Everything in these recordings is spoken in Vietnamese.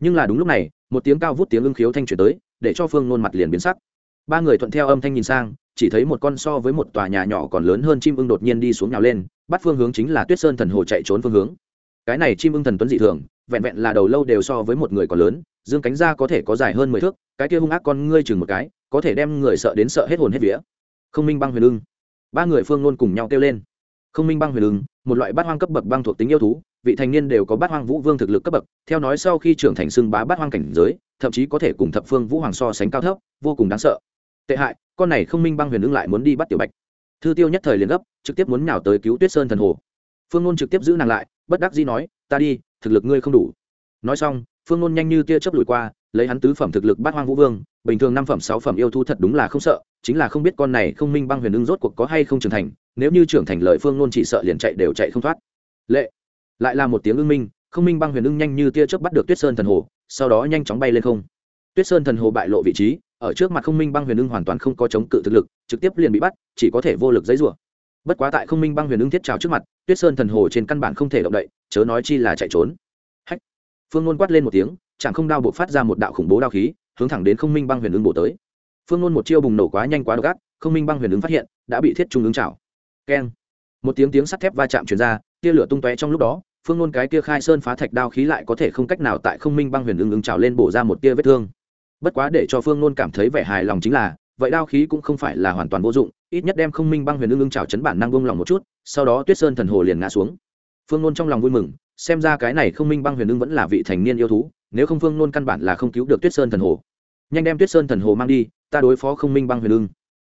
nhưng là đúng lúc này, một tiếng cao vút tiếng ưng khiếu thanh chuyển tới, để cho phương nôn mặt liền biến sắc. Ba người thuận theo âm thanh nhìn sang, chỉ thấy một con so với một tòa nhà nhỏ còn lớn hơn chim ưng đột nhiên đi xuống nhào lên, bắt phương hướng chính là tuyết sơn thần hồ chạy trốn phương hướng. Cái này chim ưng thần tuấn dị thường, vẹn vẹn là đầu lâu đều so với một người còn lớn, dương cánh ra có thể có dài hơn mười thước, cái kia hung ác con ngươi chừng một cái, có thể đem người sợ đến sợ hết hồn hết vía. Không minh băng huyền ưng. Ba người phương nôn cùng nhau kêu lên. Không minh băng huyền ưng, một loại bát hoang cấp bậc băng thuộc tính yêu thú vị thành niên đều có bát hoang vũ vương thực lực cấp bậc, theo nói sau khi trưởng thành xưng bá bát hoang cảnh giới, thậm chí có thể cùng thập phương vũ hoàng so sánh cao thấp, vô cùng đáng sợ. Tệ hại, con này không minh băng huyền ưng lại muốn đi bắt tiểu bạch. Thư tiêu nhất thời liền gấp, trực tiếp muốn nào tới cứu tuyết sơn thần hồ. Phương ngôn trực tiếp giữ nàng lại, bất đắc dĩ nói, ta đi, thực lực ngươi không đủ. Nói xong, phương ngôn nhanh như tia chớp lùi qua, lấy hắn tứ phẩm thực lực bát hoang vũ vương, bình thường năm phẩm, sáu phẩm yêu thu thật đúng là không sợ, chính là không biết con này không minh băng huyền ưng rốt cuộc có hay không trưởng thành, nếu như trưởng thành lời phương ngôn chỉ sợ liền chạy đều chạy không thoát. Lệ lại là một tiếng ưng minh, không minh băng huyền ưng nhanh như tia chớp bắt được tuyết sơn thần hồ, sau đó nhanh chóng bay lên không. Tuyết sơn thần hồ bại lộ vị trí, ở trước mặt không minh băng huyền ưng hoàn toàn không có chống cự thực lực, trực tiếp liền bị bắt, chỉ có thể vô lực giấy rủa bất quá tại không minh băng huyền ưng thiết trào trước mặt, tuyết sơn thần hồ trên căn bản không thể động đậy, chớ nói chi là chạy trốn. Hách! Phương ngôn quát lên một tiếng, chẳng không đao buộc phát ra một đạo khủng bố đao khí, hướng thẳng đến không minh băng huyền ưng bổ tới. Phương ngôn một chiêu bùng nổ quá nhanh quá độc ác, không minh băng huyền ưng phát hiện, đã bị thiết trung ứng chảo keng! Một tiếng tiếng sắt thép va chạm chuyển ra, tia lửa tung tóe trong lúc đó phương nôn cái kia khai sơn phá thạch đao khí lại có thể không cách nào tại không minh băng huyền ưng ứng trào lên bổ ra một tia vết thương. Bất quá để cho phương nôn cảm thấy vẻ hài lòng chính là, vậy đao khí cũng không phải là hoàn toàn vô dụng, ít nhất đem không minh băng huyền ưng ưng trào chấn bản năng bông lòng một chút, sau đó tuyết sơn thần hồ liền ngã xuống. Phương nôn trong lòng vui mừng, xem ra cái này không minh băng huyền ưng vẫn là vị thành niên yêu thú, nếu không phương nôn căn bản là không cứu được tuyết sơn thần hồ. Nhanh đem tuyết sơn thần hồ mang đi, ta đối phó không minh băng huyền ưng.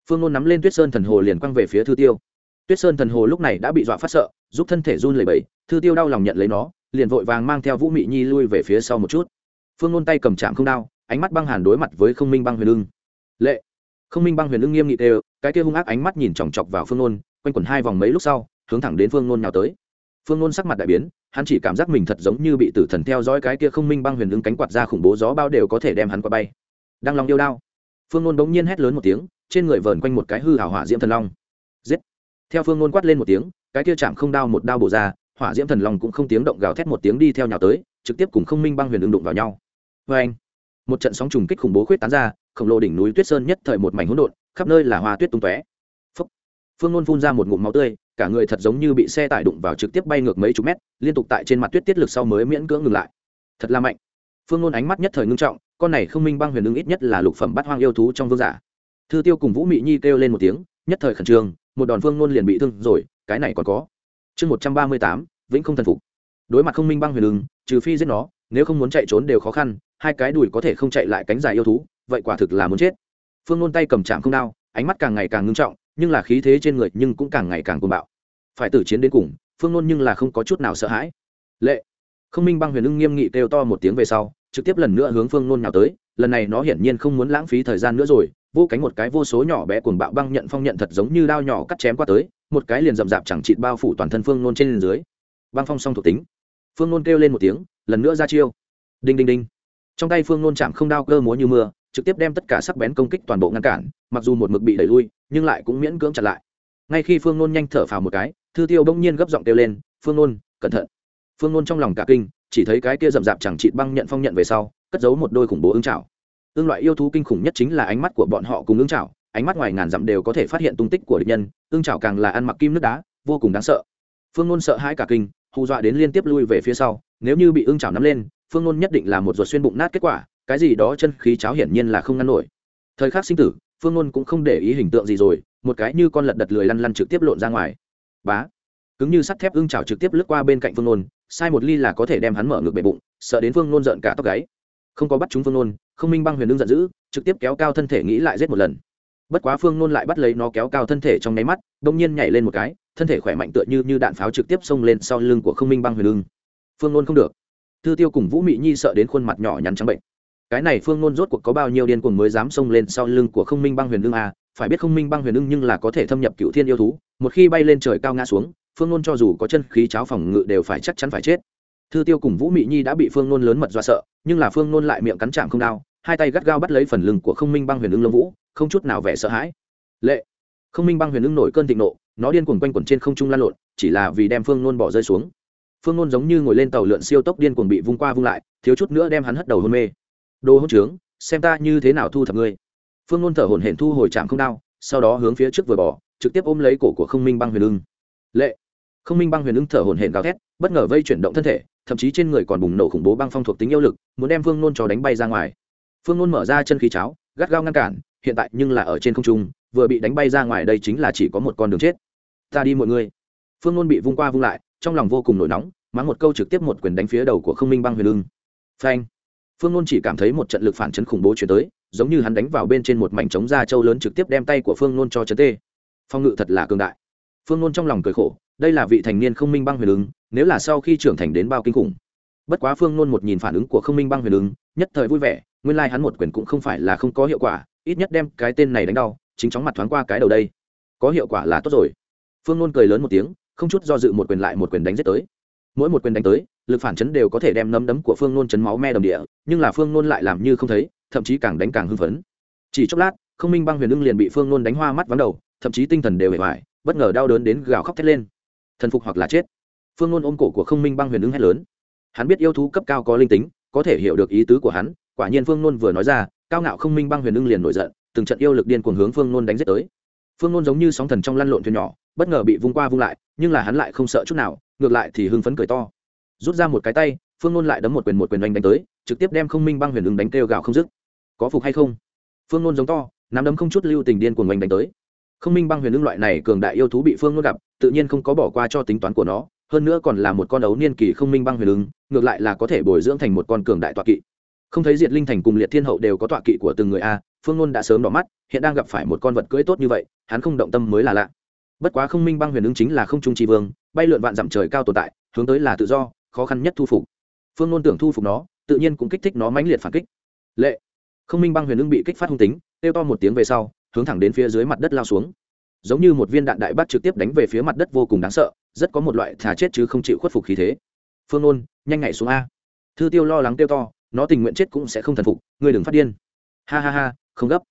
Phương nôn nắm lên tuyết sơn thần hồ liền quăng về phía thư tiêu. Tuyết sơn thần hồ lúc này đã bị dọa phát sợ, giúp thân thể run lẩy bẩy thư tiêu đau lòng nhận lấy nó, liền vội vàng mang theo vũ mị nhi lui về phía sau một chút. Phương nôn tay cầm chạm không đao, ánh mắt băng hàn đối mặt với không minh băng huyền lưng lệ. Không minh băng huyền lưng nghiêm nghị đều cái kia hung ác ánh mắt nhìn chòng chọc vào phương nôn, quanh quẩn hai vòng mấy lúc sau, hướng thẳng đến phương nôn nào tới. Phương nôn sắc mặt đại biến, hắn chỉ cảm giác mình thật giống như bị tử thần theo dõi cái kia không minh băng huyền lưng cánh quạt ra khủng bố gió bao đều có thể đem hắn qua bay. Đang lòng yêu đao. Phương nôn bỗng nhiên hét lớn một tiếng, trên người vờn quanh một cái hư hảo hỏa diễm thần long. Giết. Theo phương nôn quát lên một tiếng, cái kia chạm không đao một đao bổ ra hỏa diễm thần long cũng không tiếng động gào thét một tiếng đi theo nhào tới, trực tiếp cùng không minh băng huyền ưng đụng vào nhau. Vê anh, một trận sóng trùng kích khủng bố khuyết tán ra, khổng lồ đỉnh núi tuyết sơn nhất thời một mảnh hỗn độn, khắp nơi là hoa tuyết tung tóe. Phương nôn phun ra một ngụm máu tươi, cả người thật giống như bị xe tải đụng vào trực tiếp bay ngược mấy chục mét, liên tục tại trên mặt tuyết tiết lực sau mới miễn cưỡng ngừng lại. Thật là mạnh. Phương nôn ánh mắt nhất thời ngưng trọng, con này không minh băng huyền ứng ít nhất là lục phẩm bắt hoang yêu thú trong vương giả. Thư tiêu cùng vũ mị nhi kêu lên một tiếng, nhất thời khẩn trương, một đòn phương nôn liền bị thương rồi, cái này còn có chương một trăm ba mươi tám, vĩnh không thần phục. Đối mặt không minh băng huyền ứng, trừ phi giết nó, nếu không muốn chạy trốn đều khó khăn, hai cái đùi có thể không chạy lại cánh dài yêu thú, vậy quả thực là muốn chết. Phương nôn tay cầm chạm không đao, ánh mắt càng ngày càng ngưng trọng, nhưng là khí thế trên người nhưng cũng càng ngày càng cuồng bạo. Phải tử chiến đến cùng, phương nôn nhưng là không có chút nào sợ hãi. Lệ. Không minh băng huyền ưng nghiêm nghị kêu to một tiếng về sau, trực tiếp lần nữa hướng phương nôn nào tới, lần này nó hiển nhiên không muốn lãng phí thời gian nữa rồi vô cánh một cái vô số nhỏ bé cuồng bạo băng nhận phong nhận thật giống như đao nhỏ cắt chém qua tới, một cái liền rậm rạp chẳng chịt bao phủ toàn thân phương nôn trên dưới. Băng phong song thuộc tính. Phương nôn kêu lên một tiếng, lần nữa ra chiêu. Đinh đinh đinh. Trong tay phương nôn chạm không đao cơ múa như mưa, trực tiếp đem tất cả sắc bén công kích toàn bộ ngăn cản, mặc dù một mực bị đẩy lui, nhưng lại cũng miễn cưỡng chặn lại. Ngay khi phương nôn nhanh thở phào một cái, thư tiêu bỗng nhiên gấp giọng kêu lên, phương nôn, cẩn thận. Phương nôn trong lòng cả kinh, chỉ thấy cái kia rậm rạp chẳng chịt băng nhận phong nhận về sau, cất giấu một đôi khủng bố ứng chảo ương loại yêu thú kinh khủng nhất chính là ánh mắt của bọn họ cùng ương chảo, ánh mắt ngoài ngàn dặm đều có thể phát hiện tung tích của địch nhân ương chảo càng là ăn mặc kim nước đá, vô cùng đáng sợ. Phương nôn sợ hãi cả kinh, hù dọa đến liên tiếp lui về phía sau, nếu như bị ương chảo nắm lên, phương nôn nhất định là một ruột xuyên bụng nát kết quả, cái gì đó chân khí cháo hiển nhiên là không ngăn nổi. Thời khắc sinh tử, phương nôn cũng không để ý hình tượng gì rồi, một cái như con lật đật lười lăn lăn trực tiếp lộn ra ngoài. Bá! Cứng như sắt thép ưng chảo trực tiếp lướt qua bên cạnh phương nôn, sai một ly là có thể đem hắn mở ngược bệ bụng, sợ đến phương nôn giận cả tóc gáy. Không có bắt chúng phương nôn không minh băng huyền Lương giận dữ, trực tiếp kéo cao thân thể nghĩ lại giết một lần. Bất quá phương Nôn lại bắt lấy nó kéo cao thân thể trong nháy mắt, đông nhiên nhảy lên một cái, thân thể khỏe mạnh tựa như như đạn pháo trực tiếp xông lên sau lưng của không minh băng huyền Lương. phương Nôn không được. Thư tiêu cùng vũ mị nhi sợ đến khuôn mặt nhỏ nhắn trắng bệnh. Cái này phương nôn rốt cuộc có bao nhiêu điên cuồng mới dám xông lên sau lưng của không minh băng huyền Lương a à? phải biết không minh băng huyền Lương nhưng là có thể thâm nhập cựu thiên yêu thú, một khi bay lên trời cao ngã xuống, phương nôn cho dù có chân khí cháo phòng ngự đều phải chắc chắn phải chết thư tiêu cùng vũ mị nhi đã bị phương nôn lớn mật dọa sợ, nhưng là phương nôn lại miệng cắn chạm không đao hai tay gắt gao bắt lấy phần lưng của không minh băng huyền ưng lông vũ, không chút nào vẻ sợ hãi. Lệ! Không minh băng huyền ưng nổi cơn thịnh nộ, nó điên cuồng quanh quẩn trên không trung lan lộn, chỉ là vì đem phương nôn bỏ rơi xuống. Phương nôn giống như ngồi lên tàu lượn siêu tốc điên cuồng bị vung qua vung lại, thiếu chút nữa đem hắn hất đầu hôn mê. Đồ hôn trướng, xem ta như thế nào thu thập ngươi. Phương nôn thở hổn hển thu hồi chạm không đao sau đó hướng phía trước vừa bỏ, trực tiếp ôm lấy cổ của không minh băng huyền ưng. Lệ! Không minh băng huyền ưng thở hổn hển gào thét, bất ngờ vây chuyển động thân thể thậm chí trên người còn bùng nổ khủng bố băng phong thuộc tính yêu lực, muốn đem phương nôn cho đánh bay ra ngoài. Phương nôn mở ra chân khí cháo, gắt gao ngăn cản, hiện tại nhưng là ở trên không trung, vừa bị đánh bay ra ngoài đây chính là chỉ có một con đường chết. Ta đi mọi người. Phương nôn bị vung qua vung lại, trong lòng vô cùng nổi nóng, mắng một câu trực tiếp một quyền đánh phía đầu của không minh băng huyền lưng phanh. Phương nôn chỉ cảm thấy một trận lực phản chấn khủng bố chuyển tới, giống như hắn đánh vào bên trên một mảnh trống da trâu lớn trực tiếp đem tay của phương nôn cho chấn tê. Phong ngự thật là cường đại. Phương nôn trong lòng cười khổ, đây là vị thành niên không minh băng huyền ứng nếu là sau khi trưởng thành đến bao kinh khủng. Bất quá phương nôn một nhìn phản ứng của không minh băng huyền ứng, nhất thời vui vẻ, nguyên lai hắn một quyền cũng không phải là không có hiệu quả, ít nhất đem cái tên này đánh đau, chính chóng mặt thoáng qua cái đầu đây. Có hiệu quả là tốt rồi. Phương nôn cười lớn một tiếng, không chút do dự một quyền lại một quyền đánh giết tới. Mỗi một quyền đánh tới, lực phản chấn đều có thể đem nấm đấm của phương nôn chấn máu me đầm địa, nhưng là phương nôn lại làm như không thấy, thậm chí càng đánh càng hưng phấn. Chỉ chốc lát không minh băng huyền ưng liền bị phương nôn đánh hoa mắt vắng đầu, thậm chí tinh thần đều hề hoài, bất ngờ đau đớn đến gào khóc thét lên. Thần phục hoặc là chết phương nôn ôm cổ của không minh băng huyền ứng hét lớn. Hắn biết yêu thú cấp cao có linh tính, có thể hiểu được ý tứ của hắn, quả nhiên phương nôn vừa nói ra, cao ngạo không minh băng huyền ưng liền nổi giận, từng trận yêu lực điên cuồng hướng phương nôn đánh giết tới. Phương nôn giống như sóng thần trong lăn lộn thuyền nhỏ, bất ngờ bị vung qua vung lại, nhưng là hắn lại không sợ chút nào, ngược lại thì hưng phấn cười to. Rút ra một cái tay, phương nôn lại đấm một quyền một quyền đánh đánh tới, trực tiếp đem không minh băng huyền ưng đánh kêu gào không dứt. Có phục hay không? Phương nôn giống to, nắm đấm không chút lưu tình điên cuồng đánh tới. Không minh băng huyền ưng loại này cường đại yêu thú bị phương nôn gặp, tự nhiên không có bỏ qua cho tính toán của nó hơn nữa còn là một con ấu niên kỳ không minh băng huyền ứng, ngược lại là có thể bồi dưỡng thành một con cường đại tọa kỵ. Không thấy diệt linh thành cùng liệt thiên hậu đều có tọa kỵ của từng người a, phương ngôn đã sớm đỏ mắt, hiện đang gặp phải một con vật cưỡi tốt như vậy, hắn không động tâm mới là lạ. Bất quá không minh băng huyền ứng chính là không trung tri vương, bay lượn vạn dặm trời cao tồn tại, hướng tới là tự do, khó khăn nhất thu phục. Phương ngôn tưởng thu phục nó, tự nhiên cũng kích thích nó mãnh liệt phản kích. Lệ. Không minh băng huyền ứng bị kích phát hung tính, kêu to một tiếng về sau, hướng thẳng đến phía dưới mặt đất lao xuống. Giống như một viên đạn đại bác trực tiếp đánh về phía mặt đất vô cùng đáng sợ rất có một loại thà chết chứ không chịu khuất phục khí thế. Phương ôn nhanh nhảy xuống a. Thư tiêu lo lắng tiêu to, nó tình nguyện chết cũng sẽ không thần phục, ngươi đừng phát điên. Ha ha ha, không gấp.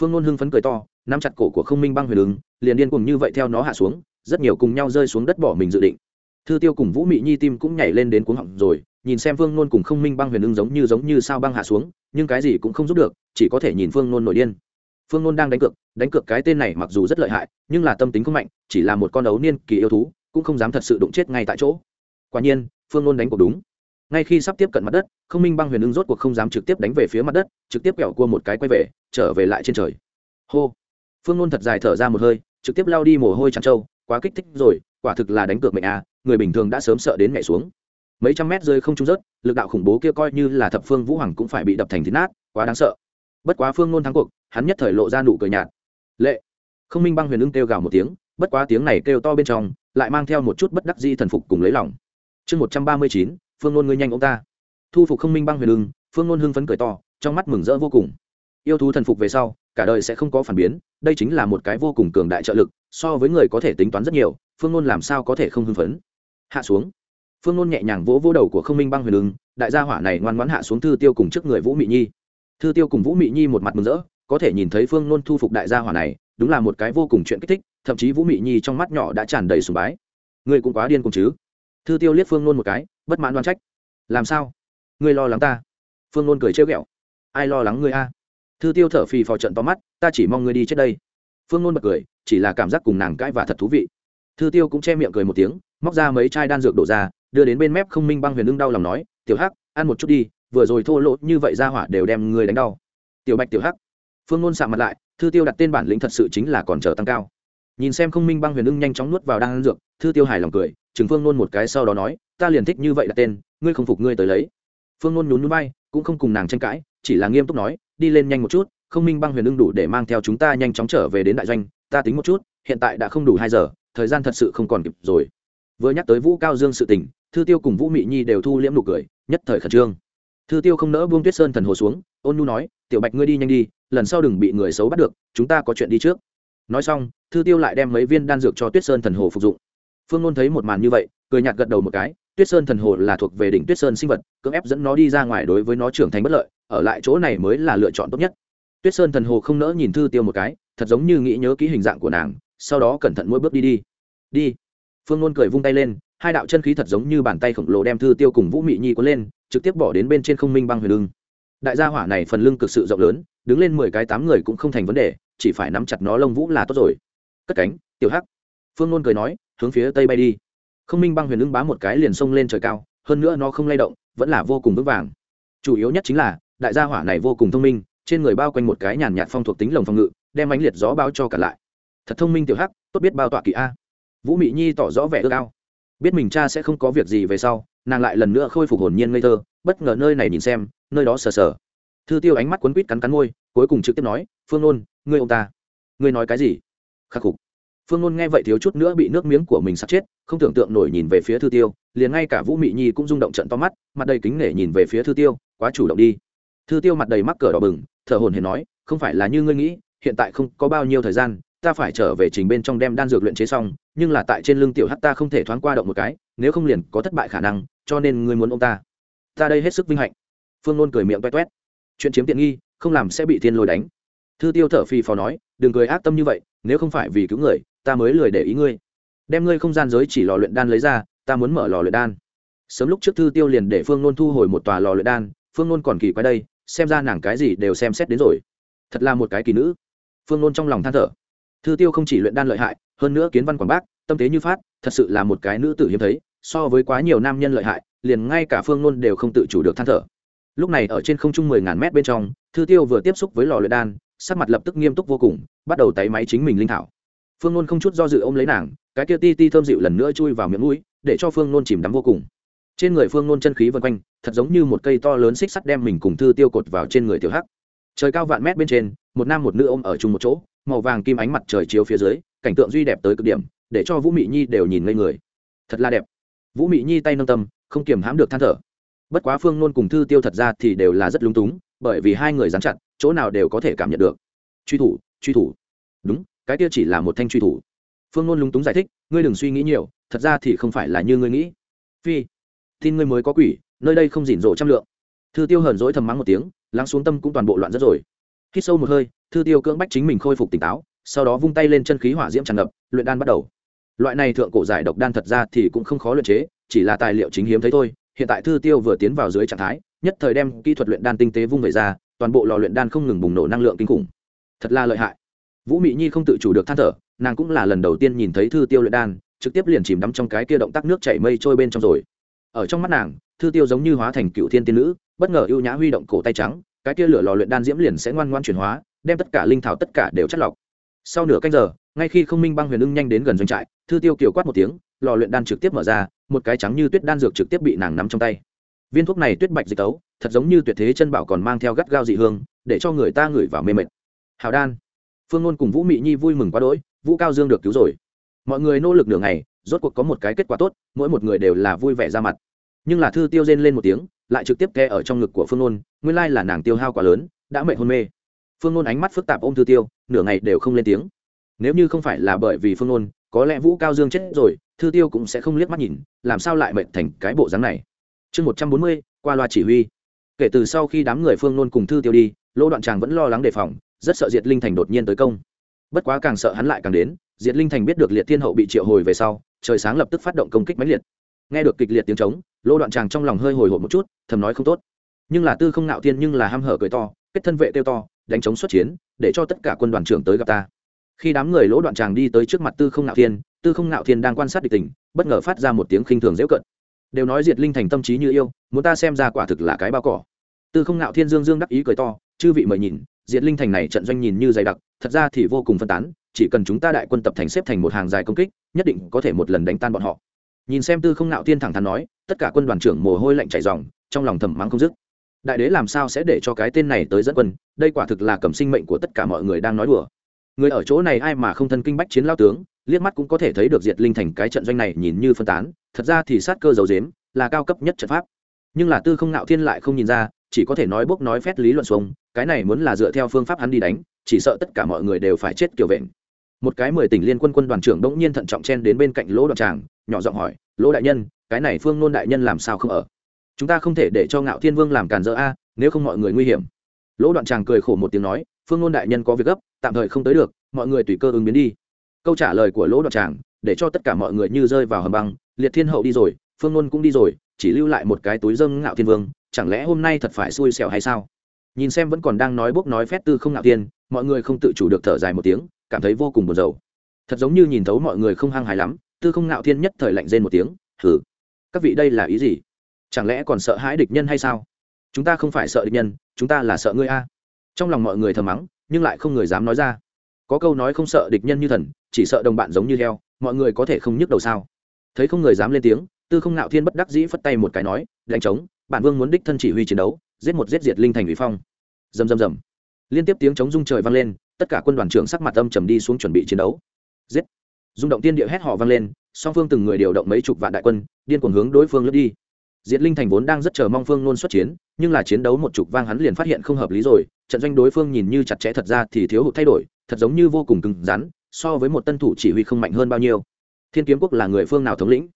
Phương ôn hưng phấn cười to, nắm chặt cổ của không minh băng huyền ứng, liền điên cùng như vậy theo nó hạ xuống, rất nhiều cùng nhau rơi xuống đất bỏ mình dự định. Thư tiêu cùng vũ mị nhi tim cũng nhảy lên đến cuống họng rồi, nhìn xem phương nôn cùng không minh băng huyền ưng giống như giống như sao băng hạ xuống, nhưng cái gì cũng không giúp được, chỉ có thể nhìn phương nôn nổi điên. Phương nôn đang đánh cược đánh cược cái tên này mặc dù rất lợi hại, nhưng là tâm tính không mạnh, chỉ là một con ấu niên kỳ yêu thú cũng không dám thật sự đụng chết ngay tại chỗ. Quả nhiên, phương nôn đánh cuộc đúng. Ngay khi sắp tiếp cận mặt đất, không minh băng huyền ưng rốt cuộc không dám trực tiếp đánh về phía mặt đất, trực tiếp kẹo cua một cái quay về, trở về lại trên trời. Hô. Phương nôn thật dài thở ra một hơi, trực tiếp lao đi mồ hôi tràn trâu, quá kích thích rồi, quả thực là đánh cược mệnh à người bình thường đã sớm sợ đến ngã xuống. Mấy trăm mét rơi không trung rớt, lực đạo khủng bố kia coi như là thập phương vũ hoàng cũng phải bị đập thành thịt nát, quá đáng sợ. Bất quá phương nôn thắng cuộc, hắn nhất thời lộ ra nụ cười nhạt. Lệ. Không minh băng huyền ưng kêu gào một tiếng, bất quá tiếng này kêu to bên trong lại mang theo một chút bất đắc di thần phục cùng lấy lòng. Chương một trăm ba mươi chín, phương nôn ngươi nhanh ông ta. Thu phục không minh băng huyền lưng phương nôn hưng phấn cười to, trong mắt mừng rỡ vô cùng. Yêu thú thần phục về sau, cả đời sẽ không có phản biến, đây chính là một cái vô cùng cường đại trợ lực, so với người có thể tính toán rất nhiều, phương nôn làm sao có thể không hưng phấn? Hạ xuống. Phương nôn nhẹ nhàng vỗ vỗ đầu của không minh băng huyền lưng đại gia hỏa này ngoan ngoãn hạ xuống thư tiêu cùng trước người vũ mị nhi. Thư tiêu cùng vũ mị nhi một mặt mừng rỡ, có thể nhìn thấy phương nôn thu phục đại gia hỏa này, đúng là một cái vô cùng chuyện kích thích thậm chí vũ mị nhi trong mắt nhỏ đã tràn đầy sùng bái. Ngươi cũng quá điên cùng chứ. Thư tiêu liếc phương nôn một cái, bất mãn đoan trách. Làm sao? Ngươi lo lắng ta? Phương nôn cười trêu ghẹo. Ai lo lắng ngươi a? Thư tiêu thở phì phò trận to mắt, ta chỉ mong ngươi đi trước đây. Phương nôn bật cười, chỉ là cảm giác cùng nàng cãi và thật thú vị. Thư tiêu cũng che miệng cười một tiếng, móc ra mấy chai đan dược đổ ra, đưa đến bên mép không minh băng huyền lưng đau lòng nói, tiểu hắc, ăn một chút đi, vừa rồi thô lỗ như vậy ra hỏa đều đem người đánh đau. Tiểu bạch, tiểu hắc. Phương ngôn sạm mặt lại, thư tiêu đặt tên bản lĩnh thật sự chính là còn chờ tăng cao nhìn xem không minh băng huyền ưng nhanh chóng nuốt vào đang ăn dược, thư tiêu hài lòng cười chừng phương nôn một cái sau đó nói, ta liền thích như vậy đặt tên, ngươi không phục ngươi tới lấy. Phương nôn nhún núi bay cũng không cùng nàng tranh cãi, chỉ là nghiêm túc nói, đi lên nhanh một chút, không minh băng huyền ưng đủ để mang theo chúng ta nhanh chóng trở về đến đại doanh, ta tính một chút, hiện tại đã không đủ hai giờ, thời gian thật sự không còn kịp rồi. Vừa nhắc tới vũ cao dương sự tình, thư tiêu cùng vũ mị nhi đều thu liễm nụ cười, nhất thời khẩn trương. Thư tiêu không nỡ buông tuyết sơn thần hồ xuống, ôn nu nói, tiểu bạch ngươi đi nhanh đi, lần sau đừng bị người xấu bắt được, chúng ta có chuyện đi trước nói xong, thư tiêu lại đem mấy viên đan dược cho tuyết sơn thần hồ phục dụng. Phương ngôn thấy một màn như vậy, cười nhạt gật đầu một cái, tuyết sơn thần hồ là thuộc về đỉnh tuyết sơn sinh vật, cưỡng ép dẫn nó đi ra ngoài đối với nó trưởng thành bất lợi, ở lại chỗ này mới là lựa chọn tốt nhất. Tuyết sơn thần hồ không nỡ nhìn thư tiêu một cái, thật giống như nghĩ nhớ kỹ hình dạng của nàng, sau đó cẩn thận mỗi bước đi đi. Đi. Phương ngôn cười vung tay lên, hai đạo chân khí thật giống như bàn tay khổng lồ đem thư tiêu cùng vũ mị nhi cuốn lên, trực tiếp bỏ đến bên trên không minh băng huyền lưng đại gia hỏa này phần lưng cực sự rộng lớn, đứng lên mười cái tám người cũng không thành vấn đề chỉ phải nắm chặt nó lông vũ là tốt rồi. Cất cánh, tiểu hắc. Phương nôn cười nói, hướng phía tây bay đi. Không minh băng huyền ưng bá một cái liền xông lên trời cao, hơn nữa nó không lay động, vẫn là vô cùng vững vàng. Chủ yếu nhất chính là, đại gia hỏa này vô cùng thông minh, trên người bao quanh một cái nhàn nhạt phong thuộc tính lồng phòng ngự, đem ánh liệt gió bao cho cả lại. Thật thông minh tiểu hắc, tốt biết bao tọa kỵ a. Vũ mị nhi tỏ rõ vẻ ước ao. Biết mình cha sẽ không có việc gì về sau, nàng lại lần nữa khôi phục hồn nhiên ngây thơ, bất ngờ nơi này nhìn xem, nơi đó sờ sờ. Thư tiêu ánh mắt quấn quýt cắn cắn môi, cuối cùng trực tiếp nói, phương ôn ngươi ông ta. Ngươi nói cái gì? Khắc phục. Phương ngôn nghe vậy thiếu chút nữa bị nước miếng của mình sắp chết, không tưởng tượng nổi nhìn về phía thư tiêu, liền ngay cả vũ mị nhi cũng rung động trận to mắt, mặt đầy kính nể nhìn về phía thư tiêu, quá chủ động đi. Thư tiêu mặt đầy mắc cờ đỏ bừng, thở hồn hển nói, không phải là như ngươi nghĩ, hiện tại không có bao nhiêu thời gian, ta phải trở về trình bên trong đem đan dược luyện chế xong, nhưng là tại trên lưng tiểu hắc ta không thể thoáng qua động một cái, nếu không liền có thất bại khả năng, cho nên ngươi muốn ông ta. Ta đây hết sức vinh hạnh. Phương nôn cười miệng toét toét. Chuyện chiếm tiện nghi, không làm sẽ bị thiên lôi đánh thư tiêu thở phì phò nói, đừng cười ác tâm như vậy, nếu không phải vì cứu người, ta mới lười để ý ngươi. Đem ngươi không gian giới chỉ lò luyện đan lấy ra, ta muốn mở lò luyện đan. Sớm lúc trước thư tiêu liền để phương nôn thu hồi một tòa lò luyện đan, phương nôn còn kỳ quái đây, xem ra nàng cái gì đều xem xét đến rồi. Thật là một cái kỳ nữ. Phương nôn trong lòng than thở. Thư tiêu không chỉ luyện đan lợi hại, hơn nữa kiến văn quảng bác, tâm tế như phát, thật sự là một cái nữ tử hiếm thấy, so với quá nhiều nam nhân lợi hại, liền ngay cả phương nôn đều không tự chủ được than thở. Lúc này ở trên không trung mười ngàn mét bên trong, thư tiêu vừa tiếp xúc với lò luyện đan sắc mặt lập tức nghiêm túc vô cùng, bắt đầu tay máy chính mình linh thảo. Phương nôn không chút do dự ôm lấy nàng, cái kia ti ti thơm dịu lần nữa chui vào miệng mũi, để cho phương nôn chìm đắm vô cùng. Trên người phương nôn chân khí vân quanh, thật giống như một cây to lớn xích sắt đem mình cùng thư tiêu cột vào trên người tiểu hắc. Trời cao vạn mét bên trên, một nam một nữ ôm ở chung một chỗ, màu vàng kim ánh mặt trời chiếu phía dưới, cảnh tượng duy đẹp tới cực điểm, để cho vũ mị nhi đều nhìn ngây người. Thật là đẹp. Vũ mị nhi tay nâng tâm, không kiềm hãm được than thở. Bất quá phương nôn cùng thư tiêu thật ra thì đều là rất lúng túng, bởi vì hai người dán chặt chỗ nào đều có thể cảm nhận được. Truy thủ truy thủ. Đúng, cái kia chỉ là một thanh truy thủ. Phương nôn lúng túng giải thích, ngươi đừng suy nghĩ nhiều, thật ra thì không phải là như ngươi nghĩ. Phi, tin ngươi mới có quỷ, nơi đây không dỉn rộ trăm lượng. Thư tiêu hờn dỗi thầm mắng một tiếng, lắng xuống tâm cũng toàn bộ loạn rất rồi. Hít sâu một hơi, thư tiêu cưỡng bách chính mình khôi phục tỉnh táo, sau đó vung tay lên chân khí hỏa diễm tràn ngập, luyện đan bắt đầu. Loại này thượng cổ giải độc đan thật ra thì cũng không khó luyện chế, chỉ là tài liệu chính hiếm thấy thôi. Hiện tại thư tiêu vừa tiến vào dưới trạng thái, nhất thời đem kỹ thuật luyện đan tinh tế vung về ra toàn bộ lò luyện đan không ngừng bùng nổ năng lượng kinh khủng. Thật là lợi hại. Vũ mị nhi không tự chủ được than thở, nàng cũng là lần đầu tiên nhìn thấy thư tiêu luyện đan, trực tiếp liền chìm đắm trong cái kia động tác nước chảy mây trôi bên trong rồi. Ở trong mắt nàng, thư tiêu giống như hóa thành cựu thiên tiên nữ, bất ngờ ưu nhã huy động cổ tay trắng, cái kia lửa lò luyện đan diễm liền sẽ ngoan ngoan chuyển hóa, đem tất cả linh thảo tất cả đều chất lọc. Sau nửa canh giờ, ngay khi không minh băng huyền ưng nhanh đến gần doanh trại, thư tiêu kiều quát một tiếng, lò luyện đan trực tiếp mở ra, một cái trắng như tuyết đan dược trực tiếp bị nàng nắm trong tay viên thuốc này tuyết bạch dịch tấu, thật giống như tuyệt thế chân bảo còn mang theo gắt gao dị hương, để cho người ta ngửi vào mê mệt. Hào đan, phương ngôn cùng vũ mị nhi vui mừng quá đỗi, vũ cao dương được cứu rồi. Mọi người nỗ lực nửa ngày, rốt cuộc có một cái kết quả tốt, mỗi một người đều là vui vẻ ra mặt. Nhưng là thư tiêu rên lên một tiếng, lại trực tiếp ke ở trong ngực của phương ngôn, nguyên lai là nàng tiêu hao quá lớn, đã mệt hôn mê. Phương ngôn ánh mắt phức tạp ôm thư tiêu, nửa ngày đều không lên tiếng. Nếu như không phải là bởi vì phương ngôn, có lẽ vũ cao dương chết rồi, thư tiêu cũng sẽ không liếc mắt nhìn, làm sao lại mệt thành cái bộ dáng này? Chương một trăm bốn mươi, qua loa chỉ huy. Kể từ sau khi đám người phương nôn cùng thư tiêu đi lỗ đoạn tràng vẫn lo lắng đề phòng, rất sợ diệt linh thành đột nhiên tới công. Bất quá càng sợ hắn lại càng đến, diệt linh thành biết được liệt thiên hậu bị triệu hồi về sau, trời sáng lập tức phát động công kích mãnh liệt. Nghe được kịch liệt tiếng trống lỗ đoạn tràng trong lòng hơi hồi hộp một chút, thầm nói không tốt. Nhưng là tư không nạo thiên nhưng là ham hở cười to, kết thân vệ tiêu to, đánh chống xuất chiến, để cho tất cả quân đoàn trưởng tới gặp ta. Khi đám người lỗ đoạn tràng đi tới trước mặt tư không nạo thiên, tư không nạo thiên đang quan sát địch tình, bất ngờ phát ra một tiếng khinh thường dễ cận đều nói diệt linh thành tâm trí như yêu, muốn ta xem ra quả thực là cái bao cỏ. Tư không nạo thiên dương dương đắc ý cười to, chư vị mời nhìn, diệt linh thành này trận doanh nhìn như dày đặc, thật ra thì vô cùng phân tán, chỉ cần chúng ta đại quân tập thành xếp thành một hàng dài công kích, nhất định có thể một lần đánh tan bọn họ. Nhìn xem tư không nạo thiên thẳng thắn nói, tất cả quân đoàn trưởng mồ hôi lạnh chảy dòng trong lòng thầm mắng không dứt. Đại đế làm sao sẽ để cho cái tên này tới dẫn quân, đây quả thực là cầm sinh mệnh của tất cả mọi người đang nói đùa. Người ở chỗ này ai mà không thân kinh bách chiến lao tướng, liếc mắt cũng có thể thấy được diệt linh thành cái trận doanh này nhìn như phân tán thật ra thì sát cơ dầu dếm là cao cấp nhất trận pháp. Nhưng là tư không nạo thiên lại không nhìn ra, chỉ có thể nói bốc nói phét lý luận xuống, cái này muốn là dựa theo phương pháp hắn đi đánh, chỉ sợ tất cả mọi người đều phải chết kiểu vện. Một cái mười tỉnh liên quân quân đoàn trưởng đống nhiên thận trọng chen đến bên cạnh lỗ đoàn tràng, nhỏ giọng hỏi, lỗ đại nhân, cái này phương nôn đại nhân làm sao không ở? Chúng ta không thể để cho ngạo thiên vương làm càn dỡ a, nếu không mọi người nguy hiểm. Lỗ đoạn tràng cười khổ một tiếng nói, phương nôn đại nhân có việc gấp, tạm thời không tới được, mọi người tùy cơ ứng biến đi. Câu trả lời của lỗ đoạn tràng, để cho tất cả mọi người như rơi vào hầm băng liệt thiên hậu đi rồi, phương nôn cũng đi rồi, chỉ lưu lại một cái túi dâng ngạo thiên vương, chẳng lẽ hôm nay thật phải xui xẻo hay sao? Nhìn xem vẫn còn đang nói bốc nói phét tư không ngạo thiên, mọi người không tự chủ được thở dài một tiếng, cảm thấy vô cùng buồn rầu. Thật giống như nhìn thấu mọi người không hăng hài lắm, tư không ngạo thiên nhất thời lạnh rên một tiếng, hừ. các vị đây là ý gì? Chẳng lẽ còn sợ hãi địch nhân hay sao? Chúng ta không phải sợ địch nhân, chúng ta là sợ ngươi a. Trong lòng mọi người thầm mắng, nhưng lại không người dám nói ra. Có câu nói không sợ địch nhân như thần, chỉ sợ đồng bạn giống như heo, mọi người có thể không nhức đầu sao? Thấy không người dám lên tiếng, tư không nạo thiên bất đắc dĩ phất tay một cái nói, đánh trống, bản vương muốn đích thân chỉ huy chiến đấu, giết một giết diệt linh thành ủy phong. Dầm dầm dầm liên tiếp tiếng chống rung trời vang lên, tất cả quân đoàn trưởng sắc mặt âm trầm đi xuống chuẩn bị chiến đấu. Giết. Rung động tiên địa hét họ vang lên, song phương từng người điều động mấy chục vạn đại quân, điên cuồng hướng đối phương lướt đi. Diệt linh thành vốn đang rất chờ mong phương nôn xuất chiến, nhưng là chiến đấu một chục vang hắn liền phát hiện không hợp lý rồi, trận doanh đối phương nhìn như chặt chẽ thật ra thì thiếu hụt thay đổi, thật giống như vô cùng cứng rắn, so với một tân thủ chỉ huy không mạnh hơn bao nhiêu thiên kiếm quốc là người phương nào thống lĩnh?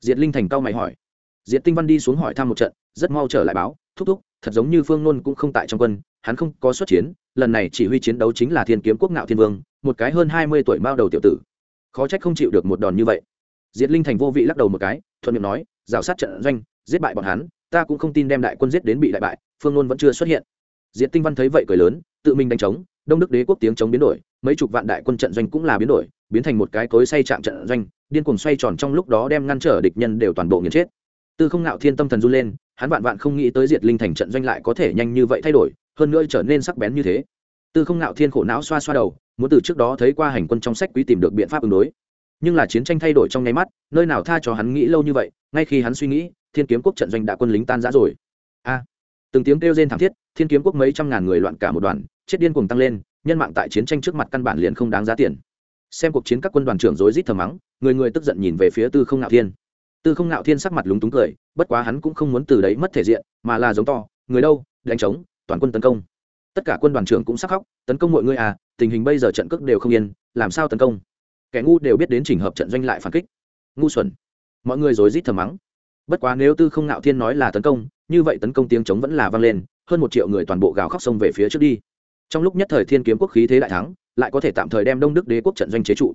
Diệt linh thành cao mày hỏi. Diệt tinh văn đi xuống hỏi thăm một trận, rất mau trở lại báo, thúc thúc, thật giống như phương nôn cũng không tại trong quân, hắn không có xuất chiến, lần này chỉ huy chiến đấu chính là thiên kiếm quốc ngạo thiên vương, một cái hơn hai mươi tuổi mao đầu tiểu tử. Khó trách không chịu được một đòn như vậy. Diệt linh thành vô vị lắc đầu một cái, thuận miệng nói, rào sát trận doanh, giết bại bọn hắn, ta cũng không tin đem đại quân giết đến bị đại bại, phương nôn vẫn chưa xuất hiện. Diệt tinh văn thấy vậy cười lớn, tự mình đánh trống, đông đức đế quốc tiếng chống biến đổi, mấy chục vạn đại quân trận doanh cũng là biến đổi biến thành một cái cối say chạm trận doanh, điên cuồng xoay tròn trong lúc đó đem ngăn trở địch nhân đều toàn bộ nghiền chết. Tư không ngạo thiên tâm thần run lên, hắn vạn vạn không nghĩ tới diệt linh thành trận doanh lại có thể nhanh như vậy thay đổi, hơn nữa trở nên sắc bén như thế. Tư không ngạo thiên khổ não xoa xoa đầu, muốn từ trước đó thấy qua hành quân trong sách quý tìm được biện pháp ứng đối. Nhưng là chiến tranh thay đổi trong nháy mắt, nơi nào tha cho hắn nghĩ lâu như vậy, ngay khi hắn suy nghĩ, thiên kiếm quốc trận doanh đã quân lính tan rã rồi. A! Từng tiếng kêu rên thảm thiết, thiên kiếm quốc mấy trăm ngàn người loạn cả một đoàn, chết điên cuồng tăng lên, nhân mạng tại chiến tranh trước mặt căn bản liền không đáng giá tiền xem cuộc chiến các quân đoàn trưởng rối rít thầm mắng, người người tức giận nhìn về phía tư không ngạo thiên. Tư không ngạo thiên sắc mặt lúng túng cười, bất quá hắn cũng không muốn từ đấy mất thể diện, mà là giống to, người đâu, đánh trống, toàn quân tấn công. Tất cả quân đoàn trưởng cũng sắc khóc, tấn công mọi người à tình hình bây giờ trận cước đều không yên, làm sao tấn công? Kẻ ngu đều biết đến trình hợp trận doanh lại phản kích. Ngu xuẩn. Mọi người rối rít thầm mắng. Bất quá nếu tư không ngạo thiên nói là tấn công, như vậy tấn công tiếng chống vẫn là vang lên, hơn một triệu người toàn bộ gào khóc sông về phía trước đi. Trong lúc nhất thời thiên kiếm quốc khí thế đại thắng lại có thể tạm thời đem đông đức đế quốc trận doanh chế trụ.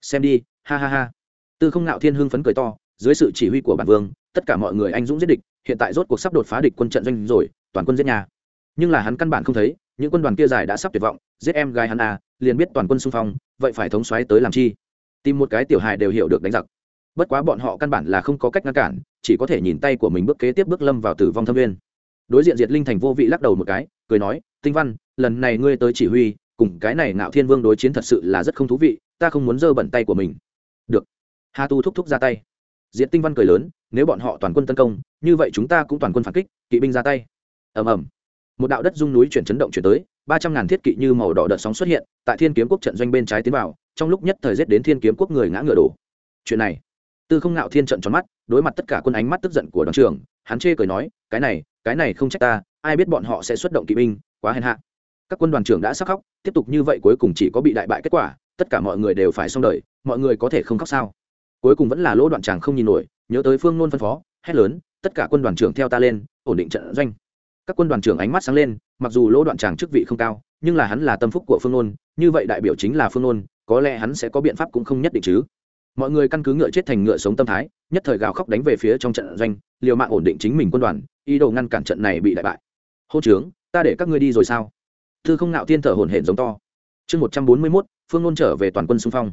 Xem đi, ha ha ha. Tư không ngạo thiên hưng phấn cười to, dưới sự chỉ huy của bản vương, tất cả mọi người anh dũng giết địch, hiện tại rốt cuộc sắp đột phá địch quân trận doanh rồi, toàn quân giết nhà. Nhưng là hắn căn bản không thấy, những quân đoàn kia dài đã sắp tuyệt vọng, giết em gái hắn à liền biết toàn quân xung phong, vậy phải thống xoáy tới làm chi? Tìm một cái tiểu hài đều hiểu được đánh giặc. Bất quá bọn họ căn bản là không có cách ngăn cản, chỉ có thể nhìn tay của mình bước kế tiếp bước lâm vào tử vong thâm viên đối diện diệt linh thành vô vị lắc đầu một cái, cười nói, tinh văn, lần này ngươi tới chỉ huy cùng cái này ngạo thiên vương đối chiến thật sự là rất không thú vị, ta không muốn dơ bẩn tay của mình. Được. Hà tu thúc thúc ra tay. Diệt tinh văn cười lớn, nếu bọn họ toàn quân tấn công, như vậy chúng ta cũng toàn quân phản kích, kỵ binh ra tay. Ầm ầm. Một đạo đất dung núi chuyển chấn động chuyển tới, ba trăm ngàn thiết kỵ như màu đỏ đợt sóng xuất hiện, tại thiên kiếm quốc trận doanh bên trái tiến vào, trong lúc nhất thời giết đến thiên kiếm quốc người ngã ngựa đổ. Chuyện này, tư không ngạo thiên trận tròn mắt, đối mặt tất cả quân ánh mắt tức giận của đoàn trưởng, hắn chê cười nói, cái này cái này không trách ta, ai biết bọn họ sẽ xuất động kỵ binh, quá hèn hạ các quân đoàn trưởng đã sắc khóc, tiếp tục như vậy cuối cùng chỉ có bị đại bại kết quả, tất cả mọi người đều phải xong đời, mọi người có thể không khóc sao? Cuối cùng vẫn là lỗ đoạn tràng không nhìn nổi, nhớ tới phương nôn phân phó, hét lớn, tất cả quân đoàn trưởng theo ta lên, ổn định trận doanh. Các quân đoàn trưởng ánh mắt sáng lên, mặc dù lỗ đoạn tràng chức vị không cao, nhưng là hắn là tâm phúc của phương nôn, như vậy đại biểu chính là phương nôn, có lẽ hắn sẽ có biện pháp cũng không nhất định chứ. Mọi người căn cứ ngựa chết thành ngựa sống tâm thái, nhất thời gào khóc đánh về phía trong trận doanh, liều mạng ổn định chính mình quân đoàn, ý đồ ngăn cản trận này bị đại bại. Hô trướng, ta để các ngươi đi rồi sao? Thư không nạo tiên thở hổn hển giống to. Chương một trăm bốn mươi mốt, phương nôn trở về toàn quân xung phong.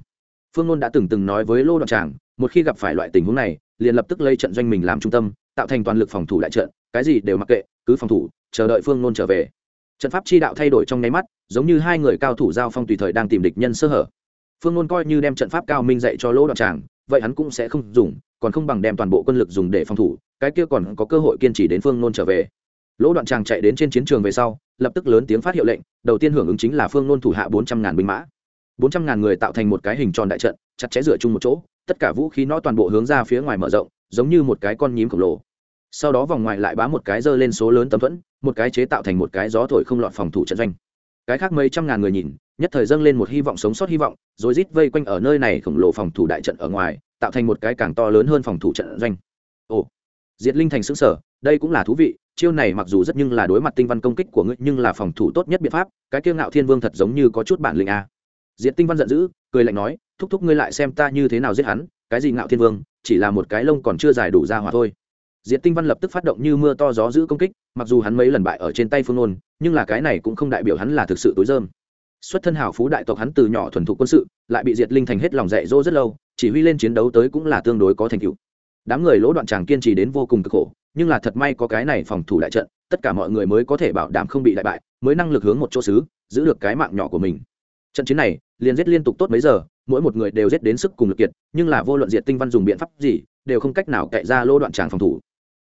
Phương nôn đã từng từng nói với lô đoạn tràng, một khi gặp phải loại tình huống này, liền lập tức lấy trận doanh mình làm trung tâm, tạo thành toàn lực phòng thủ đại trận, cái gì đều mặc kệ, cứ phòng thủ, chờ đợi phương nôn trở về. Trận pháp chi đạo thay đổi trong nháy mắt, giống như hai người cao thủ giao phong tùy thời đang tìm địch nhân sơ hở. Phương Nôn coi như đem trận pháp cao minh dạy cho lỗ đoạn tràng, vậy hắn cũng sẽ không dùng, còn không bằng đem toàn bộ quân lực dùng để phòng thủ, cái kia còn có cơ hội kiên trì đến phương Nôn trở về lỗ đoạn tràng chạy đến trên chiến trường về sau, lập tức lớn tiếng phát hiệu lệnh, đầu tiên hưởng ứng chính là phương nôn thủ hạ bốn trăm ngàn binh mã. Bốn trăm ngàn người tạo thành một cái hình tròn đại trận, chặt chẽ dựa chung một chỗ, tất cả vũ khí nó toàn bộ hướng ra phía ngoài mở rộng, giống như một cái con nhím khổng lồ. Sau đó vòng ngoài lại bá một cái dơ lên số lớn tấm thuẫn, một cái chế tạo thành một cái gió thổi không lọt phòng thủ trận doanh. Cái khác mấy trăm ngàn người nhìn, nhất thời dâng lên một hy vọng sống sót hy vọng, rồi rít vây quanh ở nơi này khổng lồ phòng thủ đại trận ở ngoài, tạo thành một cái càng to lớn hơn phòng thủ trận doanh. Ồ, diệt linh thành xứng sở, đây cũng là thú vị chiêu này mặc dù rất nhưng là đối mặt tinh văn công kích của ngươi, nhưng là phòng thủ tốt nhất biện pháp, cái kiêu ngạo thiên vương thật giống như có chút bản lĩnh a. Diệt tinh văn giận dữ, cười lạnh nói, thúc thúc ngươi lại xem ta như thế nào giết hắn, cái gì ngạo thiên vương, chỉ là một cái lông còn chưa dài đủ ra hỏa thôi. Diệt tinh văn lập tức phát động như mưa to gió giữ công kích, mặc dù hắn mấy lần bại ở trên tay phương ôn nhưng là cái này cũng không đại biểu hắn là thực sự tối dơm. Xuất thân hảo phú đại tộc hắn từ nhỏ thuần thục quân sự, lại bị diệt linh thành hết lòng dạy dỗ rất lâu, chỉ huy lên chiến đấu tới cũng là tương đối có thành tựu. Đám người lỗ đoạn tràng kiên trì đến vô cùng cực khổ nhưng là thật may có cái này phòng thủ đại trận, tất cả mọi người mới có thể bảo đảm không bị đại bại, mới năng lực hướng một chỗ xứ, giữ được cái mạng nhỏ của mình. Trận chiến này, liền giết liên tục tốt mấy giờ, mỗi một người đều giết đến sức cùng lực kiệt, nhưng là vô luận diệt tinh văn dùng biện pháp gì, đều không cách nào cậy ra lỗ đoạn tràng phòng thủ.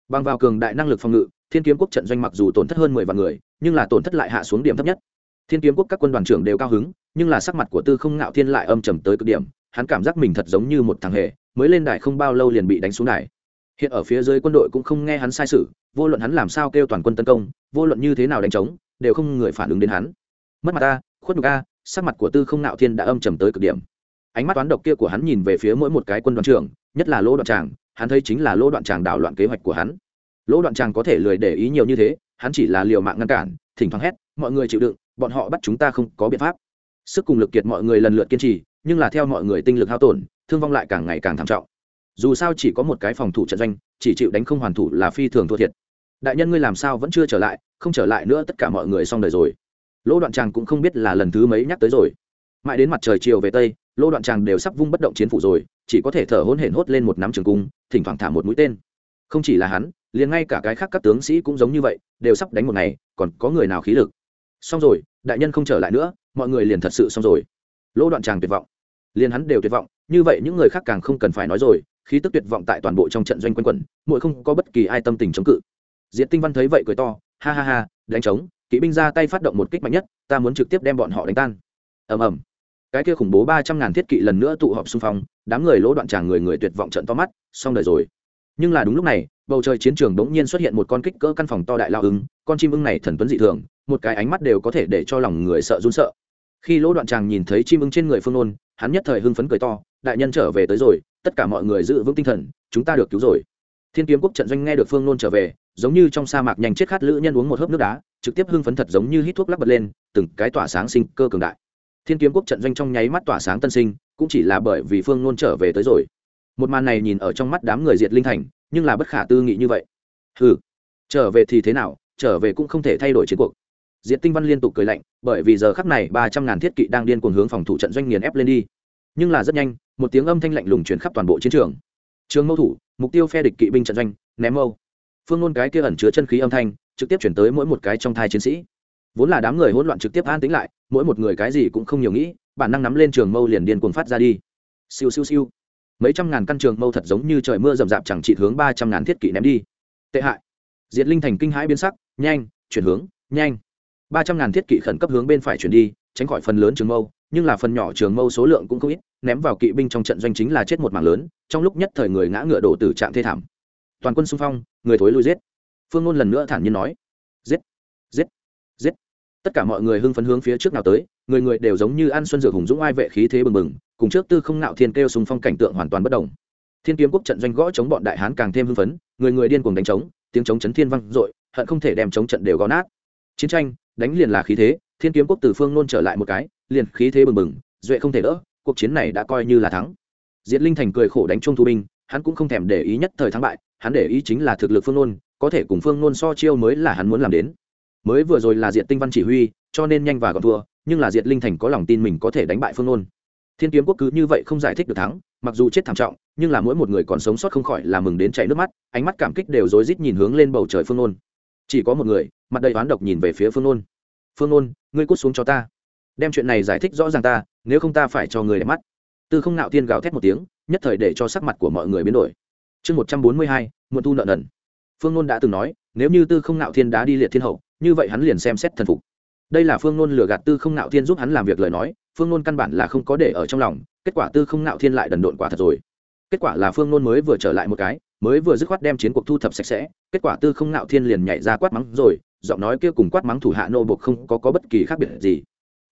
Bằng vào cường đại năng lực phòng ngự, thiên kiếm quốc trận doanh mặc dù tổn thất hơn mười vạn người, nhưng là tổn thất lại hạ xuống điểm thấp nhất. Thiên kiếm quốc các quân đoàn trưởng đều cao hứng, nhưng là sắc mặt của tư không ngạo thiên lại âm trầm tới cực điểm, hắn cảm giác mình thật giống như một thằng hề, mới lên đài không bao lâu liền bị đánh xuống đài hiện ở phía dưới quân đội cũng không nghe hắn sai sự, vô luận hắn làm sao kêu toàn quân tấn công, vô luận như thế nào đánh trống, đều không người phản ứng đến hắn. Mất mặt ta, khuất nhục a sắc mặt của tư không nạo thiên đã âm trầm tới cực điểm. Ánh mắt toán độc kia của hắn nhìn về phía mỗi một cái quân đoàn trưởng, nhất là lỗ đoạn tràng, hắn thấy chính là lỗ đoạn tràng đảo loạn kế hoạch của hắn. Lỗ đoạn tràng có thể lười để ý nhiều như thế, hắn chỉ là liều mạng ngăn cản, thỉnh thoảng hét, mọi người chịu đựng, bọn họ bắt chúng ta không có biện pháp. Sức cùng lực kiệt mọi người lần lượt kiên trì, nhưng là theo mọi người tinh lực hao tổn, thương vong lại càng ngày càng thảm trọng dù sao chỉ có một cái phòng thủ trận doanh, chỉ chịu đánh không hoàn thủ là phi thường thua thiệt. Đại nhân ngươi làm sao vẫn chưa trở lại, không trở lại nữa tất cả mọi người xong đời rồi. Lỗ đoạn tràng cũng không biết là lần thứ mấy nhắc tới rồi. Mãi đến mặt trời chiều về tây, lỗ đoạn tràng đều sắp vung bất động chiến phủ rồi, chỉ có thể thở hôn hển hốt lên một nắm trường cung, thỉnh thoảng thả một mũi tên. Không chỉ là hắn, liền ngay cả cái khác các tướng sĩ cũng giống như vậy, đều sắp đánh một ngày, còn có người nào khí lực. Xong rồi, đại nhân không trở lại nữa, mọi người liền thật sự xong rồi. Lỗ đoạn tràng tuyệt vọng. Liền hắn đều tuyệt vọng, như vậy những người khác càng không cần phải nói rồi khí tức tuyệt vọng tại toàn bộ trong trận doanh quân quẩn, mỗi không có bất kỳ ai tâm tình chống cự. Diện tinh văn thấy vậy cười to, ha ha ha, đánh trống, kỵ binh ra tay phát động một kích mạnh nhất, ta muốn trực tiếp đem bọn họ đánh tan. Ầm ầm. Cái kia khủng bố ba trăm ngàn thiết kỵ lần nữa tụ họp xung phong, đám người lỗ đoạn tràng người người tuyệt vọng trận to mắt, xong đời rồi. Nhưng là đúng lúc này, bầu trời chiến trường bỗng nhiên xuất hiện một con kích cỡ căn phòng to đại lao ứng, con chim ưng này thần tuấn dị thường, một cái ánh mắt đều có thể để cho lòng người sợ run sợ. Khi lỗ đoạn tràng nhìn thấy chim ưng trên người phương nôn, hắn nhất thời hưng phấn cười to, đại nhân trở về tới rồi tất cả mọi người giữ vững tinh thần, chúng ta được cứu rồi. Thiên kiếm quốc trận doanh nghe được phương nôn trở về, giống như trong sa mạc nhanh chết khát lữ nhân uống một hớp nước đá, trực tiếp hưng phấn thật giống như hít thuốc lắc bật lên, từng cái tỏa sáng sinh cơ cường đại. Thiên kiếm quốc trận doanh trong nháy mắt tỏa sáng tân sinh, cũng chỉ là bởi vì phương nôn trở về tới rồi. Một màn này nhìn ở trong mắt đám người diệt linh thành, nhưng là bất khả tư nghị như vậy. Ừ trở về thì thế nào, trở về cũng không thể thay đổi chiến cuộc. Diệt tinh văn liên tục cười lạnh, bởi vì giờ khắc này ba trăm ngàn thiết kỵ đang điên cuồng hướng phòng thủ trận doanh nghiền ép lên đi. Nhưng là rất nhanh một tiếng âm thanh lạnh lùng truyền khắp toàn bộ chiến trường. Trường mâu thủ, mục tiêu phe địch kỵ binh trận doanh, ném mâu. Phương ngôn cái kia ẩn chứa chân khí âm thanh, trực tiếp chuyển tới mỗi một cái trong thai chiến sĩ. Vốn là đám người hỗn loạn trực tiếp an tính lại, mỗi một người cái gì cũng không nhiều nghĩ, bản năng nắm lên trường mâu liền điên cuồng phát ra đi. Siêu siêu siêu. Mấy trăm ngàn căn trường mâu thật giống như trời mưa rầm rạp chẳng chỉ hướng ba trăm ngàn thiết kỵ ném đi. Tệ hại. Diệt linh thành kinh hãi biến sắc, nhanh, chuyển hướng, nhanh. Ba trăm ngàn thiết kỵ khẩn cấp hướng bên phải chuyển đi, tránh khỏi phần lớn trường mâu nhưng là phần nhỏ trường mâu số lượng cũng không ít, ném vào kỵ binh trong trận doanh chính là chết một mảng lớn, trong lúc nhất thời người ngã ngựa đổ tử trạng thê thảm. Toàn quân xung phong, người thối lui giết. Phương ngôn lần nữa thản nhiên nói, giết giết giết. Tất cả mọi người hưng phấn hướng phía trước nào tới, người người đều giống như an xuân dược hùng dũng ai vệ khí thế bừng bừng, cùng trước tư không nạo thiên kêu xung phong cảnh tượng hoàn toàn bất đồng. Thiên kiếm quốc trận doanh gõ chống bọn đại hán càng thêm hưng phấn, người người điên cuồng đánh trống, tiếng trống chấn thiên văng dội, hận không thể đem chống trận đều gõ nát. Chiến tranh, đánh liền là khí thế, thiên kiếm quốc từ phương nôn trở lại một cái liền khí thế bừng bừng, duệ không thể đỡ, cuộc chiến này đã coi như là thắng. Diệt linh thành cười khổ đánh chung thu binh, hắn cũng không thèm để ý nhất thời thắng bại, hắn để ý chính là thực lực phương nôn, có thể cùng phương nôn so chiêu mới là hắn muốn làm đến. Mới vừa rồi là diệt tinh văn chỉ huy, cho nên nhanh và gọn thua, nhưng là diệt linh thành có lòng tin mình có thể đánh bại phương nôn. Thiên kiếm quốc cứ như vậy không giải thích được thắng, mặc dù chết thảm trọng, nhưng là mỗi một người còn sống sót không khỏi là mừng đến chảy nước mắt, ánh mắt cảm kích đều rối rít nhìn hướng lên bầu trời phương nôn. Chỉ có một người, mặt đầy oán độc nhìn về phía phương nôn. Phương nôn, ngươi cút xuống cho ta đem chuyện này giải thích rõ ràng ta nếu không ta phải cho người đẹp mắt. Tư không nạo thiên gào thét một tiếng nhất thời để cho sắc mặt của mọi người biến đổi. Chương một trăm bốn mươi hai muộn thu nợ nần. Phương nôn đã từng nói nếu như tư không nạo thiên đã đi liệt thiên hậu như vậy hắn liền xem xét thần phục. Đây là phương nôn lừa gạt tư không nạo thiên giúp hắn làm việc lời nói phương nôn căn bản là không có để ở trong lòng kết quả tư không nạo thiên lại đần độn quả thật rồi. Kết quả là phương nôn mới vừa trở lại một cái mới vừa dứt khoát đem chiến cuộc thu thập sạch sẽ kết quả tư không nạo thiên liền nhảy ra quát mắng rồi giọng nói kia cùng quát mắng thủ hạ nô buộc không có, có bất kỳ khác biệt gì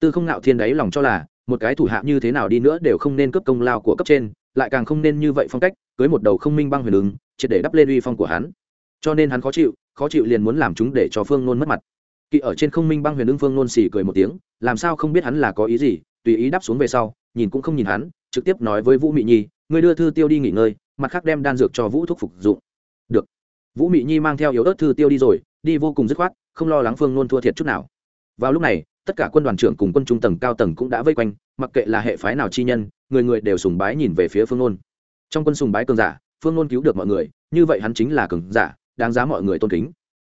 tư không ngạo thiên đáy lòng cho là, một cái thủ hạ như thế nào đi nữa đều không nên cấp công lao của cấp trên, lại càng không nên như vậy phong cách, cưới một đầu không minh băng huyền ứng, triệt để đắp lên uy phong của hắn. Cho nên hắn khó chịu khó chịu liền muốn làm chúng để cho phương nôn mất mặt. Kỵ ở trên không minh băng huyền ứng phương nôn xì cười một tiếng, làm sao không biết hắn là có ý gì, tùy ý đáp xuống về sau, nhìn cũng không nhìn hắn, trực tiếp nói với vũ mị nhi, ngươi đưa thư tiêu đi nghỉ ngơi, mặt khác đem đan dược cho vũ thuốc phục dụng. Được. Vũ mị nhi mang theo yếu ớt thư tiêu đi rồi, đi vô cùng dứt khoát, không lo lắng phương nôn thua thiệt chút nào. Vào lúc này tất cả quân đoàn trưởng cùng quân trung tầng cao tầng cũng đã vây quanh, mặc kệ là hệ phái nào chi nhân, người người đều sùng bái nhìn về phía phương nôn. Trong quân sùng bái cường giả, phương nôn cứu được mọi người, như vậy hắn chính là cường giả, đáng giá mọi người tôn kính.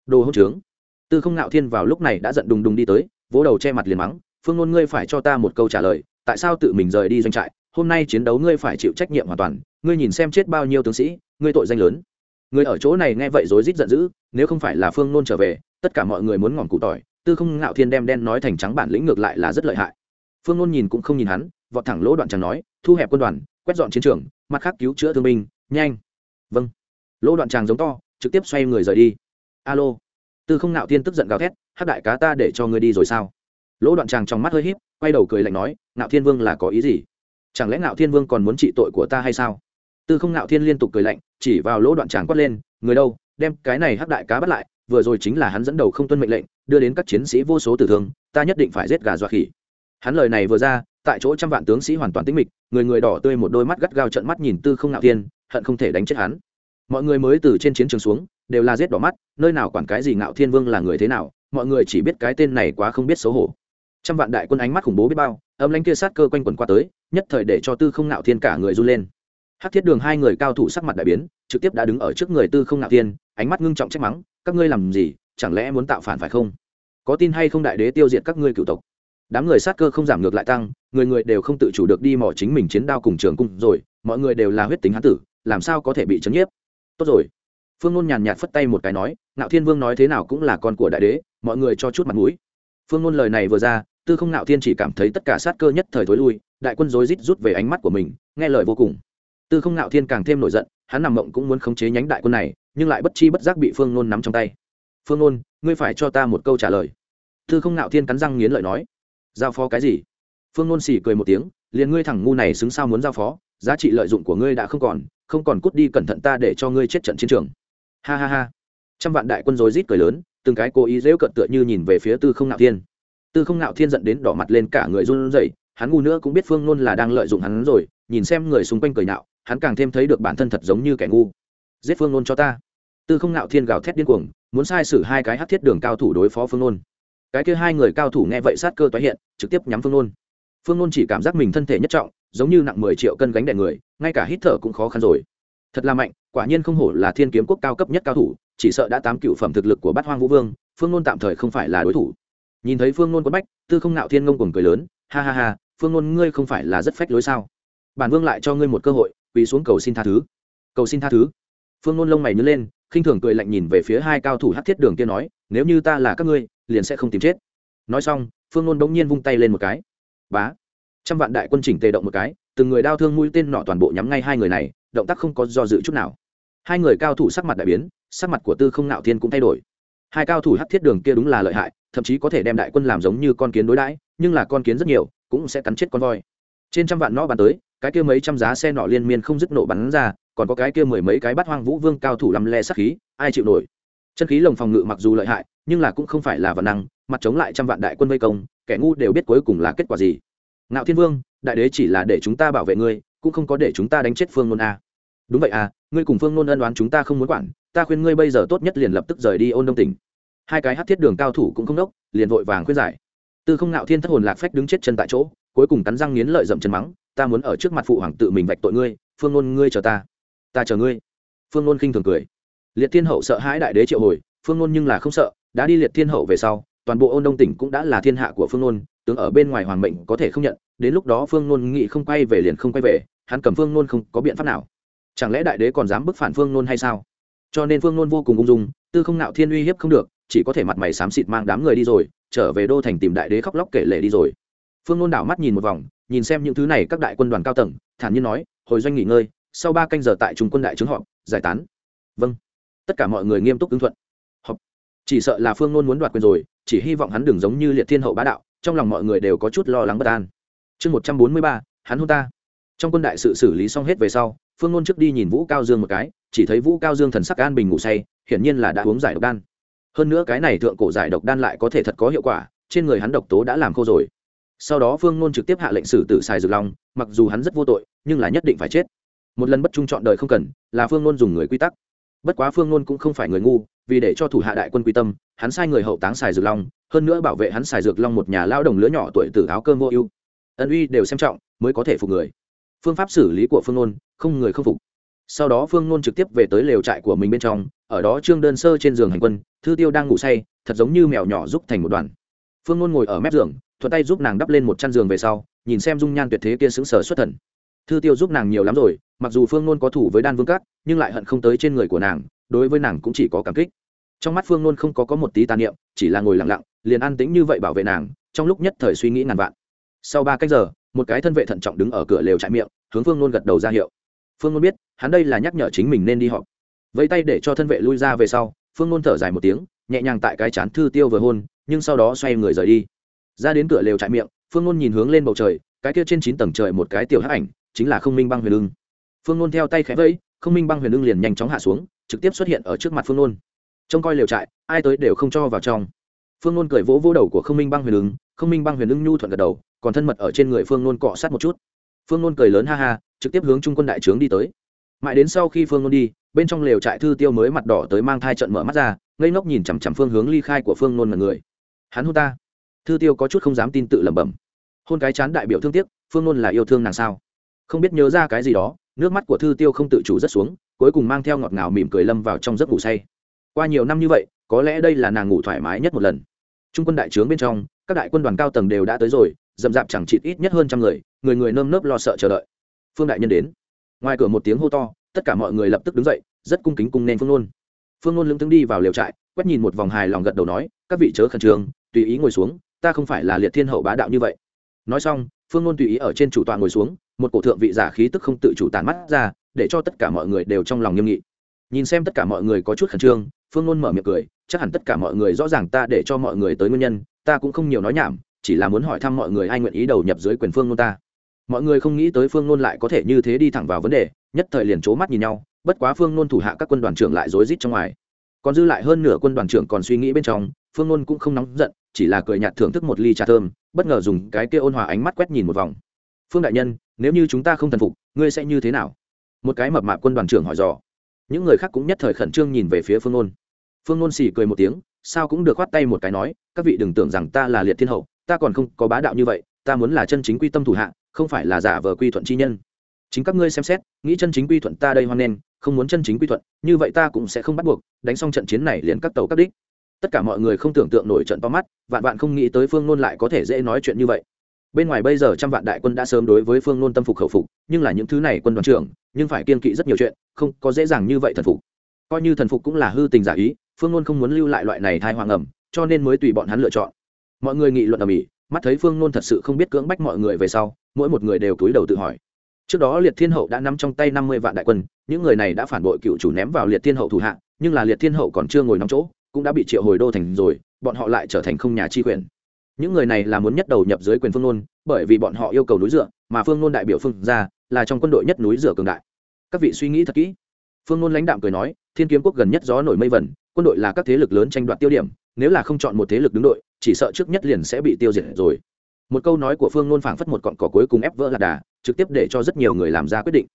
Đồ hỗn trướng. Tư không ngạo thiên vào lúc này đã giận đùng đùng đi tới, vỗ đầu che mặt liền mắng, phương nôn ngươi phải cho ta một câu trả lời, tại sao tự mình rời đi doanh trại, hôm nay chiến đấu ngươi phải chịu trách nhiệm hoàn toàn, ngươi nhìn xem chết bao nhiêu tướng sĩ, ngươi tội danh lớn. Người ở chỗ này nghe vậy rối rít giận dữ, nếu không phải là phương nôn trở về, tất cả mọi người muốn ngỏm cụ tỏi tư không ngạo thiên đem đen nói thành trắng bản lĩnh ngược lại là rất lợi hại. Phương nôn nhìn cũng không nhìn hắn, vọt thẳng lỗ đoạn chẳng nói, thu hẹp quân đoàn, quét dọn chiến trường, mặt khác cứu chữa thương binh, nhanh. Vâng. Lỗ đoạn tràng giống to, trực tiếp xoay người rời đi. Alo. Tư không ngạo thiên tức giận gào thét hát đại cá ta để cho ngươi đi rồi sao? Lỗ đoạn tràng trong mắt hơi h í p quay đầu cười lạnh nói, ngạo thiên vương là có ý gì? Chẳng lẽ ngạo thiên vương còn muốn trị tội của ta hay sao? Tư không ngạo thiên liên tục cười lạnh, chỉ vào lỗ đoạn tràng quát lên, người đâu, đem cái này hắc đại cá bắt lại, vừa rồi chính là hắn dẫn đầu không tuân mệnh lệnh đưa đến các chiến sĩ vô số tử thương, ta nhất định phải giết gà dọa khỉ. Hắn lời này vừa ra, tại chỗ trăm vạn tướng sĩ hoàn toàn tĩnh mịch, người người đỏ tươi một đôi mắt gắt gao trận mắt nhìn tư không ngạo thiên, hận không thể đánh chết hắn. Mọi người mới từ trên chiến trường xuống, đều là giết đỏ mắt, nơi nào quản cái gì ngạo thiên vương là người thế nào, mọi người chỉ biết cái tên này quá không biết xấu hổ. Trăm vạn đại quân ánh mắt khủng bố biết bao, âm lãnh kia sát cơ quanh quẩn qua tới, nhất thời để cho tư không ngạo thiên cả người run lên hát thiết đường hai người cao thủ sắc mặt đại biến, trực tiếp đã đứng ở trước người tư không ngạo thiên, ánh mắt ngưng trọng trách mắng, các ngươi làm gì? Chẳng lẽ muốn tạo phản phải không? Có tin hay không đại đế tiêu diệt các ngươi cựu tộc? Đám người sát cơ không giảm ngược lại tăng, người người đều không tự chủ được đi mỏ chính mình chiến đao cùng trường cung rồi, mọi người đều là huyết tính hán tử, làm sao có thể bị chấn nhiếp? Tốt rồi. Phương ngôn nhàn nhạt phất tay một cái nói, ngạo thiên vương nói thế nào cũng là con của đại đế, mọi người cho chút mặt mũi. Phương ngôn lời này vừa ra, tư không ngạo thiên chỉ cảm thấy tất cả sát cơ nhất thời thối lui, đại quân rối rít rút về ánh mắt của mình, nghe lời vô cùng tư không ngạo thiên càng thêm nổi giận, hắn nằm mộng cũng muốn khống chế nhánh đại quân này, nhưng lại bất chi bất giác bị phương nôn nắm trong tay. Phương nôn, ngươi phải cho ta một câu trả lời. Tư không ngạo thiên cắn răng nghiến lợi nói. Giao phó cái gì? Phương nôn xỉ cười một tiếng, liền ngươi thẳng ngu này xứng sao muốn giao phó, giá trị lợi dụng của ngươi đã không còn không còn cút đi cẩn thận ta để cho ngươi chết trận chiến trường. Ha ha ha. Trăm vạn đại quân rối rít cười lớn, từng cái cố ý dễu cận tựa như nhìn về phía tư không ngạo thiên. Tư không ngạo thiên giận đến đỏ mặt lên cả người run rẩy, hắn ngu nữa cũng biết phương nôn là đang lợi dụng hắn rồi, nhìn xem người xung quanh cười nạo hắn càng thêm thấy được bản thân thật giống như kẻ ngu. Giết phương nôn cho ta. Tư không ngạo thiên gào thét điên cuồng, muốn sai sử hai cái hát thiết đường cao thủ đối phó phương nôn. Cái kia hai người cao thủ nghe vậy sát cơ tái hiện, trực tiếp nhắm phương nôn. Phương nôn chỉ cảm giác mình thân thể nhất trọng, giống như nặng mười triệu cân gánh đè người, ngay cả hít thở cũng khó khăn rồi. Thật là mạnh, quả nhiên không hổ là thiên kiếm quốc cao cấp nhất cao thủ, chỉ sợ đã tám cựu phẩm thực lực của bát hoang vũ vương, phương nôn tạm thời không phải là đối thủ. Nhìn thấy phương nôn quất bách, tư không ngạo thiên ngông cùng cười lớn, ha ha ha, phương nôn ngươi không phải là rất phách lối sao? Bản vương lại cho ngươi một cơ hội quỳ xuống cầu xin tha thứ. Cầu xin tha thứ. Phương nôn lông mày nhớ lên, khinh thường cười lạnh nhìn về phía hai cao thủ hát thiết đường kia nói, nếu như ta là các ngươi, liền sẽ không tìm chết. Nói xong, phương nôn bỗng nhiên vung tay lên một cái. Bá! Trăm vạn đại quân chỉnh tề động một cái, từng người đao thương mũi tên nọ toàn bộ nhắm ngay hai người này, động tác không có do dự chút nào. Hai người cao thủ sắc mặt đại biến, sắc mặt của tư không nạo thiên cũng thay đổi. Hai cao thủ hát thiết đường kia đúng là lợi hại, thậm chí có thể đem đại quân làm giống như con kiến đối đãi, nhưng là con kiến rất nhiều, cũng sẽ cắn chết con voi. Trên trăm vạn nọ bắn tới cái kia mấy trăm giá xe nọ liên miên không dứt nổ bắn ra, còn có cái kia mười mấy cái bắt hoang vũ vương cao thủ lăm le sắc khí, ai chịu nổi? Chân khí lồng phòng ngự mặc dù lợi hại, nhưng là cũng không phải là vật năng, mặt chống lại trăm vạn đại quân vây công, kẻ ngu đều biết cuối cùng là kết quả gì. Ngạo thiên vương, đại đế chỉ là để chúng ta bảo vệ ngươi, cũng không có để chúng ta đánh chết phương nôn a. Đúng vậy à ngươi cùng phương nôn ân đoán chúng ta không muốn quản, ta khuyên ngươi bây giờ tốt nhất liền lập tức rời đi ôn đông tỉnh. Hai cái hát thiết đường cao thủ cũng không đốc, liền vội vàng khuyên giải. Tư không ngạo thiên thất hồn lạc phách đứng chết chân tại chỗ, cuối cùng cắn răng nghiến lợi dậm chân mắng ta muốn ở trước mặt phụ hoàng tự mình vạch tội ngươi, phương ngôn ngươi chờ ta ta chờ ngươi. Phương ngôn khinh thường cười. Liệt thiên hậu sợ hãi đại đế triệu hồi, phương ngôn nhưng là không sợ, đã đi liệt thiên hậu về sau, toàn bộ ôn đông tỉnh cũng đã là thiên hạ của phương ngôn, tướng ở bên ngoài hoàng mệnh có thể không nhận, đến lúc đó phương ngôn nghị không quay về liền không quay về, hắn cầm phương ngôn không có biện pháp nào. Chẳng lẽ đại đế còn dám bức phản phương ngôn hay sao? Cho nên phương ngôn vô cùng ung dung, tư không nạo thiên uy hiếp không được, chỉ có thể mặt mày xám xịt mang đám người đi rồi, trở về đô thành tìm đại đế khóc lóc kể lể đi rồi. Phương ngôn đảo mắt nhìn một vòng nhìn xem những thứ này các đại quân đoàn cao tầng, thản nhiên nói, hồi doanh nghỉ ngơi, sau ba canh giờ tại trung quân đại trướng họp, giải tán. Vâng. Tất cả mọi người nghiêm túc ứng thuận. Họp. Chỉ sợ là phương nôn muốn đoạt quyền rồi, chỉ hy vọng hắn đừng giống như liệt thiên hậu bá đạo, trong lòng mọi người đều có chút lo lắng bất an. Chương một trăm bốn mươi ba, hắn hôn ta. Trong quân đại sự xử lý xong hết về sau, phương nôn trước đi nhìn vũ cao dương một cái, chỉ thấy vũ cao dương thần sắc an bình ngủ say, hiển nhiên là đã uống giải độc đan. Hơn nữa cái này thượng cổ giải độc đan lại có thể thật có hiệu quả, trên người hắn độc tố đã làm khô rồi sau đó phương nôn trực tiếp hạ lệnh xử tử xài dược long, mặc dù hắn rất vô tội, nhưng là nhất định phải chết. Một lần bất trung chọn đời không cần, là phương nôn dùng người quy tắc. Bất quá phương nôn cũng không phải người ngu, vì để cho thủ hạ đại quân quy tâm, hắn sai người hậu táng xài dược long, hơn nữa bảo vệ hắn xài dược long một nhà lao đồng lứa nhỏ tuổi tử áo cơm vô ưu. Ân uy đều xem trọng, mới có thể phục người. Phương pháp xử lý của phương nôn, không người không phục. Sau đó phương nôn trực tiếp về tới lều trại của mình bên trong, ở đó trương đơn sơ trên giường hành quân, thư tiêu đang ngủ say, thật giống như mèo nhỏ giúp thành một đoàn. Phương nôn ngồi ở mép giường thuận tay giúp nàng đắp lên một chăn giường về sau, nhìn xem dung nhan tuyệt thế kia xứng sở xuất thần. Thư tiêu giúp nàng nhiều lắm rồi, mặc dù phương nôn có thủ với đan vương cát nhưng lại hận không tới trên người của nàng, đối với nàng cũng chỉ có cảm kích. Trong mắt phương nôn không có có một tí tàn niệm, chỉ là ngồi lặng lặng, liền an tĩnh như vậy bảo vệ nàng, trong lúc nhất thời suy nghĩ ngàn vạn. Sau ba cách giờ, một cái thân vệ thận trọng đứng ở cửa lều trại miệng, hướng phương nôn gật đầu ra hiệu. Phương nôn biết, hắn đây là nhắc nhở chính mình nên đi họp. Vẫy tay để cho thân vệ lui ra về sau, phương nôn thở dài một tiếng, nhẹ nhàng tại cái chán thư tiêu vừa hôn, nhưng sau đó xoay người rời đi ra đến cửa lều trại miệng, phương nôn nhìn hướng lên bầu trời, cái kia trên chín tầng trời một cái tiểu hắc ảnh, chính là không minh băng huyền ưng. Phương nôn theo tay khẽ vẫy, không minh băng huyền ưng liền nhanh chóng hạ xuống, trực tiếp xuất hiện ở trước mặt phương nôn. Trông coi lều trại, ai tới đều không cho vào trong. Phương nôn cười vỗ vỗ đầu của không minh băng huyền ưng, không minh băng huyền ưng nhu thuận gật đầu, còn thân mật ở trên người phương nôn cọ sát một chút. Phương nôn cười lớn ha ha, trực tiếp hướng trung quân đại trướng đi tới. Mãi đến sau khi phương nôn đi, bên trong lều trại thư tiêu mới mặt đỏ tới mang thai trận mở mắt ra, ngây ngốc nhìn chằm chằm phương hướng ly khai của phương nôn mật người. Hắn hô ta thư tiêu có chút không dám tin tự lẩm bẩm. Hôn cái chán đại biểu thương tiếc, phương nôn là yêu thương nàng sao? Không biết nhớ ra cái gì đó, nước mắt của thư tiêu không tự chủ rất xuống, cuối cùng mang theo ngọt ngào mỉm cười lâm vào trong giấc ngủ say. Qua nhiều năm như vậy, có lẽ đây là nàng ngủ thoải mái nhất một lần. Trung quân đại trướng bên trong, các đại quân đoàn cao tầng đều đã tới rồi, dậm dạp chẳng chịt ít nhất hơn trăm người người người nơm nớp lo sợ chờ đợi. Phương đại nhân đến. Ngoài cửa một tiếng hô to, tất cả mọi người lập tức đứng dậy, rất cung kính cung nên phương nôn. Phương nôn lững tướng đi vào liều trại, quét nhìn một vòng hài lòng gật đầu nói, các vị chớ khẩn trương, tùy ý ngồi xuống ta không phải là liệt thiên hậu bá đạo như vậy. Nói xong, phương ngôn tùy ý ở trên chủ tọa ngồi xuống, một cổ thượng vị giả khí tức không tự chủ tàn mắt ra, để cho tất cả mọi người đều trong lòng nghiêm nghị. Nhìn xem tất cả mọi người có chút khẩn trương, phương ngôn mở miệng cười, chắc hẳn tất cả mọi người rõ ràng ta để cho mọi người tới nguyên nhân, ta cũng không nhiều nói nhảm, chỉ là muốn hỏi thăm mọi người ai nguyện ý đầu nhập dưới quyền phương ngôn ta. Mọi người không nghĩ tới phương ngôn lại có thể như thế đi thẳng vào vấn đề, nhất thời liền c mắt nhìn nhau, bất quá phương ngôn thủ hạ các quân đoàn trưởng lại rối rít trong ngoài. Còn dư lại hơn nửa quân đoàn trưởng còn suy nghĩ bên trong, phương ngôn cũng không nóng giận chỉ là cười nhạt thưởng thức một ly trà thơm, bất ngờ dùng cái kia ôn hòa ánh mắt quét nhìn một vòng. Phương đại nhân, nếu như chúng ta không thần phục, ngươi sẽ như thế nào? Một cái mập mạp quân đoàn trưởng hỏi dò. Những người khác cũng nhất thời khẩn trương nhìn về phía phương nôn. Phương nôn xì cười một tiếng, sao cũng được khoát tay một cái nói, các vị đừng tưởng rằng ta là liệt thiên hậu, ta còn không có bá đạo như vậy, ta muốn là chân chính quy tâm thủ hạ, không phải là giả vờ quy thuận chi nhân. Chính các ngươi xem xét, nghĩ chân chính quy thuận ta đây hoan nghênh, không muốn chân chính quy thuận, như vậy ta cũng sẽ không bắt buộc, đánh xong trận chiến này liền các tàu các đích tất cả mọi người không tưởng tượng nổi trận to mắt, vạn vạn không nghĩ tới phương nôn lại có thể dễ nói chuyện như vậy. Bên ngoài bây giờ trăm vạn đại quân đã sớm đối với phương nôn tâm phục khẩu phục, nhưng là những thứ này quân đoàn trưởng, nhưng phải kiên kỵ rất nhiều chuyện, không có dễ dàng như vậy thần phục. Coi như thần phục cũng là hư tình giả ý, phương nôn không muốn lưu lại loại này thai hoàng ẩm, cho nên mới tùy bọn hắn lựa chọn. Mọi người nghị luận ở mỹ mắt thấy phương nôn thật sự không biết cưỡng bách mọi người về sau, mỗi một người đều cúi đầu tự hỏi. Trước đó liệt thiên hậu đã nắm trong tay năm mươi vạn đại quân, những người này đã phản bội cựu chủ ném vào liệt thiên hậu thủ hạ, nhưng là liệt thiên hậu còn chưa ngồi nóng chỗ cũng đã bị triệu hồi đô thành rồi, bọn họ lại trở thành không nhà chi quyền. Những người này là muốn nhất đầu nhập dưới quyền phương nôn, bởi vì bọn họ yêu cầu núi dựa, mà phương nôn đại biểu phương ra là trong quân đội nhất núi dựa cường đại. Các vị suy nghĩ thật kỹ. Phương nôn lãnh đạm cười nói, thiên kiếm quốc gần nhất gió nổi mây vẩn quân đội là các thế lực lớn tranh đoạt tiêu điểm, nếu là không chọn một thế lực đứng đội, chỉ sợ trước nhất liền sẽ bị tiêu diệt rồi. Một câu nói của phương nôn phảng phất một cọn cỏ cuối cùng ép vỡ lạc đà, trực tiếp để cho rất nhiều người làm ra quyết định.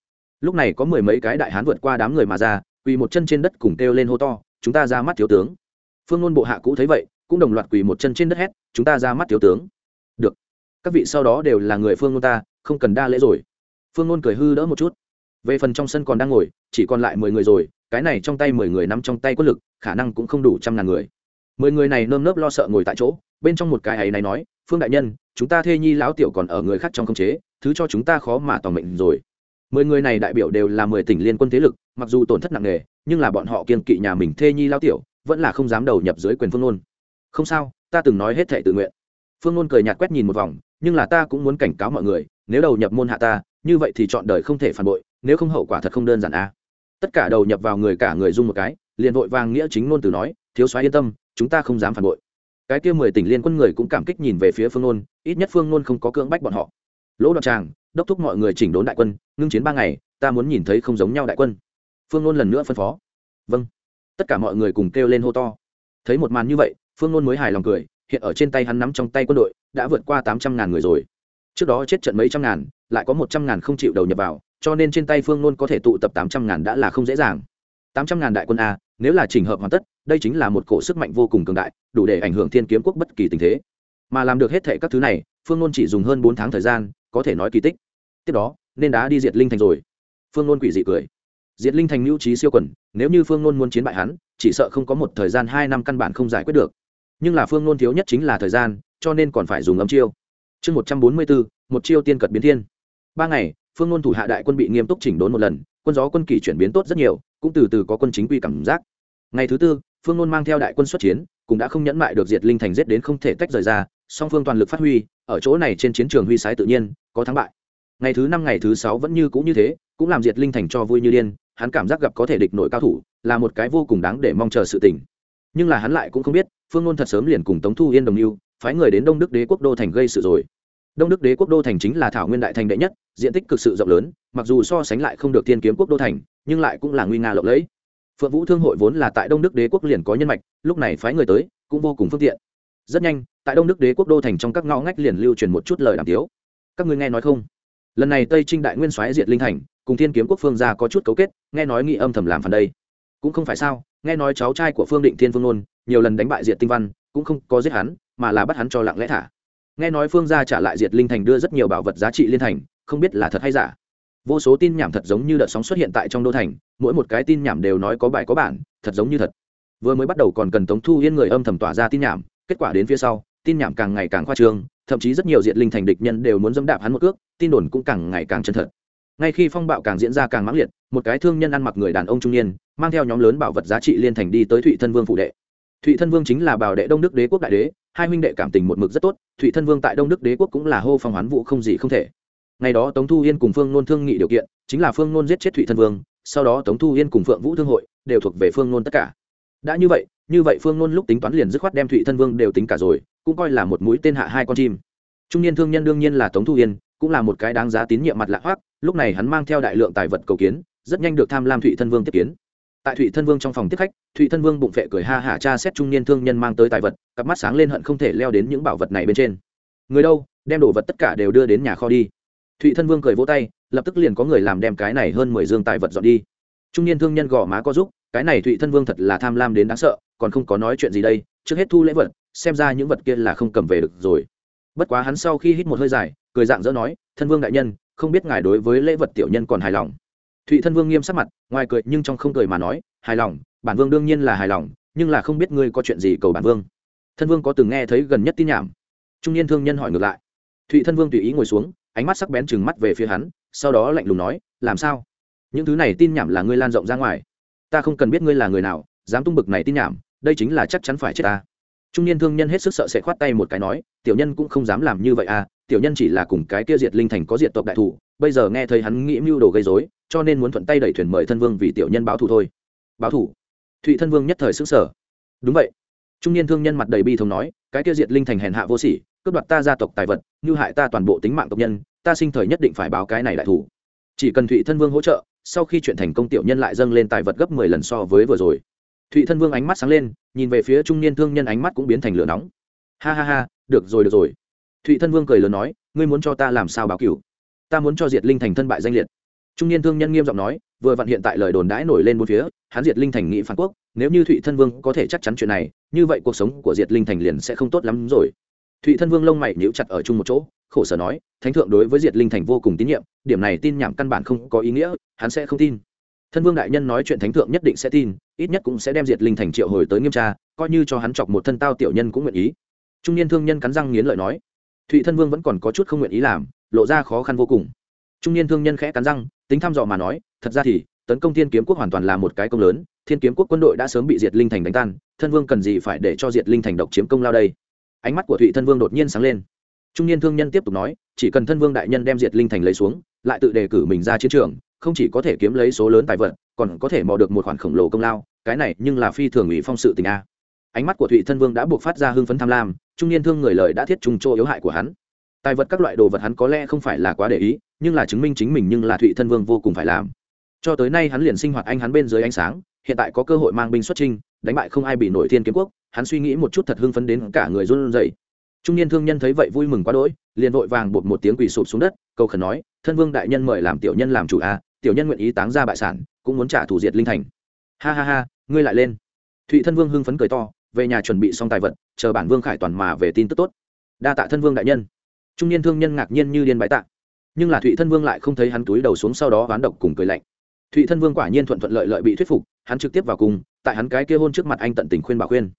Lúc này có mười mấy cái đại hán vượt qua đám người mà ra, quỳ một chân trên đất cùng kêu lên hô to, chúng ta ra mắt thiếu tướng phương ngôn bộ hạ cũ thấy vậy, cũng đồng loạt quỳ một chân trên đất hét, chúng ta ra mắt thiếu tướng. Được, các vị sau đó đều là người phương ngôn ta, không cần đa lễ rồi. Phương ngôn cười hư đỡ một chút. Về phần trong sân còn đang ngồi, chỉ còn lại mười người rồi, cái này trong tay mười người nắm trong tay quân lực, khả năng cũng không đủ trăm ngàn người. Mười người này nơm nớp lo sợ ngồi tại chỗ, bên trong một cái ấy này nói, phương đại nhân, chúng ta thê nhi lão tiểu còn ở người khác trong không chế, thứ cho chúng ta khó mà tỏ mệnh rồi. Mười người này đại biểu đều là mười tỉnh liên quân thế lực, mặc dù tổn thất nặng nề, nhưng là bọn họ kiên kỵ nhà mình thê nhi lão tiểu vẫn là không dám đầu nhập dưới quyền phương nôn. Không sao, ta từng nói hết thệ tự nguyện. Phương nôn cười nhạt quét nhìn một vòng, nhưng là ta cũng muốn cảnh cáo mọi người, nếu đầu nhập môn hạ ta, như vậy thì chọn đời không thể phản bội, nếu không hậu quả thật không đơn giản a. À. tất cả đầu nhập vào người cả người dung một cái, liền vội vàng nghĩa chính ngôn từ nói, thiếu soái yên tâm, chúng ta không dám phản bội. Cái kia mười tỉnh liên quân người cũng cảm kích nhìn về phía phương nôn, ít nhất phương nôn không có cưỡng bách bọn họ. Lỗ đoạn tràng, đốc thúc mọi người chỉnh đốn đại quân, ngưng chiến ba ngày, ta muốn nhìn thấy không giống nhau đại quân. Phương nôn lần nữa phân phó. Vâng tất cả mọi người cùng kêu lên hô to. Thấy một màn như vậy, phương nôn mới hài lòng cười, hiện ở trên tay hắn nắm trong tay quân đội, đã vượt qua tám trăm ngàn người rồi. Trước đó chết trận mấy trăm ngàn, lại có một trăm ngàn không chịu đầu nhập vào, cho nên trên tay phương nôn có thể tụ tập tám trăm ngàn đã là không dễ dàng. tám trăm ngàn đại quân a, nếu là trình hợp hoàn tất, đây chính là một cổ sức mạnh vô cùng cường đại, đủ để ảnh hưởng thiên kiếm quốc bất kỳ tình thế. Mà làm được hết thệ các thứ này, phương nôn chỉ dùng hơn bốn tháng thời gian, có thể nói kỳ tích. Tiếp đó, nên đã đi diệt linh thành rồi. Phương nôn quỷ dị cười diệt linh thành mưu trí siêu quần, nếu như phương nôn muốn chiến bại hắn, chỉ sợ không có một thời gian hai năm căn bản không giải quyết được. Nhưng là phương nôn thiếu nhất chính là thời gian, cho nên còn phải dùng ấm chiêu. Chương một trăm bốn mươi bốn, một chiêu tiên cật biến thiên. Ba ngày, phương nôn thủ hạ đại quân bị nghiêm túc chỉnh đốn một lần, quân gió quân kỷ chuyển biến tốt rất nhiều, cũng từ từ có quân chính quy cảm giác. Ngày thứ tư, phương nôn mang theo đại quân xuất chiến, cũng đã không nhẫn mại được diệt linh thành giết đến không thể tách rời ra, song phương toàn lực phát huy, ở chỗ này trên chiến trường huy sái tự nhiên, có thắng bại. Ngày thứ năm, ngày thứ sáu vẫn như cũ như thế, cũng làm diệt linh thành cho vui như điên hắn cảm giác gặp có thể địch nổi cao thủ, là một cái vô cùng đáng để mong chờ sự tình. Nhưng là hắn lại cũng không biết, phương ngôn thật sớm liền cùng tống thu yên đồng mưu, phái người đến đông đức đế quốc đô thành gây sự rồi. Đông đức đế quốc đô thành chính là thảo nguyên đại thành đệ nhất, diện tích cực sự rộng lớn, mặc dù so sánh lại không được thiên kiếm quốc đô thành, nhưng lại cũng là nguy nga lộng lẫy. Phượng vũ thương hội vốn là tại đông đức đế quốc liền có nhân mạch, lúc này phái người tới, cũng vô cùng phương tiện. Rất nhanh, tại đông đức đế quốc đô thành trong các ngõ ngách liền lưu truyền một chút lời đàm tiếu. Các ngươi nghe nói không? Lần này tây trinh đại nguyên soái diệt linh thành, cùng thiên kiếm quốc phương gia có chút cấu kết, nghe nói nghị âm thầm làm phản đây. Cũng không phải sao, nghe nói cháu trai của phương định thiên phương nôn, nhiều lần đánh bại diệt tinh văn, cũng không có giết hắn, mà là bắt hắn cho lặng lẽ thả. Nghe nói phương gia trả lại diệt linh thành đưa rất nhiều bảo vật giá trị liên thành, không biết là thật hay giả. Vô số tin nhảm thật giống như đợt sóng xuất hiện tại trong đô thành, mỗi một cái tin nhảm đều nói có bài có bản, thật giống như thật. Vừa mới bắt đầu còn cần tống thu yên người âm thầm tỏa ra tin nhảm, kết quả đến phía sau, tin nhảm càng ngày càng khoa trương thậm chí rất nhiều diện linh thành địch nhân đều muốn dẫm đạp hắn một cước, tin đồn cũng càng ngày càng chân thật. Ngay khi phong bạo càng diễn ra càng mãng liệt, một cái thương nhân ăn mặc người đàn ông trung niên, mang theo nhóm lớn bảo vật giá trị liên thành đi tới thụy thân vương phụ đệ. Thụy thân vương chính là bảo đệ đông đức đế quốc đại đế, hai huynh đệ cảm tình một mực rất tốt, thụy thân vương tại đông đức đế quốc cũng là hô phong hoán vụ không gì không thể. Ngày đó tống thu yên cùng phương nôn thương nghị điều kiện, chính là phương nôn giết chết thụy thân vương, sau đó tống thu yên cùng phượng vũ thương hội đều thuộc về phương nôn tất cả. Đã như vậy như vậy phương nôn lúc tính toán liền dứt khoát đem thụy thân vương đều tính cả rồi cũng coi là một mũi tên hạ hai con chim. Trung niên thương nhân đương nhiên là tống thu yên, cũng là một cái đáng giá tín nhiệm mặt lạ hoác lúc này hắn mang theo đại lượng tài vật cầu kiến, rất nhanh được tham lam thụy thân vương tiếp kiến. Tại thụy thân vương trong phòng tiếp khách, thụy thân vương bụng phệ cười ha hả cha xét trung niên thương nhân mang tới tài vật, cặp mắt sáng lên hận không thể leo đến những bảo vật này bên trên. Người đâu, đem đồ vật tất cả đều đưa đến nhà kho đi. Thụy thân vương cười vỗ tay, lập tức liền có người làm đem cái này hơn mười dương tài vật dọn đi. Trung niên thương nhân gõ má có giúp cái này thụy thân vương thật là tham lam đến đáng sợ, còn không có nói chuyện gì đây, trước hết thu lễ vật xem ra những vật kia là không cầm về được rồi. Bất quá hắn sau khi hít một hơi dài, cười dạng dỡ nói, thân vương đại nhân, không biết ngài đối với lễ vật tiểu nhân còn hài lòng? Thụy thân vương nghiêm sắc mặt, ngoài cười nhưng trong không cười mà nói, hài lòng, bản vương đương nhiên là hài lòng, nhưng là không biết ngươi có chuyện gì cầu bản vương. Thân vương có từng nghe thấy gần nhất tin nhảm? Trung niên thương nhân hỏi ngược lại. Thụy thân vương tùy ý ngồi xuống, ánh mắt sắc bén chừng mắt về phía hắn, sau đó lạnh lùng nói, làm sao? Những thứ này tin nhảm là ngươi lan rộng ra ngoài. Ta không cần biết ngươi là người nào, dám tung bực này tin nhảm, đây chính là chắc chắn phải chết ta trung niên thương nhân hết sức sợ sẽ khoát tay một cái nói, tiểu nhân cũng không dám làm như vậy à tiểu nhân chỉ là cùng cái kia diệt linh thành có diệt tộc đại thủ, bây giờ nghe thấy hắn nghĩ mưu đồ gây dối cho nên muốn thuận tay đẩy thuyền mời thân vương vì tiểu nhân báo thù thôi. Báo thù? Thụy thân vương nhất thời xứng sở đúng vậy. Trung niên thương nhân mặt đầy bi thống nói, cái kia diệt linh thành hèn hạ vô sỉ, cướp đoạt ta gia tộc tài vật, như hại ta toàn bộ tính mạng tộc nhân, ta sinh thời nhất định phải báo cái này đại thủ. Chỉ cần thụy thân vương hỗ trợ, sau khi chuyện thành công tiểu nhân lại dâng lên tài vật gấp mười lần so với vừa rồi thụy thân vương ánh mắt sáng lên, nhìn về phía trung niên thương nhân ánh mắt cũng biến thành lửa nóng. Ha ha ha, được rồi được rồi. Thụy thân vương cười lớn nói, ngươi muốn cho ta làm sao báo cửu? Ta muốn cho diệt linh thành thân bại danh liệt. Trung niên thương nhân nghiêm giọng nói, vừa vặn hiện tại lời đồn đãi nổi lên bốn phía, hắn diệt linh thành nghị phản quốc, nếu như thụy thân vương có thể chắc chắn chuyện này, như vậy cuộc sống của diệt linh thành liền sẽ không tốt lắm rồi. Thụy thân vương lông mày nhíu chặt ở chung một chỗ, khổ sở nói, thánh thượng đối với diệt linh thành vô cùng tín nhiệm, điểm này tin nhảm căn bản không có ý nghĩa, hắn sẽ không tin thân vương đại nhân nói chuyện thánh thượng nhất định sẽ tin, ít nhất cũng sẽ đem diệt linh thành triệu hồi tới nghiêm tra, coi như cho hắn chọc một thân tao tiểu nhân cũng nguyện ý. Trung niên thương nhân cắn răng nghiến lợi nói. Thụy thân vương vẫn còn có chút không nguyện ý làm, lộ ra khó khăn vô cùng. Trung niên thương nhân khẽ cắn răng, tính thăm dò mà nói, thật ra thì, tấn công thiên kiếm quốc hoàn toàn là một cái công lớn, thiên kiếm quốc quân đội đã sớm bị diệt linh thành đánh tan, thân vương cần gì phải để cho diệt linh thành độc chiếm công lao đây? Ánh mắt của thụy thân vương đột nhiên sáng lên. Trung niên thương nhân tiếp tục nói, chỉ cần thân vương đại nhân đem diệt linh thành lấy xuống, lại tự đề cử mình ra chiến trường không chỉ có thể kiếm lấy số lớn tài vật, còn có thể mò được một khoản khổng lồ công lao, cái này nhưng là phi thường ủy phong sự tình a. Ánh mắt của thụy thân vương đã buộc phát ra hưng phấn tham lam, trung niên thương người lời đã thiết trùng chỗ yếu hại của hắn. Tài vật các loại đồ vật hắn có lẽ không phải là quá để ý, nhưng là chứng minh chính mình nhưng là thụy thân vương vô cùng phải làm. Cho tới nay hắn liền sinh hoạt anh hắn bên dưới ánh sáng, hiện tại có cơ hội mang binh xuất trinh, đánh bại không ai bị nổi thiên kiếm quốc, hắn suy nghĩ một chút thật hưng phấn đến cả người run rẩy. Trung niên thương nhân thấy vậy vui mừng quá đỗi, liền vội vàng bột một tiếng quỳ sụp xuống đất, cầu khẩn nói, thân vương đại nhân mời làm tiểu nhân làm chủ a tiểu nhân nguyện ý táng ra bại sản, cũng muốn trả thủ diệt linh thành. Ha ha ha, ngươi lại lên. Thụy thân vương hưng phấn cười to, về nhà chuẩn bị xong tài vật, chờ bản vương khải toàn mà về tin tức tốt. Đa tạ thân vương đại nhân. Trung niên thương nhân ngạc nhiên như điên bái tạ. Nhưng là thụy thân vương lại không thấy hắn túi đầu xuống sau đó oán độc cùng cười lạnh. Thụy thân vương quả nhiên thuận thuận lợi lợi bị thuyết phục, hắn trực tiếp vào cùng, tại hắn cái kia hôn trước mặt anh tận tình khuyên bảo khuyên.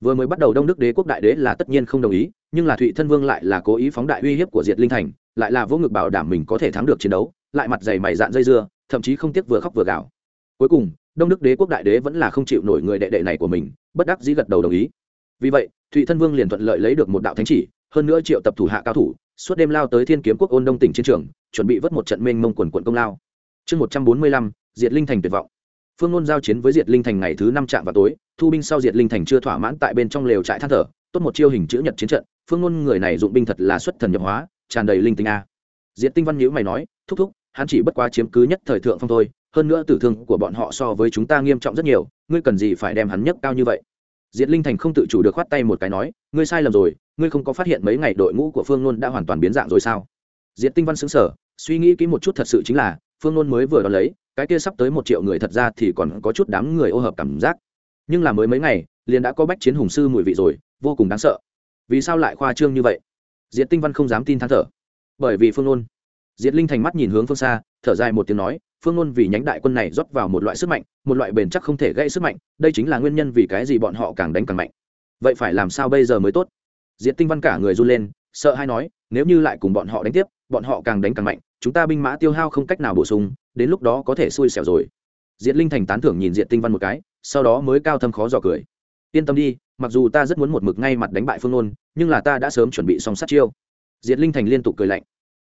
Vừa mới bắt đầu đông đức đế quốc đại đế là tất nhiên không đồng ý, nhưng là thụy thân vương lại là cố ý phóng đại uy hiếp của diệt linh thành, lại là vô ngực bảo đảm mình có thể thắng được chiến đấu, lại mặt dày mày dạn dây dưa thậm chí không tiếc vừa khóc vừa gào. Cuối cùng, đông đức đế quốc đại đế vẫn là không chịu nổi người đệ đệ này của mình, bất đắc dĩ gật đầu đồng ý. Vì vậy, thụy thân vương liền thuận lợi lấy được một đạo thánh chỉ, hơn nữa triệu tập thủ hạ cao thủ, suốt đêm lao tới thiên kiếm quốc ôn đông tỉnh chiến trường, chuẩn bị vớt một trận mênh mông quần quận công lao. Chương một trăm bốn mươi lăm, diệt linh thành tuyệt vọng. Phương ngôn giao chiến với diệt linh thành ngày thứ năm trạm vào tối, thu binh sau diệt linh thành chưa thỏa mãn tại bên trong lều trại than thở, tốt một chiêu hình chữ nhật chiến trận, phương ngôn người này dụng binh thật là xuất thần nhập hóa, tràn đầy linh tinh a. Diệt tinh văn nhữ mày nói, thúc thúc hắn chỉ bất quá chiếm cứ nhất thời thượng phong thôi, hơn nữa tử thương của bọn họ so với chúng ta nghiêm trọng rất nhiều, ngươi cần gì phải đem hắn nhấc cao như vậy? Diệt linh thành không tự chủ được khoát tay một cái nói, ngươi sai lầm rồi, ngươi không có phát hiện mấy ngày đội ngũ của phương nôn đã hoàn toàn biến dạng rồi sao? Diệt tinh văn xứng sở suy nghĩ kỹ một chút thật sự chính là, phương nôn mới vừa đón lấy, cái kia sắp tới một triệu người thật ra thì còn có chút đám người ô hợp cảm giác. Nhưng là mới mấy ngày, liền đã có bách chiến hùng sư mùi vị rồi, vô cùng đáng sợ. Vì sao lại khoa trương như vậy? Diệt tinh văn không dám tin thắng thở. Bởi vì phương nôn diệt linh thành mắt nhìn hướng phương xa, thở dài một tiếng nói, phương ngôn vì nhánh đại quân này rót vào một loại sức mạnh, một loại bền chắc không thể gây sức mạnh, đây chính là nguyên nhân vì cái gì bọn họ càng đánh càng mạnh. Vậy phải làm sao bây giờ mới tốt? Diệt tinh văn cả người run lên, sợ hay nói, nếu như lại cùng bọn họ đánh tiếp, bọn họ càng đánh càng mạnh, chúng ta binh mã tiêu hao không cách nào bổ sung, đến lúc đó có thể xui xẻo rồi. Diệt linh thành tán thưởng nhìn diệt tinh văn một cái, sau đó mới cao thâm khó dò cười. Yên tâm đi, mặc dù ta rất muốn một mực ngay mặt đánh bại phương nôn, nhưng là ta đã sớm chuẩn bị xong sát chiêu. Diệt linh thành liên tục cười lạnh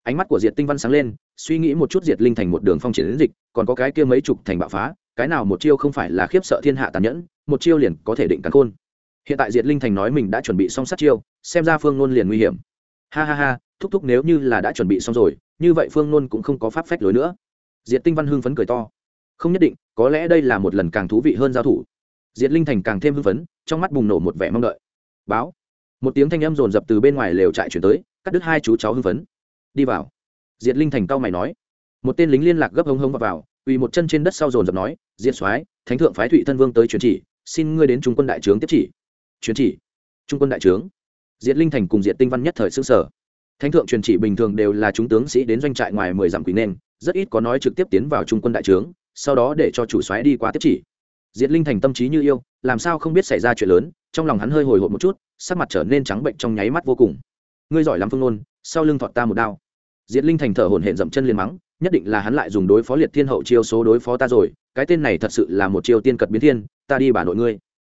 ánh mắt của diệt tinh văn sáng lên, suy nghĩ một chút diệt linh thành một đường phong triển đến dịch, còn có cái kia mấy chục thành bạo phá, cái nào một chiêu không phải là khiếp sợ thiên hạ tàn nhẫn, một chiêu liền có thể định cắn khôn. Hiện tại diệt linh thành nói mình đã chuẩn bị xong sát chiêu, xem ra phương nôn liền nguy hiểm. Ha ha ha, thúc thúc nếu như là đã chuẩn bị xong rồi, như vậy phương nôn cũng không có pháp phách lối nữa. Diệt tinh văn hưng phấn cười to. Không nhất định, có lẽ đây là một lần càng thú vị hơn giao thủ. Diệt linh thành càng thêm hưng phấn, trong mắt bùng nổ một vẻ mong đợi. Báo. Một tiếng thanh âm rồn rập từ bên ngoài lều trại chuyển tới, cắt đứt hai chú cháu hưng phấn đi vào. Diệt linh thành cao mày nói. Một tên lính liên lạc gấp hông hông vào, vào uy một chân trên đất sau dồn dập nói diệt soái thánh thượng phái thụy thân vương tới truyền chỉ xin ngươi đến trung quân đại trướng tiếp chỉ. Truyền chỉ? Trung quân đại trướng? Diệt linh thành cùng diệt tinh văn nhất thời xương sở thánh thượng truyền chỉ bình thường đều là chúng tướng sĩ đến doanh trại ngoài mười dặm quỷ nên rất ít có nói trực tiếp tiến vào trung quân đại trướng sau đó để cho chủ soái đi qua tiếp chỉ. Diệt linh thành tâm trí như yêu làm sao không biết xảy ra chuyện lớn trong lòng hắn hơi hồi hộp một chút sắc mặt trở nên trắng bệnh trong nháy mắt vô cùng. Ngươi giỏi lắm phương nôn sau lưng thọt ta một đao diệt linh thành thở hổn hển dậm chân liền mắng, nhất định là hắn lại dùng đối phó liệt thiên hậu chiêu số đối phó ta rồi, cái tên này thật sự là một chiêu tiên cật biến thiên, ta đi bà nội ngươi.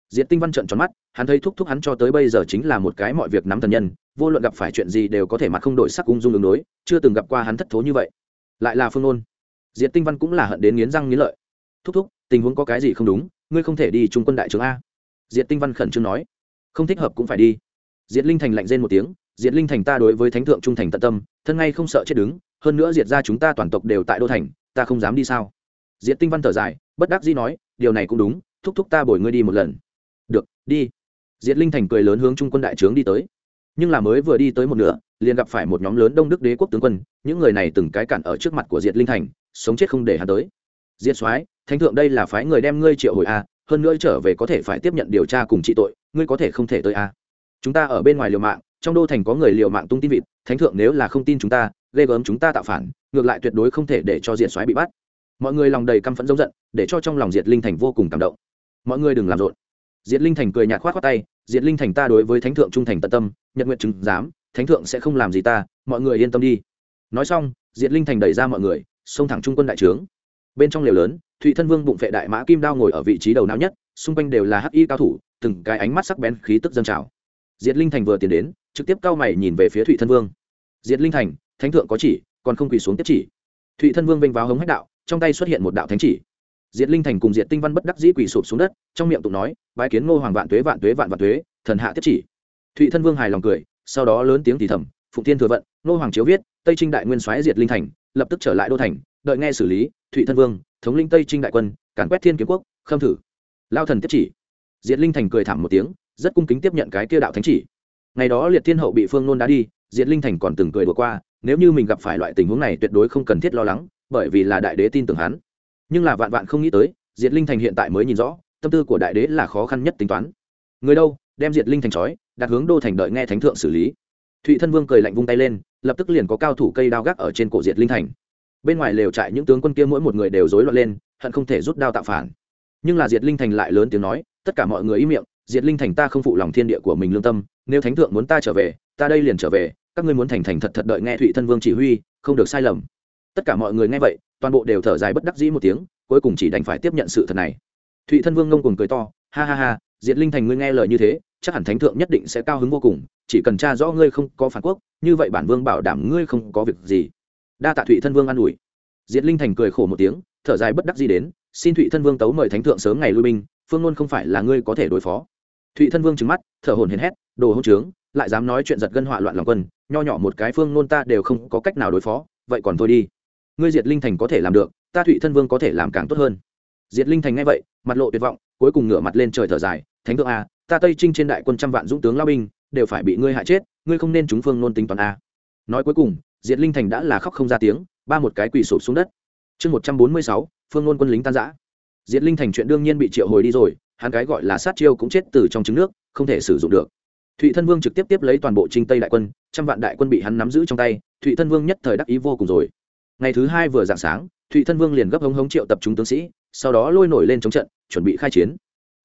Diệt tinh văn trận tròn mắt, hắn thấy thúc thúc hắn cho tới bây giờ chính là một cái mọi việc nắm thần nhân, vô luận gặp phải chuyện gì đều có thể mặt không đổi sắc ung dung đường đối, chưa từng gặp qua hắn thất thố như vậy. Lại là phương ôn diệt tinh văn cũng là hận đến nghiến răng nghiến lợi. Thúc thúc, tình huống có cái gì không đúng, ngươi không thể đi trung quân đại trưởng a. Diệt tinh văn khẩn trương nói. Không thích hợp cũng phải đi. Diệt linh thành lạnh rên một tiếng diệt linh thành ta đối với thánh thượng trung thành tận tâm, thân ngay không sợ chết đứng, hơn nữa diệt ra chúng ta toàn tộc đều tại đô thành, ta không dám đi sao? Diệt tinh văn thở dài, bất đắc dĩ nói, điều này cũng đúng, thúc thúc ta bồi ngươi đi một lần. Được, đi. Diệt linh thành cười lớn hướng trung quân đại trướng đi tới. Nhưng là mới vừa đi tới một nửa, liền gặp phải một nhóm lớn đông đức đế quốc tướng quân, những người này từng cái cản ở trước mặt của diệt linh thành, sống chết không để hắn tới. Diệt soái, thánh thượng đây là phái người đem ngươi triệu hồi a hơn nữa trở về có thể phải tiếp nhận điều tra cùng trị tội, ngươi có thể không thể tới a chúng ta ở bên ngoài liều mạng trong đô thành có người liều mạng tung tin vịt, thánh thượng nếu là không tin chúng ta, ghê gớm chúng ta tạo phản, ngược lại tuyệt đối không thể để cho diệt soái bị bắt. Mọi người lòng đầy căm phẫn giống giận, để cho trong lòng diệt linh thành vô cùng cảm động. Mọi người đừng làm rộn. Diệt linh thành cười nhạt khoát khoát tay, diệt linh thành ta đối với thánh thượng trung thành tận tâm nhận nguyện chứng giám, thánh thượng sẽ không làm gì ta, mọi người yên tâm đi. Nói xong, diệt linh thành đẩy ra mọi người, xông thẳng trung quân đại trướng. Bên trong lều lớn, thụy thân vương bụng vệ đại mã kim đao ngồi ở vị trí đầu não nhất, xung quanh đều là hắc y cao thủ, từng cái ánh mắt sắc bén, khí tức dâng trào diệt linh thành vừa tiến đến, trực tiếp cao mày nhìn về phía thụy thân vương. Diệt linh thành, thánh thượng có chỉ, còn không quỳ xuống tiếp chỉ. Thụy thân vương vênh vào hống hách đạo, trong tay xuất hiện một đạo thánh chỉ. Diệt linh thành cùng diệt tinh văn bất đắc dĩ quỳ sụp xuống đất, trong miệng tụng nói, bái kiến ngô hoàng vạn tuế vạn tuế, vạn vạn tuế, thần hạ tiếp chỉ. Thụy thân vương hài lòng cười, sau đó lớn tiếng thì thầm, phụng tiên thừa vận, ngô hoàng chiếu viết, tây trinh đại nguyên soái diệt linh thành, lập tức trở lại đô thành, đợi nghe xử lý, thụy thân vương, thống linh tây trinh đại quân, càn quét thiên kiếm quốc, khâm thử. Lao thần tiếp chỉ. Diệt linh thành cười thảm một tiếng rất cung kính tiếp nhận cái kia đạo thánh chỉ. Ngày đó liệt thiên hậu bị phương nôn đá đi, diệt linh thành còn từng cười đùa qua, nếu như mình gặp phải loại tình huống này tuyệt đối không cần thiết lo lắng, bởi vì là đại đế tin tưởng hắn. Nhưng là vạn vạn không nghĩ tới, diệt linh thành hiện tại mới nhìn rõ, tâm tư của đại đế là khó khăn nhất tính toán. Người đâu, đem diệt linh thành trói, đặt hướng đô thành đợi nghe thánh thượng xử lý. Thụy thân vương cười lạnh vung tay lên, lập tức liền có cao thủ cây đao gác ở trên cổ diệt linh thành. Bên ngoài lều trại những tướng quân kia mỗi một người đều rối loạn lên, hận không thể rút đao tạo phản. Nhưng là diệt linh thành lại lớn tiếng nói, tất cả mọi người im miệng diệt linh thành ta không phụ lòng thiên địa của mình lương tâm, nếu thánh thượng muốn ta trở về, ta đây liền trở về, các ngươi muốn thành thành thật thật đợi nghe thụy thân vương chỉ huy, không được sai lầm. Tất cả mọi người nghe vậy, toàn bộ đều thở dài bất đắc dĩ một tiếng, cuối cùng chỉ đành phải tiếp nhận sự thật này. Thụy thân vương ngông cùng cười to, ha ha ha, diệt linh thành ngươi nghe lời như thế, chắc hẳn thánh thượng nhất định sẽ cao hứng vô cùng, chỉ cần tra rõ ngươi không có phản quốc, như vậy bản vương bảo đảm ngươi không có việc gì. Đa tạ thụy thân vương an ủi. Diệt linh thành cười khổ một tiếng, thở dài bất đắc gì đến, xin thụy thân vương tấu mời thánh thượng sớm ngày lui binh, phương ngôn không phải là ngươi có thể đối phó thụy thân vương trừng mắt, thở hồn hển hét, đồ hỗn trướng, lại dám nói chuyện giật gân họa loạn lòng quân, nho nhỏ một cái phương nôn ta đều không có cách nào đối phó, vậy còn thôi đi. Ngươi diệt linh thành có thể làm được, ta thụy thân vương có thể làm càng tốt hơn. Diệt linh thành ngay vậy, mặt lộ tuyệt vọng, cuối cùng ngửa mặt lên trời thở dài, thánh thượng a, ta tây trinh trên đại quân trăm vạn dũng tướng lao binh, đều phải bị ngươi hại chết, ngươi không nên chúng phương nôn tính toán a. Nói cuối cùng, diệt linh thành đã là khóc không ra tiếng, ba một cái quỳ sụp xuống đất. Chương một trăm bốn mươi sáu, phương nôn quân lính tan giã diệt linh thành chuyện đương nhiên bị triệu hồi đi rồi hắn cái gọi là sát chiêu cũng chết từ trong trứng nước, không thể sử dụng được. Thụy thân vương trực tiếp tiếp lấy toàn bộ trinh tây đại quân, trăm vạn đại quân bị hắn nắm giữ trong tay, thụy thân vương nhất thời đắc ý vô cùng rồi. Ngày thứ hai vừa dạng sáng, thụy thân vương liền gấp hống hống triệu tập chúng tướng sĩ, sau đó lôi nổi lên chống trận, chuẩn bị khai chiến.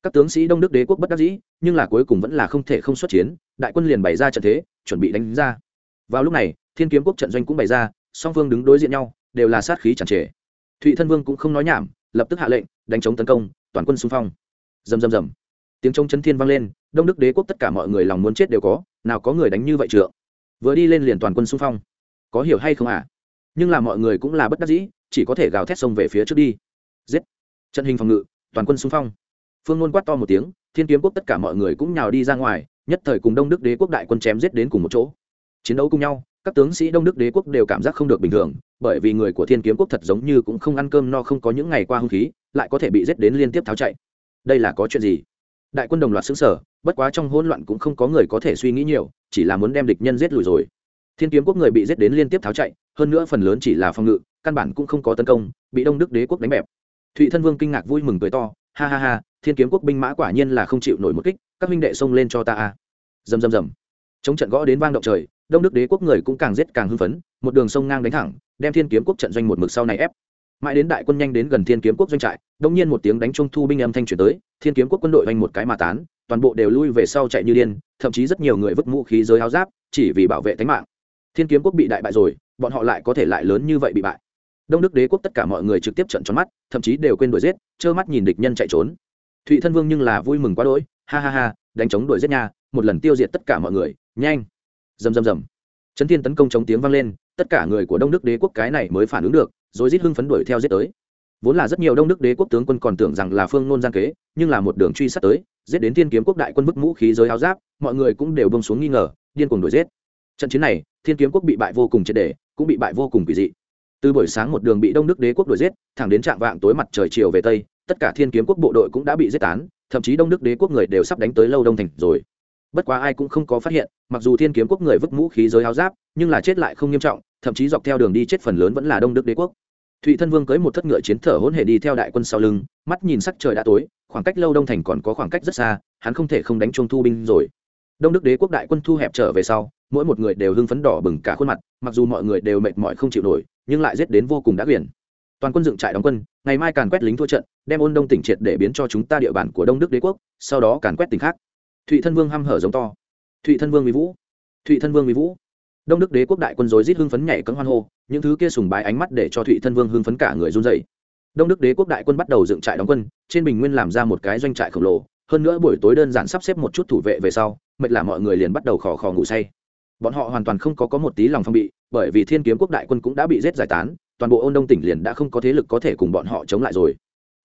Các tướng sĩ đông đức đế quốc bất đắc dĩ, nhưng là cuối cùng vẫn là không thể không xuất chiến, đại quân liền bày ra trận thế, chuẩn bị đánh ra. Vào lúc này, thiên kiếm quốc trận doanh cũng bày ra, song phương đứng đối diện nhau, đều là sát khí chẳng trề. Thụy thân vương cũng không nói nhảm, lập tức hạ lệnh, đánh chống tấn công, toàn quân xung phong rầm rầm rầm. Tiếng trống chấn thiên vang lên, đông đức đế quốc tất cả mọi người lòng muốn chết đều có, nào có người đánh như vậy trượng. Vừa đi lên liền toàn quân xung phong. Có hiểu hay không à nhưng là mọi người cũng là bất đắc dĩ, chỉ có thể gào thét sông về phía trước đi. Giết. Trận hình phòng ngự, toàn quân xung phong. Phương ngôn quát to một tiếng, thiên kiếm quốc tất cả mọi người cũng nhào đi ra ngoài, nhất thời cùng đông đức đế quốc đại quân chém giết đến cùng một chỗ. Chiến đấu cùng nhau, các tướng sĩ đông đức đế quốc đều cảm giác không được bình thường, bởi vì người của thiên kiếm quốc thật giống như cũng không ăn cơm no không có những ngày qua hung khí, lại có thể bị giết đến liên tiếp tháo chạy đây là có chuyện gì? Đại quân đồng loạt xứng sở bất quá trong hỗn loạn cũng không có người có thể suy nghĩ nhiều, chỉ là muốn đem địch nhân giết lùi rồi. Thiên kiếm quốc người bị giết đến liên tiếp tháo chạy, hơn nữa phần lớn chỉ là phòng ngự, căn bản cũng không có tấn công, bị đông đức đế quốc đánh bẹp. Thụy thân vương kinh ngạc vui mừng cười to, ha ha ha, thiên kiếm quốc binh mã quả nhiên là không chịu nổi một kích, các huynh đệ xông lên cho ta a. Dầm dầm dầm chống trận gõ đến vang động trời, đông đức đế quốc người cũng càng giết càng hưng phấn, một đường sông ngang đánh thẳng, đem thiên kiếm quốc trận doanh một mực sau này ép mãi đến đại quân nhanh đến gần thiên kiếm quốc doanh trại, đông nhiên một tiếng đánh trung thu binh âm thanh chuyển tới, thiên kiếm quốc quân đội oanh một cái mà tán, toàn bộ đều lui về sau chạy như điên, thậm chí rất nhiều người vứt mũ khí giới áo giáp, chỉ vì bảo vệ tính mạng. Thiên kiếm quốc bị đại bại rồi, bọn họ lại có thể lại lớn như vậy bị bại. Đông đức đế quốc tất cả mọi người trực tiếp trận tròn mắt, thậm chí đều quên đuổi giết, trơ mắt nhìn địch nhân chạy trốn. Thụy thân vương nhưng là vui mừng quá đỗi, ha ha ha, đánh chống đuổi giết nha, một lần tiêu diệt tất cả mọi người, nhanh. Rầm rầm rầm. Trấn thiên tấn công chống tiếng vang lên, tất cả người của đông đức đế quốc cái này mới phản ứng được rồi giết hưng phấn đuổi theo giết tới. Vốn là rất nhiều đông đức đế quốc tướng quân còn tưởng rằng là phương nôn gian kế, nhưng là một đường truy sát tới, giết đến thiên kiếm quốc đại quân bức mũ khí giới áo giáp, mọi người cũng đều bông xuống nghi ngờ, điên cuồng đuổi giết. Trận chiến này, thiên kiếm quốc bị bại vô cùng triệt đề cũng bị bại vô cùng kỳ dị. Từ buổi sáng một đường bị đông đức đế quốc đuổi giết, thẳng đến trạng vạng tối mặt trời chiều về tây, tất cả thiên kiếm quốc bộ đội cũng đã bị giết tán, thậm chí đông đức đế quốc người đều sắp đánh tới lâu đông thành rồi. Bất quá ai cũng không có phát hiện, mặc dù thiên kiếm quốc người vứt mũ khí giới áo giáp, nhưng là chết lại không nghiêm trọng, thậm chí dọc theo đường đi chết phần lớn vẫn là đông đức đế quốc thụy thân vương cưới một thất ngựa chiến thở hỗn hệ đi theo đại quân sau lưng, mắt nhìn sắc trời đã tối, khoảng cách lâu đông thành còn có khoảng cách rất xa, hắn không thể không đánh chuông thu binh rồi. Đông đức đế quốc đại quân thu hẹp trở về sau, mỗi một người đều hưng phấn đỏ bừng cả khuôn mặt, mặc dù mọi người đều mệt mỏi không chịu nổi, nhưng lại giết đến vô cùng đã quyển toàn quân dựng trại đóng quân, ngày mai càn quét lính thua trận, đem ôn đông tỉnh triệt để biến cho chúng ta địa bàn của đông đức đế quốc, sau đó càn quét tỉnh khác. Thụy thân vương hăm hở giống to. Thụy thân vương mỹ vũ. Thụy thân vương mỹ vũ đông đức đế quốc đại quân dối rít hưng phấn nhảy cấm hoan hô, những thứ kia sùng bái ánh mắt để cho thụy thân vương hưng phấn cả người run dày đông đức đế quốc đại quân bắt đầu dựng trại đóng quân, trên bình nguyên làm ra một cái doanh trại khổng lồ, hơn nữa buổi tối đơn giản sắp xếp một chút thủ vệ về sau, mệt là mọi người liền bắt đầu khò khò ngủ say. Bọn họ hoàn toàn không có có một tí lòng phong bị, bởi vì thiên kiếm quốc đại quân cũng đã bị giết giải tán, toàn bộ ôn đông tỉnh liền đã không có thế lực có thể cùng bọn họ chống lại rồi.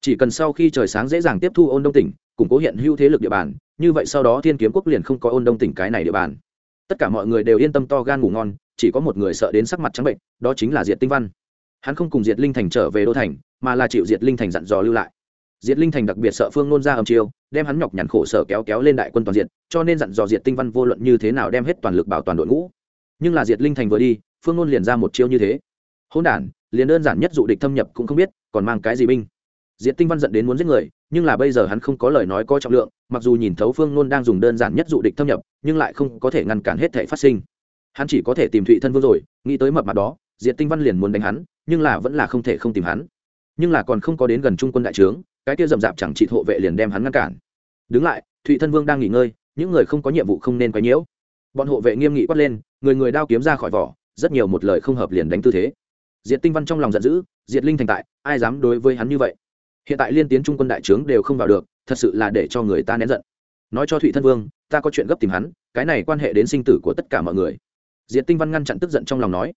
Chỉ cần sau khi trời sáng dễ dàng tiếp thu ôn đông tỉnh, củng cố hiện hữu thế lực địa bàn, như vậy sau đó thiên kiếm quốc liền không có ôn đông tỉnh cái này địa bàn tất cả mọi người đều yên tâm to gan ngủ ngon, chỉ có một người sợ đến sắc mặt trắng bệnh, đó chính là diệt tinh văn. Hắn không cùng diệt linh thành trở về đô thành, mà là chịu diệt linh thành dặn dò lưu lại. Diệt linh thành đặc biệt sợ phương nôn ra âm chiêu, đem hắn nhọc nhằn khổ sở kéo kéo lên đại quân toàn diện, cho nên dặn dò diệt tinh văn vô luận như thế nào đem hết toàn lực bảo toàn đội ngũ. Nhưng là diệt linh thành vừa đi, phương Nôn liền ra một chiêu như thế. Hôn đản, liền đơn giản nhất dụ địch thâm nhập cũng không biết, còn mang cái gì binh. Diệt tinh văn giận đến muốn giết người nhưng là bây giờ hắn không có lời nói có trọng lượng, mặc dù nhìn thấu phương nôn đang dùng đơn giản nhất dụ địch thâm nhập, nhưng lại không có thể ngăn cản hết thể phát sinh. Hắn chỉ có thể tìm thụy thân vương rồi, nghĩ tới mập mặt đó, diệt tinh văn liền muốn đánh hắn, nhưng là vẫn là không thể không tìm hắn. Nhưng là còn không có đến gần trung quân đại trướng, cái kia rậm rạp chẳng trị hộ vệ liền đem hắn ngăn cản. Đứng lại, thụy thân vương đang nghỉ ngơi, những người không có nhiệm vụ không nên quấy nhiễu. Bọn hộ vệ nghiêm nghị quát lên, người người đao kiếm ra khỏi vỏ, rất nhiều một lời không hợp liền đánh tư thế. Diệt tinh văn trong lòng giận dữ, diệt linh thành tại, ai dám đối với hắn như vậy? Hiện tại liên tiến trung quân đại trướng đều không vào được, thật sự là để cho người ta nén giận. Nói cho thụy thân vương, ta có chuyện gấp tìm hắn, cái này quan hệ đến sinh tử của tất cả mọi người. Diệt tinh văn ngăn chặn tức giận trong lòng nói.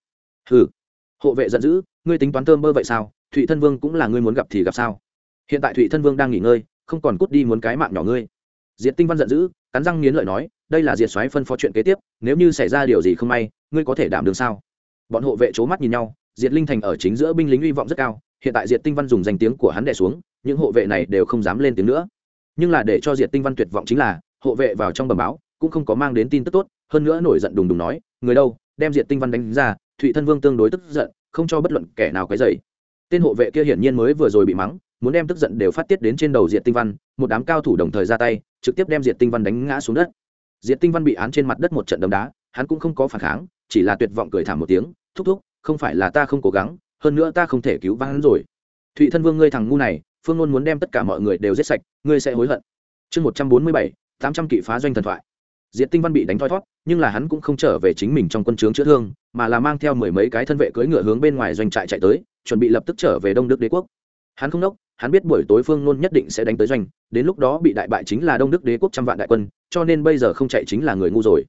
Hừ, hộ vệ giận dữ, ngươi tính toán thơm bơ vậy sao? Thụy thân vương cũng là ngươi muốn gặp thì gặp sao? Hiện tại thụy thân vương đang nghỉ ngơi, không còn cút đi muốn cái mạng nhỏ ngươi. Diệt tinh văn giận dữ, cắn răng nghiến lợi nói, đây là diệt xoáy phân phó chuyện kế tiếp, nếu như xảy ra điều gì không may, ngươi có thể đảm đường sao? Bọn hộ vệ c h ố mắt nhìn nhau, diệt linh thành ở chính giữa binh lính hy vọng rất cao hiện tại diệt tinh văn dùng danh tiếng của hắn đè xuống, những hộ vệ này đều không dám lên tiếng nữa. Nhưng là để cho diệt tinh văn tuyệt vọng chính là, hộ vệ vào trong bầm báo, cũng không có mang đến tin tức tốt, hơn nữa nổi giận đùng đùng nói, người đâu, đem diệt tinh văn đánh ra, thụy thân vương tương đối tức giận, không cho bất luận kẻ nào cái dày tên hộ vệ kia hiển nhiên mới vừa rồi bị mắng, muốn đem tức giận đều phát tiết đến trên đầu diệt tinh văn, một đám cao thủ đồng thời ra tay, trực tiếp đem diệt tinh văn đánh ngã xuống đất. Diệt tinh văn bị án trên mặt đất một trận đấm đá, hắn cũng không có phản kháng, chỉ là tuyệt vọng cười thảm một tiếng, thúc thúc, không phải là ta không cố gắng hơn nữa ta không thể cứu vãn hắn rồi. Thụy thân vương ngươi thằng ngu này, phương ngôn muốn đem tất cả mọi người đều giết sạch, ngươi sẽ hối hận. Chương một trăm bốn mươi bảy, tám trăm kỵ phá doanh thần thoại. Diệt tinh văn bị đánh thoi thót, nhưng là hắn cũng không trở về chính mình trong quân trướng chữa thương, mà là mang theo mười mấy cái thân vệ cưỡi ngựa hướng bên ngoài doanh trại chạy tới, chuẩn bị lập tức trở về đông đức đế quốc. Hắn không đốc, hắn biết buổi tối phương nôn nhất định sẽ đánh tới doanh, đến lúc đó bị đại bại chính là đông đức đế quốc trăm vạn đại quân, cho nên bây giờ không chạy chính là người ngu rồi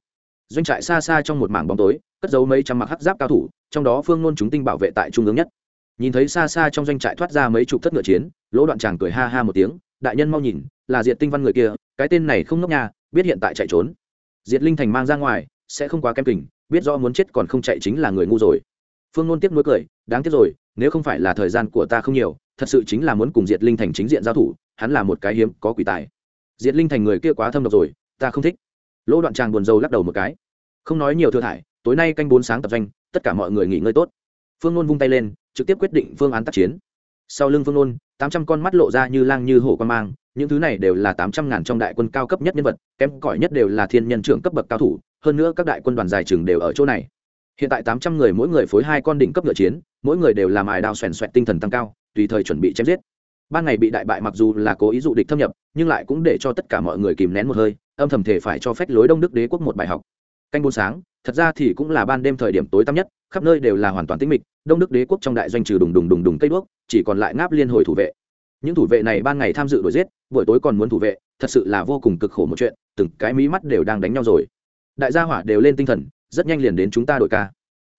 doanh trại xa xa trong một mảng bóng tối, cất giấu mấy trăm mặc hắc giáp cao thủ, trong đó phương nôn chúng tinh bảo vệ tại trung ương nhất. Nhìn thấy xa xa trong doanh trại thoát ra mấy chục thất ngựa chiến, lỗ đoạn tràng cười ha ha một tiếng, đại nhân mau nhìn, là diệt tinh văn người kia, cái tên này không ngốc nha, biết hiện tại chạy trốn. Diệt linh thành mang ra ngoài, sẽ không quá kém kình, biết rõ muốn chết còn không chạy chính là người ngu rồi. Phương nôn tiếp nối cười, đáng tiếc rồi, nếu không phải là thời gian của ta không nhiều, thật sự chính là muốn cùng diệt linh thành chính diện giao thủ, hắn là một cái hiếm có quỷ tài. Diệt linh thành người kia quá thâm độc rồi, ta không thích. Lỗ đoạn tràng buồn rầu lắc đầu một cái không nói nhiều thừa thải, tối nay canh bốn sáng tập doanh, tất cả mọi người nghỉ ngơi tốt. Phương nôn vung tay lên, trực tiếp quyết định phương án tác chiến. Sau lưng phương nôn, tám trăm con mắt lộ ra như lang như hổ quan mang, những thứ này đều là tám trăm ngàn trong đại quân cao cấp nhất nhân vật, kém cỏi nhất đều là thiên nhân trưởng cấp bậc cao thủ, hơn nữa các đại quân đoàn dài chừng đều ở chỗ này. Hiện tại tám trăm người mỗi người phối hai con đỉnh cấp ngựa chiến, mỗi người đều làm ải đao xoèn xoẹt tinh thần tăng cao, tùy thời chuẩn bị chém giết. Ban ngày bị đại bại mặc dù là cố ý dụ địch thâm nhập, nhưng lại cũng để cho tất cả mọi người kìm nén một hơi, âm thầm thể phải cho phép lối đông đức đế quốc một bài học canh buôn sáng, thật ra thì cũng là ban đêm thời điểm tối tăm nhất, khắp nơi đều là hoàn toàn tĩnh mịch, đông đức đế quốc trong đại doanh trừ đùng đùng đùng đùng cây đuốc, chỉ còn lại ngáp liên hồi thủ vệ. Những thủ vệ này ban ngày tham dự đuổi giết, buổi tối còn muốn thủ vệ, thật sự là vô cùng cực khổ một chuyện, từng cái mí mắt đều đang đánh nhau rồi. Đại gia hỏa đều lên tinh thần, rất nhanh liền đến chúng ta đội ca.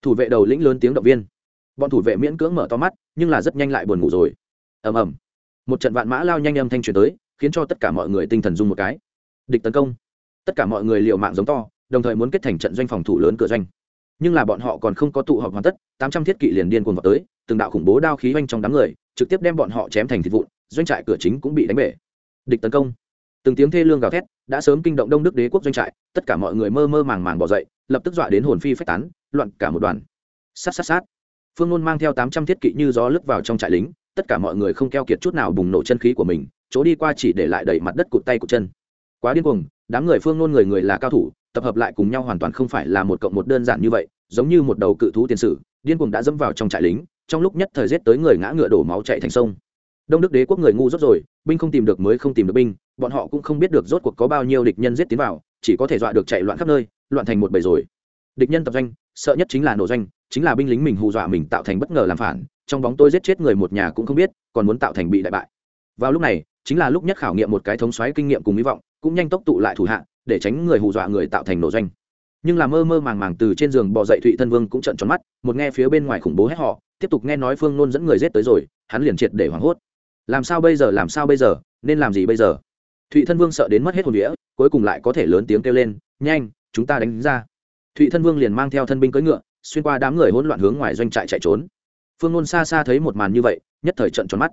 Thủ vệ đầu lĩnh lớn tiếng động viên. Bọn thủ vệ miễn cưỡng mở to mắt, nhưng là rất nhanh lại buồn ngủ rồi. Ầm ầm. Một trận vạn mã lao nhanh âm thanh truyền tới, khiến cho tất cả mọi người tinh thần dung một cái. Địch tấn công. Tất cả mọi người liều mạng giống to đồng thời muốn kết thành trận doanh phòng thủ lớn cửa doanh. Nhưng là bọn họ còn không có tụ họp hoàn tất, tám trăm thiết kỵ liền điên cuồng vào tới, từng đạo khủng bố đao khí oanh trong đám người, trực tiếp đem bọn họ chém thành thịt vụn, doanh trại cửa chính cũng bị đánh bể. Địch tấn công. Từng tiếng thê lương gào thét, đã sớm kinh động đông đức đế quốc doanh trại, tất cả mọi người mơ mơ màng màng bỏ dậy, lập tức dọa đến hồn phi phách tán, loạn cả một đoàn. Sát sát sát. Phương ngôn mang theo tám trăm thiết kỵ như gió lướt vào trong trại lính, tất cả mọi người không keo kiệt chút nào bùng nổ chân khí của mình, chỗ đi qua chỉ để lại đẩy mặt đất cụt tay cụt chân. Quá điên cuồng, đám người phương ngôn người người là cao thủ tập hợp lại cùng nhau hoàn toàn không phải là một cộng một đơn giản như vậy, giống như một đầu cự thú tiền sử, điên cuồng đã dẫm vào trong trại lính, trong lúc nhất thời giết tới người ngã ngựa đổ máu chạy thành sông. Đông đức đế quốc người ngu rốt rồi, binh không tìm được mới không tìm được binh, bọn họ cũng không biết được rốt cuộc có bao nhiêu địch nhân giết tiến vào, chỉ có thể dọa được chạy loạn khắp nơi, loạn thành một bầy rồi. Địch nhân tập doanh, sợ nhất chính là nổ doanh, chính là binh lính mình hù dọa mình tạo thành bất ngờ làm phản, trong bóng tôi giết chết người một nhà cũng không biết, còn muốn tạo thành bị đại bại. Vào lúc này, chính là lúc nhất khảo nghiệm một cái thống xoáy kinh nghiệm cùng hy vọng, cũng nhanh tốc tụ lại thủ hạ để tránh người hù dọa người tạo thành nổ doanh. Nhưng là mơ mơ màng màng từ trên giường bò dậy thụy thân vương cũng trận tròn mắt, một nghe phía bên ngoài khủng bố hét họ, tiếp tục nghe nói phương nôn dẫn người giết tới rồi, hắn liền triệt để hoảng hốt. Làm sao bây giờ, làm sao bây giờ, nên làm gì bây giờ? Thụy thân vương sợ đến mất hết hồn đĩa cuối cùng lại có thể lớn tiếng kêu lên, nhanh, chúng ta đánh ra. Thụy thân vương liền mang theo thân binh cưỡi ngựa, xuyên qua đám người hỗn loạn hướng ngoài doanh trại chạy trốn. Phương nôn xa xa thấy một màn như vậy, nhất thời trận tròn mắt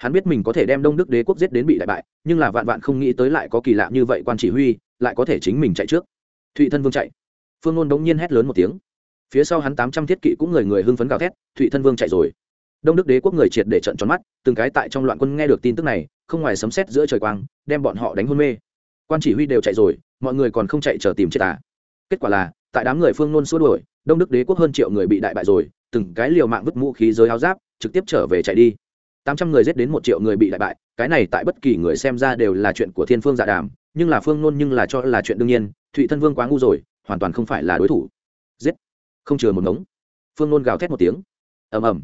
hắn biết mình có thể đem đông đức đế quốc giết đến bị đại bại, nhưng là vạn vạn không nghĩ tới lại có kỳ lạ như vậy quan chỉ huy, lại có thể chính mình chạy trước. Thụy thân vương chạy. Phương ngôn đống nhiên hét lớn một tiếng. Phía sau hắn tám trăm thiết kỵ cũng người người hưng phấn gào thét, thụy thân vương chạy rồi. Đông đức đế quốc người triệt để trận tròn mắt, từng cái tại trong loạn quân nghe được tin tức này, không ngoài sấm sét giữa trời quang, đem bọn họ đánh hôn mê. Quan chỉ huy đều chạy rồi, mọi người còn không chạy chờ tìm chết à? Kết quả là, tại đám người phương nôn xua đuổi, đông đức đế quốc hơn triệu người bị đại bại rồi, từng cái liều mạng vứt vũ khí giới áo giáp, trực tiếp trở về chạy đi tám trăm người giết đến một triệu người bị đại bại, cái này tại bất kỳ người xem ra đều là chuyện của thiên phương dạ đàm, nhưng là phương nôn nhưng là cho là chuyện đương nhiên, thụy thân vương quá ngu rồi, hoàn toàn không phải là đối thủ. Giết! Không chừa một ngống. Phương nôn gào thét một tiếng. Ầm ầm.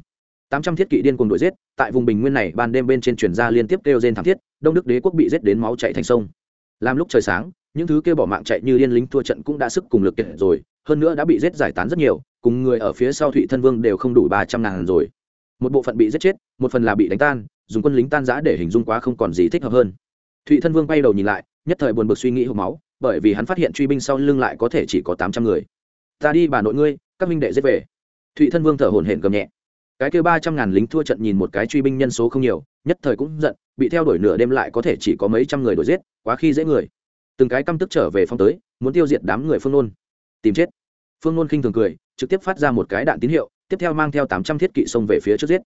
Tám trăm thiết kỵ điên cùng đuổi giết, tại vùng bình nguyên này ban đêm bên trên truyền ra liên tiếp kêu rên thảm thiết, đông đức đế quốc bị giết đến máu chạy thành sông. Làm lúc trời sáng, những thứ kêu bỏ mạng chạy như điên lính thua trận cũng đã sức cùng lực kiệt rồi, hơn nữa đã bị giết giải tán rất nhiều, cùng người ở phía sau thụy thân vương đều không đủ ba trăm ngàn rồi một bộ phận bị giết chết, một phần là bị đánh tan, dùng quân lính tan giã để hình dung quá không còn gì thích hợp hơn. Thụy thân vương bay đầu nhìn lại, nhất thời buồn bực suy nghĩ hộp máu, bởi vì hắn phát hiện truy binh sau lưng lại có thể chỉ có tám trăm người. Ta đi bà nội ngươi, các minh đệ giết về. Thụy thân vương thở hổn hển gầm nhẹ. Cái kêu ba trăm ngàn lính thua trận nhìn một cái truy binh nhân số không nhiều, nhất thời cũng giận, bị theo đuổi nửa đêm lại có thể chỉ có mấy trăm người đuổi giết, quá khi dễ người. Từng cái căm tức trở về phong tới, muốn tiêu diệt đám người phương nôn. Tìm chết. Phương nôn khinh thường cười, trực tiếp phát ra một cái đạn tín hiệu tiếp theo mang theo tám trăm thiết kỵ xông về phía trước giết.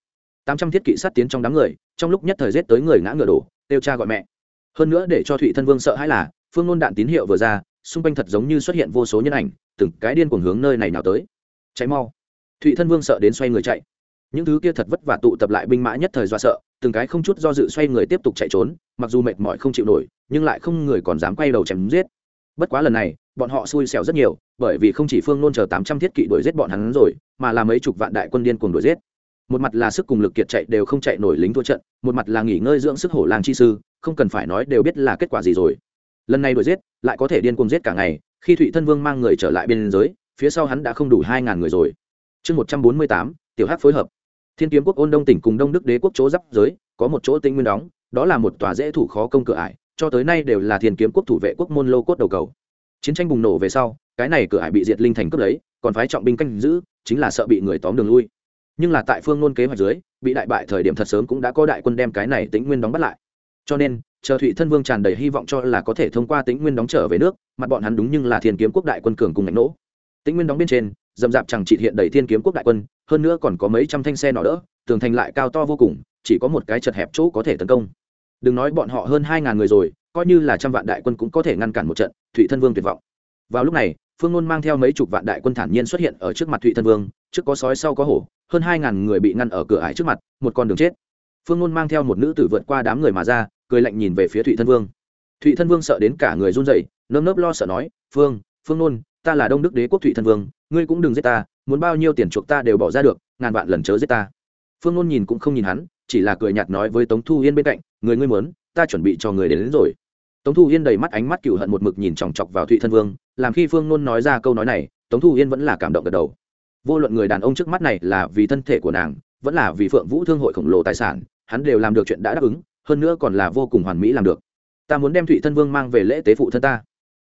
tám trăm thiết kỵ sát tiến trong đám người, trong lúc nhất thời giết tới người ngã ngựa đổ, kêu cha gọi mẹ. Hơn nữa để cho thụy thân vương sợ hãi là, phương nôn đạn tín hiệu vừa ra, xung quanh thật giống như xuất hiện vô số nhân ảnh, từng cái điên cuồng hướng nơi này nào tới. Cháy mau. Thụy thân vương sợ đến xoay người chạy. Những thứ kia thật vất vả tụ tập lại binh mã nhất thời do sợ, từng cái không chút do dự xoay người tiếp tục chạy trốn, mặc dù mệt mỏi không chịu nổi, nhưng lại không người còn dám quay đầu chém giết. Bất quá lần này bọn họ xui xẻo rất nhiều, bởi vì không chỉ phương nôn chờ tám trăm thiết kỵ đuổi giết bọn hắn rồi, mà là mấy chục vạn đại quân điên cuồng đuổi giết. Một mặt là sức cùng lực kiệt chạy đều không chạy nổi lính thua trận, một mặt là nghỉ ngơi dưỡng sức hổ làng chi sư, không cần phải nói đều biết là kết quả gì rồi. Lần này đuổi giết, lại có thể điên cuồng giết cả ngày, khi thụy thân vương mang người trở lại biên giới, phía sau hắn đã không đủ hai ngàn người rồi. Chương một trăm bốn mươi tám, tiểu hắc phối hợp. Thiên kiếm quốc ôn đông tỉnh cùng đông đức đế quốc chỗ giáp giới, có một chỗ tinh nguyên đóng, đó là một tòa dễ thủ khó công cửa ải, cho tới nay đều là thiên kiếm quốc thủ vệ quốc môn lô cốt đầu cầu chiến tranh bùng nổ về sau, cái này cửa hải bị diệt linh thành cướp lấy, còn phái trọng binh canh giữ, chính là sợ bị người tóm đường lui. Nhưng là tại phương nôn kế hoạch dưới, bị đại bại thời điểm thật sớm cũng đã có đại quân đem cái này tính nguyên đóng bắt lại. Cho nên, chờ thụy thân vương tràn đầy hy vọng cho là có thể thông qua tính nguyên đóng trở về nước, mặt bọn hắn đúng nhưng là thiên kiếm quốc đại quân cường cùng ngạch nỗ. Tính nguyên đóng bên trên, dầm dạp chẳng trị hiện đầy thiên kiếm quốc đại quân, hơn nữa còn có mấy trăm thanh xe nỏ đỡ, tường thành lại cao to vô cùng, chỉ có một cái chật hẹp chỗ có thể tấn công. Đừng nói bọn họ hơn hai ngàn người rồi coi như là trăm vạn đại quân cũng có thể ngăn cản một trận, thụy thân vương tuyệt vọng. Vào lúc này, phương ngôn mang theo mấy chục vạn đại quân thản nhiên xuất hiện ở trước mặt thụy thân vương, trước có sói sau có hổ, hơn hai ngàn người bị ngăn ở cửa ải trước mặt, một con đường chết. Phương ngôn mang theo một nữ tử vượt qua đám người mà ra, cười lạnh nhìn về phía thụy thân vương. Thụy thân vương sợ đến cả người run rẩy, nơm nớp lo sợ nói, phương phương nôn ta là đông đức đế quốc thụy thân vương, ngươi cũng đừng giết ta, muốn bao nhiêu tiền chuộc ta đều bỏ ra được, ngàn vạn lần chớ giết ta. Phương nôn nhìn cũng không nhìn hắn, chỉ là cười nhạt nói với tống thu yên bên cạnh, người ngươi muốn ta chuẩn bị cho người đến, đến rồi. Tống thu yên đầy mắt ánh mắt cựu hận một mực nhìn chòng chọc vào thụy thân vương làm khi phương nôn nói ra câu nói này tống thu yên vẫn là cảm động gật đầu. Vô luận người đàn ông trước mắt này là vì thân thể của nàng vẫn là vì phượng vũ thương hội khổng lồ tài sản hắn đều làm được chuyện đã đáp ứng hơn nữa còn là vô cùng hoàn mỹ làm được. Ta muốn đem thụy thân vương mang về lễ tế phụ thân ta.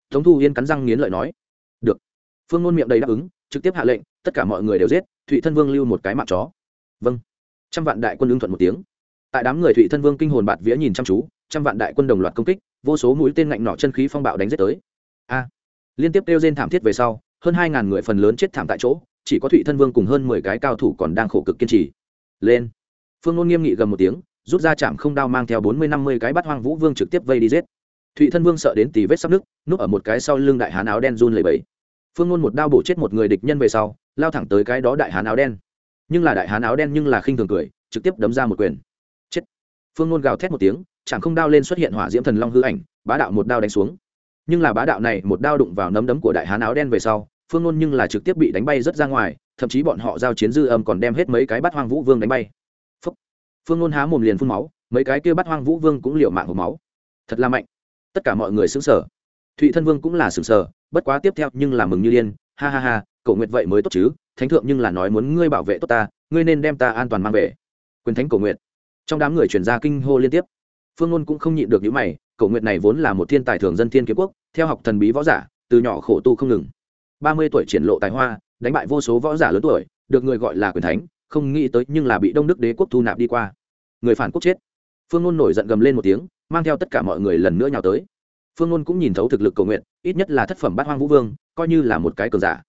Tống thu yên cắn răng nghiến lợi nói. Được. Phương nôn miệng đầy đáp ứng trực tiếp hạ lệnh tất cả mọi người đều giết thụy thân vương lưu một cái mạng chó. Vâng. Trăm vạn đại quân ứng thuận một tiếng. Tại đám người thụy thân vương kinh hồn bạt vía nhìn chăm chú trăm vạn đại quân đồng loạt công kích vô số mũi tên ngạnh nỏ chân khí phong bạo đánh giết tới. A. Liên tiếp kêu diệt thảm thiết về sau hơn hai ngàn người phần lớn chết thảm tại chỗ chỉ có thụy thân vương cùng hơn mười cái cao thủ còn đang khổ cực kiên trì. Lên. Phương ngôn nghiêm nghị gầm một tiếng rút ra chạm không đao mang theo bốn mươi năm mươi cái bắt hoang vũ vương trực tiếp vây đi giết. Thụy thân vương sợ đến tì vết sắp nức, núp ở một cái sau lưng đại hán áo đen run lầy bẫy phương ngôn một đao bổ chết một người địch nhân về sau lao thẳng tới cái đó đại hán áo đen. Nhưng là đại hán áo đen nhưng là khinh thường cười trực tiếp đấm ra một quyền. Chết. Phương ngôn gào thét một tiếng chẳng không đao lên xuất hiện hỏa diễm thần long hư ảnh, bá đạo một đao đánh xuống. Nhưng là bá đạo này một đao đụng vào nấm đấm của đại hán áo đen về sau, phương ngôn nhưng là trực tiếp bị đánh bay rất ra ngoài, thậm chí bọn họ giao chiến dư âm còn đem hết mấy cái bắt hoang vũ vương đánh bay. Phúc. phương ngôn há mồm liền phun máu, mấy cái kia bắt hoang vũ vương cũng liệu mạng hộp máu. Thật là mạnh. Tất cả mọi người xứng sở thụy thân vương cũng là sừng sở bất quá tiếp theo nhưng là mừng như điên, ha ha ha, cậu nguyệt vậy mới tốt chứ, thánh thượng nhưng là nói muốn ngươi bảo vệ tốt ta, ngươi nên đem ta an toàn mang về. Quyền thánh cầu nguyện trong đám người chuyển ra kinh hô liên tiếp phương ngôn cũng không nhịn được những mày cậu nguyện này vốn là một thiên tài thường dân thiên kiếm quốc, theo học thần bí võ giả, từ nhỏ khổ tu không ngừng. Ba mươi tuổi triển lộ tài hoa, đánh bại vô số võ giả lớn tuổi, được người gọi là quyền thánh, không nghĩ tới nhưng là bị đông đức đế quốc thu nạp đi qua. Người phản quốc chết. Phương ngôn nổi giận gầm lên một tiếng, mang theo tất cả mọi người lần nữa nhào tới. Phương ngôn cũng nhìn thấu thực lực cầu nguyện, ít nhất là thất phẩm bát hoang vũ vương, coi như là một cái cờ giả.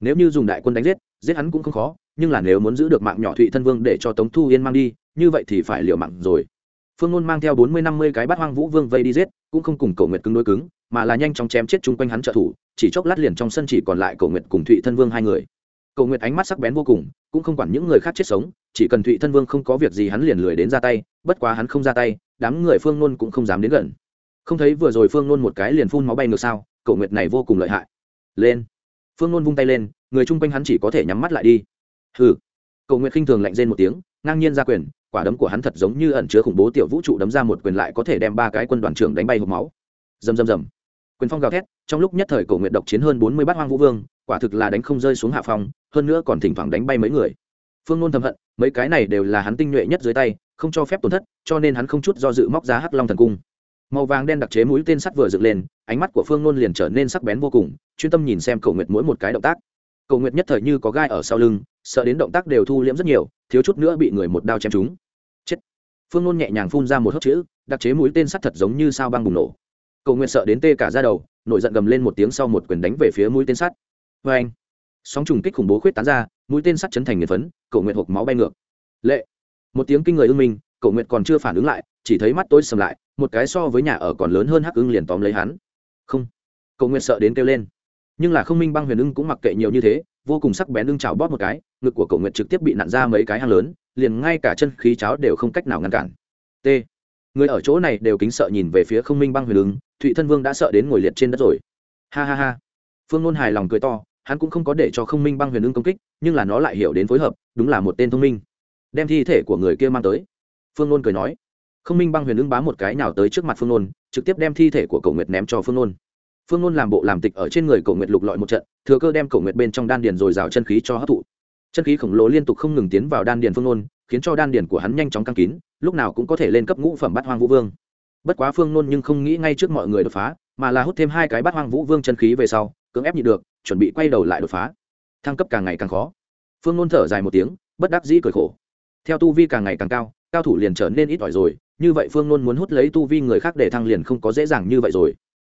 Nếu như dùng đại quân đánh giết giết hắn cũng không khó, nhưng là nếu muốn giữ được mạng nhỏ thụy thân vương để cho tống thu yên mang đi, như vậy thì phải liều mạng rồi phương ngôn mang theo bốn mươi năm mươi cái bát hoang vũ vương vây đi giết, cũng không cùng cầu nguyệt cứng đối cứng, mà là nhanh chóng chém chết chung quanh hắn trợ thủ, chỉ chốc lát liền trong sân chỉ còn lại cầu nguyệt cùng thụy thân vương hai người. Cầu nguyệt ánh mắt sắc bén vô cùng, cũng không quản những người khác chết sống, chỉ cần thụy thân vương không có việc gì hắn liền lười đến ra tay, bất quá hắn không ra tay, đám người phương nôn cũng không dám đến gần. Không thấy vừa rồi phương nôn một cái liền phun máu bay ngược sao cầu nguyệt này vô cùng lợi hại. Lên. Phương nôn vung tay lên, người chung quanh hắn chỉ có thể nhắm mắt lại đi. Hừ. Cầu nguyệt khinh thường lạnh rên một tiếng ngang nhiên ra quyền, quả đấm của hắn thật giống như ẩn chứa khủng bố tiểu vũ trụ đấm ra một quyền lại có thể đem ba cái quân đoàn trưởng đánh bay hộp máu. Rầm rầm rầm. Quyền phong gào thét, trong lúc nhất thời cổ nguyện độc chiến hơn bốn mươi bát hoang vũ vương, quả thực là đánh không rơi xuống hạ phong, hơn nữa còn thỉnh thoảng đánh bay mấy người. Phương nôn thầm hận, mấy cái này đều là hắn tinh nhuệ nhất dưới tay, không cho phép tổn thất, cho nên hắn không chút do dự móc ra hắc long thần cung. Màu vàng đen đặc chế mũi tên sắt vừa dựng lên, ánh mắt của phương nôn liền trở nên sắc bén vô cùng, chuyên tâm nhìn xem cầu nguyệt mỗi một cái động tác. Cầu nguyệt nhất thời như có gai ở sau lưng, sợ đến động tác đều thu liễm rất nhiều thiếu chút nữa bị người một đao chém trúng. Chết. Phương nôn nhẹ nhàng phun ra một hớp chữ, đặc chế mũi tên sắt thật giống như sao băng bùng nổ. Cầu nguyệt sợ đến tê cả ra đầu, nổi giận gầm lên một tiếng sau một quyền đánh về phía mũi tên sắt. Vê anh, sóng trùng kích khủng bố khuyết tán ra, mũi tên sắt chấn thành nghiền phấn, cầu nguyệt hộp máu bay ngược. Lệ. Một tiếng kinh người ưng minh, cầu nguyệt còn chưa phản ứng lại, chỉ thấy mắt tối sầm lại, một cái so với nhà ở còn lớn hơn hắc ưng liền tóm lấy hắn. Không. Cầu nguyệt sợ đến kêu lên. Nhưng là không minh băng huyền ưng cũng mặc kệ nhiều như thế vô cùng sắc bén lưng chảo bóp một cái, ngực của cậu nguyệt trực tiếp bị nặn ra mấy cái hang lớn, liền ngay cả chân khí cháo đều không cách nào ngăn cản. T. Người ở chỗ này đều kính sợ nhìn về phía không minh băng huyền ưng thụy thân vương đã sợ đến ngồi liệt trên đất rồi. Ha ha ha. Phương ngôn hài lòng cười to, hắn cũng không có để cho không minh băng huyền ưng công kích, nhưng là nó lại hiểu đến phối hợp, đúng là một tên thông minh. Đem thi thể của người kia mang tới. Phương ngôn cười nói. Không minh băng huyền ưng bám một cái nào tới trước mặt phương ngôn trực tiếp đem thi thể của cầu nguyệt ném cho phương ngôn phương ngôn làm bộ làm tịch ở trên người cầu nguyệt lục lọi một trận thừa cơ đem cổ nguyệt bên trong đan điền rồi rào chân khí cho hấp thụ. Chân khí khổng lồ liên tục không ngừng tiến vào đan điền phương nôn, khiến cho đan điền của hắn nhanh chóng căng kín lúc nào cũng có thể lên cấp ngũ phẩm bát hoang vũ vương. Bất quá phương nôn nhưng không nghĩ ngay trước mọi người đột phá mà là hút thêm hai cái bát hoang vũ vương chân khí về sau cưỡng ép nhịn được chuẩn bị quay đầu lại đột phá. Thăng cấp càng ngày càng khó. Phương nôn thở dài một tiếng bất đắc dĩ cười khổ. Theo tu vi càng ngày càng cao cao thủ liền trở nên ít ỏi rồi như vậy phương nôn muốn hút lấy tu vi người khác để thăng liền không có dễ dàng như vậy rồi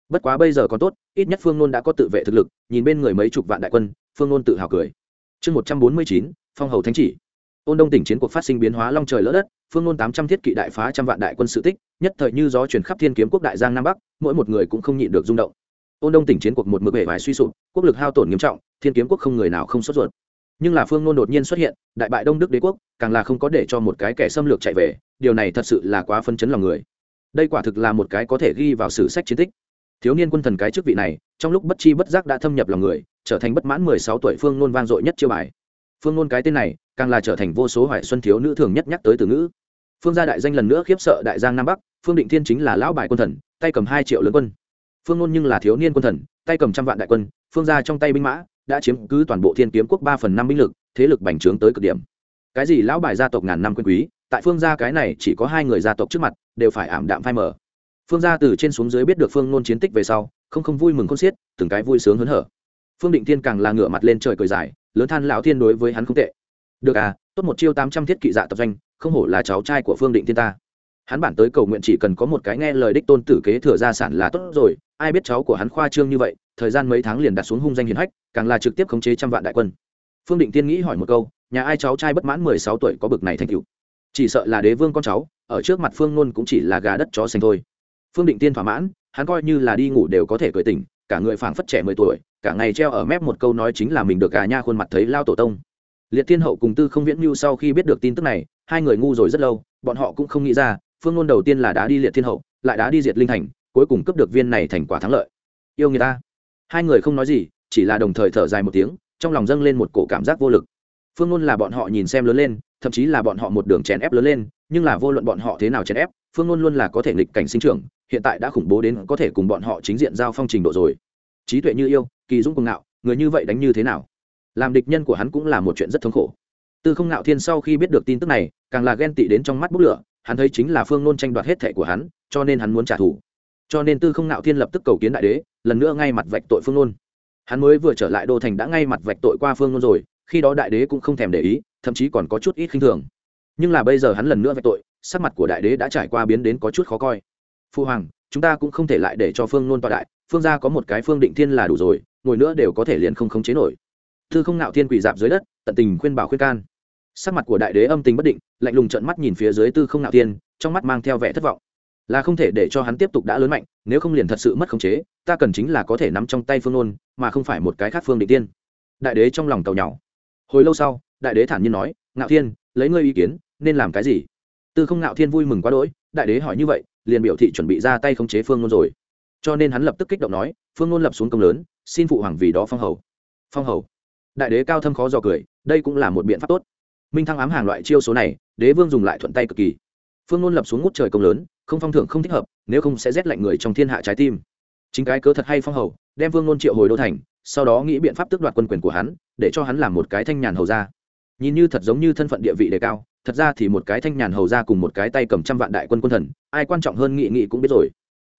bất quá bây giờ còn tốt, ít nhất phương nôn đã có tự vệ thực lực, nhìn bên người mấy chục vạn đại quân, phương nôn tự hào cười. Chương một trăm bốn mươi chín, phong hầu thánh chỉ. Ôn đông tỉnh chiến cuộc phát sinh biến hóa long trời lỡ đất, phương nôn tám trăm thiết kỵ đại phá trăm vạn đại quân sự tích, nhất thời như gió chuyển khắp thiên kiếm quốc đại giang nam bắc, mỗi một người cũng không nhịn được rung động. Ôn đông tỉnh chiến cuộc một mực bể vải suy sụp, quốc lực hao tổn nghiêm trọng, thiên kiếm quốc không người nào không sốt ruột. Nhưng là phương nôn đột nhiên xuất hiện, đại bại đông đức đế quốc, càng là không có để cho một cái kẻ xâm lược chạy về, điều này thật sự là quá phân chấn lòng người. Đây quả thực là một cái có thể ghi vào sử sách chiến tích thiếu niên quân thần cái chức vị này, trong lúc bất chi bất giác đã thâm nhập lòng người, trở thành bất mãn mười sáu tuổi phương nôn vang dội nhất chiêu bài. Phương nôn cái tên này, càng là trở thành vô số hoài xuân thiếu nữ thường nhất nhắc tới từ ngữ. Phương gia đại danh lần nữa khiếp sợ đại giang nam bắc, phương định thiên chính là lão bài quân thần, tay cầm hai triệu lớn quân. Phương nôn nhưng là thiếu niên quân thần, tay cầm trăm vạn đại quân, phương gia trong tay binh mã, đã chiếm cứ toàn bộ thiên kiếm quốc ba phần năm binh lực, thế lực bành trướng tới cực điểm. Cái gì lão bài gia tộc ngàn năm quân quý, tại phương gia cái này chỉ có hai người gia tộc trước mặt, đều phải ảm đạm phai mờ phương gia từ trên xuống dưới biết được phương nôn chiến tích về sau, không không vui mừng con xiết, từng cái vui sướng hớn hở. Phương định thiên càng là ngửa mặt lên trời cười dài, lớn than lão thiên đối với hắn không tệ. Được à tốt một chiêu tám trăm thiết kỵ dạ tập doanh, không hổ là cháu trai của phương định thiên ta. Hắn bản tới cầu nguyện chỉ cần có một cái nghe lời đích tôn tử kế thừa gia sản là tốt rồi, ai biết cháu của hắn khoa trương như vậy, thời gian mấy tháng liền đặt xuống hung danh hiền hách, càng là trực tiếp khống chế trăm vạn đại quân. Phương định tiên nghĩ hỏi một câu, nhà ai cháu trai bất mãn mười sáu tuổi có bực này thành cựu chỉ sợ là đế vương con cháu, ở trước mặt phương nôn cũng chỉ là gà đất chó xanh thôi phương định tiên thỏa mãn, hắn coi như là đi ngủ đều có thể cười tỉnh, cả người phảng phất trẻ mười tuổi, cả ngày treo ở mép một câu nói chính là mình được gà nha khuôn mặt thấy lao tổ tông. Liệt thiên hậu cùng tư không viễn mưu sau khi biết được tin tức này, hai người ngu rồi rất lâu, bọn họ cũng không nghĩ ra, phương ngôn đầu tiên là đã đi liệt thiên hậu, lại đã đi diệt linh thành, cuối cùng cấp được viên này thành quả thắng lợi. Yêu người ta. Hai người không nói gì, chỉ là đồng thời thở dài một tiếng, trong lòng dâng lên một cổ cảm giác vô lực. Phương ngôn là bọn họ nhìn xem lớn lên, thậm chí là bọn họ một đường chèn ép lớn lên, nhưng là vô luận bọn họ thế nào chèn ép, phương ngôn luôn là có thể nghịch cảnh sinh trưởng hiện tại đã khủng bố đến có thể cùng bọn họ chính diện giao phong trình độ rồi. Trí tuệ như yêu, kỳ dũng cùng ngạo, người như vậy đánh như thế nào? Làm địch nhân của hắn cũng là một chuyện rất thống khổ. Tư không ngạo thiên sau khi biết được tin tức này, càng là ghen tị đến trong mắt bút lửa, hắn thấy chính là phương nôn tranh đoạt hết thẻ của hắn, cho nên hắn muốn trả thù. Cho nên tư không ngạo thiên lập tức cầu kiến đại đế, lần nữa ngay mặt vạch tội phương nôn. Hắn mới vừa trở lại đô thành đã ngay mặt vạch tội qua phương nôn rồi, khi đó đại đế cũng không thèm để ý, thậm chí còn có chút ít khinh thường. Nhưng là bây giờ hắn lần nữa vạch tội, sắc mặt của đại đế đã trải qua biến đến có chút khó coi phu hoàng, chúng ta cũng không thể lại để cho phương nôn tọa đại, phương gia có một cái phương định thiên là đủ rồi, ngồi nữa đều có thể liền không khống chế nổi. Thư không nạo thiên quỳ dạp dưới đất, tận tình khuyên bảo khuyên can. Sắc mặt của đại đế âm tình bất định, lạnh lùng trợn mắt nhìn phía dưới tư không nạo thiên, trong mắt mang theo vẻ thất vọng. Là không thể để cho hắn tiếp tục đã lớn mạnh, nếu không liền thật sự mất khống chế, ta cần chính là có thể nắm trong tay phương nôn, mà không phải một cái khác phương định tiên đại đế trong lòng tàu nhỏ. Hồi lâu sau, đại đế thản nhiên nói, ngạo thiên, lấy ngươi ý kiến, nên làm cái gì? Tư không ngạo thiên vui mừng quá đỗi đại đế hỏi như vậy, liền biểu thị chuẩn bị ra tay khống chế phương nôn rồi. Cho nên hắn lập tức kích động nói, phương nôn lập xuống công lớn, xin phụ hoàng vì đó phong hầu. Phong hầu. Đại đế cao thâm khó dò cười, đây cũng là một biện pháp tốt. Minh thăng ám hàng loại chiêu số này, đế vương dùng lại thuận tay cực kỳ. Phương nôn lập xuống ngút trời công lớn, không phong thưởng không thích hợp, nếu không sẽ rét lạnh người trong thiên hạ trái tim. Chính cái cớ thật hay phong hầu, đem vương nôn triệu hồi đô thành, sau đó nghĩ biện pháp tước đoạt quân quyền của hắn, để cho hắn làm một cái thanh nhàn hầu ra nhìn như thật giống như thân phận địa vị đề cao thật ra thì một cái thanh nhàn hầu ra cùng một cái tay cầm trăm vạn đại quân quân thần, ai quan trọng hơn nghị nghị cũng biết rồi.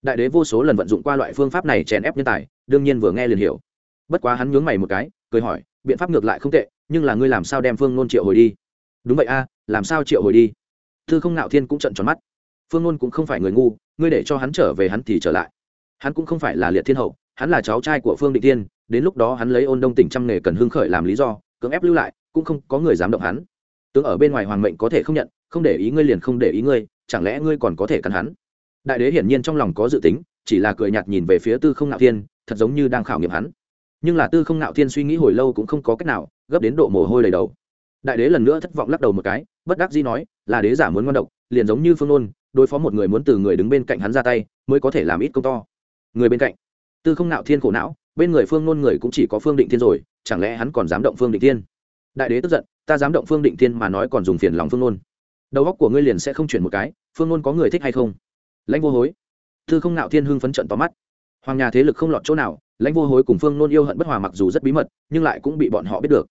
Đại đế vô số lần vận dụng qua loại phương pháp này chèn ép nhân tài, đương nhiên vừa nghe liền hiểu. Bất quá hắn nhướng mày một cái, cười hỏi, biện pháp ngược lại không tệ, nhưng là ngươi làm sao đem phương nôn triệu hồi đi? Đúng vậy a, làm sao triệu hồi đi? Thư không nạo thiên cũng trận tròn mắt. Phương nôn cũng không phải người ngu, ngươi để cho hắn trở về hắn thì trở lại. Hắn cũng không phải là liệt thiên hậu, hắn là cháu trai của phương định thiên, đến lúc đó hắn lấy ôn đông tỉnh trăm nghề cần hưng khởi làm lý do, cưỡng ép lưu lại, cũng không có người dám động hắn tướng ở bên ngoài hoàng mệnh có thể không nhận, không để ý ngươi liền không để ý ngươi, chẳng lẽ ngươi còn có thể cắn hắn? Đại đế hiển nhiên trong lòng có dự tính, chỉ là cười nhạt nhìn về phía tư không nạo thiên, thật giống như đang khảo nghiệm hắn. Nhưng là tư không nạo thiên suy nghĩ hồi lâu cũng không có cách nào, gấp đến độ mồ hôi đầy đầu. Đại đế lần nữa thất vọng lắc đầu một cái, bất đắc dĩ nói, là đế giả muốn ngon độc, liền giống như phương nôn, đối phó một người muốn từ người đứng bên cạnh hắn ra tay, mới có thể làm ít công to. Người bên cạnh. Tư không nạo thiên khổ não, bên người phương nôn người cũng chỉ có phương định thiên rồi, chẳng lẽ hắn còn dám động phương định thiên? Đại đế tức giận ta dám động phương định thiên mà nói còn dùng phiền lòng phương nôn. Đầu óc của ngươi liền sẽ không chuyển một cái, phương nôn có người thích hay không? Lãnh vô hối. Tư không nạo thiên hưng phấn trận tóm mắt. Hoàng nhà thế lực không lọt chỗ nào, lãnh vô hối cùng phương nôn yêu hận bất hòa mặc dù rất bí mật, nhưng lại cũng bị bọn họ biết được.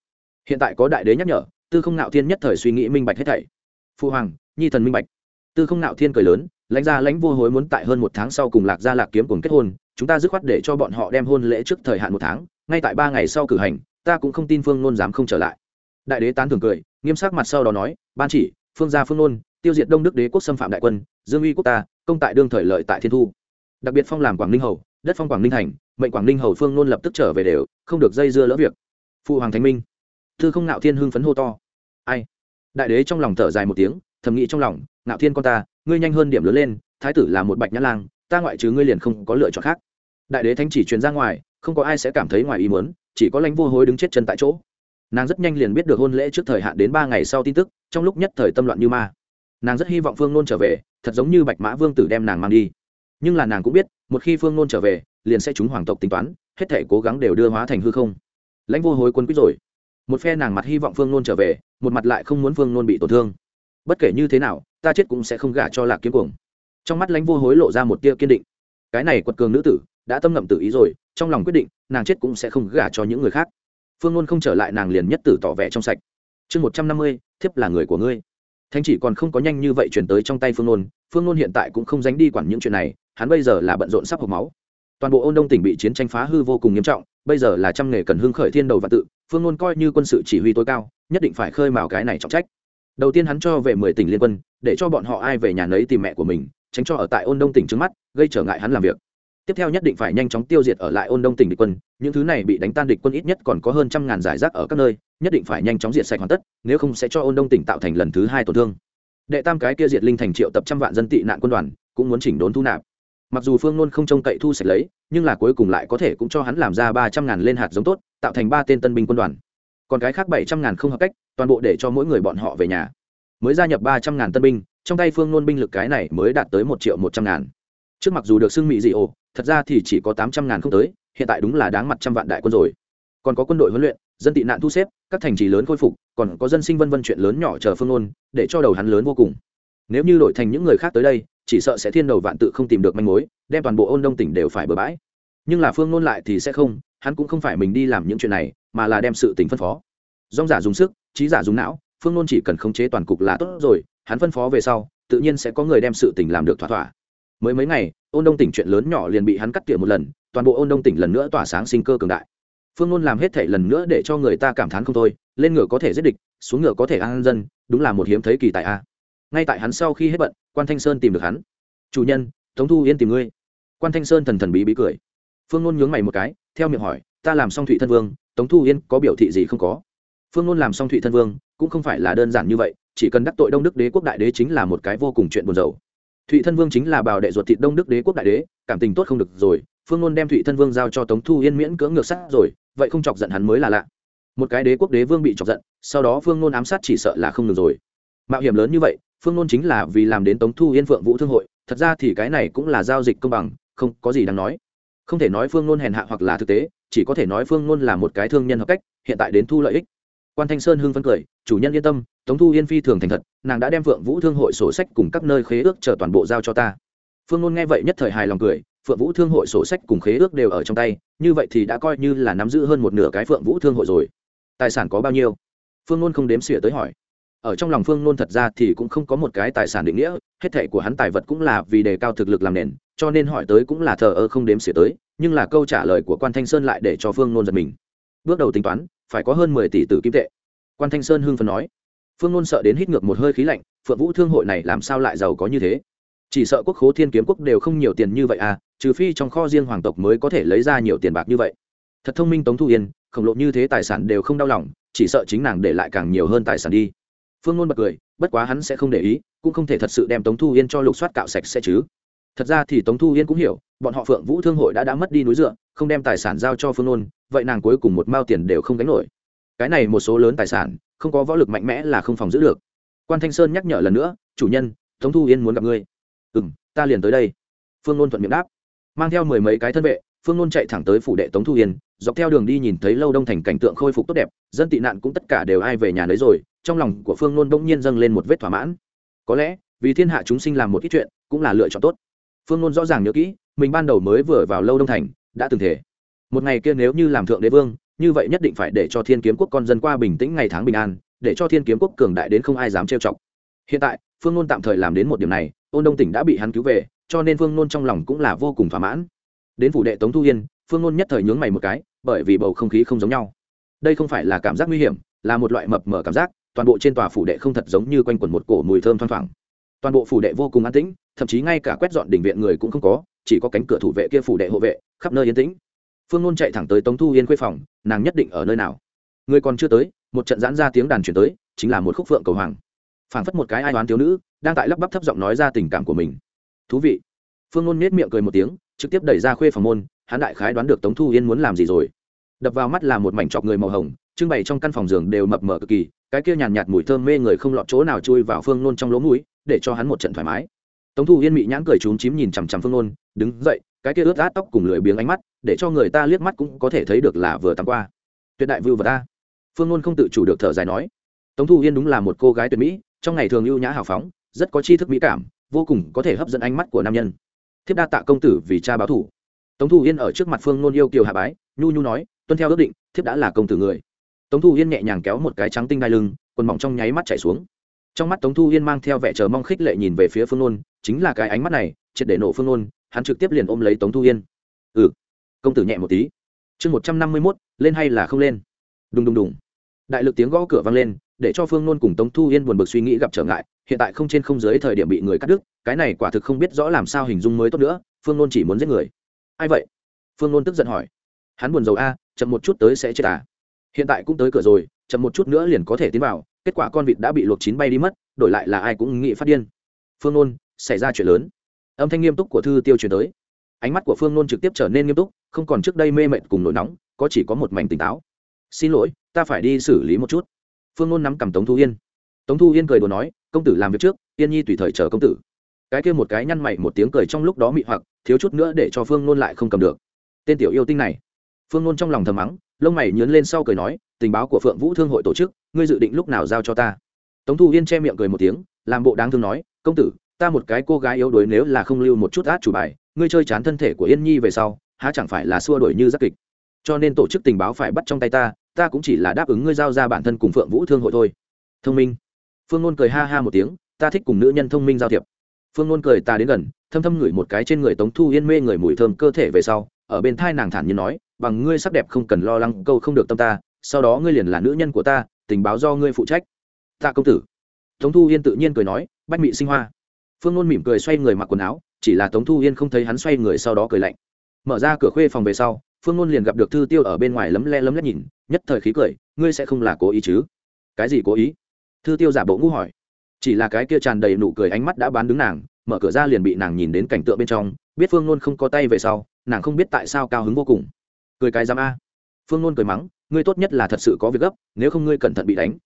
Hiện tại có đại đế nhắc nhở, tư không nạo thiên nhất thời suy nghĩ minh bạch hết thảy. Phu hoàng, nhi thần minh bạch. Tư không nạo thiên cười lớn, lãnh gia lãnh vô hối muốn tại hơn một tháng sau cùng lạc gia lạc kiếm cùng kết hôn, chúng ta dứt khoát để cho bọn họ đem hôn lễ trước thời hạn một tháng, ngay tại ba ngày sau cử hành, ta cũng không tin phương nôn dám không trở lại đại đế tán thường cười, nghiêm sắc mặt sau đó nói, ban chỉ, phương gia phương nôn, tiêu diệt đông đức đế quốc xâm phạm đại quân, dương uy quốc ta, công tại đương thời lợi tại thiên thu. Đặc biệt phong làm quảng ninh hầu, đất phong quảng ninh thành, mệnh quảng ninh hầu phương nôn lập tức trở về đều, không được dây dưa lỡ việc. Phụ hoàng thánh minh. Thư không nạo thiên hưng phấn hô to. Ai? Đại đế trong lòng thở dài một tiếng, thầm nghĩ trong lòng nạo thiên con ta, ngươi nhanh hơn điểm lớn lên, thái tử là một bạch nhã lang, ta ngoại trừ ngươi liền không có lựa chọn khác. Đại đế thánh chỉ truyền ra ngoài, không có ai sẽ cảm thấy ngoài ý muốn, chỉ có lãnh vô hối đứng chết chân tại chỗ nàng rất nhanh liền biết được hôn lễ trước thời hạn đến ba ngày sau tin tức, trong lúc nhất thời tâm loạn như ma. Nàng rất hy vọng phương nôn trở về, thật giống như bạch mã vương tử đem nàng mang đi. Nhưng là nàng cũng biết, một khi phương nôn trở về, liền sẽ chúng hoàng tộc tính toán, hết thể cố gắng đều đưa hóa thành hư không. Lãnh vô hối quân quyết rồi. Một phe nàng mặt hy vọng phương nôn trở về, một mặt lại không muốn phương nôn bị tổn thương. Bất kể như thế nào, ta chết cũng sẽ không gả cho lạc kiếm cuồng. Trong mắt lãnh vô hối lộ ra một tia kiên định. Cái này quật cường nữ tử, đã tâm ngậm tự ý rồi, trong lòng quyết định, nàng chết cũng sẽ không gả cho những người khác phương nôn không trở lại nàng liền nhất tử tỏ vẻ trong sạch. Chương một trăm năm mươi, thiếp là người của ngươi. Thanh chỉ còn không có nhanh như vậy chuyển tới trong tay phương nôn phương nôn hiện tại cũng không dánh đi quản những chuyện này, hắn bây giờ là bận rộn sắp hộp máu. Toàn bộ ôn đông tỉnh bị chiến tranh phá hư vô cùng nghiêm trọng, bây giờ là trăm nghề cần hưng khởi thiên đầu và tự, phương nôn coi như quân sự chỉ huy tối cao, nhất định phải khơi mào cái này trọng trách. Đầu tiên hắn cho về mười tỉnh liên quân, để cho bọn họ ai về nhà nấy tìm mẹ của mình, tránh cho ở tại ôn đông tỉnh trước mắt, gây trở ngại hắn làm việc tiếp theo nhất định phải nhanh chóng tiêu diệt ở lại ôn đông tỉnh địch quân, những thứ này bị đánh tan địch quân ít nhất còn có hơn trăm ngàn giải rác ở các nơi, nhất định phải nhanh chóng diệt sạch hoàn tất, nếu không sẽ cho ôn đông tỉnh tạo thành lần thứ hai tổn thương. Đệ tam cái kia diệt linh thành triệu tập trăm vạn dân tị nạn quân đoàn, cũng muốn chỉnh đốn thu nạp. Mặc dù phương luôn không trông cậy thu sạch lấy, nhưng là cuối cùng lại có thể cũng cho hắn làm ra ba trăm ngàn lên hạt giống tốt, tạo thành ba tên tân binh quân đoàn. Còn cái khác bảy trăm ngàn không hợp cách, toàn bộ để cho mỗi người bọn họ về nhà. Mới gia nhập ba trăm ngàn tân binh, trong tay phương luôn binh lực cái này mới đạt tới một triệu một trăm ngàn. Trước mặc dù được xưng mỹ dị ồ thật ra thì chỉ có tám trăm ngàn không tới, hiện tại đúng là đáng mặt trăm vạn đại quân rồi. Còn có quân đội huấn luyện, dân tị nạn thu xếp, các thành trì lớn khôi phục, còn có dân sinh vân vân chuyện lớn nhỏ chờ phương ôn để cho đầu hắn lớn vô cùng. Nếu như đổi thành những người khác tới đây, chỉ sợ sẽ thiên đầu vạn tự không tìm được manh mối, đem toàn bộ ôn đông tỉnh đều phải bừa bãi. Nhưng là phương nôn lại thì sẽ không, hắn cũng không phải mình đi làm những chuyện này, mà là đem sự tình phân phó. Dong giả dùng sức, trí giả dùng não, phương nôn chỉ cần khống chế toàn cục là tốt rồi, hắn phân phó về sau, tự nhiên sẽ có người đem sự tình làm được thỏa thỏa mới mấy ngày, ôn đông tỉnh chuyện lớn nhỏ liền bị hắn cắt tỉa một lần, toàn bộ ôn đông tỉnh lần nữa tỏa sáng sinh cơ cường đại. Phương ngôn làm hết thể lần nữa để cho người ta cảm thán không thôi, lên ngựa có thể giết địch, xuống ngựa có thể an dân, đúng là một hiếm thấy kỳ tại a. Ngay tại hắn sau khi hết bận, quan thanh sơn tìm được hắn. Chủ nhân, tống thu yên tìm ngươi. Quan thanh sơn thần thần bí bí cười. Phương ngôn nhướng mày một cái, theo miệng hỏi, ta làm xong thụy thân vương, tống thu yên có biểu thị gì không có? Phương ngôn làm xong thụy thân vương cũng không phải là đơn giản như vậy, chỉ cần đắc tội đông đức đế quốc đại đế chính là một cái vô cùng chuyện buồn rầu thụy thân vương chính là bào đệ ruột thịt đông đức đế quốc đại đế, cảm tình tốt không được rồi, phương ngôn đem thụy thân vương giao cho tống thu yên miễn cưỡng ngược sát rồi, vậy không chọc giận hắn mới là lạ. Một cái đế quốc đế vương bị chọc giận, sau đó phương ngôn ám sát chỉ sợ là không được rồi. Mạo hiểm lớn như vậy, phương ngôn chính là vì làm đến tống thu yên phượng vũ thương hội, thật ra thì cái này cũng là giao dịch công bằng, không có gì đáng nói. Không thể nói phương ngôn hèn hạ hoặc là thực tế, chỉ có thể nói phương ngôn là một cái thương nhân hợp cách, hiện tại đến thu lợi ích quan thanh sơn hưng phấn cười, chủ nhân yên tâm, tống thu yên phi thường thành thật, nàng đã đem phượng vũ thương hội sổ sách cùng các nơi khế ước chờ toàn bộ giao cho ta. Phương ngôn nghe vậy nhất thời hài lòng cười, phượng vũ thương hội sổ sách cùng khế ước đều ở trong tay, như vậy thì đã coi như là nắm giữ hơn một nửa cái phượng vũ thương hội rồi. Tài sản có bao nhiêu? Phương ngôn không đếm xỉa tới hỏi. Ở trong lòng phương ngôn thật ra thì cũng không có một cái tài sản định nghĩa, hết thệ của hắn tài vật cũng là vì đề cao thực lực làm nền, cho nên hỏi tới cũng là thờ ơ không đếm xỉa tới, nhưng là câu trả lời của quan thanh sơn lại để cho phương ngôn giật mình. Bước đầu tính toán phải có hơn mười tỷ tử kim tệ. Quan thanh sơn hưng phần nói. Phương Luân sợ đến hít ngược một hơi khí lạnh, phượng vũ thương hội này làm sao lại giàu có như thế? Chỉ sợ quốc khố thiên kiếm quốc đều không nhiều tiền như vậy à trừ phi trong kho riêng hoàng tộc mới có thể lấy ra nhiều tiền bạc như vậy. Thật thông minh tống thu yên, khổng lộ như thế tài sản đều không đau lòng, chỉ sợ chính nàng để lại càng nhiều hơn tài sản đi. Phương Luân bật cười, bất quá hắn sẽ không để ý, cũng không thể thật sự đem tống thu yên cho lục soát cạo sạch sẽ chứ thật ra thì tống thu yên cũng hiểu, bọn họ phượng vũ thương hội đã đã mất đi núi dựa, không đem tài sản giao cho phương nôn, vậy nàng cuối cùng một mao tiền đều không gánh nổi. Cái này một số lớn tài sản, không có võ lực mạnh mẽ là không phòng giữ được. Quan thanh sơn nhắc nhở lần nữa, chủ nhân, tống thu yên muốn gặp ngươi. Ừ m ta liền tới đây. Phương nôn thuận miệng đáp. Mang theo mười mấy cái thân vệ, phương nôn chạy thẳng tới phủ đệ tống thu yên, dọc theo đường đi nhìn thấy lâu đông thành cảnh tượng khôi phục tốt đẹp, dân tị nạn cũng tất cả đều ai về nhà đấy rồi, trong lòng của phương nôn bỗng nhiên dâng lên một vết thỏa mãn. Có lẽ, vì thiên hạ chúng sinh làm một ít chuyện, cũng là lựa chọn tốt phương nôn rõ ràng nhớ kỹ, mình ban đầu mới vừa vào lâu đông thành, đã từng thể một ngày kia nếu như làm thượng đế vương, như vậy nhất định phải để cho thiên kiếm quốc con dân qua bình tĩnh ngày tháng bình an, để cho thiên kiếm quốc cường đại đến không ai dám trêu chọc. Hiện tại, phương nôn tạm thời làm đến một điểm này, ôn đông tỉnh đã bị hắn cứu về, cho nên phương nôn trong lòng cũng là vô cùng thỏa mãn. Đến phủ đệ tống thu yên, phương nôn nhất thời nhướng mày một cái, bởi vì bầu không khí không giống nhau. Đây không phải là cảm giác nguy hiểm, là một loại mập mờ cảm giác, toàn bộ trên tòa phủ đệ không thật giống như quanh quẩn một cổ mùi thơm thoang thoảng toàn bộ phủ đệ vô cùng an tĩnh thậm chí ngay cả quét dọn đình viện người cũng không có chỉ có cánh cửa thủ vệ kia phủ đệ hộ vệ khắp nơi yên tĩnh. Phương nôn chạy thẳng tới tống thu yên khuê phòng nàng nhất định ở nơi nào? Người còn chưa tới một trận giãn ra tiếng đàn chuyển tới chính là một khúc phượng cầu hoàng. Phảng phất một cái ai đoán thiếu nữ đang tại lắp bắp thấp giọng nói ra tình cảm của mình. Thú vị. Phương nôn nết miệng cười một tiếng trực tiếp đẩy ra khuê phòng môn hắn đại khái đoán được tống thu yên muốn làm gì rồi. Đập vào mắt là một mảnh trọc người màu hồng trưng bày trong căn phòng giường đều mập mờ cực kỳ cái kia nhàn nhạt, nhạt mùi thơm mê người không lọt chỗ nào chui vào phương nôn trong lỗ mũi để cho hắn một trận thoải mái. Tống thu yên mị nhãn cười trúng chím nhìn chằm chằm phương nôn, đứng dậy, cái kia ướt át tóc cùng lười biếng ánh mắt, để cho người ta liếc mắt cũng có thể thấy được là vừa tắm qua. Tuyệt đại vưu vật ta phương nôn không tự chủ được thở dài nói. Tống thu yên đúng là một cô gái tuyệt mỹ, trong ngày thường ưu nhã hào phóng, rất có tri thức mỹ cảm, vô cùng có thể hấp dẫn ánh mắt của nam nhân. Thiếp đa tạ công tử vì cha báo thủ. Tống thu yên ở trước mặt phương nôn yêu kiều hạ bái, nhu nhu nói, tuân theo ước định, thiếp đã là công tử người. Tống thu yên nhẹ nhàng kéo một cái trắng tinh đai lưng, quần mỏng trong nháy mắt chảy xuống trong mắt tống thu yên mang theo vẻ chờ mong khích lệ nhìn về phía phương nôn, chính là cái ánh mắt này, triệt để nổ phương nôn, hắn trực tiếp liền ôm lấy tống thu yên. Ừ công tử nhẹ một tí. Chương một trăm năm mươi mốt, lên hay là không lên? Đùng đùng đùng. Đại lực tiếng gõ cửa vang lên, để cho phương nôn cùng tống thu yên buồn bực suy nghĩ gặp trở ngại, hiện tại không trên không dưới thời điểm bị người cắt đứt, cái này quả thực không biết rõ làm sao hình dung mới tốt nữa, phương nôn chỉ muốn giết người. Ai vậy? Phương nôn tức giận hỏi. Hắn buồn rầu a, chậm một chút tới sẽ chết à. Hiện tại cũng tới cửa rồi, chậm một chút nữa liền có thể tiến vào kết quả con vịt đã bị luộc chín bay đi mất, đổi lại là ai cũng nghĩ phát điên. Phương nôn, xảy ra chuyện lớn. Âm thanh nghiêm túc của thư tiêu chuyển tới. Ánh mắt của phương nôn trực tiếp trở nên nghiêm túc, không còn trước đây mê mệt cùng nổi nóng, có chỉ có một mảnh tỉnh táo. Xin lỗi, ta phải đi xử lý một chút. Phương nôn nắm cầm tống thu yên. Tống thu yên cười đồ nói, công tử làm việc trước, yên nhi tùy thời chờ công tử. Cái kia một cái nhăn mày một tiếng cười trong lúc đó mị hoặc, thiếu chút nữa để cho phương nôn lại không cầm được. Tên tiểu yêu tinh này. Phương nôn trong lòng thầm mắng lông mày nhớn lên sau cười nói, tình báo của phượng vũ thương hội tổ chức, ngươi dự định lúc nào giao cho ta? Tống thu yên che miệng cười một tiếng, làm bộ đáng thương nói, công tử, ta một cái cô gái yếu đuối nếu là không lưu một chút át chủ bài, ngươi chơi chán thân thể của yên nhi về sau, há chẳng phải là xua đổi như giác kịch? Cho nên tổ chức tình báo phải bắt trong tay ta ta cũng chỉ là đáp ứng ngươi giao ra bản thân cùng phượng vũ thương hội thôi. Thông minh. Phương ngôn cười ha ha một tiếng, ta thích cùng nữ nhân thông minh giao thiệp. Phương ngôn cười ta đến gần, thâm thâm ngửi một cái trên người tống thu yên mê người mùi thơm cơ thể về sau ở bên thai nàng thản nhiên nói, bằng ngươi sắc đẹp không cần lo lắng câu không được tâm ta, sau đó ngươi liền là nữ nhân của ta, tình báo do ngươi phụ trách. Tạ công tử. Tống thu yên tự nhiên cười nói, bách mị sinh hoa. Phương nôn mỉm cười xoay người mặc quần áo, chỉ là tống thu yên không thấy hắn xoay người sau đó cười lạnh. Mở ra cửa khuê phòng về sau, phương nôn liền gặp được thư tiêu ở bên ngoài lấm le lấm lét nhìn, nhất thời khí cười, ngươi sẽ không là cố ý chứ? Cái gì cố ý? Thư tiêu giả bộ ngu hỏi. Chỉ là cái kia tràn đầy nụ cười ánh mắt đã bán đứng nàng, mở cửa ra liền bị nàng nhìn đến cảnh tượng bên trong, biết phương nôn không có tay về sau nàng không biết tại sao cao hứng vô cùng. Cười cái giám a. Phương nôn cười mắng, ngươi tốt nhất là thật sự có việc gấp, nếu không ngươi cẩn thận bị đánh.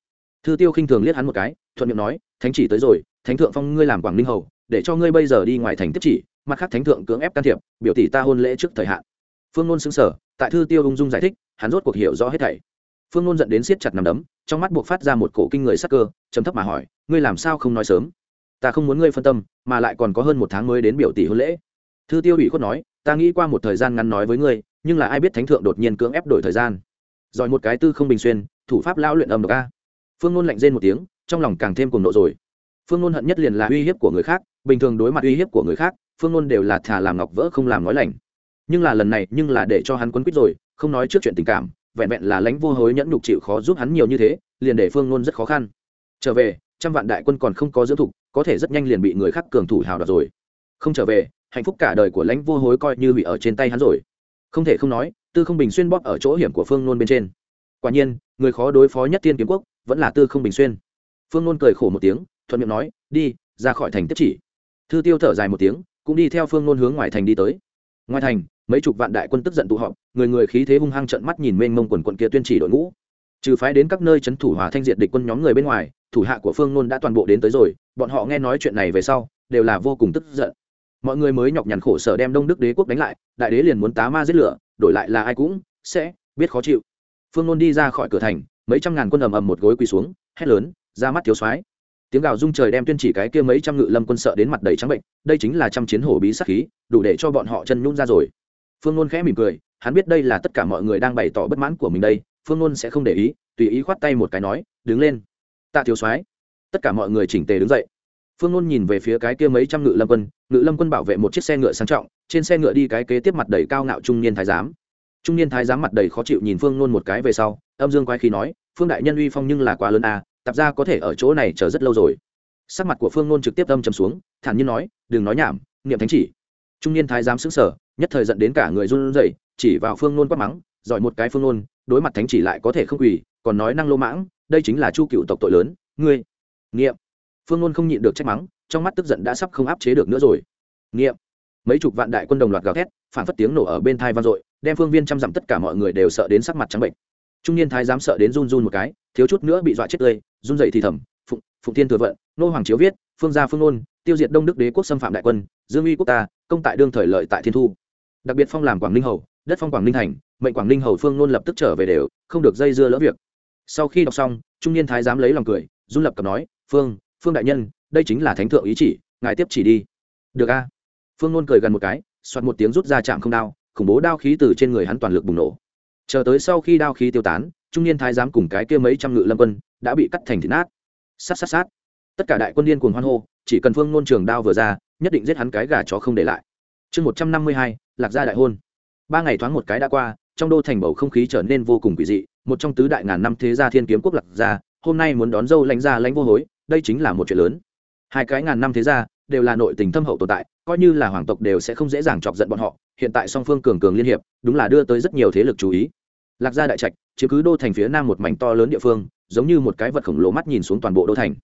Thư tiêu khinh thường liếc hắn một cái, thuận miệng nói, thánh chỉ tới rồi, thánh thượng phong ngươi làm quảng ninh hầu, để cho ngươi bây giờ đi ngoài thành tiếp chỉ, mặt khác thánh thượng cưỡng ép can thiệp, biểu tỷ ta hôn lễ trước thời hạn. Phương nôn xứng sở tại thư tiêu ung dung giải thích, hắn rốt cuộc hiểu rõ hết thảy. Phương nôn dẫn đến siết chặt nằm đấm, trong mắt buộc phát ra một cổ kinh người sắc cơ chấm thấp mà hỏi, ngươi làm sao không nói sớm? Ta không muốn ngươi phân tâm, mà lại còn có hơn một tháng mới đến biểu tỷ hôn lễ thư tiêu ủy khuất nói, ta nghĩ qua một thời gian ngắn nói với ngươi, nhưng là ai biết thánh thượng đột nhiên cưỡng ép đổi thời gian. Giỏi một cái tư không bình xuyên, thủ pháp lão luyện âm độc a. Phương nôn lạnh rên một tiếng, trong lòng càng thêm cùng nộ rồi. Phương nôn hận nhất liền là uy hiếp của người khác, bình thường đối mặt uy hiếp của người khác, phương nôn đều là thà làm ngọc vỡ không làm nói lành. Nhưng là lần này, nhưng là để cho hắn quấn quýt rồi, không nói trước chuyện tình cảm, vẹn vẹn là lãnh vô hối nhẫn nhục chịu khó giúp hắn nhiều như thế, liền để phương nôn rất khó khăn. Trở về, trăm vạn đại quân còn không có dưỡng thục, có thể rất nhanh liền bị người khác cường thủ hào đoạt rồi. Không trở về hạnh phúc cả đời của lãnh vô hối coi như bị ở trên tay hắn rồi. Không thể không nói, tư không bình xuyên bóp ở chỗ hiểm của phương nôn bên trên. Quả nhiên, người khó đối phó nhất tiên kiếm quốc vẫn là tư không bình xuyên. Phương nôn cười khổ một tiếng, thuận miệng nói, đi, ra khỏi thành tiếp chỉ. Thư tiêu thở dài một tiếng, cũng đi theo phương nôn hướng ngoài thành đi tới. Ngoài thành, mấy chục vạn đại quân tức giận tụ họp, người người khí thế hung hăng trận mắt nhìn mênh mông quần quận kia tuyên chỉ đội ngũ. Trừ phái đến các nơi c h ấ n thủ hòa thanh diệt địch quân nhóm người bên ngoài, thủ hạ của phương nôn đã toàn bộ đến tới rồi, bọn họ nghe nói chuyện này về sau, đều là vô cùng tức giận mọi người mới nhọc nhằn khổ sở đem đông đức đế quốc đánh lại đại đế liền muốn tá ma giết lửa đổi lại là ai cũng sẽ biết khó chịu phương nôn đi ra khỏi cửa thành mấy trăm ngàn quân ầm ầm một gối quỳ xuống hét lớn ra mắt thiếu soái tiếng gào rung trời đem tuyên chỉ cái kia mấy trăm ngự lâm quân sợ đến mặt đầy trắng bệnh đây chính là trăm chiến hổ bí sắc khí đủ để cho bọn họ chân nhún ra rồi phương nôn khẽ mỉm cười hắn biết đây là tất cả mọi người đang bày tỏ bất mãn của mình đây phương nôn sẽ không để ý tùy ý khoát tay một cái nói đứng lên tạ thiếu soái tất cả mọi người chỉnh tề đứng dậy phương nôn nhìn về phía cái kia mấy trăm ngự lâm quân, ngự lâm quân bảo vệ một chiếc xe ngựa sang trọng, trên xe ngựa đi cái kế tiếp mặt đầy cao ngạo trung niên thái giám. Trung niên thái giám mặt đầy khó chịu nhìn phương nôn một cái về sau, âm dương quay khi nói, phương đại nhân uy phong nhưng là quá lớn à tạp ra có thể ở chỗ này chờ rất lâu rồi. Sắc mặt của phương nôn trực tiếp âm trầm xuống, thản nhiên nói, đừng nói nhảm, niệm thánh chỉ. Trung niên thái giám xứng sở nhất thời dẫn đến cả người run rẩy, chỉ vào phương nôn quát mắng, giỏi một cái phương nôn, đối mặt thánh chỉ lại có thể không quỳ, còn nói năng lô mãng, đây chính là chu cựu tộc tội lớn, ngươi nghiệm phương luôn không nhịn được trách mắng, trong mắt tức giận đã sắp không áp chế được nữa rồi. Nghiệm. Mấy chục vạn đại quân đồng loạt gào thét, phản phất tiếng nổ ở bên thai vang dội, đem phương viên trăm dặm tất cả mọi người đều sợ đến sắc mặt trắng bệnh. Trung niên thái giám sợ đến run run một cái, thiếu chút nữa bị dọa chết tươi, run dậy thì thầm, phụng phụng thiên thừa vận, nô hoàng chiếu viết, phương gia phương nôn, tiêu diệt đông đức đế quốc xâm phạm đại quân, dương uy quốc ta, công tại đương thời lợi tại thiên thu. Đặc biệt phong làm quảng ninh hầu, đất phong quảng ninh thành, mệnh quảng ninh hầu phương nôn lập tức trở về đều, không được dây dưa lỡ việc. Sau khi đọc xong, trung niên thái giám lấy lòng cười, run lập cập nói, phương phương đại nhân, đây chính là thánh thượng ý chỉ, ngài tiếp chỉ đi. Được a. Phương nôn cười gần một cái, soạt một tiếng rút ra chạm không đao, khủng bố đao khí từ trên người hắn toàn lực bùng nổ. Chờ tới sau khi đao khí tiêu tán, trung niên thái giám cùng cái kia mấy trăm ngự lâm quân đã bị cắt thành thịt nát. Sát sát sát. Tất cả đại quân điên cuồng hoan hô, chỉ cần phương nôn trường đao vừa ra, nhất định giết hắn cái gà chó không để lại. Chương một trăm năm mươi hai, lạc gia đại hôn. Ba ngày thoáng một cái đã qua, trong đô thành bầu không khí trở nên vô cùng quỷ dị, một trong tứ đại ngàn năm thế gia thiên kiếm quốc lạc gia, hôm nay muốn đón dâu lãnh gia lãnh vô hối đây chính là một chuyện lớn. Hai cái ngàn năm thế gia đều là nội tình thâm hậu tồn tại, coi như là hoàng tộc đều sẽ không dễ dàng chọc giận bọn họ. Hiện tại song phương cường cường liên hiệp, đúng là đưa tới rất nhiều thế lực chú ý. Lạc gia đại trạch, chiếm cứ đô thành phía nam một mảnh to lớn địa phương, giống như một cái vật khổng lồ mắt nhìn xuống toàn bộ đô thành.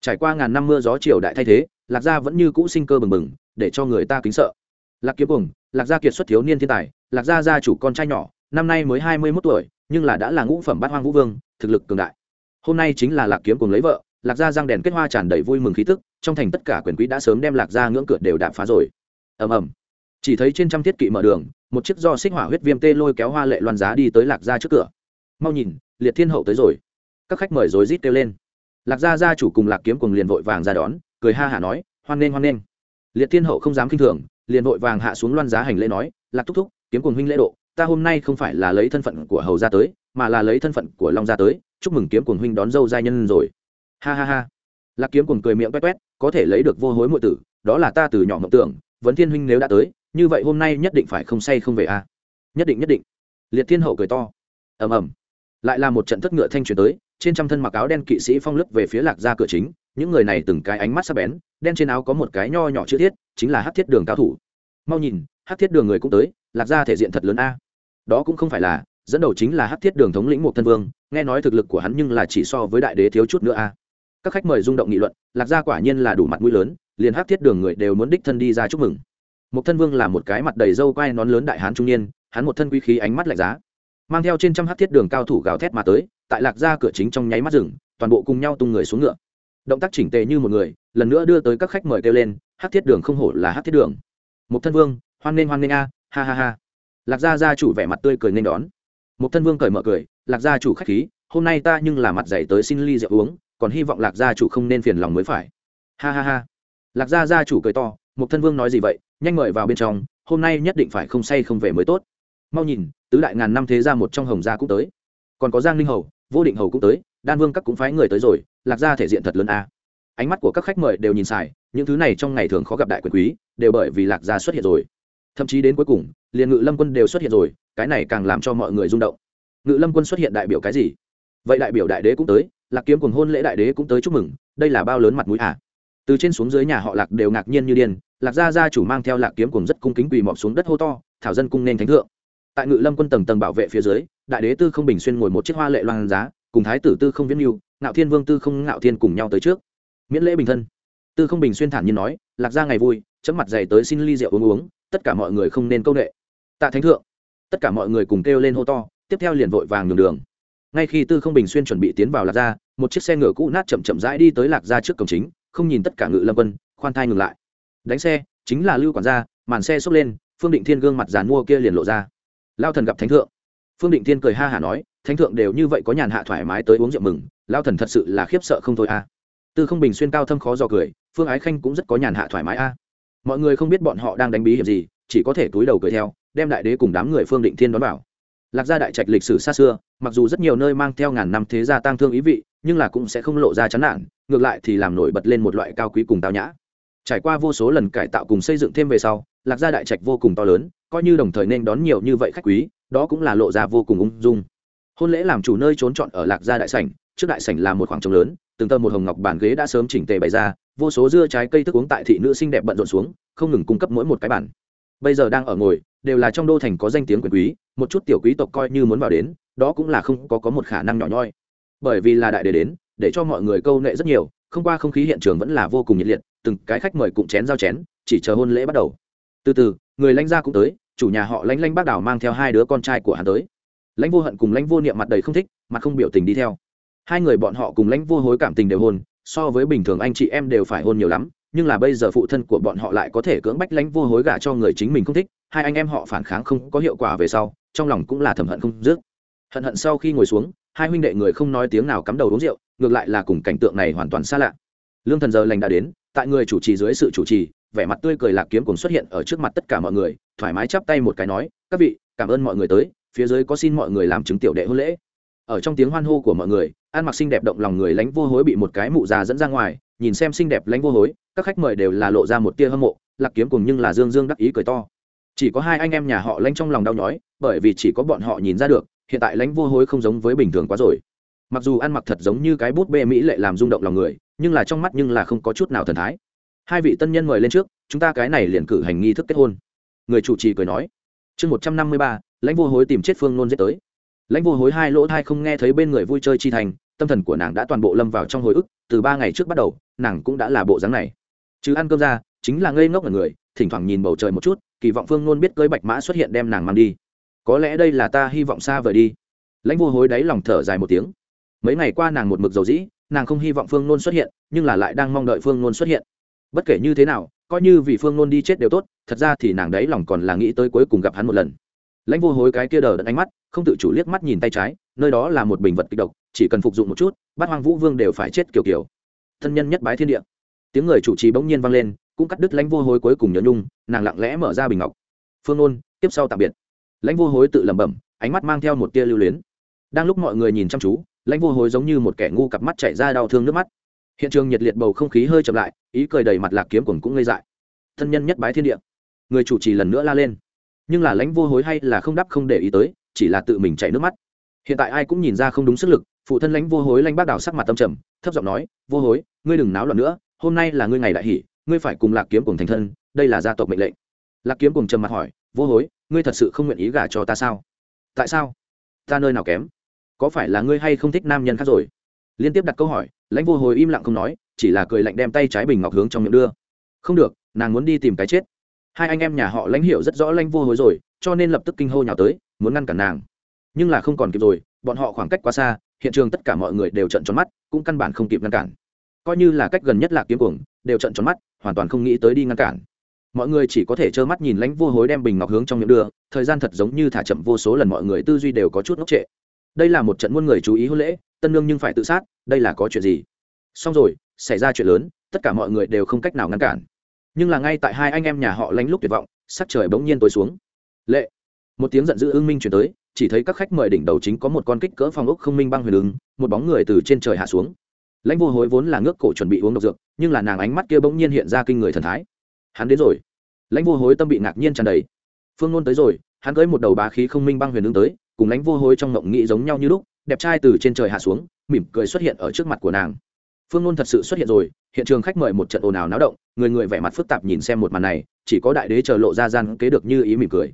Trải qua ngàn năm mưa gió triều đại thay thế, lạc gia vẫn như cũ sinh cơ bừng bừng, để cho người ta kính sợ. Lạc kiếm cùng, lạc gia kiệt xuất thiếu niên thiên tài, lạc gia gia chủ con trai nhỏ, năm nay mới hai mươi mốt tuổi, nhưng là đã là ngũ phẩm bát hoang vũ vương, thực lực cường đại. Hôm nay chính là lạc kiếm cùng lấy vợ lạc gia răng đèn kết hoa tràn đầy vui mừng khí tức, trong thành tất cả quyền quý đã sớm đem lạc gia ngưỡng cửa đều đạp phá rồi. Ầm ầm. Chỉ thấy trên trăm thiết kỵ mở đường, một chiếc do xích hỏa huyết viêm tê lôi kéo hoa lệ loan giá đi tới lạc gia trước cửa. Mau nhìn, liệt thiên hậu tới rồi. Các khách mời rối rít kêu lên. Lạc gia gia chủ cùng lạc kiếm cùng liền vội vàng ra đón, cười ha hả nói, hoan nghênh hoan nghênh. Liệt thiên hậu không dám kinh thường, liền vội vàng hạ xuống loan giá hành lễ nói, lạc thúc thúc, kiếm cùng huynh lễ độ, ta hôm nay không phải là lấy thân phận của hầu ra tới, mà là lấy thân phận của long gia tới, chúc mừng kiếm cùng huynh đón dâu giai nhân rồi ha ha ha. Lạc kiếm cùng cười miệng quét quét, có thể lấy được vô hối muội tử, đó là ta từ nhỏ mộng tưởng, vấn thiên huynh nếu đã tới, như vậy hôm nay nhất định phải không say không về a à? nhất định nhất định. Liệt thiên hậu cười to. Ầm ầm. Lại là một trận thất ngựa thanh truyền tới, trên trăm thân mặc áo đen kỵ sĩ phong lấp về phía lạc ra cửa chính, những người này từng cái ánh mắt sắc bén, đen trên áo có một cái nho nhỏ chữ thiết, chính là hát thiết đường cao thủ. Mau nhìn hát thiết đường người cũng tới, lạc ra thể diện thật lớn a. Đó cũng không phải là, dẫn đầu chính là hát thiết đường thống lĩnh một thân vương, nghe nói thực lực của hắn nhưng là chỉ so với đại đế thiếu chút nữa a các khách mời rung động nghị luận, lạc gia quả nhiên là đủ mặt mũi lớn, liền hát thiết đường người đều muốn đích thân đi ra chúc mừng. Một thân vương là một cái mặt đầy râu quai nón lớn đại hán trung niên, hắn một thân quý khí ánh mắt lạnh giá. Mang theo trên trăm hát thiết đường cao thủ gào thét mà tới, tại lạc gia cửa chính trong nháy mắt rừng toàn bộ cùng nhau tung người xuống ngựa. Động tác chỉnh tề như một người, lần nữa đưa tới các khách mời kêu lên, hát thiết đường không hổ là hát thiết đường. Một thân vương, hoan nghênh hoan nghênh a, ha ha ha. Lạc gia gia chủ vẻ mặt tươi cười nên đón. Một thân vương cởi mở cười, lạc gia chủ khách khí, hôm nay ta nhưng là mặt dày tới xin ly rượu uống còn hy vọng lạc gia chủ không nên phiền lòng mới phải. Ha ha ha. Lạc gia gia chủ cười to một thân vương nói gì vậy? Nhanh mời vào bên trong, hôm nay nhất định phải không say không về mới tốt. Mau nhìn, tứ đại ngàn năm thế gia một trong hồng gia cũng tới. Còn có giang linh hầu, vô định hầu cũng tới, đan vương các cũng phái người tới rồi, lạc gia thể diện thật lớn a. Ánh mắt của các khách mời đều nhìn xài, những thứ này trong ngày thường khó gặp đại quyền quý, đều bởi vì lạc gia xuất hiện rồi. Thậm chí đến cuối cùng, liền ngự lâm quân đều xuất hiện rồi, cái này càng làm cho mọi người rung động. Ngự lâm quân xuất hiện đại biểu cái gì? Vậy đại biểu đại đế cũng tới lạc kiếm cùng hôn lễ đại đế cũng tới chúc mừng, đây là bao lớn mặt mũi à? Từ trên xuống dưới nhà họ lạc đều ngạc nhiên như điên, lạc gia gia chủ mang theo lạc kiếm cùng rất cung kính quỳ mọp xuống đất hô to, thảo dân cung nên thánh thượng. Tại ngự lâm quân tầng tầng bảo vệ phía dưới, đại đế tư không bình xuyên ngồi một chiếc hoa lệ loan giá, cùng thái tử tư không viễn mưu ngạo thiên vương tư không ngạo thiên cùng nhau tới trước. Miễn lễ bình thân. Tư không bình xuyên thản nhiên nói, lạc gia ngày vui, chấm mặt dày tới xin ly rượu uống uống, tất cả mọi người không nên công nghệ tạ thánh thượng. Tất cả mọi người cùng kêu lên hô to, tiếp theo liền vội vàng nhường đường ngay khi tư không bình xuyên chuẩn bị tiến vào lạc gia, một chiếc xe ngựa cũ nát chậm chậm rãi đi tới lạc gia trước cổng chính, không nhìn tất cả ngự lâm quân, khoan thai ngừng lại. Đánh xe, chính là lưu quản gia, màn xe xốc lên, phương định thiên gương mặt giàn mua kia liền lộ ra. Lao thần gặp thánh thượng. Phương định thiên cười ha hả nói, thánh thượng đều như vậy có nhàn hạ thoải mái tới uống rượu mừng, lao thần thật sự là khiếp sợ không thôi a. Tư không bình xuyên cao thâm khó dò cười, phương ái khanh cũng rất có nhàn hạ thoải mái a. Mọi người không biết bọn họ đang đánh bí hiểm gì, chỉ có thể túi đầu cười theo, đem đại đế cùng đám người phương định thiên đón vào lạc gia đại trạch lịch sử xa xưa, mặc dù rất nhiều nơi mang theo ngàn năm thế gia tăng thương ý vị, nhưng là cũng sẽ không lộ ra chán nản, ngược lại thì làm nổi bật lên một loại cao quý cùng tao nhã. Trải qua vô số lần cải tạo cùng xây dựng thêm về sau, lạc gia đại trạch vô cùng to lớn, coi như đồng thời nên đón nhiều như vậy khách quý, đó cũng là lộ ra vô cùng ung dung. Hôn lễ làm chủ nơi trốn chọn ở lạc gia đại sảnh, trước đại sảnh là một khoảng trống lớn, từng tờ một hồng ngọc bàn ghế đã sớm chỉnh tề bày ra, vô số dưa trái cây thức uống tại thị nữ xinh đẹp bận rộn xuống, không ngừng cung cấp mỗi một cái bản bây giờ đang ở ngồi, đều là trong đô thành có danh tiếng quyền quý một chút tiểu quý tộc coi như muốn vào đến, đó cũng là không có có một khả năng nhỏ nhoi. Bởi vì là đại để đến, để cho mọi người câu nệ rất nhiều, không qua không khí hiện trường vẫn là vô cùng nhiệt liệt, từng cái khách mời cũng chén giao chén, chỉ chờ hôn lễ bắt đầu. Từ từ, người lãnh gia cũng tới, chủ nhà họ lãnh lãnh bác đảo mang theo hai đứa con trai của hắn tới. Lãnh vô hận cùng lãnh vô niệm mặt đầy không thích, mặt không biểu tình đi theo. Hai người bọn họ cùng lãnh vô hối cảm tình đều hôn, so với bình thường anh chị em đều phải hôn nhiều lắm, nhưng là bây giờ phụ thân của bọn họ lại có thể cưỡng bách lãnh vô hối gả cho người chính mình không thích hai anh em họ phản kháng không có hiệu quả về sau, trong lòng cũng là thầm hận không dứt. Hận hận sau khi ngồi xuống, hai huynh đệ người không nói tiếng nào cắm đầu uống rượu, ngược lại là cùng cảnh tượng này hoàn toàn xa lạ. Lương thần giờ lành đã đến, tại người chủ trì dưới sự chủ trì, vẻ mặt tươi cười lạc kiếm cùng xuất hiện ở trước mặt tất cả mọi người, thoải mái chắp tay một cái nói, các vị, cảm ơn mọi người tới, phía dưới có xin mọi người làm chứng tiểu đệ hôn lễ. Ở trong tiếng hoan hô của mọi người ăn mặc xinh đẹp động lòng người lánh vô hối bị một cái mụ già dẫn ra ngoài, nhìn xem xinh đẹp lánh vô hối, các khách mời đều là lộ ra một tia hâm mộ, lạc kiếm cùng nhưng là dương dương đắc ý cười to chỉ có hai anh em nhà họ lãnh trong lòng đau nhói, bởi vì chỉ có bọn họ nhìn ra được, hiện tại lãnh vô hối không giống với bình thường quá rồi. Mặc dù ăn mặc thật giống như cái bút bê mỹ lệ làm rung động lòng người, nhưng là trong mắt nhưng là không có chút nào thần thái. Hai vị tân nhân mời lên trước, chúng ta cái này liền cử hành nghi thức kết hôn. Người chủ trì cười nói. Chương một trăm năm mươi ba, lãnh vô hối tìm chết phương nôn dễ tới. Lãnh vô hối hai lỗ thai không nghe thấy bên người vui chơi chi thành, tâm thần của nàng đã toàn bộ lâm vào trong hồi ức, từ ba ngày trước bắt đầu, nàng cũng đã là bộ dáng này. Chứ ăn cơm ra, chính là ngây ngốc ở người, thỉnh thoảng nhìn bầu trời một chút kỳ vọng phương nôn biết cưới bạch mã xuất hiện đem nàng mang đi. Có lẽ đây là ta hy vọng xa vời đi. Lãnh vô hối đáy lòng thở dài một tiếng. Mấy ngày qua nàng một mực dầu dĩ, nàng không hy vọng phương nôn xuất hiện, nhưng là lại đang mong đợi phương nôn xuất hiện. Bất kể như thế nào, coi như vì phương nôn đi chết đều tốt, thật ra thì nàng đáy lòng còn là nghĩ tới cuối cùng gặp hắn một lần. Lãnh vô hối cái kia đờ đẫn ánh mắt, không tự chủ liếc mắt nhìn tay trái, nơi đó là một bình vật kịch độc, chỉ cần phục dụng một chút, bát hoang vũ vương đều phải chết kiểu kiểu. Thân nhân nhất bái thiên địa. Tiếng người chủ trì bỗng nhiên vang lên cũng cắt đứt lãnh vô hối cuối cùng nhớ nhung, nàng lặng lẽ mở ra bình ngọc. Phương nôn, tiếp sau tạm biệt. Lãnh vô hối tự lẩm bẩm, ánh mắt mang theo một tia lưu luyến. Đang lúc mọi người nhìn chăm chú, lãnh vô hối giống như một kẻ ngu cặp mắt chạy ra đau thương nước mắt. Hiện trường nhiệt liệt bầu không khí hơi chậm lại, ý cười đầy mặt lạc kiếm quần cũng ngây dại. Thân nhân nhất bái thiên địa. Người chủ trì lần nữa la lên. Nhưng là lãnh vô hối hay là không đắp không để ý tới, chỉ là tự mình chạy nước mắt. Hiện tại ai cũng nhìn ra không đúng sức lực, phụ thân lãnh vô hối lãnh bác đào sắc mặt tâm trầm, thấp giọng nói, vô hối, ngươi đừng náo loạn nữa, hôm nay là ngươi ngày đại hỷ ngươi phải cùng lạc kiếm cùng thành thân, đây là gia tộc mệnh lệnh. Lạc kiếm cùng trầm mặt hỏi, vô hối, ngươi thật sự không nguyện ý gả cho ta sao? Tại sao? Ta nơi nào kém? Có phải là ngươi hay không thích nam nhân khác rồi? Liên tiếp đặt câu hỏi, lãnh vô hối im lặng không nói, chỉ là cười lạnh đem tay trái bình ngọc hướng trong miệng đưa. Không được, nàng muốn đi tìm cái chết. Hai anh em nhà họ lãnh hiểu rất rõ lãnh vô hối rồi, cho nên lập tức kinh hô nhào tới, muốn ngăn cản nàng. Nhưng là không còn kịp rồi, bọn họ khoảng cách quá xa, hiện trường tất cả mọi người đều trận tròn mắt, cũng căn bản không kịp ngăn cản. Coi như là cách gần nhất là kiếm cuồng, đều trận tròn mắt hoàn toàn không nghĩ tới đi ngăn cản. Mọi người chỉ có thể trơ mắt nhìn lãnh vô hối đem bình ngọc hướng trong miệng đưa, thời gian thật giống như thả chậm vô số lần mọi người tư duy đều có chút ngốc trệ. Đây là một trận muôn người chú ý hôn lễ, tân lương nhưng phải tự sát, đây là có chuyện gì? Xong rồi, xảy ra chuyện lớn, tất cả mọi người đều không cách nào ngăn cản. Nhưng là ngay tại hai anh em nhà họ lánh lúc tuyệt vọng, sắc trời bỗng nhiên tối xuống. Lệ! Một tiếng giận dữ ưng minh chuyển tới, chỉ thấy các khách mời đỉnh đầu chính có một con kích cỡ phong ốc không minh băng huyền ứng, một bóng người từ trên trời hạ xuống lãnh vô hối vốn là ngước cổ chuẩn bị uống độc dược, nhưng là nàng ánh mắt kia bỗng nhiên hiện ra kinh người thần thái. Hắn đến rồi. Lãnh vô hối tâm bị ngạc nhiên tràn đầy. Phương nôn tới rồi, hắn cưới một đầu bá khí không minh băng huyền ứng tới, cùng lãnh vô hối trong ngộng nghĩ giống nhau như lúc, đẹp trai từ trên trời hạ xuống, mỉm cười xuất hiện ở trước mặt của nàng. Phương nôn thật sự xuất hiện rồi, hiện trường khách mời một trận ồn ào náo động, người người vẻ mặt phức tạp nhìn xem một màn này, chỉ có đại đế chờ lộ ra gian kế được như ý mỉm cười.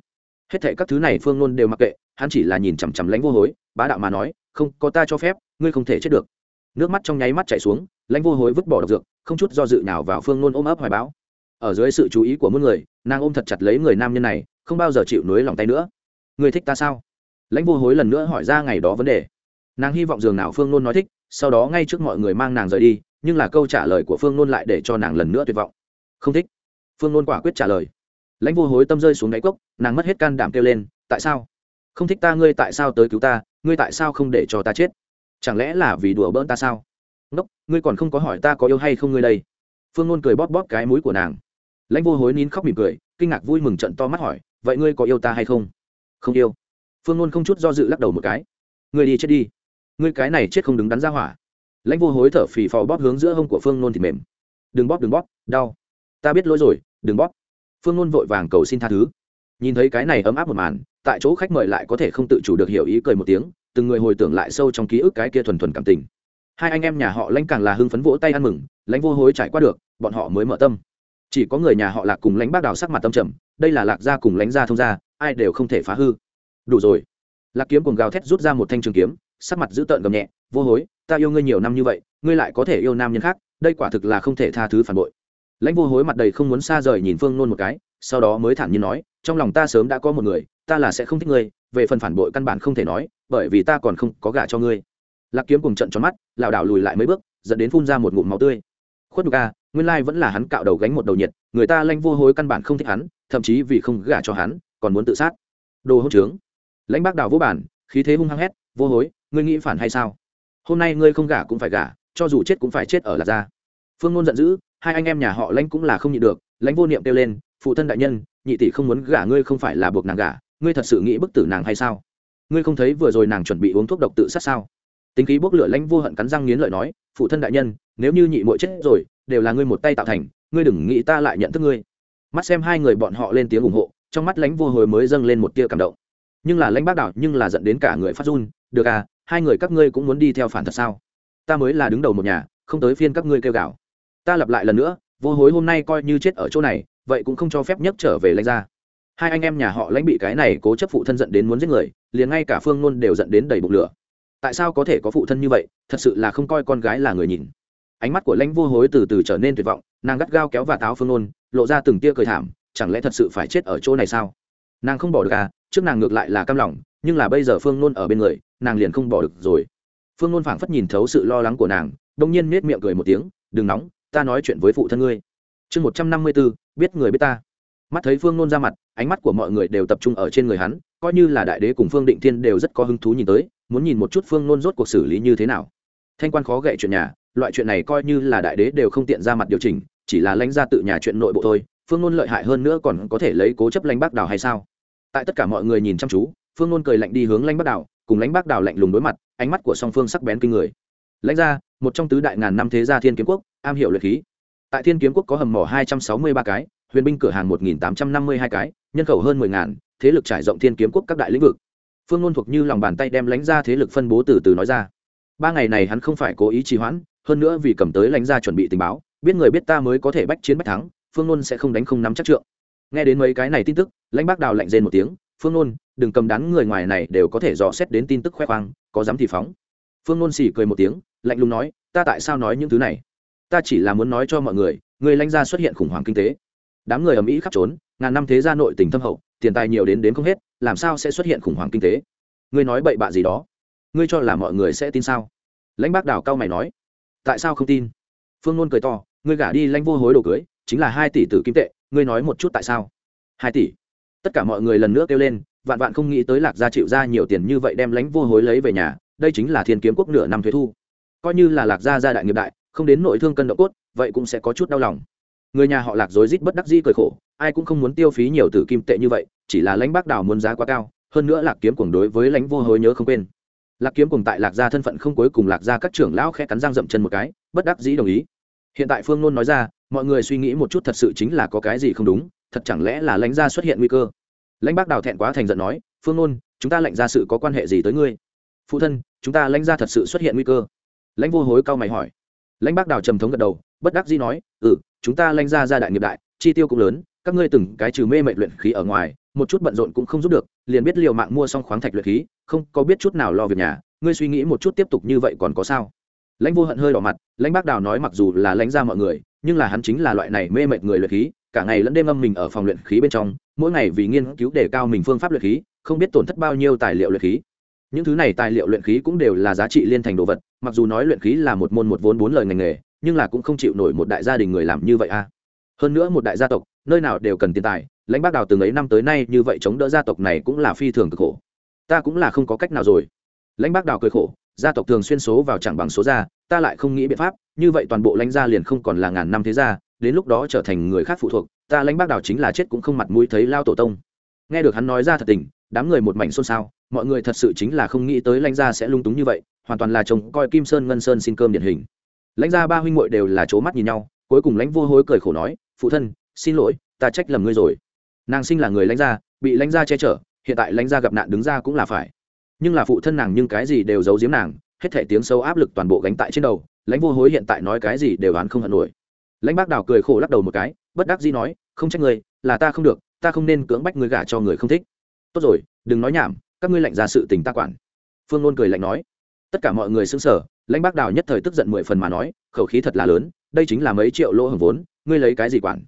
Hết thệ các thứ này phương nôn đều mặc kệ, hắn chỉ là nhìn chằm chằm lãnh vô hối, bá đạo mà nói, không, có ta cho phép, ngươi không thể chết được nước mắt trong nháy mắt chảy xuống, lãnh vô hối vứt bỏ độc dược, không chút do dự nào vào phương nôn ôm ấp hoài bão. ở dưới sự chú ý của muôn người, nàng ôm thật chặt lấy người nam nhân này, không bao giờ chịu nối lòng tay nữa. Người thích ta sao? Lãnh vô hối lần nữa hỏi ra ngày đó vấn đề. Nàng hy vọng dường nào phương nôn nói thích, sau đó ngay trước mọi người mang nàng rời đi, nhưng là câu trả lời của phương nôn lại để cho nàng lần nữa tuyệt vọng. Không thích. Phương nôn quả quyết trả lời. Lãnh vô hối tâm rơi xuống đáy cốc, nàng mất hết can đảm kêu lên, tại sao? Không thích ta, ngươi tại sao tới cứu ta? Ngươi tại sao không để cho ta chết? Chẳng lẽ là vì đùa bỡn ta sao? Ngốc, ngươi còn không có hỏi ta có yêu hay không ngươi đây. Phương nôn cười bóp bóp cái mũi của nàng. Lãnh vô hối nín khóc mỉm cười, kinh ngạc vui mừng trận to mắt hỏi, vậy ngươi có yêu ta hay không? Không yêu. Phương nôn không chút do dự lắc đầu một cái. Ngươi đi chết đi. Ngươi cái này chết không đứng đắn ra hỏa. Lãnh vô hối thở phì phò bóp hướng giữa hông của phương nôn thì mềm. Đừng bóp đừng bóp, đau. Ta biết lỗi rồi, đừng bóp. Phương nôn vội vàng cầu xin tha thứ. Nhìn thấy cái này ấm áp một màn, tại chỗ khách mời lại có thể không tự chủ được hiểu ý cười một tiếng từng người hồi tưởng lại sâu trong ký ức cái kia thuần thuần cảm tình. Hai anh em nhà họ lãnh càng là hưng phấn vỗ tay ăn mừng, lãnh vô hối trải qua được, bọn họ mới mở tâm. Chỉ có người nhà họ lạc cùng lãnh bác đào sắc mặt tâm trầm, đây là lạc gia cùng lãnh gia thông gia, ai đều không thể phá hư. Đủ rồi. Lạc kiếm cùng gào thét rút ra một thanh trường kiếm, sắc mặt dữ tợn gầm nhẹ, vô hối, ta yêu ngươi nhiều năm như vậy, ngươi lại có thể yêu nam nhân khác, đây quả thực là không thể tha thứ phản bội. Lãnh vô hối mặt đầy không muốn xa rời nhìn phương nôn một cái, sau đó mới thản nhiên nói, trong lòng ta sớm đã có một người, ta là sẽ không thích ngươi, về phần phản bội căn bản không thể nói bởi vì ta còn không có gả cho ngươi. Lạc kiếm cùng trận tròn mắt, lảo đảo lùi lại mấy bước, dẫn đến phun ra một ngụm máu tươi. Khuất nhục a, nguyên lai vẫn là hắn cạo đầu gánh một đầu nhiệt, người ta lanh vô hối căn bản không thích hắn, thậm chí vì không gả cho hắn, còn muốn tự sát. Đồ hỗn trướng. Lãnh bác đào vô bản, khí thế hung hăng hét, vô hối, ngươi nghĩ phản hay sao? Hôm nay ngươi không gả cũng phải gả, cho dù chết cũng phải chết ở lạc gia. Phương ngôn giận dữ, hai anh em nhà họ lãnh cũng là không nhịn được, lãnh vô niệm kêu lên, phụ thân đại nhân, nhị tỷ không muốn gả ngươi không phải là buộc nàng gả, ngươi thật sự nghĩ bức tử nàng hay sao? Ngươi không thấy vừa rồi nàng chuẩn bị uống thuốc độc tự sát sao? Tính khí bốc lửa lãnh vô hận cắn răng nghiến lợi nói, phụ thân đại nhân, nếu như nhị muội chết rồi, đều là ngươi một tay tạo thành, ngươi đừng nghĩ ta lại nhận thức ngươi. Mắt xem hai người bọn họ lên tiếng ủng hộ, trong mắt lãnh vô hồi mới dâng lên một tia cảm động. Nhưng là lãnh bác đạo nhưng là dẫn đến cả người phát run, được à hai người các ngươi cũng muốn đi theo phản thật sao? Ta mới là đứng đầu một nhà, không tới phiên các ngươi kêu gào. Ta lặp lại lần nữa, vô hối hôm nay coi như chết ở chỗ này, vậy cũng không cho phép nhấc trở về lãnh ra hai anh em nhà họ lãnh bị cái này cố chấp phụ thân giận đến muốn giết người, liền ngay cả phương nôn đều giận đến đầy bụng lửa. Tại sao có thể có phụ thân như vậy, thật sự là không coi con gái là người nhìn. Ánh mắt của lãnh vô hối từ từ trở nên tuyệt vọng, nàng gắt gao kéo và táo phương nôn, lộ ra từng tia cười thảm, chẳng lẽ thật sự phải chết ở chỗ này sao? Nàng không bỏ được à trước nàng ngược lại là cam lòng, nhưng là bây giờ phương nôn ở bên người, nàng liền không bỏ được rồi. Phương nôn phảng phất nhìn thấu sự lo lắng của nàng đông nhiên nết miệng cười một tiếng, đừng nóng, ta nói chuyện với phụ thân ngươi. Chương một trăm năm mươi b ố biết người biết ta mắt thấy phương nôn ra mặt, ánh mắt của mọi người đều tập trung ở trên người hắn, coi như là đại đế cùng phương định thiên đều rất có hứng thú nhìn tới, muốn nhìn một chút phương nôn rốt cuộc xử lý như thế nào. Thanh quan khó gậy chuyện nhà, loại chuyện này coi như là đại đế đều không tiện ra mặt điều chỉnh, chỉ là lãnh ra tự nhà chuyện nội bộ thôi, phương nôn lợi hại hơn nữa còn có thể lấy cố chấp lãnh bác đào hay sao? Tại tất cả mọi người nhìn chăm chú, phương nôn cười lạnh đi hướng lãnh bác đào cùng lãnh bác đào lạnh lùng đối mặt, ánh mắt của song phương sắc bén kinh người. Lãnh ra một trong tứ đại ngàn năm thế gia thiên kiếm quốc, am hiểu luyện khí. Tại thiên kiếm quốc có hầm mỏ hai trăm sáu mươi ba cái huyền binh cửa hàng một nghìn tám trăm năm mươi hai cái, nhân khẩu hơn mười ngàn, thế lực trải rộng thiên kiếm quốc các đại lĩnh vực. Phương ngôn thuộc như lòng bàn tay đem lãnh ra thế lực phân bố từ từ nói ra. Ba ngày này hắn không phải cố ý trì hoãn, hơn nữa vì cầm tới lãnh ra chuẩn bị tình báo, biết người biết ta mới có thể bách chiến bách thắng, phương ngôn sẽ không đánh không nắm chắc trượng. Nghe đến mấy cái này tin tức, lãnh bác đào lạnh rên một tiếng, phương ngôn đừng cầm đắn người ngoài này đều có thể dò xét đến tin tức khoe khoang, có dám thì phóng. Phương ngôn xỉ cười một tiếng, lạnh lùng nói, ta tại sao nói những thứ này? Ta chỉ là muốn nói cho mọi người người lãnh gia xuất hiện khủng hoảng kinh tế đám người ở mỹ khắp trốn, ngàn năm thế gia nội tình thâm hậu, tiền tài nhiều đến đến không hết, làm sao sẽ xuất hiện khủng hoảng kinh tế? Ngươi nói bậy bạ gì đó? Ngươi cho là mọi người sẽ tin sao? Lãnh bác đào cao mày nói. Tại sao không tin? Phương nôn cười to, ngươi gả đi lãnh vô hối đồ cưới, chính là hai tỷ tử kim tệ, ngươi nói một chút tại sao? Hai tỷ. Tất cả mọi người lần nữa kêu lên, vạn vạn không nghĩ tới lạc gia chịu ra nhiều tiền như vậy đem lãnh vô hối lấy về nhà, đây chính là thiên kiếm quốc nửa năm thuế thu. Coi như là lạc gia gia đại nghiệp đại, không đến nội thương cân độ cốt, vậy cũng sẽ có chút đau lòng người nhà họ lạc rối rít bất đắc dĩ cười khổ, ai cũng không muốn tiêu phí nhiều tử kim tệ như vậy, chỉ là lãnh bác đào muốn giá quá cao, hơn nữa lạc kiếm cuồng đối với lãnh vô hối nhớ không quên. Lạc kiếm cùng tại lạc gia thân phận không cuối cùng lạc gia các trưởng lão khẽ cắn răng dậm chân một cái, bất đắc dĩ đồng ý. Hiện tại phương nôn nói ra, mọi người suy nghĩ một chút thật sự chính là có cái gì không đúng, thật chẳng lẽ là lãnh gia xuất hiện nguy cơ? Lãnh bác đào thẹn quá thành giận nói, phương nôn, chúng ta lãnh gia sự có quan hệ gì tới ngươi? Phụ thân, chúng ta lãnh gia thật sự xuất hiện nguy cơ? Lãnh vô hối cao mày hỏi. Lãnh bác đào trầm thống gật đầu, bất đắc dĩ nói ừ chúng ta lãnh gia gia đại nghiệp đại, chi tiêu cũng lớn, các ngươi từng cái trừ mê mệnh luyện khí ở ngoài, một chút bận rộn cũng không giúp được, liền biết liều mạng mua xong khoáng thạch luyện khí, không có biết chút nào lo việc nhà, ngươi suy nghĩ một chút tiếp tục như vậy còn có sao? Lãnh vô hận hơi đỏ mặt, lãnh bác đào nói mặc dù là lãnh ra mọi người, nhưng là hắn chính là loại này mê mệt người luyện khí, cả ngày lẫn đêm âm mình ở phòng luyện khí bên trong, mỗi ngày vì nghiên cứu đề cao mình phương pháp luyện khí, không biết tổn thất bao nhiêu tài liệu luyện khí. Những thứ này tài liệu luyện khí cũng đều là giá trị liên thành đồ vật, mặc dù nói luyện khí là một môn một vốn bốn lời ngành nghề nhưng là cũng không chịu nổi một đại gia đình người làm như vậy a hơn nữa một đại gia tộc, nơi nào đều cần tiền tài, lãnh bác đào từng ấy năm tới nay như vậy chống đỡ gia tộc này cũng là phi thường cực khổ. Ta cũng là không có cách nào rồi. Lãnh bác đào cười khổ, gia tộc thường xuyên số vào chẳng bằng số ra, ta lại không nghĩ biện pháp, như vậy toàn bộ lãnh gia liền không còn là ngàn năm thế gia, đến lúc đó trở thành người khác phụ thuộc, ta lãnh bác đào chính là chết cũng không mặt mũi thấy lao tổ tông. Nghe được hắn nói ra thật tình, đám người một mảnh xôn xao, mọi người thật sự chính là không nghĩ tới lãnh gia sẽ lung túng như vậy, hoàn toàn là chồng coi kim sơn ngân sơn xin cơm điển hình lãnh gia ba huynh muội đều là c mắt nhìn nhau, cuối cùng lãnh vô hối cười khổ nói, phụ thân, xin lỗi, ta trách lầm ngươi rồi. Nàng sinh là người lãnh gia, bị lãnh gia che chở, hiện tại lãnh gia gặp nạn đứng ra cũng là phải. Nhưng là phụ thân nàng nhưng cái gì đều giấu giếm nàng, hết thể tiếng sâu áp lực toàn bộ gánh tại trên đầu, lãnh vô hối hiện tại nói cái gì đều oán không hận nổi. Lãnh bác đào cười khổ lắc đầu một cái, bất đắc dĩ nói, không trách người là ta không được, ta không nên cưỡng bách người gả cho người không thích. Tốt rồi, đừng nói nhảm, các ngươi lạnh ra sự tình ta quản. Phương ngôn cười lạnh nói tất cả mọi người xứng sở lãnh bác đào nhất thời tức giận mười phần mà nói, khẩu khí thật là lớn, đây chính là mấy triệu lỗ hồng vốn, ngươi lấy cái gì quản?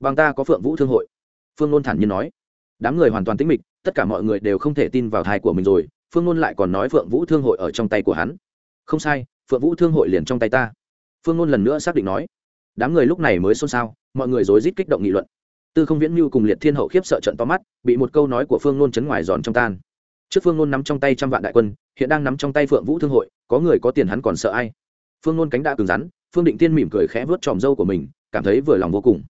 Bằng ta có phượng vũ thương hội. Phương ngôn thản nhiên nói. Đám người hoàn toàn tính mịch, tất cả mọi người đều không thể tin vào thai của mình rồi, phương ngôn lại còn nói phượng vũ thương hội ở trong tay của hắn. Không sai, phượng vũ thương hội liền trong tay ta. Phương ngôn lần nữa xác định nói. Đám người lúc này mới xôn xao, mọi người rối rít kích động nghị luận. Tư không viễn mưu cùng liệt thiên hậu khiếp sợ trận to mắt, bị một câu nói của phương ngôn chấn ngoài giòn trong tan trước phương nôn nắm trong tay trăm vạn đại quân, hiện đang nắm trong tay phượng vũ thương hội, có người có tiền hắn còn sợ ai? Phương nôn cánh đã cứng rắn, phương định tiên mỉm cười khẽ vớt tròm dâu của mình, cảm thấy vừa lòng vô cùng.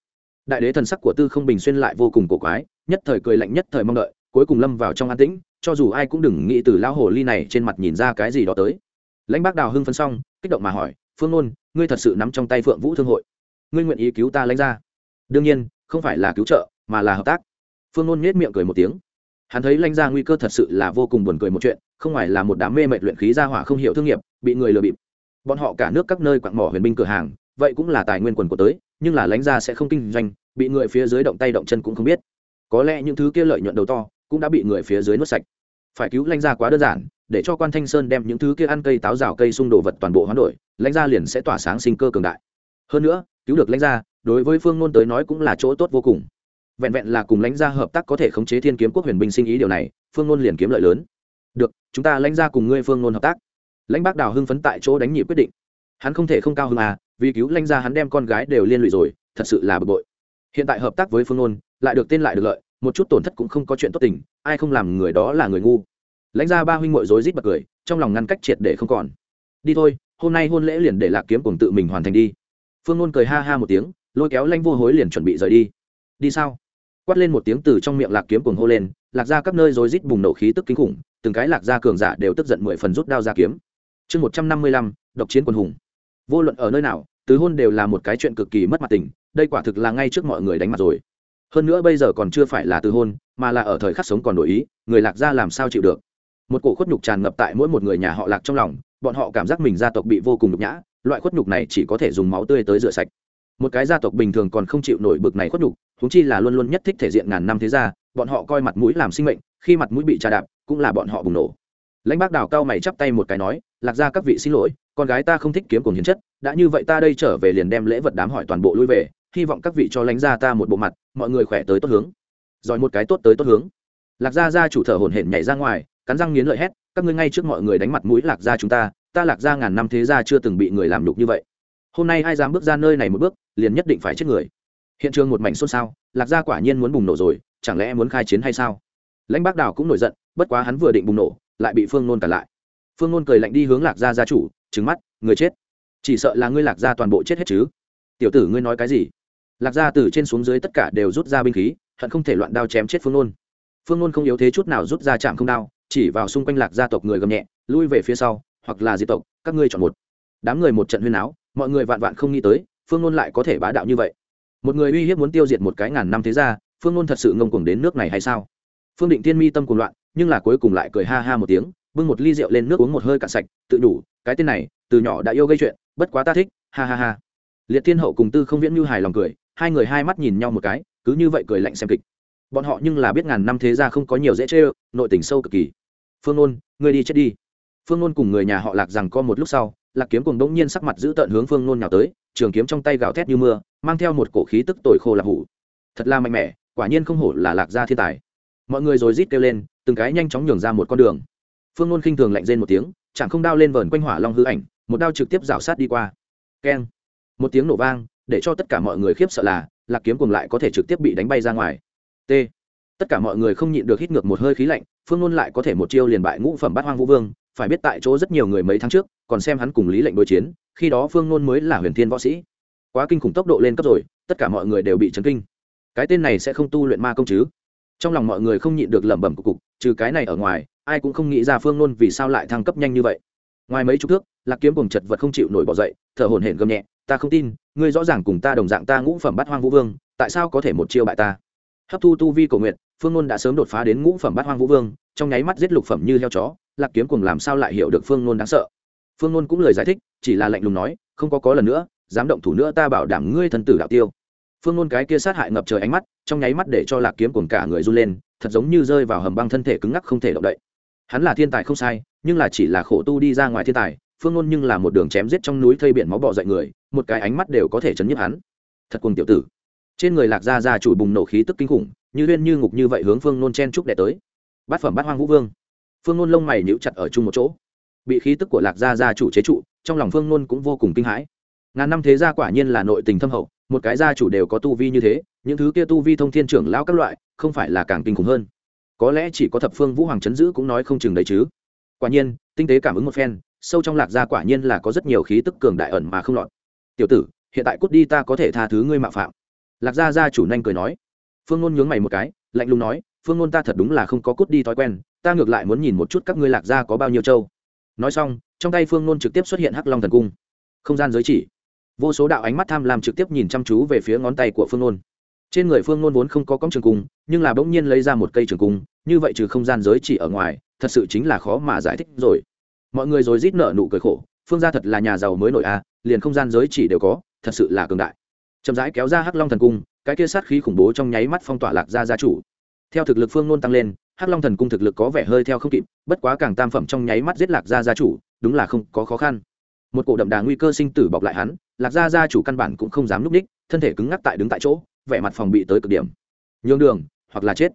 Đại đế thần sắc của tư không bình xuyên lại vô cùng cổ quái, nhất thời cười lạnh nhất thời mong đợi, cuối cùng lâm vào trong an tĩnh, cho dù ai cũng đừng nghĩ từ lão hồ ly này trên mặt nhìn ra cái gì đó tới. Lãnh bác đào hưng phân xong, kích động mà hỏi, phương nôn, ngươi thật sự nắm trong tay phượng vũ thương hội? Ngươi nguyện ý cứu ta lãnh ra đương nhiên, không phải là cứu trợ, mà là hợp tác. Phương nôn nhét miệng cười một tiếng hắn thấy lãnh ra nguy cơ thật sự là vô cùng buồn cười một chuyện, không ngoài là một đám mê mệt luyện khí ra hỏa không hiểu thương nghiệp, bị người lừa bịp. Bọn họ cả nước các nơi quặng mỏ huyền binh cửa hàng, vậy cũng là tài nguyên quần của tới, nhưng là lãnh Gia sẽ không kinh doanh, bị người phía dưới động tay động chân cũng không biết. Có lẽ những thứ kia lợi nhuận đầu to, cũng đã bị người phía dưới nuốt sạch. Phải cứu lãnh gia quá đơn giản, để cho quan thanh sơn đem những thứ kia ăn cây táo rào cây xung đồ vật toàn bộ hoán đổi lãnh gia liền sẽ tỏa sáng sinh cơ cường đại. Hơn nữa, cứu được lãnh gia đối với phương ngôn tới nói cũng là chỗ tốt vô cùng vẹn vẹn là cùng lãnh gia hợp tác có thể khống chế thiên kiếm quốc huyền binh sinh ý điều này, phương ngôn liền kiếm lợi lớn. Được, chúng ta lãnh gia cùng ngươi phương ngôn hợp tác. Lãnh bác đào hưng phấn tại chỗ đánh nhị quyết định. Hắn không thể không cao hơn à vì cứu lãnh gia hắn đem con gái đều liên lụy rồi, thật sự là bực bội. Hiện tại hợp tác với phương ngôn lại được tên lại được lợi, một chút tổn thất cũng không có chuyện tốt tình, ai không làm người đó là người ngu. Lãnh gia ba huynh ngội rối rít bật cười, trong lòng ngăn cách triệt để không còn. Đi thôi, hôm nay hôn lễ liền để lạc kiếm cùng tự mình hoàn thành đi. Phương ngôn cười ha ha một tiếng, lôi kéo lãnh vô hối liền chuẩn bị rời đi. Đi sao? Quát lên một tiếng từ trong miệng lạc kiếm cuồng hô lên, lạc ra các nơi rối rít bùng nổ khí tức kinh khủng, từng cái lạc ra cường giả đều tức giận mười phần rút đao ra kiếm. Chương một trăm năm mươi lăm, độc chiến quân hùng. Vô luận ở nơi nào, tứ hôn đều là một cái chuyện cực kỳ mất mặt tình, đây quả thực là ngay trước mọi người đánh mặt rồi. Hơn nữa bây giờ còn chưa phải là tứ hôn, mà là ở thời khắc sống còn đổi ý, người lạc gia làm sao chịu được? Một cổ khuất nhục tràn ngập tại mỗi một người nhà họ lạc trong lòng, bọn họ cảm giác mình gia tộc bị vô cùng nhục nhã, loại khuất nhục này chỉ có thể dùng máu tươi tới rửa sạch một cái gia tộc bình thường còn không chịu nổi bực này khuất nhục thúng chi là luôn luôn nhất thích thể diện ngàn năm thế gia, bọn họ coi mặt mũi làm sinh mệnh, khi mặt mũi bị trà đạp, cũng là bọn họ bùng nổ. Lãnh bác đào cao mày chắp tay một cái nói, lạc ra các vị xin lỗi, con gái ta không thích kiếm cùng hiến chất, đã như vậy ta đây trở về liền đem lễ vật đám hỏi toàn bộ lui về, hy vọng các vị cho lãnh ra ta một bộ mặt, mọi người khỏe tới tốt hướng. Giỏi một cái tốt tới tốt hướng. Lạc gia gia chủ thở hổn hển nhảy ra ngoài, cắn răng nghiến lợi hét, các ngươi ngay trước mọi người đánh mặt mũi lạc gia chúng ta ta lạc gia ngàn năm thế gia chưa từng bị người làm đục như vậy hôm nay ai dám bước ra nơi này một bước, liền nhất định phải chết người. Hiện trường một mảnh xôn xao, lạc gia quả nhiên muốn bùng nổ rồi, chẳng lẽ muốn khai chiến hay sao? Lãnh bác đào cũng nổi giận, bất quá hắn vừa định bùng nổ, lại bị phương nôn cản lại. Phương nôn cười lạnh đi hướng lạc gia gia chủ trứng mắt, người chết. Chỉ sợ là ngươi lạc gia toàn bộ chết hết chứ. Tiểu tử ngươi nói cái gì? Lạc gia từ trên xuống dưới tất cả đều rút ra binh khí, hận không thể loạn đao chém chết phương nôn. Phương nôn không yếu thế chút nào rút ra chạm không đao, chỉ vào xung quanh lạc gia tộc người gầm nhẹ, lui về phía sau, hoặc là diệt tộc, các ngươi chọn một. Đám người một trận huyên áo mọi người vạn vạn không nghĩ tới, phương nôn lại có thể bá đạo như vậy. Một người uy hiếp muốn tiêu diệt một cái ngàn năm thế ra phương nôn thật sự ngông cuồng đến nước này hay sao? Phương định tiên mi tâm cuồng loạn, nhưng là cuối cùng lại cười ha ha một tiếng, bưng một ly rượu lên nước uống một hơi cạn sạch, tự đủ, cái tên này, từ nhỏ đã yêu gây chuyện, bất quá ta thích, ha ha ha. Liệt thiên hậu cùng tư không viễn như hài lòng cười, hai người hai mắt nhìn nhau một cái, cứ như vậy cười lạnh xem kịch. Bọn họ nhưng là biết ngàn năm thế ra không có nhiều dễ chê nội tình sâu cực kỳ. Phương nôn, ngươi đi chết đi. Phương nôn cùng người nhà họ lạc rằng có một lúc sau lạc kiếm cùng đống nhiên sắc mặt giữ tợn hướng phương nôn nhào tới, trường kiếm trong tay gào thét như mưa, mang theo một cổ khí tức tồi khô lạc hủ. Thật là mạnh mẽ, quả nhiên không hổ là lạc gia thiên tài. Mọi người rồi rít kêu lên, từng cái nhanh chóng nhường ra một con đường. Phương nôn khinh thường lạnh rên một tiếng, chẳng không đao lên vờn quanh hỏa long hư ảnh, một đao trực tiếp rào sát đi qua. Keng. Một tiếng nổ vang, để cho tất cả mọi người khiếp sợ là, lạc kiếm cùng lại có thể trực tiếp bị đánh bay ra ngoài. T. Tất cả mọi người không nhịn được hít ngược một hơi khí lạnh, phương Nôn lại có thể một chiêu liền bại ngũ phẩm bát hoang vũ vương phải biết tại chỗ rất nhiều người mấy tháng trước còn xem hắn cùng lý lệnh đối chiến, khi đó phương Nôn mới là huyền thiên võ sĩ. Quá kinh khủng tốc độ lên cấp rồi, tất cả mọi người đều bị chấn kinh. Cái tên này sẽ không tu luyện ma công chứ? Trong lòng mọi người không nhịn được lẩm bẩm cục cục, trừ cái này ở ngoài, ai cũng không nghĩ ra phương Nôn vì sao lại thăng cấp nhanh như vậy. Ngoài mấy chục thước, lạc kiếm cùng chật vật không chịu nổi bỏ dậy, thở hổn hển gầm nhẹ, ta không tin, ngươi rõ ràng cùng ta đồng dạng ta ngũ phẩm bát hoang vũ vương, tại sao có thể một chiêu bại ta? Hấp thu tu vi cầu nguyện phương Nôn đã sớm đột phá đến ngũ phẩm bát hoang vũ vương, trong nháy mắt giết lục phẩm như heo chó lạc kiếm cùng làm sao lại hiểu được phương nôn đáng sợ? Phương nôn cũng lời giải thích, chỉ là lạnh lùng nói, không có có lần nữa, dám động thủ nữa ta bảo đảm ngươi thân tử đạo tiêu. Phương nôn cái kia sát hại ngập trời ánh mắt, trong nháy mắt để cho lạc kiếm cùng cả người run lên, thật giống như rơi vào hầm băng thân thể cứng ngắc không thể động đậy. Hắn là thiên tài không sai, nhưng là chỉ là khổ tu đi ra ngoài thiên tài, phương nôn nhưng là một đường chém giết trong núi thây biển máu bỏ dậy người, một cái ánh mắt đều có thể chấn nhức hắn. Thật cùng tiểu tử. Trên người lạc gia gia chủ bùng nổ khí tức kinh khủng, như liên như ngục như vậy hướng phương nôn chen trúc đẻ tới. Bát phẩm bát hoang vũ vương phương nôn lông mày nhíu chặt ở chung một chỗ. Bị khí tức của lạc gia gia chủ chế trụ, trong lòng phương nôn cũng vô cùng kinh hãi. Ngàn năm thế gia quả nhiên là nội tình thâm hậu, một cái gia chủ đều có tu vi như thế, những thứ kia tu vi thông thiên trưởng lão các loại, không phải là càng kinh khủng hơn. Có lẽ chỉ có thập phương vũ hoàng chấn giữ cũng nói không chừng đấy chứ. Quả nhiên, tinh tế cảm ứng một phen, sâu trong lạc gia quả nhiên là có rất nhiều khí tức cường đại ẩn mà không lọt. Tiểu tử, hiện tại cút đi ta có thể tha thứ ngươi mạo phạm. Lạc gia gia chủ nhanh cười nói. Phương ngôn nhướng mày một cái, lạnh lùng nói, phương ngôn ta thật đúng là không có cút đi thói quen ta ngược lại muốn nhìn một chút các ngươi lạc gia có bao nhiêu châu. Nói xong, trong tay phương ngôn trực tiếp xuất hiện hắc long thần cung. Không gian giới chỉ. Vô số đạo ánh mắt tham lam trực tiếp nhìn chăm chú về phía ngón tay của phương ngôn trên người phương ngôn vốn không có cong trường cung, nhưng là bỗng nhiên lấy ra một cây trường cung, như vậy trừ không gian giới chỉ ở ngoài, thật sự chính là khó mà giải thích rồi. Mọi người rồi rít nợ nụ cười khổ, phương gia thật là nhà giàu mới nổi a liền không gian giới chỉ đều có, thật sự là cường đại. Chậm rãi kéo ra hắc long thần cung, cái kia sát khí khủng bố trong nháy mắt phong tỏa lạc gia gia chủ. Theo thực lực phương nôn tăng lên hắc long thần cung thực lực có vẻ hơi theo không kịp, bất quá càng tam phẩm trong nháy mắt giết lạc gia gia chủ, đúng là không có khó khăn. Một cổ đậm đà nguy cơ sinh tử bọc lại hắn, lạc gia gia chủ căn bản cũng không dám núp ních thân thể cứng ngắc tại đứng tại chỗ, vẻ mặt phòng bị tới cực điểm. Nhường đường, hoặc là chết.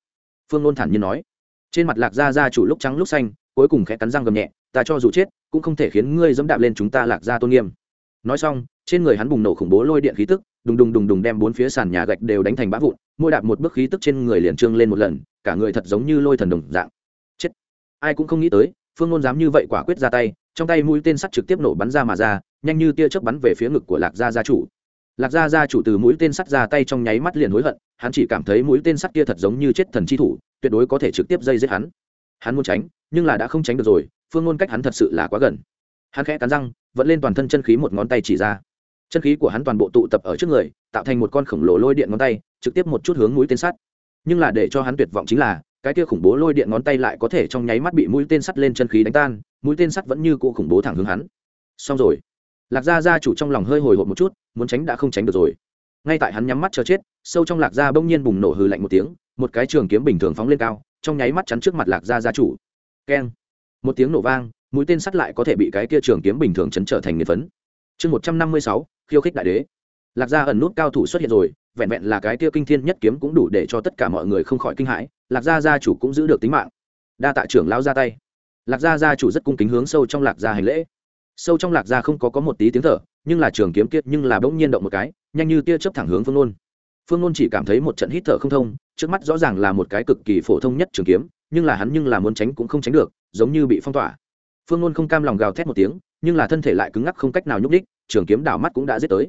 Phương ngôn thản nhiên nói. Trên mặt lạc gia gia chủ lúc trắng lúc xanh, cuối cùng khẽ cắn răng gầm nhẹ, ta cho dù chết, cũng không thể khiến ngươi dẫm đạp lên chúng ta lạc gia tôn nghiêm. Nói xong, trên người hắn bùng nổ khủng bố lôi điện khí tức đùng đùng đùng đùng đem bốn phía sàn nhà gạch đều đánh thành bã vụn, mỗi đạp một bước khí tức trên người liền trương lên một lần, cả người thật giống như lôi thần đồng dạng. Chết. Ai cũng không nghĩ tới, phương ngôn dám như vậy quả quyết ra tay, trong tay mũi tên sắt trực tiếp nổ bắn ra mà ra, nhanh như tia chớp bắn về phía ngực của lạc gia gia chủ. Lạc gia gia chủ từ mũi tên sắt ra tay trong nháy mắt liền hối hận, hắn chỉ cảm thấy mũi tên sắt kia thật giống như chết thần chi thủ, tuyệt đối có thể trực tiếp dây giết hắn. Hắn muốn tránh, nhưng là đã không tránh được rồi, phương ngôn cách hắn thật sự là quá gần. Hắn khẽ cắn răng vẫn lên toàn thân chân khí một ngón tay chỉ ra chân khí của hắn toàn bộ tụ tập ở trước người, tạo thành một con khổng lồ lôi điện ngón tay, trực tiếp một chút hướng mũi tên sắt. Nhưng là để cho hắn tuyệt vọng chính là, cái kia khủng bố lôi điện ngón tay lại có thể trong nháy mắt bị mũi tên sắt lên chân khí đánh tan, mũi tên sắt vẫn như cũ khủng bố thẳng hướng hắn. Xong rồi. Lạc gia gia chủ trong lòng hơi hồi hộp một chút, muốn tránh đã không tránh được rồi. Ngay tại hắn nhắm mắt chờ chết, sâu trong lạc gia bỗng nhiên bùng nổ hừ lạnh một tiếng, một cái trường kiếm bình thường phóng lên cao, trong nháy mắt chắn trước mặt lạc gia gia chủ. Keng. Một tiếng nổ vang, mũi tên sắt lại có thể bị cái kia trường kiếm bình thường chấn trở thành nghiệt phấn chương một trăm năm mươi sáu, khiêu khích đại đế. Lạc gia ẩn nút cao thủ xuất hiện rồi, vẹn vẹn là cái kia kinh thiên nhất kiếm cũng đủ để cho tất cả mọi người không khỏi kinh hãi, lạc gia gia chủ cũng giữ được tính mạng. Đa tạ trưởng lao ra tay. Lạc gia gia chủ rất cung kính hướng sâu trong lạc gia hành lễ. Sâu trong lạc gia không có có một tí tiếng thở, nhưng là trường kiếm kiệt nhưng là bỗng nhiên động một cái, nhanh như tia chớp thẳng hướng phương nôn. Phương nôn chỉ cảm thấy một trận hít thở không thông, trước mắt rõ ràng là một cái cực kỳ phổ thông nhất trường kiếm, nhưng là hắn nhưng là muốn tránh cũng không tránh được, giống như bị phong tỏa. Phương nôn không cam lòng gào thét một tiếng nhưng là thân thể lại cứng ngắc không cách nào nhúc đích trường kiếm đảo mắt cũng đã giết tới.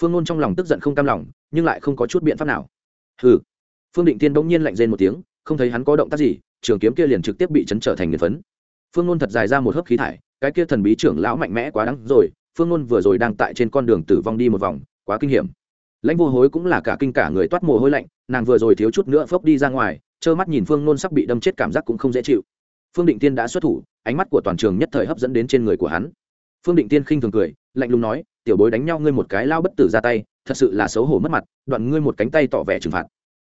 Phương nôn trong lòng tức giận không cam lòng, nhưng lại không có chút biện pháp nào. Hừ. Phương định tiên bỗng nhiên lạnh rên một tiếng, không thấy hắn có động tác gì, trường kiếm kia liền trực tiếp bị chấn trở thành nghiền phấn. Phương nôn thật dài ra một hớp khí thải, cái kia thần bí trưởng lão mạnh mẽ quá đắng rồi, phương nôn vừa rồi đang tại trên con đường tử vong đi một vòng, quá kinh hiểm. Lãnh vô hối cũng là cả kinh cả người toát mồ hôi lạnh, nàng vừa rồi thiếu chút nữa phốc đi ra ngoài, trơ mắt nhìn phương nôn sắp bị đâm chết cảm giác cũng không dễ chịu. Phương định tiên đã xuất thủ, ánh mắt của toàn trường nhất thời hấp dẫn đến trên người của hắn phương định tiên khinh thường cười, lạnh lùng nói, tiểu bối đánh nhau ngươi một cái lao bất tử ra tay, thật sự là xấu hổ mất mặt, đoạn ngươi một cánh tay tỏ vẻ trừng phạt.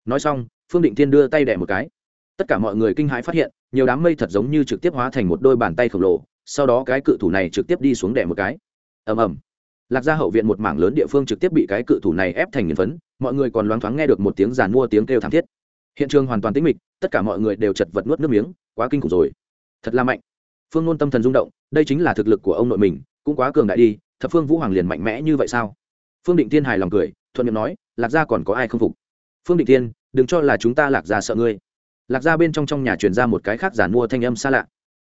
Nói xong, phương định tiên đưa tay đẻ một cái. Tất cả mọi người kinh hãi phát hiện, nhiều đám mây thật giống như trực tiếp hóa thành một đôi bàn tay khổng lồ, sau đó cái cự thủ này trực tiếp đi xuống đẻ một cái. Ầm ầm. Lạc gia hậu viện một mảng lớn địa phương trực tiếp bị cái cự thủ này ép thành nghiền phấn, mọi người còn loáng thoáng nghe được một tiếng giàn mua tiếng kêu thảm thiết. Hiện trường hoàn toàn tĩnh mịch, tất cả mọi người đều chật vật nuốt nước miếng, quá kinh khủng rồi. Thật là mạnh. Phương nôn tâm thần rung động đây chính là thực lực của ông nội mình, cũng quá cường đại đi, thập phương vũ hoàng liền mạnh mẽ như vậy sao? Phương định tiên hài lòng cười, thuận miệng nói, lạc gia còn có ai không phục? Phương định tiên đừng cho là chúng ta lạc gia sợ ngươi. Lạc gia bên trong trong nhà truyền ra một cái khác giàn mua thanh âm xa lạ.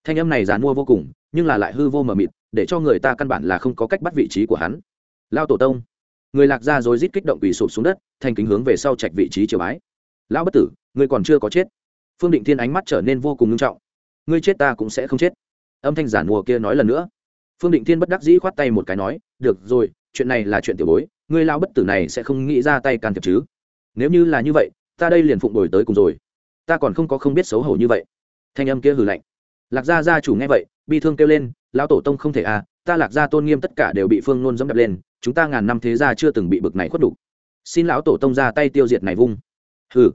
Thanh âm này giàn mua vô cùng, nhưng là lại hư vô mờ mịt, để cho người ta căn bản là không có cách bắt vị trí của hắn. Lao tổ tông. Người lạc gia rồi rít kích động quỳ sụp xuống đất, thành kính hướng về sau trạch vị trí triều bái. Lão bất tử, ngươi còn chưa có chết. Phương định thiên ánh mắt trở nên vô cùng nghiêm trọng. Ngươi chết ta cũng sẽ không chết âm thanh giản mùa kia nói lần nữa. Phương định thiên bất đắc dĩ khoát tay một cái nói, được rồi, chuyện này là chuyện tiểu bối, ngươi lao bất tử này sẽ không nghĩ ra tay can thiệp chứ? Nếu như là như vậy, ta đây liền phụng đổi tới cùng rồi. Ta còn không có không biết xấu hổ như vậy. Thanh âm kia hừ lạnh. Lạc gia gia chủ nghe vậy, bi thương kêu lên, lão tổ tông không thể à ta lạc gia tôn nghiêm tất cả đều bị phương nôn dẫm đập lên, chúng ta ngàn năm thế gia chưa từng bị bực này khuất đủ. Xin lão tổ tông ra tay tiêu diệt này vung. Hừ.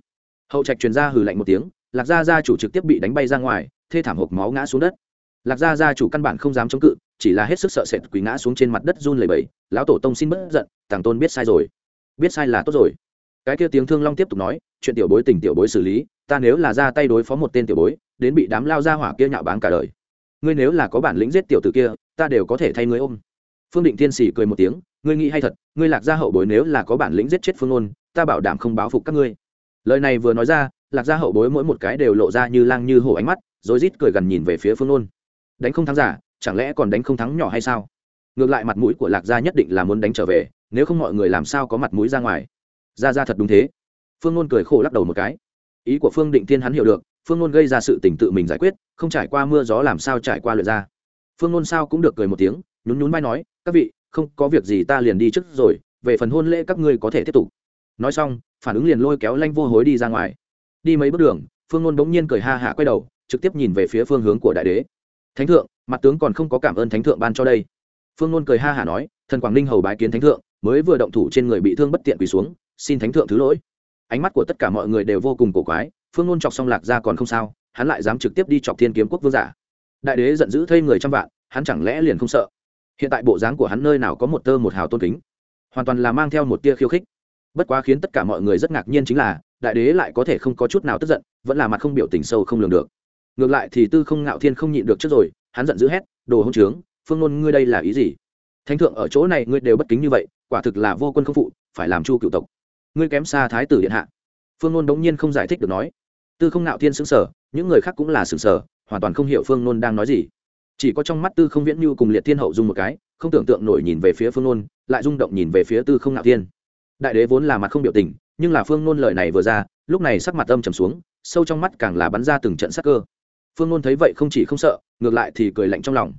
Hậu trạch truyền ra hừ lạnh một tiếng, lạc gia gia chủ trực tiếp bị đánh bay ra ngoài, thê thảm hộp máu ngã xuống đất lạc gia gia chủ căn bản không dám chống cự, chỉ là hết sức sợ sệt quỳ ngã xuống trên mặt đất run lẩy bẩy, lão tổ tông xin bớt giận, tàng tôn biết sai rồi. Biết sai là tốt rồi. Cái kia tiếng thương long tiếp tục nói, chuyện tiểu bối tình tiểu bối xử lý, ta nếu là ra tay đối phó một tên tiểu bối, đến bị đám lao ra hỏa kia nhạo báng cả đời. Ngươi nếu là có bản lĩnh giết tiểu tử kia, ta đều có thể thay ngươi ôm. Phương định thiên sĩ cười một tiếng, ngươi nghĩ hay thật, ngươi lạc gia hậu bối nếu là có bản lĩnh giết chết phương ôn ta bảo đảm không báo phục các ngươi. Lời này vừa nói ra, lạc gia hậu bối mỗi một cái đều lộ ra như lang như hổ ánh mắt rồi rít cười gần nhìn về phía phương ôn đánh không thắng giả, chẳng lẽ còn đánh không thắng nhỏ hay sao? Ngược lại mặt mũi của lạc gia nhất định là muốn đánh trở về, nếu không mọi người làm sao có mặt mũi ra ngoài. Ra ra thật đúng thế. Phương ngôn cười khổ lắc đầu một cái. Ý của phương định thiên hắn hiểu được, phương ngôn gây ra sự tình tự mình giải quyết, không trải qua mưa gió làm sao trải qua lượt ra. Phương ngôn sao cũng được cười một tiếng, nhún nhún vai nói, các vị, không có việc gì ta liền đi trước rồi, về phần hôn lễ các ngươi có thể tiếp tục. Nói xong, phản ứng liền lôi kéo lanh vô hối đi ra ngoài. Đi mấy bước đường, phương ngôn bỗng nhiên cười ha hạ quay đầu, trực tiếp nhìn về phía phương hướng của đại đế thánh thượng, mặt tướng còn không có cảm ơn thánh thượng ban cho đây. Phương nôn cười ha hả nói, thần quảng ninh hầu bái kiến thánh thượng, mới vừa động thủ trên người bị thương bất tiện quỳ xuống, xin thánh thượng thứ lỗi. Ánh mắt của tất cả mọi người đều vô cùng cổ quái, phương nôn chọc xong lạc ra còn không sao, hắn lại dám trực tiếp đi chọc thiên kiếm quốc vương giả. Đại đế giận dữ thây người trăm vạn, hắn chẳng lẽ liền không sợ? Hiện tại bộ dáng của hắn nơi nào có một tơ một hào tôn kính? Hoàn toàn là mang theo một tia khiêu khích. Bất quá khiến tất cả mọi người rất ngạc nhiên chính là, đại đế lại có thể không có chút nào tức giận, vẫn là mặt không biểu tình sâu không lường được ngược lại thì tư không ngạo thiên không nhịn được trước rồi, hắn giận dữ hét, đồ hông trướng, phương ngôn ngươi đây là ý gì? Thánh thượng ở chỗ này ngươi đều bất kính như vậy, quả thực là vô quân không phụ, phải làm chu cựu tộc. Ngươi kém xa thái tử điện hạ. Phương ngôn đống nhiên không giải thích được nói. Tư không ngạo thiên xứng sở những người khác cũng là xứng sở hoàn toàn không hiểu phương ngôn đang nói gì. Chỉ có trong mắt tư không viễn như cùng liệt thiên hậu dung một cái, không tưởng tượng nổi nhìn về phía phương ngôn lại rung động nhìn về phía tư không ngạo thiên. Đại đế vốn là mặt không biểu tình, nhưng là phương ngôn lời này vừa ra, lúc này sắc mặt âm trầm xuống, sâu trong mắt càng là bắn ra từng trận sắc cơ phương nôn thấy vậy không chỉ không sợ, ngược lại thì cười lạnh trong lòng.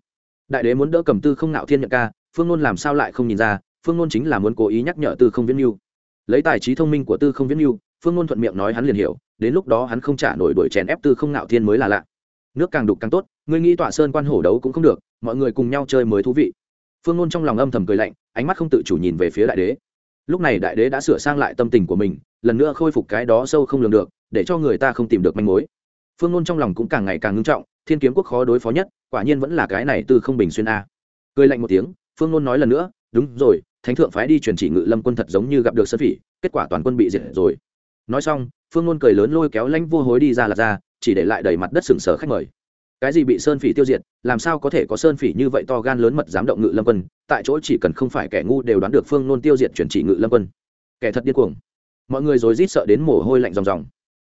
Đại đế muốn đỡ cầm tư không Nạo thiên nhận ca, phương nôn làm sao lại không nhìn ra, phương nôn chính là muốn cố ý nhắc nhở tư không viễn mưu lấy tài trí thông minh của tư không viễn mưu phương nôn thuận miệng nói hắn liền hiểu, đến lúc đó hắn không trả nổi đuổi chèn ép tư không Nạo thiên mới là lạ. Nước càng đục càng tốt, ngươi nghĩ tọa sơn quan hổ đấu cũng không được, mọi người cùng nhau chơi mới thú vị. Phương nôn trong lòng âm thầm cười lạnh, ánh mắt không tự chủ nhìn về phía đại đế. Lúc này đại đế đã sửa sang lại tâm tình của mình, lần nữa khôi phục cái đó sâu không lường được, để cho người ta không tìm được manh mối phương nôn trong lòng cũng càng ngày càng ngưng trọng, thiên kiếm quốc khó đối phó nhất, quả nhiên vẫn là cái này từ không bình xuyên a. Cười lạnh một tiếng, phương nôn nói lần nữa, đúng rồi, thánh thượng phái đi truyền chỉ ngự lâm quân thật giống như gặp được sơn phỉ, kết quả toàn quân bị diệt rồi. Nói xong, phương nôn cười lớn lôi kéo lãnh vô hối đi ra là ra, chỉ để lại đầy mặt đất sừng sờ khách mời. Cái gì bị sơn phỉ tiêu diệt, làm sao có thể có sơn phỉ như vậy to gan lớn mật dám động ngự lâm quân, tại chỗ chỉ cần không phải kẻ ngu đều đoán được phương nôn tiêu diệt chuyển chỉ ngự lâm quân. Kẻ thật điên cuồng. Mọi người rồi rít sợ đến mồ hôi lạnh ròng ròng.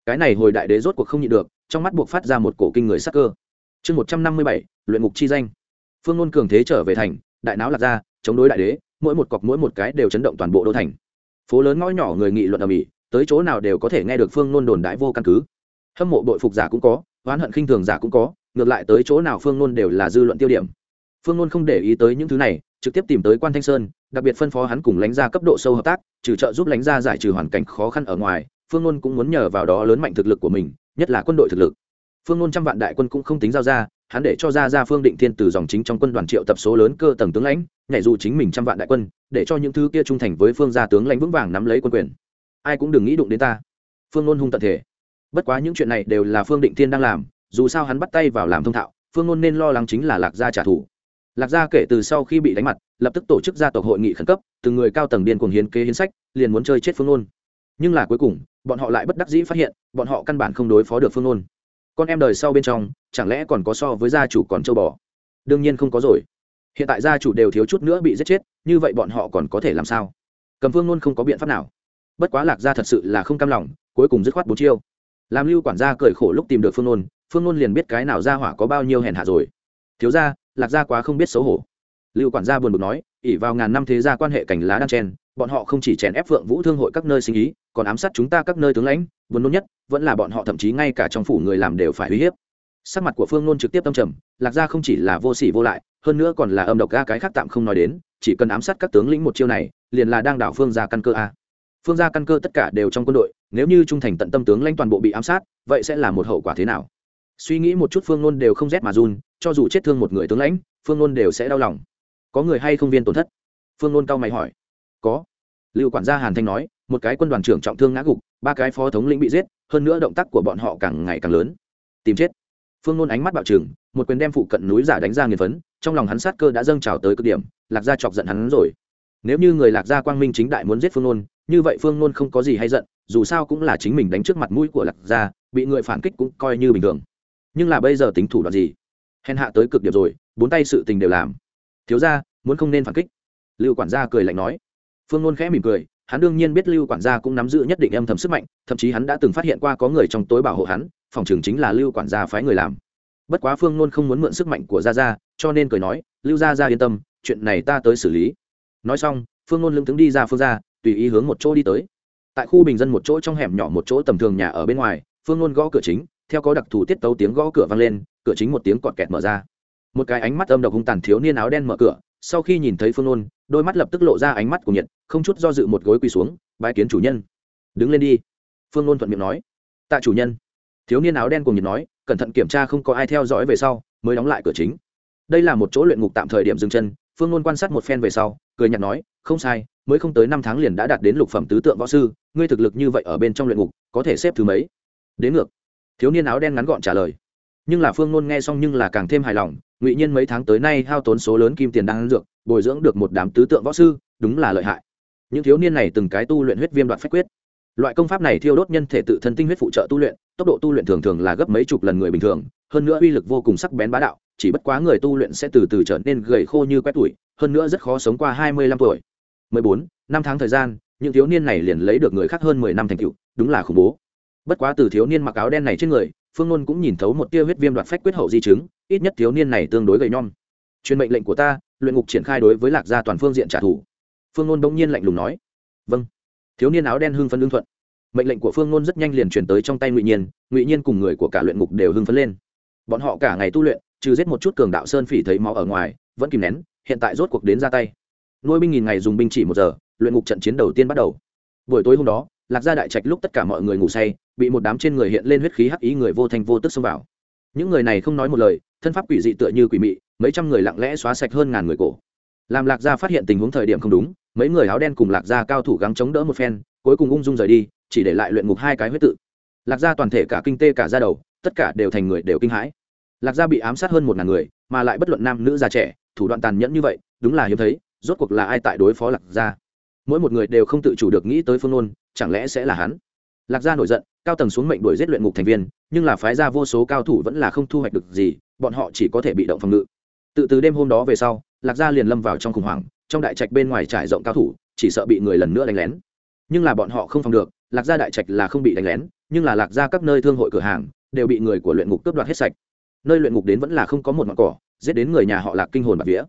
Cái này hồi đại đế rốt cuộc không nhịn được trong mắt buộc phát ra một cổ kinh người sắc cơ. Chương một trăm năm mươi bảy, luyện ngục chi danh. Phương nôn cường thế trở về thành, đại não lạc ra, chống đối đại đế, mỗi một cọc mỗi một cái đều chấn động toàn bộ đô thành. Phố lớn ngõ nhỏ người nghị luận ở mỹ tới chỗ nào đều có thể nghe được phương nôn đồn đại vô căn cứ. Hâm mộ bội phục giả cũng có, oán hận khinh thường giả cũng có, ngược lại tới chỗ nào phương nôn đều là dư luận tiêu điểm. Phương nôn không để ý tới những thứ này, trực tiếp tìm tới quan thanh sơn, đặc biệt phân phó hắn cùng lãnh gia cấp độ sâu hợp tác, trừ trợ giúp lãnh gia giải trừ hoàn cảnh khó khăn ở ngoài, phương nôn cũng muốn nhờ vào đó lớn mạnh thực lực của mình nhất là quân đội thực lực. Phương ngôn trăm vạn đại quân cũng không tính giao ra, hắn để cho ra ra phương định thiên từ dòng chính trong quân đoàn triệu tập số lớn cơ tầng tướng lãnh, nhảy dù chính mình trăm vạn đại quân, để cho những thứ kia trung thành với phương gia tướng lãnh vững vàng nắm lấy quân quyền. Ai cũng đừng nghĩ đụng đến ta. Phương ngôn hung tận thể. Bất quá những chuyện này đều là phương định thiên đang làm, dù sao hắn bắt tay vào làm thông thạo, phương ngôn nên lo lắng chính là lạc gia trả thù. Lạc gia kể từ sau khi bị đánh mặt, lập tức tổ chức gia tộc hội nghị khẩn cấp, từng người cao tầng điên cuồng hiến kế hiến sách, liền muốn chơi chết phương ngôn nhưng là cuối cùng bọn họ lại bất đắc dĩ phát hiện bọn họ căn bản không đối phó được phương nôn. Con em đời sau bên trong chẳng lẽ còn có so với gia chủ còn châu bò? Đương nhiên không có rồi. Hiện tại gia chủ đều thiếu chút nữa bị giết chết như vậy bọn họ còn có thể làm sao? Cầm phương nôn không có biện pháp nào. Bất quá lạc gia thật sự là không cam lòng cuối cùng dứt khoát bốn chiêu. Làm lưu quản gia cười khổ lúc tìm được phương nôn phương nôn liền biết cái nào ra hỏa có bao nhiêu hèn hạ rồi. Thiếu gia, lạc gia quá không biết xấu hổ. Lưu quản gia buồn bực nói ỉ vào ngàn năm thế gia quan hệ cảnh lá đan chen bọn họ không chỉ chèn ép phượng vũ thương hội các nơi sinh ý, còn ám sát chúng ta các nơi tướng lãnh, buồn nôn nhất, vẫn là bọn họ thậm chí ngay cả trong phủ người làm đều phải uy hiếp. Sắc mặt của phương nôn trực tiếp tâm trầm, lạc gia không chỉ là vô sỉ vô lại, hơn nữa còn là âm độc ga cái khác tạm không nói đến, chỉ cần ám sát các tướng lĩnh một chiêu này, liền là đang đảo phương gia căn cơ a. Phương gia căn cơ tất cả đều trong quân đội, nếu như trung thành tận tâm tướng lãnh toàn bộ bị ám sát, vậy sẽ là một hậu quả thế nào? Suy nghĩ một chút phương nôn đều không rét mà run, cho dù chết thương một người tướng lãnh, phương nôn đều sẽ đau lòng. Có người hay không viên tổn thất? Phương nôn cao mày hỏi có. Lưu quản gia hàn thanh nói, một cái quân đoàn trưởng trọng thương ngã gục, ba cái phó thống lĩnh bị giết, hơn nữa động tác của bọn họ càng ngày càng lớn. Tìm chết. Phương nôn ánh mắt bạo trừng, một quyền đem phụ cận núi giả đánh ra nghiền phấn, trong lòng hắn sát cơ đã dâng trào tới cực điểm, lạc gia chọc giận hắn rồi. Nếu như người lạc gia quang minh chính đại muốn giết phương nôn, như vậy phương nôn không có gì hay giận, dù sao cũng là chính mình đánh trước mặt mũi của lạc gia, bị người phản kích cũng coi như bình thường. Nhưng là bây giờ tính thủ đoạn gì? Hèn hạ tới cực điểm rồi, bốn tay sự tình đều làm. Thiếu ra muốn không nên phản kích. Lưu quản gia cười lạnh nói phương nôn khẽ mỉm cười, hắn đương nhiên biết lưu quản gia cũng nắm giữ nhất định âm thầm sức mạnh, thậm chí hắn đã từng phát hiện qua có người trong tối bảo hộ hắn, phòng trường chính là lưu quản gia phái người làm. Bất quá phương nôn không muốn mượn sức mạnh của gia gia, cho nên cười nói, lưu gia gia yên tâm, chuyện này ta tới xử lý. Nói xong, phương nôn lưng tướng đi ra phương ra tùy ý hướng một chỗ đi tới. Tại khu bình dân một chỗ trong hẻm nhỏ một chỗ tầm thường nhà ở bên ngoài, phương nôn gõ cửa chính, theo có đặc thù tiết tấu tiếng gõ cửa vang lên, cửa chính một tiếng cọt kẹt mở ra. Một cái ánh mắt âm độc hung tàn thiếu niên áo đen mở cửa, sau khi nhìn thấy phương nôn đôi mắt lập tức lộ ra ánh mắt của nhiệt, không chút do dự một gối quỳ xuống, bái kiến chủ nhân. Đứng lên đi. Phương ngôn thuận miệng nói. Tạ chủ nhân. Thiếu niên áo đen cùng nhiệt nói, cẩn thận kiểm tra không có ai theo dõi về sau, mới đóng lại cửa chính. Đây là một chỗ luyện ngục tạm thời điểm dừng chân, phương ngôn quan sát một phen về sau, cười nhạt nói, không sai, mới không tới năm tháng liền đã đạt đến lục phẩm tứ tượng võ sư, ngươi thực lực như vậy ở bên trong luyện ngục, có thể xếp thứ mấy? Đến ngược. Thiếu niên áo đen ngắn gọn trả lời nhưng là phương nôn nghe xong nhưng là càng thêm hài lòng, ngụy nhiên mấy tháng tới nay hao tốn số lớn kim tiền đang ăn dược, bồi dưỡng được một đám tứ tượng võ sư, đúng là lợi hại. Những thiếu niên này từng cái tu luyện huyết viêm đoạn phách quyết. Loại công pháp này thiêu đốt nhân thể tự thân tinh huyết phụ trợ tu luyện, tốc độ tu luyện thường thường là gấp mấy chục lần người bình thường, hơn nữa uy lực vô cùng sắc bén bá đạo, chỉ bất quá người tu luyện sẽ từ từ trở nên gầy khô như quét tuổi hơn nữa rất khó sống qua hai mươi lăm tuổi. Mười bốn, năm tháng thời gian, những thiếu niên này liền lấy được người khác hơn mười năm thành tựu, đúng là khủng bố. Bất quá từ thiếu niên mặc áo đen này trên người phương ngôn cũng nhìn thấu một tia huyết viêm đoạt phách quyết hậu di chứng, ít nhất thiếu niên này tương đối gầy nhom. Truyền mệnh lệnh của ta, luyện ngục triển khai đối với lạc gia toàn phương diện trả thù. Phương ngôn bỗng nhiên lạnh lùng nói. Vâng. Thiếu niên áo đen hưng phấn lương thuận. Mệnh lệnh của phương ngôn rất nhanh liền truyền tới trong tay ngụy nhiên ngụy nhiên cùng người của cả luyện ngục đều hưng phấn lên. Bọn họ cả ngày tu luyện, trừ giết một chút cường đạo sơn phỉ thấy máu ở ngoài, vẫn kìm nén, hiện tại rốt cuộc đến ra tay. Nuôi binh nghìn ngày dùng binh chỉ một giờ, luyện ngục trận chiến đầu tiên bắt đầu. Buổi tối hôm đó lạc gia đại trạch lúc tất cả mọi người ngủ say, bị một đám trên người hiện lên huyết khí hắc ý người vô thành vô tức xông vào. Những người này không nói một lời, thân pháp quỷ dị tựa như quỷ mị, mấy trăm người lặng lẽ xóa sạch hơn ngàn người cổ. Làm lạc gia phát hiện tình huống thời điểm không đúng, mấy người áo đen cùng lạc gia cao thủ gắng chống đỡ một phen, cuối cùng ung dung rời đi, chỉ để lại luyện ngục hai cái huyết tự. Lạc gia toàn thể cả kinh tê cả ra đầu, tất cả đều thành người đều kinh hãi. Lạc gia bị ám sát hơn một ngàn người, mà lại bất luận nam nữ già trẻ, thủ đoạn tàn nhẫn như vậy, đúng là hiếm thấy, rốt cuộc là ai tại đối phó lạc gia? Mỗi một người đều không tự chủ được nghĩ tới phương nôn chẳng lẽ sẽ là hắn? Lạc gia nổi giận, cao tầng xuống mệnh đuổi giết luyện ngục thành viên, nhưng là phái ra vô số cao thủ vẫn là không thu hoạch được gì, bọn họ chỉ có thể bị động phòng ngự. Tự từ đêm hôm đó về sau, lạc gia liền lâm vào trong khủng hoảng, trong đại trạch bên ngoài trải rộng cao thủ, chỉ sợ bị người lần nữa đánh lén. Nhưng là bọn họ không phòng được, lạc gia đại trạch là không bị đánh lén, nhưng là lạc gia các nơi thương hội cửa hàng, đều bị người của luyện ngục cướp đoạt hết sạch. Nơi luyện ngục đến vẫn là không có một mặt cỏ, giết đến người nhà họ lạc kinh hồn bạc vía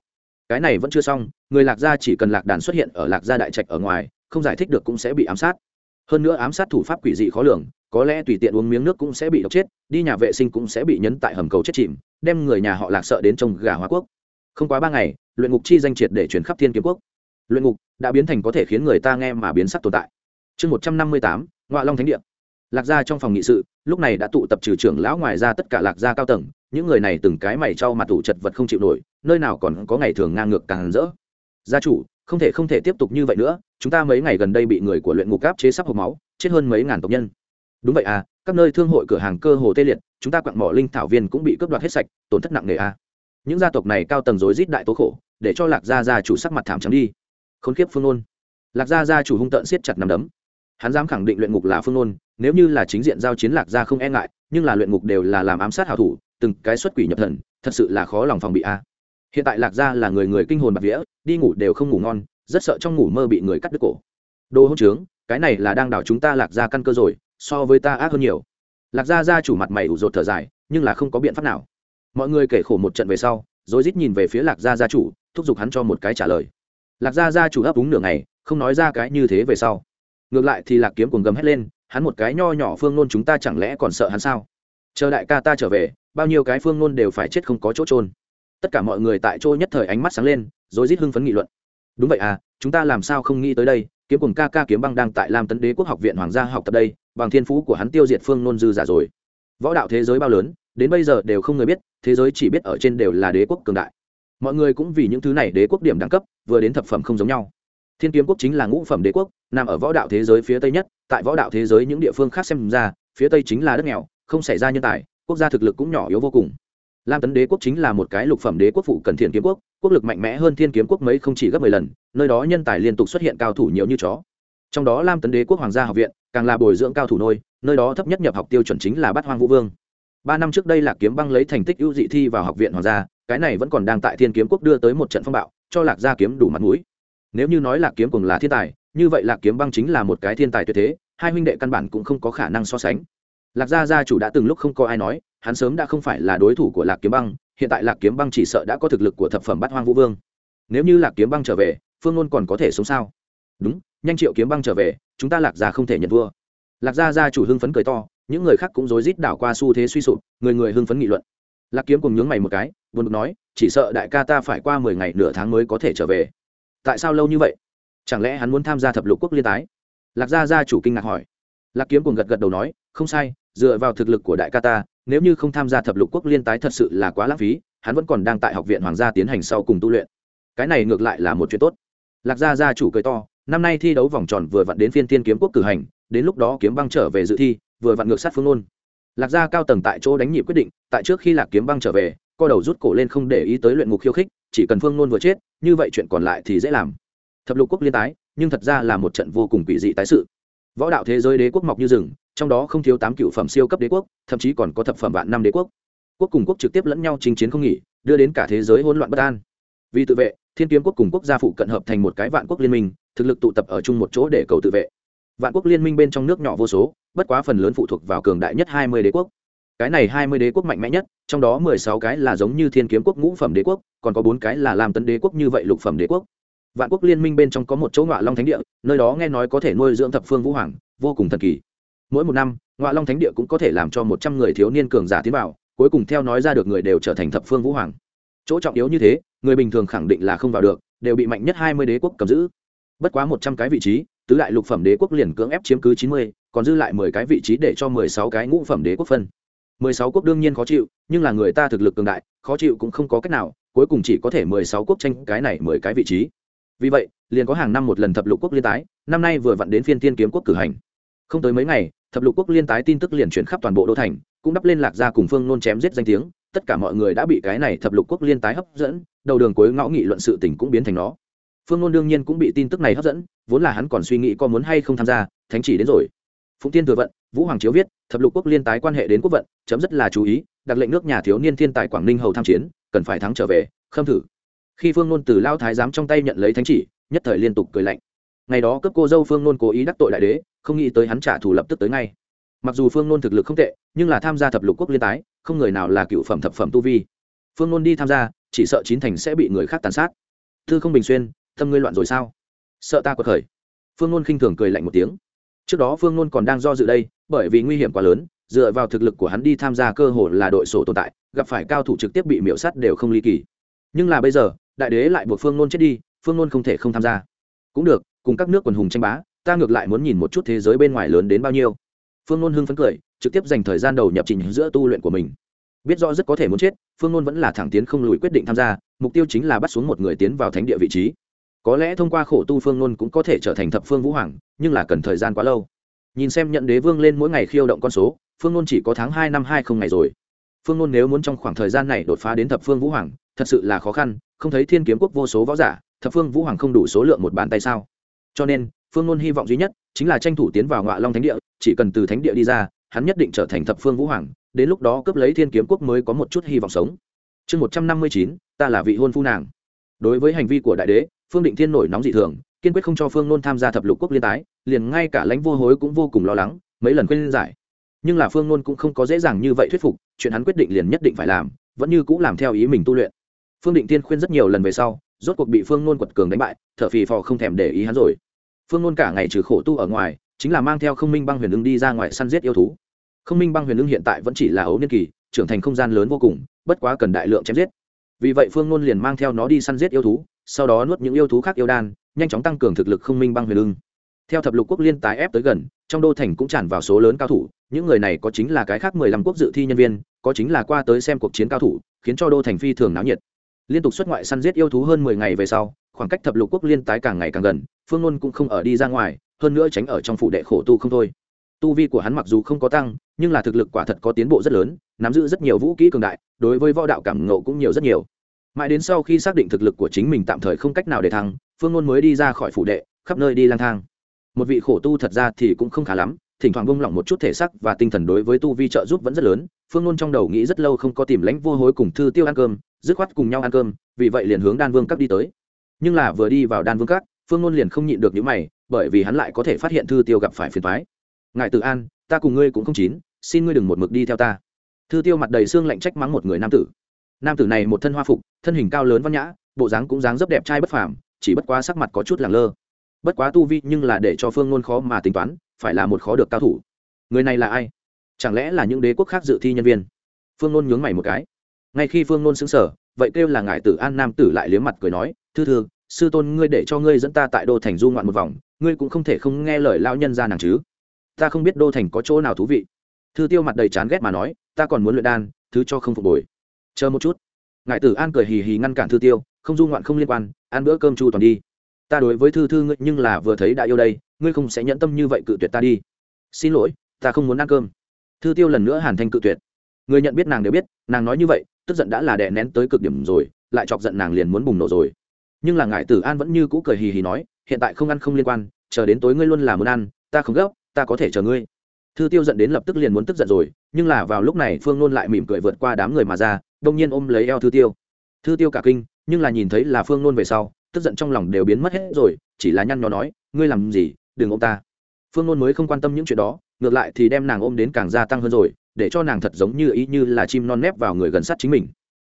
cái này vẫn chưa xong, người lạc gia chỉ cần lạc đàn xuất hiện ở lạc gia đại trạch ở ngoài, không giải thích được cũng sẽ bị ám sát. Hơn nữa ám sát thủ pháp quỷ dị khó lường, có lẽ tùy tiện uống miếng nước cũng sẽ bị độc chết, đi nhà vệ sinh cũng sẽ bị nhấn tại hầm cầu chết chìm, đem người nhà họ lạc sợ đến trông gà hóa quốc. Không quá ba ngày, luyện ngục chi danh triệt để chuyển khắp thiên kiếm quốc. Luyện ngục đã biến thành có thể khiến người ta nghe mà biến sắc tồn tại. Chương một trăm năm mươi tám ngoại long thánh địa. Lạc gia trong phòng nghị sự, lúc này đã tụ tập trừ trưởng lão ngoài ra tất cả lạc gia cao tầng những người này từng cái mày trao mặt tủ chật vật không chịu nổi, nơi nào còn có ngày thường ngang ngược càng rỡ. Gia chủ, không thể không thể tiếp tục như vậy nữa, chúng ta mấy ngày gần đây bị người của luyện ngục áp chế sắp hộp máu, chết hơn mấy ngàn tộc nhân. Đúng vậy à các nơi thương hội cửa hàng cơ hồ tê liệt, chúng ta quặng mỏ linh thảo viên cũng bị cướp đoạt hết sạch, tổn thất nặng nề à. Những gia tộc này cao tầng rối rít đại tố khổ, để cho lạc gia gia chủ sắc mặt thảm trắng đi. Khốn kiếp phương nôn. Lạc gia gia chủ hung tợn siết chặt nằm đấm. Hắn dám khẳng định luyện ngục là phương nôn, nếu như là chính diện giao chiến lạc gia không e ngại nhưng là luyện ngục đều là làm ám sát hảo thủ, từng cái xuất quỷ nhập thần, thật sự là khó lòng phòng bị a. Hiện tại lạc gia là người người kinh hồn bạc vía, đi ngủ đều không ngủ ngon, rất sợ trong ngủ mơ bị người cắt đứt cổ. Đồ hỗn trướng, cái này là đang đảo chúng ta lạc gia căn cơ rồi, so với ta ác hơn nhiều. Lạc gia gia chủ mặt mày ủ rột thở dài, nhưng là không có biện pháp nào. Mọi người kể khổ một trận về sau rồi rít nhìn về phía lạc gia gia chủ, thúc giục hắn cho một cái trả lời. Lạc gia gia chủ ấp úng nửa ngày, không nói ra cái như thế về sau. Ngược lại thì lạc kiếm cuồng gầm hét lên hắn một cái nho nhỏ phương nôn chúng ta chẳng lẽ còn sợ hắn sao? Chờ đại ca ta trở về, bao nhiêu cái phương nôn đều phải chết không có chỗ trôn tất cả mọi người tại chỗ nhất thời ánh mắt sáng lên, rồi rít hưng phấn nghị luận. Đúng vậy à chúng ta làm sao không nghĩ tới đây, kiếm cùng ca ca kiếm băng đang tại lam tấn đế quốc học viện hoàng gia học tập đây, bằng thiên phú của hắn tiêu diệt phương nôn dư giả rồi. Võ đạo thế giới bao lớn, đến bây giờ đều không người biết, thế giới chỉ biết ở trên đều là đế quốc cường đại. Mọi người cũng vì những thứ này đế quốc điểm đẳng cấp, vừa đến thập phẩm không giống nhau. Thiên kiếm quốc chính là ngũ phẩm đế quốc nằm ở võ đạo thế giới phía tây nhất, tại võ đạo thế giới những địa phương khác xem ra, phía tây chính là đất nghèo, không xảy ra nhân tài, quốc gia thực lực cũng nhỏ yếu vô cùng. Lam tấn đế quốc chính là một cái lục phẩm đế quốc phụ cần thiện kiếm quốc quốc lực mạnh mẽ hơn thiên kiếm quốc mấy không chỉ gấp mười lần, nơi đó nhân tài liên tục xuất hiện cao thủ nhiều như chó. Trong đó lam tấn đế quốc hoàng gia học viện, càng là bồi dưỡng cao thủ nôi, nơi đó thấp nhất nhập học tiêu chuẩn chính là bát hoang vũ vương. Ba năm trước đây lạc kiếm băng lấy thành tích ưu dị thi vào học viện hoàng gia, cái này vẫn còn đang tại thiên kiếm quốc đưa tới một trận phong bạo, cho lạc gia kiếm đủ mặt mũi. Nếu như nói lạc kiếm cùng là thiên tài như vậy lạc kiếm băng chính là một cái thiên tài tuyệt thế, hai huynh đệ căn bản cũng không có khả năng so sánh. Lạc gia gia chủ đã từng lúc không có ai nói, hắn sớm đã không phải là đối thủ của lạc kiếm băng, hiện tại lạc kiếm băng chỉ sợ đã có thực lực của thập phẩm bát hoang vũ vương. Nếu như lạc kiếm băng trở về, phương ngôn còn có thể sống sao? Đúng, nhanh triệu kiếm băng trở về, chúng ta lạc gia không thể nhận vua lạc gia gia chủ hưng phấn cười to, những người khác cũng rối rít đảo qua xu thế suy sụp, người người hưng phấn nghị luận. Lạc kiếm cùng nhướng mày một cái, buồn bực nói, chỉ sợ đại ca ta phải qua mười ngày nửa tháng mới có thể trở về. Tại sao lâu như vậy? Chẳng lẽ hắn muốn tham gia thập lục quốc liên tái? Lạc gia gia chủ kinh ngạc hỏi. Lạc kiếm cùng gật gật đầu nói, không sai, dựa vào thực lực của đại ca ta, nếu như không tham gia thập lục quốc liên tái thật sự là quá lãng phí, hắn vẫn còn đang tại học viện hoàng gia tiến hành sau cùng tu luyện. Cái này ngược lại là một chuyện tốt. Lạc gia gia chủ cười to, năm nay thi đấu vòng tròn vừa vặn đến phiên tiên kiếm quốc cử hành, đến lúc đó kiếm băng trở về dự thi, vừa vặn ngược sát phương nôn lạc gia cao tầng tại chỗ đánh nhịp quyết định, tại trước khi lạc kiếm băng trở về, co đầu rút cổ lên không để ý tới luyện ngục khiêu khích, chỉ cần phương nôn vừa chết, như vậy chuyện còn lại thì dễ làm thập lục quốc liên tái, nhưng thật ra là một trận vô cùng quỷ dị tái sự. Võ đạo thế giới đế quốc mọc như rừng, trong đó không thiếu tám cựu phẩm siêu cấp đế quốc, thậm chí còn có thập phẩm vạn năm đế quốc. Quốc cùng quốc trực tiếp lẫn nhau chinh chiến không nghỉ, đưa đến cả thế giới hỗn loạn bất an. Vì tự vệ, thiên kiếm quốc cùng quốc gia phụ cận hợp thành một cái vạn quốc liên minh, thực lực tụ tập ở chung một chỗ để cầu tự vệ. Vạn quốc liên minh bên trong nước nhỏ vô số, bất quá phần lớn phụ thuộc vào cường đại nhất hai mươi đế quốc. Cái này hai mươi đế quốc mạnh mẽ nhất, trong đó mười sáu cái là giống như thiên kiếm quốc ngũ phẩm đế quốc, còn có bốn cái là làm tấn đế quốc như vậy lục phẩm đế quốc vạn quốc liên minh bên trong có một chỗ ngọa long thánh địa, nơi đó nghe nói có thể nuôi dưỡng thập phương vũ hoàng, vô cùng thần kỳ. Mỗi một năm, ngọa long thánh địa cũng có thể làm cho một trăm người thiếu niên cường giả tiến vào, cuối cùng theo nói ra được người đều trở thành thập phương vũ hoàng. Chỗ trọng yếu như thế, người bình thường khẳng định là không vào được, đều bị mạnh nhất hai mươi đế quốc cầm giữ. Bất quá một trăm cái vị trí, tứ đại lục phẩm đế quốc liền cưỡng ép chiếm cứ chín mươi, còn dư lại mười cái vị trí để cho mười sáu cái ngũ phẩm đế quốc phân. Mười sáu quốc đương nhiên khó chịu, nhưng là người ta thực lực cường đại, khó chịu cũng không có cách nào, cuối cùng chỉ có thể mười sáu quốc tranh cái này mười cái vị trí vì vậy, liền có hàng năm một lần thập lục quốc liên tái, năm nay vừa vặn đến phiên tiên kiếm quốc cử hành. Không tới mấy ngày, thập lục quốc liên tái tin tức liền chuyển khắp toàn bộ đô thành, cũng đắp lên lạc ra cùng phương nôn chém giết danh tiếng, tất cả mọi người đã bị cái này thập lục quốc liên tái hấp dẫn, đầu đường cuối ngõ nghị luận sự tình cũng biến thành nó. Phương nôn đương nhiên cũng bị tin tức này hấp dẫn, vốn là hắn còn suy nghĩ có muốn hay không tham gia, thánh chỉ đến rồi. Phụng tiên thừa vận, vũ hoàng chiếu viết, thập lục quốc liên tái quan hệ đến quốc vận, chấm rất là chú ý, đặc lệnh nước nhà thiếu niên thiên tài quảng ninh hầu tham chiến, cần phải thắng trở về, khâm thử khi phương nôn từ lao thái giám trong tay nhận lấy thánh chỉ, nhất thời liên tục cười lạnh. Ngày đó cướp cô dâu phương nôn cố ý đắc tội đại đế, không nghĩ tới hắn trả thù lập tức tới ngay. Mặc dù phương nôn thực lực không tệ, nhưng là tham gia thập lục quốc liên tái, không người nào là cựu phẩm thập phẩm tu vi. Phương nôn đi tham gia, chỉ sợ chín thành sẽ bị người khác tàn sát. Thư không bình xuyên tâm ngươi loạn rồi sao? Sợ ta quật khởi. Phương nôn khinh thường cười lạnh một tiếng. Trước đó phương nôn còn đang do dự đây, bởi vì nguy hiểm quá lớn, dựa vào thực lực của hắn đi tham gia cơ hội là đội sổ tồn tại, gặp phải cao thủ trực tiếp bị miễu sắt đều không ly kỳ. Nhưng là bây giờ đại đế lại buộc phương nôn chết đi, phương nôn không thể không tham gia. Cũng được, cùng các nước quần hùng tranh bá, ta ngược lại muốn nhìn một chút thế giới bên ngoài lớn đến bao nhiêu. Phương nôn hưng phấn cười, trực tiếp dành thời gian đầu nhập trình giữa tu luyện của mình. Biết rõ rất có thể muốn chết, phương nôn vẫn là thẳng tiến không lùi quyết định tham gia, mục tiêu chính là bắt xuống một người tiến vào thánh địa vị trí. Có lẽ thông qua khổ tu phương nôn cũng có thể trở thành thập phương vũ hoàng, nhưng là cần thời gian quá lâu. Nhìn xem nhận đế vương lên mỗi ngày khiêu động con số, phương nôn chỉ có tháng hai năm hai không ngày rồi. Phương nôn nếu muốn trong khoảng thời gian này đột phá đến thập phương vũ hoàng thật sự là khó khăn, không thấy thiên kiếm quốc vô số võ giả, thập phương vũ hoàng không đủ số lượng một bàn tay sao? Cho nên, phương nôn hy vọng duy nhất chính là tranh thủ tiến vào ngọa long thánh địa, chỉ cần từ thánh địa đi ra, hắn nhất định trở thành thập phương vũ hoàng, đến lúc đó cướp lấy thiên kiếm quốc mới có một chút hy vọng sống. Chương một trăm năm mươi chín, ta là vị hôn phu nàng. Đối với hành vi của đại đế, phương định thiên nổi nóng dị thường, kiên quyết không cho phương nôn tham gia thập lục quốc liên tái, liền ngay cả lãnh vô hối cũng vô cùng lo lắng, mấy lần khuyên giải. Nhưng là phương nôn cũng không có dễ dàng như vậy thuyết phục, chuyện hắn quyết định liền nhất định phải làm, vẫn như cũng làm theo ý mình tu luyện phương định tiên khuyên rất nhiều lần về sau, rốt cuộc bị phương nôn quật cường đánh bại, thở phì phò không thèm để ý hắn rồi. Phương nôn cả ngày trừ khổ tu ở ngoài, chính là mang theo không minh băng huyền ưng đi ra ngoài săn giết yêu thú. Không minh băng huyền ưng hiện tại vẫn chỉ là ấu niên kỳ, trưởng thành không gian lớn vô cùng, bất quá cần đại lượng chém giết. Vì vậy phương nôn liền mang theo nó đi săn giết yêu thú, sau đó nuốt những yêu thú khác yêu đan, nhanh chóng tăng cường thực lực không minh băng huyền ưng. Theo thập lục quốc liên tái ép tới gần, trong đô thành cũng tràn vào số lớn cao thủ, những người này có chính là cái khác mười lăm quốc dự thi nhân viên, có chính là qua tới xem cuộc chiến cao thủ, khiến cho đô thành phi thường náo nhiệt liên tục xuất ngoại săn giết yêu thú hơn mười ngày về sau, khoảng cách thập lục quốc liên tái càng ngày càng gần, phương ngôn cũng không ở đi ra ngoài, hơn nữa tránh ở trong phủ đệ khổ tu không thôi. Tu vi của hắn mặc dù không có tăng, nhưng là thực lực quả thật có tiến bộ rất lớn, nắm giữ rất nhiều vũ kỹ cường đại, đối với võ đạo cảm ngộ cũng nhiều rất nhiều. Mãi đến sau khi xác định thực lực của chính mình tạm thời không cách nào để thăng, phương ngôn mới đi ra khỏi phủ đệ, khắp nơi đi lang thang. Một vị khổ tu thật ra thì cũng không khá lắm thỉnh thoảng bông lỏng một chút thể sắc và tinh thần đối với tu vi trợ giúp vẫn rất lớn. Phương ngôn trong đầu nghĩ rất lâu không có tìm lãnh vô hối cùng thư tiêu ăn cơm, dứt khoát cùng nhau ăn cơm, vì vậy liền hướng đan vương các đi tới. Nhưng là vừa đi vào đan vương các, phương ngôn liền không nhịn được những mày, bởi vì hắn lại có thể phát hiện thư tiêu gặp phải phiền thoái ngài tự an, ta cùng ngươi cũng không chín, xin ngươi đừng một mực đi theo ta. Thư tiêu mặt đầy xương lạnh trách mắng một người nam tử. Nam tử này một thân hoa phục, thân hình cao lớn văn nhã, bộ dáng cũng dáng rất đẹp trai bất phàm, chỉ bất quá sắc mặt có chút làng lơ. Bất quá tu vi nhưng là để cho phương ngôn khó mà tính toán phải là một khó được cao thủ. Người này là ai? Chẳng lẽ là những đế quốc khác dự thi nhân viên? Phương Nôn nhướng mày một cái. Ngay khi phương Nôn xứng sở vậy kêu là ngài tử an nam tử lại liếm mặt cười nói, thư thư, sư tôn ngươi để cho ngươi dẫn ta tại đô thành du ngoạn một vòng, ngươi cũng không thể không nghe lời lao nhân ra nàng chứ. Ta không biết đô thành có chỗ nào thú vị. Thư tiêu mặt đầy chán ghét mà nói, ta còn muốn luyện đan, thứ cho không phục hồi chờ một chút. Ngài tử an cười hì hì ngăn cản thư tiêu, không du ngoạn không liên quan, ăn bữa cơm chu toàn đi. Ta đối với thư thư ngươi nhưng là vừa thấy đã yêu đây ngươi không sẽ nhẫn tâm như vậy cự tuyệt ta đi. Xin lỗi, ta không muốn ăn cơm. Thư tiêu lần nữa hàn thanh cự tuyệt. Người nhận biết nàng đều biết, nàng nói như vậy, tức giận đã là đè nén tới cực điểm rồi, lại chọc giận nàng liền muốn bùng nổ rồi. Nhưng là ngải tử an vẫn như cũ cười hì hì nói, hiện tại không ăn không liên quan, chờ đến tối ngươi luôn là muốn ăn, ta không gấp, ta có thể chờ ngươi. Thư tiêu giận đến lập tức liền muốn tức giận rồi, nhưng là vào lúc này phương nôn lại mỉm cười vượt qua đám người mà ra, đông nhiên ôm lấy eo thư tiêu. Thư tiêu cả kinh, nhưng là nhìn thấy là phương nôn về sau, tức giận trong lòng đều biến mất hết rồi, chỉ là nhăn nhó nói, ngươi làm gì đừng ôm ta. Phương nôn mới không quan tâm những chuyện đó, ngược lại thì đem nàng ôm đến càng gia tăng hơn rồi, để cho nàng thật giống như ý như là chim non nép vào người gần sát chính mình.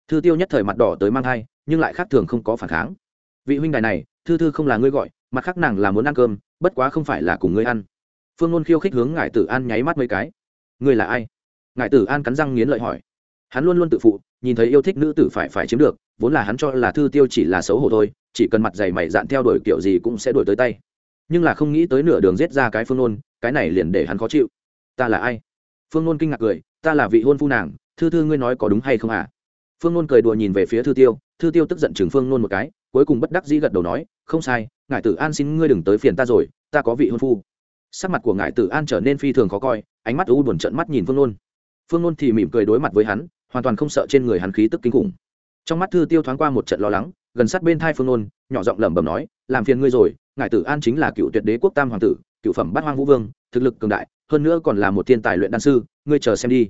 Thư tiêu nhất thời mặt đỏ tới mang thai, nhưng lại khác thường không có phản kháng. Vị huynh đài này, thư thư không là ngươi gọi, mặt khác nàng là muốn ăn cơm, bất quá không phải là cùng ngươi ăn. Phương ngôn khiêu khích hướng ngài tử an nháy mắt mấy cái. Ngươi là ai? Ngài tử an cắn răng nghiến lợi hỏi. Hắn luôn luôn tự phụ, nhìn thấy yêu thích nữ tử phải phải chiếm được, vốn là hắn cho là thư tiêu chỉ là xấu hổ thôi, chỉ cần mặt dày mày dạn theo đuổi kiểu gì cũng sẽ đuổi tới tay nhưng là không nghĩ tới nửa đường giết ra cái phương nôn cái này liền để hắn khó chịu. Ta là ai? Phương nôn kinh ngạc cười, ta là vị hôn phu nàng, thư thư ngươi nói có đúng hay không à phương nôn cười đùa nhìn về phía thư tiêu thư tiêu tức giận chừng phương nôn một cái, cuối cùng bất đắc dĩ gật đầu nói, không sai, ngài tử an xin ngươi đừng tới phiền ta rồi, ta có vị hôn phu. Sắc mặt của ngài tử an trở nên phi thường khó coi, ánh mắt u buồn trận mắt nhìn phương nôn phương nôn thì mỉm cười đối mặt với hắn, hoàn toàn không sợ trên người hắn khí tức kinh khủng. Trong mắt thư tiêu thoáng qua một trận lo lắng, gần sát bên thai phương nôn nhỏ giọng lẩm bẩm nói làm phiền ngươi rồi, ngài tử an chính là cựu tuyệt đế quốc tam hoàng tử, cựu phẩm bát hoang vũ vương, thực lực cường đại, hơn nữa còn là một thiên tài luyện đan sư, ngươi chờ xem đi.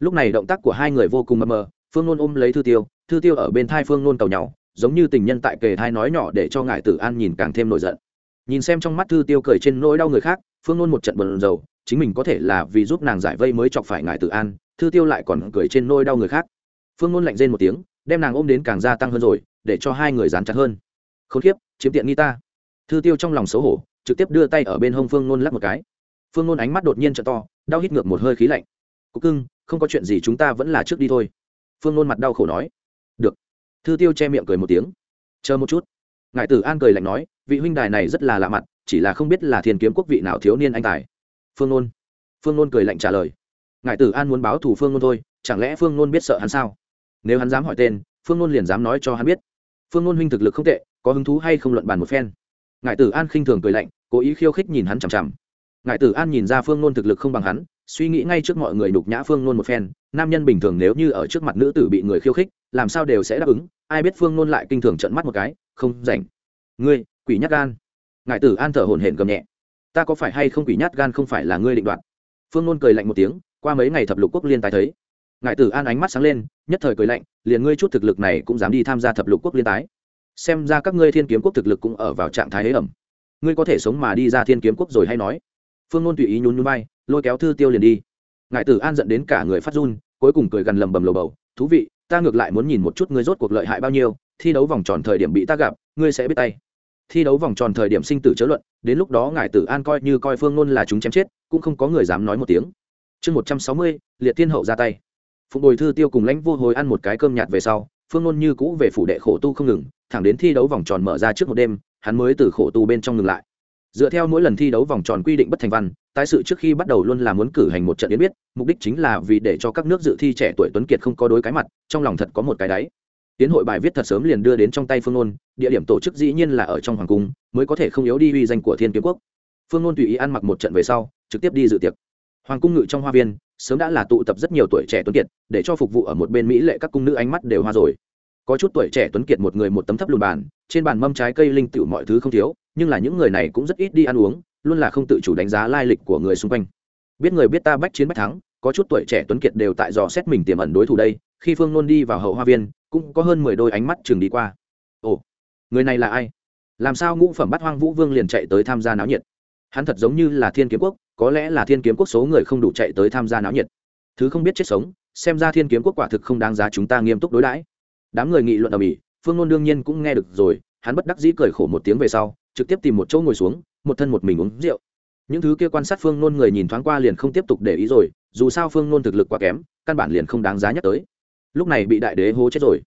Lúc này động tác của hai người vô cùng mờ mờ, phương nôn ôm lấy thư tiêu thư tiêu ở bên thai phương nôn cầu nhau giống như tình nhân tại kề thai nói nhỏ để cho ngài tử an nhìn càng thêm nổi giận. Nhìn xem trong mắt thư tiêu cười trên nỗi đau người khác, phương nôn một trận bần dầu chính mình có thể là vì giúp nàng giải vây mới chọc phải ngài tử an, thư tiêu lại còn cười trên nỗi đau người khác. Phương nôn lạnh rên một tiếng, đem nàng ôm đến càng gia tăng hơn rồi, để cho hai người dán chặt hơn khốn kiếp chiếm tiện nghi ta. Thư tiêu trong lòng xấu hổ, trực tiếp đưa tay ở bên hông phương nôn lắp một cái. Phương nôn ánh mắt đột nhiên t to, đau hít ngược một hơi khí lạnh. Cúc cưng, không có chuyện gì chúng ta vẫn là trước đi thôi. Phương nôn mặt đau khổ nói. Được. Thư tiêu che miệng cười một tiếng. Chờ một chút. Ngài tử an cười lạnh nói, vị huynh đài này rất là lạ mặt, chỉ là không biết là thiên kiếm quốc vị nào thiếu niên anh tài. Phương nôn. Phương nôn cười lạnh trả lời. Ngài tử an muốn báo thủ phương nôn thôi, chẳng lẽ phương nôn biết sợ hắn sao? Nếu hắn dám hỏi tên, phương nôn liền dám nói cho hắn biết. Phương nôn huynh thực lực không tệ có hứng thú hay không luận bàn một phen. Ngài tử an khinh thường cười lạnh, cố ý khiêu khích nhìn hắn chằm chằm. Ngài tử an nhìn ra phương nôn thực lực không bằng hắn, suy nghĩ ngay trước mọi người đục nhã phương nôn một phen, nam nhân bình thường nếu như ở trước mặt nữ tử bị người khiêu khích, làm sao đều sẽ đáp ứng, ai biết phương nôn lại kinh thường trận mắt một cái, không rảnh. Ngươi, quỷ nhát gan. Ngài tử an thở hổn hển gầm nhẹ. Ta có phải hay không quỷ nhát gan không phải là ngươi định đoạt? Phương nôn cười lạnh một tiếng, qua mấy ngày thập lục quốc liên tái thấy. Ngài tử an ánh mắt sáng lên, nhất thời cười lạnh, liền ngươi chút thực lực này cũng dám đi tham gia thập lục quốc liên tái xem ra các ngươi thiên kiếm quốc thực lực cũng ở vào trạng thái hế ẩm. Ngươi có thể sống mà đi ra thiên kiếm quốc rồi hay nói. Phương ngôn tùy ý nhún nhún bay lôi kéo thư tiêu liền đi. Ngại tử an dẫn đến cả người phát run, cuối cùng cười gần lầm bầm lầu bầu. Thú vị, ta ngược lại muốn nhìn một chút ngươi rốt cuộc lợi hại bao nhiêu, thi đấu vòng tròn thời điểm bị ta gặp, ngươi sẽ biết tay. Thi đấu vòng tròn thời điểm sinh tử chớ luận, đến lúc đó ngài tử an coi như coi phương ngôn là chúng chém chết, cũng không có người dám nói một tiếng. Chương một trăm sáu mươi, liệt thiên hậu ra tay. Phụng bồi thư tiêu cùng lãnh vô hồi ăn một cái cơm nhạt về sau, phương ngôn như cũ về phủ đệ khổ tu không ngừng thẳng đến thi đấu vòng tròn mở ra trước một đêm, hắn mới từ khổ tu bên trong ngừng lại. Dựa theo mỗi lần thi đấu vòng tròn quy định bất thành văn, tái sự trước khi bắt đầu luôn là muốn cử hành một trận yến biết, mục đích chính là vì để cho các nước dự thi trẻ tuổi tuấn kiệt không có đối cái mặt, trong lòng thật có một cái đáy. Tiến hội bài viết thật sớm liền đưa đến trong tay phương ngôn địa điểm tổ chức dĩ nhiên là ở trong hoàng cung, mới có thể không yếu đi uy danh của thiên kiếm quốc. Phương ngôn tùy ý ăn mặc một trận về sau, trực tiếp đi dự tiệc. Hoàng cung ngự trong hoa viên, sớm đã là tụ tập rất nhiều tuổi trẻ tuấn kiệt, để cho phục vụ ở một bên mỹ lệ các cung nữ ánh mắt đều hoa rồi có chút tuổi trẻ tuấn kiệt một người một tấm thấp lùn bàn, trên bàn mâm trái cây linh tựu mọi thứ không thiếu, nhưng là những người này cũng rất ít đi ăn uống, luôn là không tự chủ đánh giá lai lịch của người xung quanh. Biết người biết ta bách chiến bách thắng, có chút tuổi trẻ tuấn kiệt đều tại dò xét mình tiềm ẩn đối thủ đây, khi phương nôn đi vào hậu hoa viên, cũng có hơn mười đôi ánh mắt chừng đi qua. Ồ, người này là ai? Làm sao ngũ phẩm bắt hoang vũ vương liền chạy tới tham gia náo nhiệt? Hắn thật giống như là thiên kiếm quốc, có lẽ là thiên kiếm quốc số người không đủ chạy tới tham gia náo nhiệt. Thứ không biết chết sống, xem ra thiên kiếm quốc quả thực không đáng giá chúng ta nghiêm túc đối đãi đám người nghị luận ở mỹ, phương nôn đương nhiên cũng nghe được rồi, hắn bất đắc dĩ cười khổ một tiếng về sau, trực tiếp tìm một chỗ ngồi xuống, một thân một mình uống rượu. Những thứ kia quan sát phương nôn người nhìn thoáng qua liền không tiếp tục để ý rồi, dù sao phương nôn thực lực quá kém, căn bản liền không đáng giá nhắc tới. Lúc này bị đại đế hô chết rồi.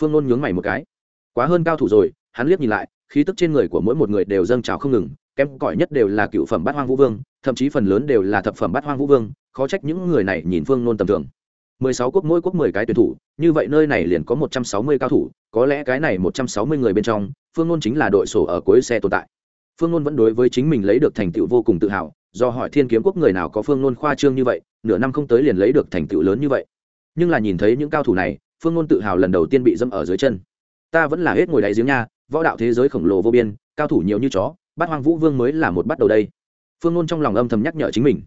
Phương nôn nhướng mày một cái. Quá hơn cao thủ rồi, hắn liếc nhìn lại, khí tức trên người của mỗi một người đều dâng trào không ngừng, kém cỏi nhất đều là cựu phẩm bát hoang vũ vương, thậm chí phần lớn đều là thập phẩm bát hoang vũ vương, khó trách những người này nhìn phương nôn tầm thường mười sáu quốc mỗi quốc mười cái tuyển thủ, như vậy nơi này liền có một trăm sáu mươi cao thủ, có lẽ cái này một trăm sáu mươi người bên trong, phương nôn chính là đội sổ ở cuối xe tồn tại. Phương nôn vẫn đối với chính mình lấy được thành tựu vô cùng tự hào, do hỏi thiên kiếm quốc người nào có phương nôn khoa trương như vậy, nửa năm không tới liền lấy được thành tựu lớn như vậy. Nhưng là nhìn thấy những cao thủ này, phương nôn tự hào lần đầu tiên bị dâm ở dưới chân. Ta vẫn là hết ngồi đáy giếng nha, võ đạo thế giới khổng lồ vô biên, cao thủ nhiều như chó, bát hoang vũ vương mới là một bắt đầu đây. Phương nôn trong lòng âm thầm nhắc nhở chính mình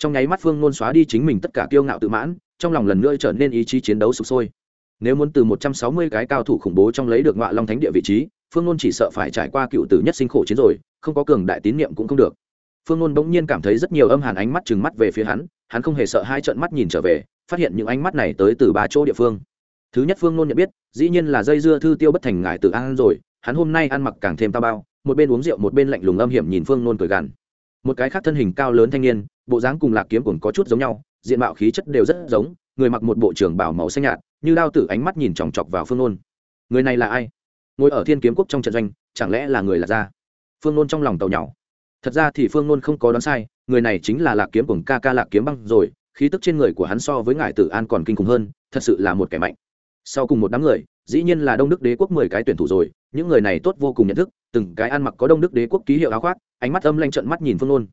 trong nháy mắt phương nôn xóa đi chính mình tất cả kiêu ngạo tự mãn, trong lòng lần nữa trở nên ý chí chiến đấu sụp sôi. Nếu muốn từ một trăm sáu mươi cái cao thủ khủng bố trong lấy được ngọa long thánh địa vị trí, phương nôn chỉ sợ phải trải qua cựu tử nhất sinh khổ chiến rồi, không có cường đại tín nhiệm cũng không được. Phương nôn bỗng nhiên cảm thấy rất nhiều âm hàn ánh mắt trừng mắt về phía hắn hắn không hề sợ hai trận mắt nhìn trở về, phát hiện những ánh mắt này tới từ ba chỗ địa phương. Thứ nhất phương nôn nhận biết, dĩ nhiên là dây dưa thư tiêu bất thành ngại tự ăn rồi, hắn hôm nay ăn mặc càng thêm tao bao, một bên uống rượu một bên lạnh lùng âm hiểm nhìn phương nôn cười gằn một cái khác thân hình cao lớn thanh niên, bộ dáng cùng lạc kiếm cũng có chút giống nhau, diện mạo khí chất đều rất giống, người mặc một bộ trưởng bảo màu xanh nhạt, như lao tử ánh mắt nhìn chòng chọc vào phương nôn. Người này là ai? Ngồi ở thiên kiếm quốc trong trận doanh, chẳng lẽ là người lạc gia? Phương nôn trong lòng tàu nhỏ thật ra thì phương nôn không có đoán sai, người này chính là lạc kiếm cùng ca ca lạc kiếm băng rồi, khí tức trên người của hắn so với ngải tử an còn kinh khủng hơn, thật sự là một kẻ mạnh sau cùng một đám người, dĩ nhiên là đông đức đế quốc mười cái tuyển thủ rồi, những người này tốt vô cùng nhận thức, từng cái ăn mặc có đông đức đế quốc ký hiệu áo khoác, ánh mắt âm lanh trận mắt nhìn phương nôn.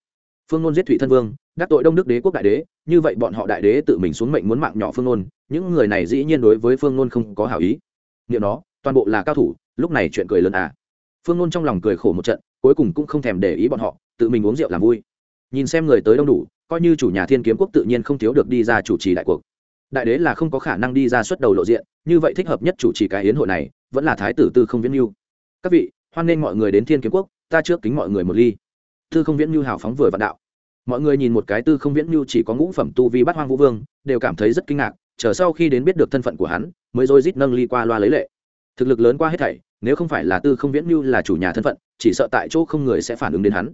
Phương nôn giết thủy thân vương, đắc tội đông đức đế quốc đại đế, như vậy bọn họ đại đế tự mình xuống mệnh muốn mạng nhỏ phương nôn, những người này dĩ nhiên đối với phương nôn không có hảo ý. Niệm đó toàn bộ là cao thủ, lúc này chuyện cười lớn à. Phương nôn trong lòng cười khổ một trận, cuối cùng cũng không thèm để ý bọn họ, tự mình uống rượu làm vui. Nhìn xem người tới đông đủ, coi như chủ nhà thiên kiếm quốc tự nhiên không thiếu được đi ra chủ trì đại cuộc đại đế là không có khả năng đi ra xuất đầu lộ diện, như vậy thích hợp nhất chủ trì cái hiến hội này, vẫn là thái tử tư không viễn mưu các vị, hoan nghênh mọi người đến thiên kiếm quốc, ta trước kính mọi người một ly. Tư không viễn mưu hào phóng vừa vạn đạo. Mọi người nhìn một cái tư không viễn mưu chỉ có ngũ phẩm tu vi bắt hoang vũ vương, đều cảm thấy rất kinh ngạc, chờ sau khi đến biết được thân phận của hắn, mới rồi rít nâng ly qua loa lấy lệ. Thực lực lớn qua hết thảy, nếu không phải là tư không viễn mưu là chủ nhà thân phận, chỉ sợ tại chỗ không người sẽ phản ứng đến hắn.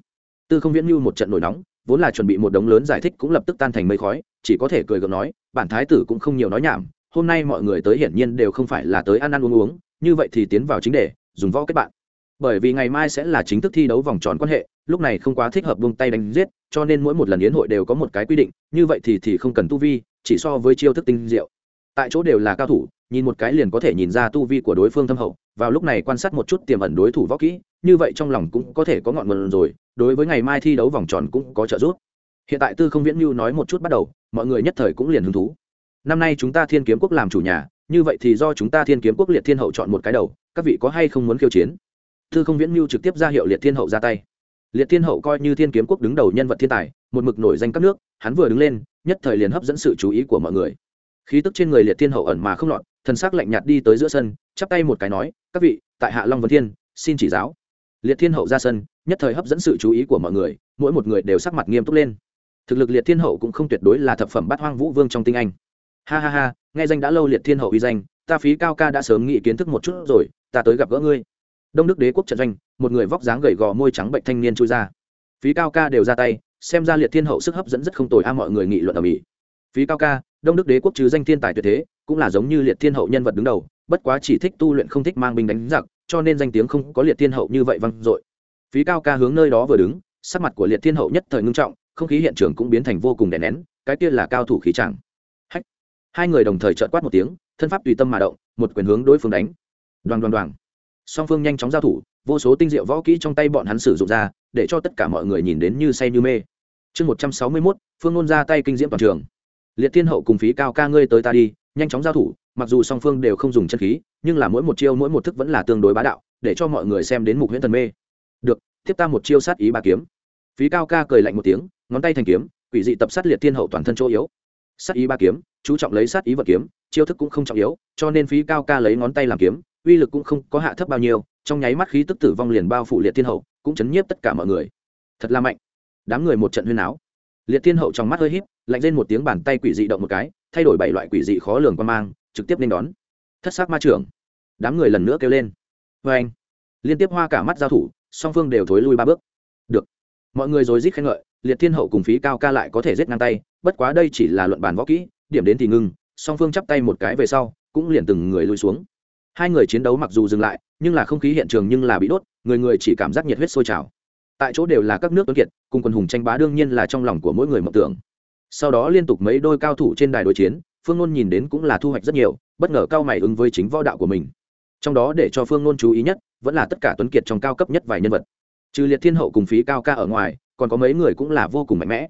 Tư không viễn mưu một trận nổi nóng vốn là chuẩn bị một đống lớn giải thích cũng lập tức tan thành mây khói, chỉ có thể cười gượng nói, bản thái tử cũng không nhiều nói nhảm, hôm nay mọi người tới hiển nhiên đều không phải là tới ăn ăn uống uống, như vậy thì tiến vào chính đề, dùng võ kết bạn. Bởi vì ngày mai sẽ là chính thức thi đấu vòng tròn quan hệ, lúc này không quá thích hợp buông tay đánh giết, cho nên mỗi một lần yến hội đều có một cái quy định, như vậy thì thì không cần tu vi, chỉ so với chiêu thức tinh diệu. Tại chỗ đều là cao thủ, nhìn một cái liền có thể nhìn ra tu vi của đối phương thâm hậu, vào lúc này quan sát một chút tiềm ẩn đối thủ võ kỹ, như vậy trong lòng cũng có thể có ngọn mờn rồi đối với ngày mai thi đấu vòng tròn cũng có trợ giúp. Hiện tại tư không viễn mưu nói một chút bắt đầu, mọi người nhất thời cũng liền hứng thú. Năm nay chúng ta thiên kiếm quốc làm chủ nhà, như vậy thì do chúng ta thiên kiếm quốc liệt thiên hậu chọn một cái đầu, các vị có hay không muốn khiêu chiến? Tư không viễn mưu trực tiếp ra hiệu liệt thiên hậu ra tay. Liệt thiên hậu coi như thiên kiếm quốc đứng đầu nhân vật thiên tài, một mực nổi danh các nước, hắn vừa đứng lên, nhất thời liền hấp dẫn sự chú ý của mọi người. Khí tức trên người liệt thiên hậu ẩn mà không lọt, thần sắc lạnh nhạt đi tới giữa sân, chắp tay một cái nói, các vị, tại hạ long vân thiên, xin chỉ giáo. Liệt thiên hậu ra sân nhất thời hấp dẫn sự chú ý của mọi người, mỗi một người đều sắc mặt nghiêm túc lên. Thực lực liệt thiên hậu cũng không tuyệt đối là thập phẩm bát hoang vũ vương trong tinh anh. Ha ha ha, nghe danh đã lâu liệt thiên hậu uy danh, ta phí cao ca đã sớm nghĩ kiến thức một chút rồi, ta tới gặp gỡ ngươi. Đông đức đế quốc trận doanh, một người vóc dáng gầy gò, môi trắng bệnh thanh niên chui ra. Phí cao ca đều ra tay, xem ra liệt thiên hậu sức hấp dẫn rất không tồi a, mọi người nghị luận ở mỹ. Phí cao ca, đông đức đế quốc chứ danh thiên tài tuyệt thế, cũng là giống như liệt thiên hậu nhân vật đứng đầu, bất quá chỉ thích tu luyện không thích mang binh đánh giặc, cho nên danh tiếng không có liệt thiên hậu như vậy vang dội phí cao ca hướng nơi đó vừa đứng, sắc mặt của liệt thiên hậu nhất thời ngưng trọng, không khí hiện trường cũng biến thành vô cùng đè nén, cái kia là cao thủ khí chẳng. Hách! Hai người đồng thời trợn quát một tiếng, thân pháp tùy tâm mà động, một quyền hướng đối phương đánh. Đoàn đoàn đoàn song phương nhanh chóng giao thủ, vô số tinh diệu võ kỹ trong tay bọn hắn sử dụng ra, để cho tất cả mọi người nhìn đến như say như mê. Chương một trăm sáu mươi mốt, phương Nôn ra tay kinh diễm toàn trường. Liệt thiên hậu cùng phí cao ca ngươi tới ta đi, nhanh chóng giao thủ, mặc dù song phương đều không dùng chân khí, nhưng là mỗi một chiêu mỗi một thức vẫn là tương đối bá đạo, để cho mọi người xem đến mục huyễn thần mê được tiếp ta một chiêu sát ý ba kiếm. Phí cao ca cười lạnh một tiếng, ngón tay thành kiếm, quỷ dị tập sát liệt thiên hậu toàn thân chỗ yếu. Sát ý ba kiếm, chú trọng lấy sát ý vật kiếm, chiêu thức cũng không trọng yếu, cho nên phí cao ca lấy ngón tay làm kiếm, uy lực cũng không có hạ thấp bao nhiêu, trong nháy mắt khí tức tử vong liền bao phủ liệt thiên hậu, cũng chấn nhiếp tất cả mọi người. Thật là mạnh. Đám người một trận huyên áo liệt thiên hậu trong mắt hơi híp, lạnh lên một tiếng bàn tay quỷ dị động một cái, thay đổi bảy loại quỷ dị khó lường quan mang, trực tiếp nên đón. Thất sát ma trưởng. Đám người lần nữa kêu lên. Vê anh liên tiếp hoa cả mắt giao thủ song phương đều thối lui ba bước. Được. Mọi người rồi rít khen ngợi, liệt thiên hậu cùng phí cao ca lại có thể giết ngang tay, bất quá đây chỉ là luận bàn võ kỹ, điểm đến thì ngưng song phương chắp tay một cái về sau, cũng liền từng người lui xuống. Hai người chiến đấu mặc dù dừng lại, nhưng là không khí hiện trường nhưng là bị đốt, người người chỉ cảm giác nhiệt huyết sôi trào. Tại chỗ đều là các nước tuấn kiệt, cùng quân hùng tranh bá đương nhiên là trong lòng của mỗi người mộng tưởng. Sau đó liên tục mấy đôi cao thủ trên đài đối chiến, phương ngôn nhìn đến cũng là thu hoạch rất nhiều, bất ngờ cao mày ứng với chính võ đạo của mình. Trong đó để cho phương ngôn chú ý nhất vẫn là tất cả tuấn kiệt trong cao cấp nhất vài nhân vật. Trừ liệt thiên hậu cùng phí cao ca ở ngoài, còn có mấy người cũng là vô cùng mạnh mẽ.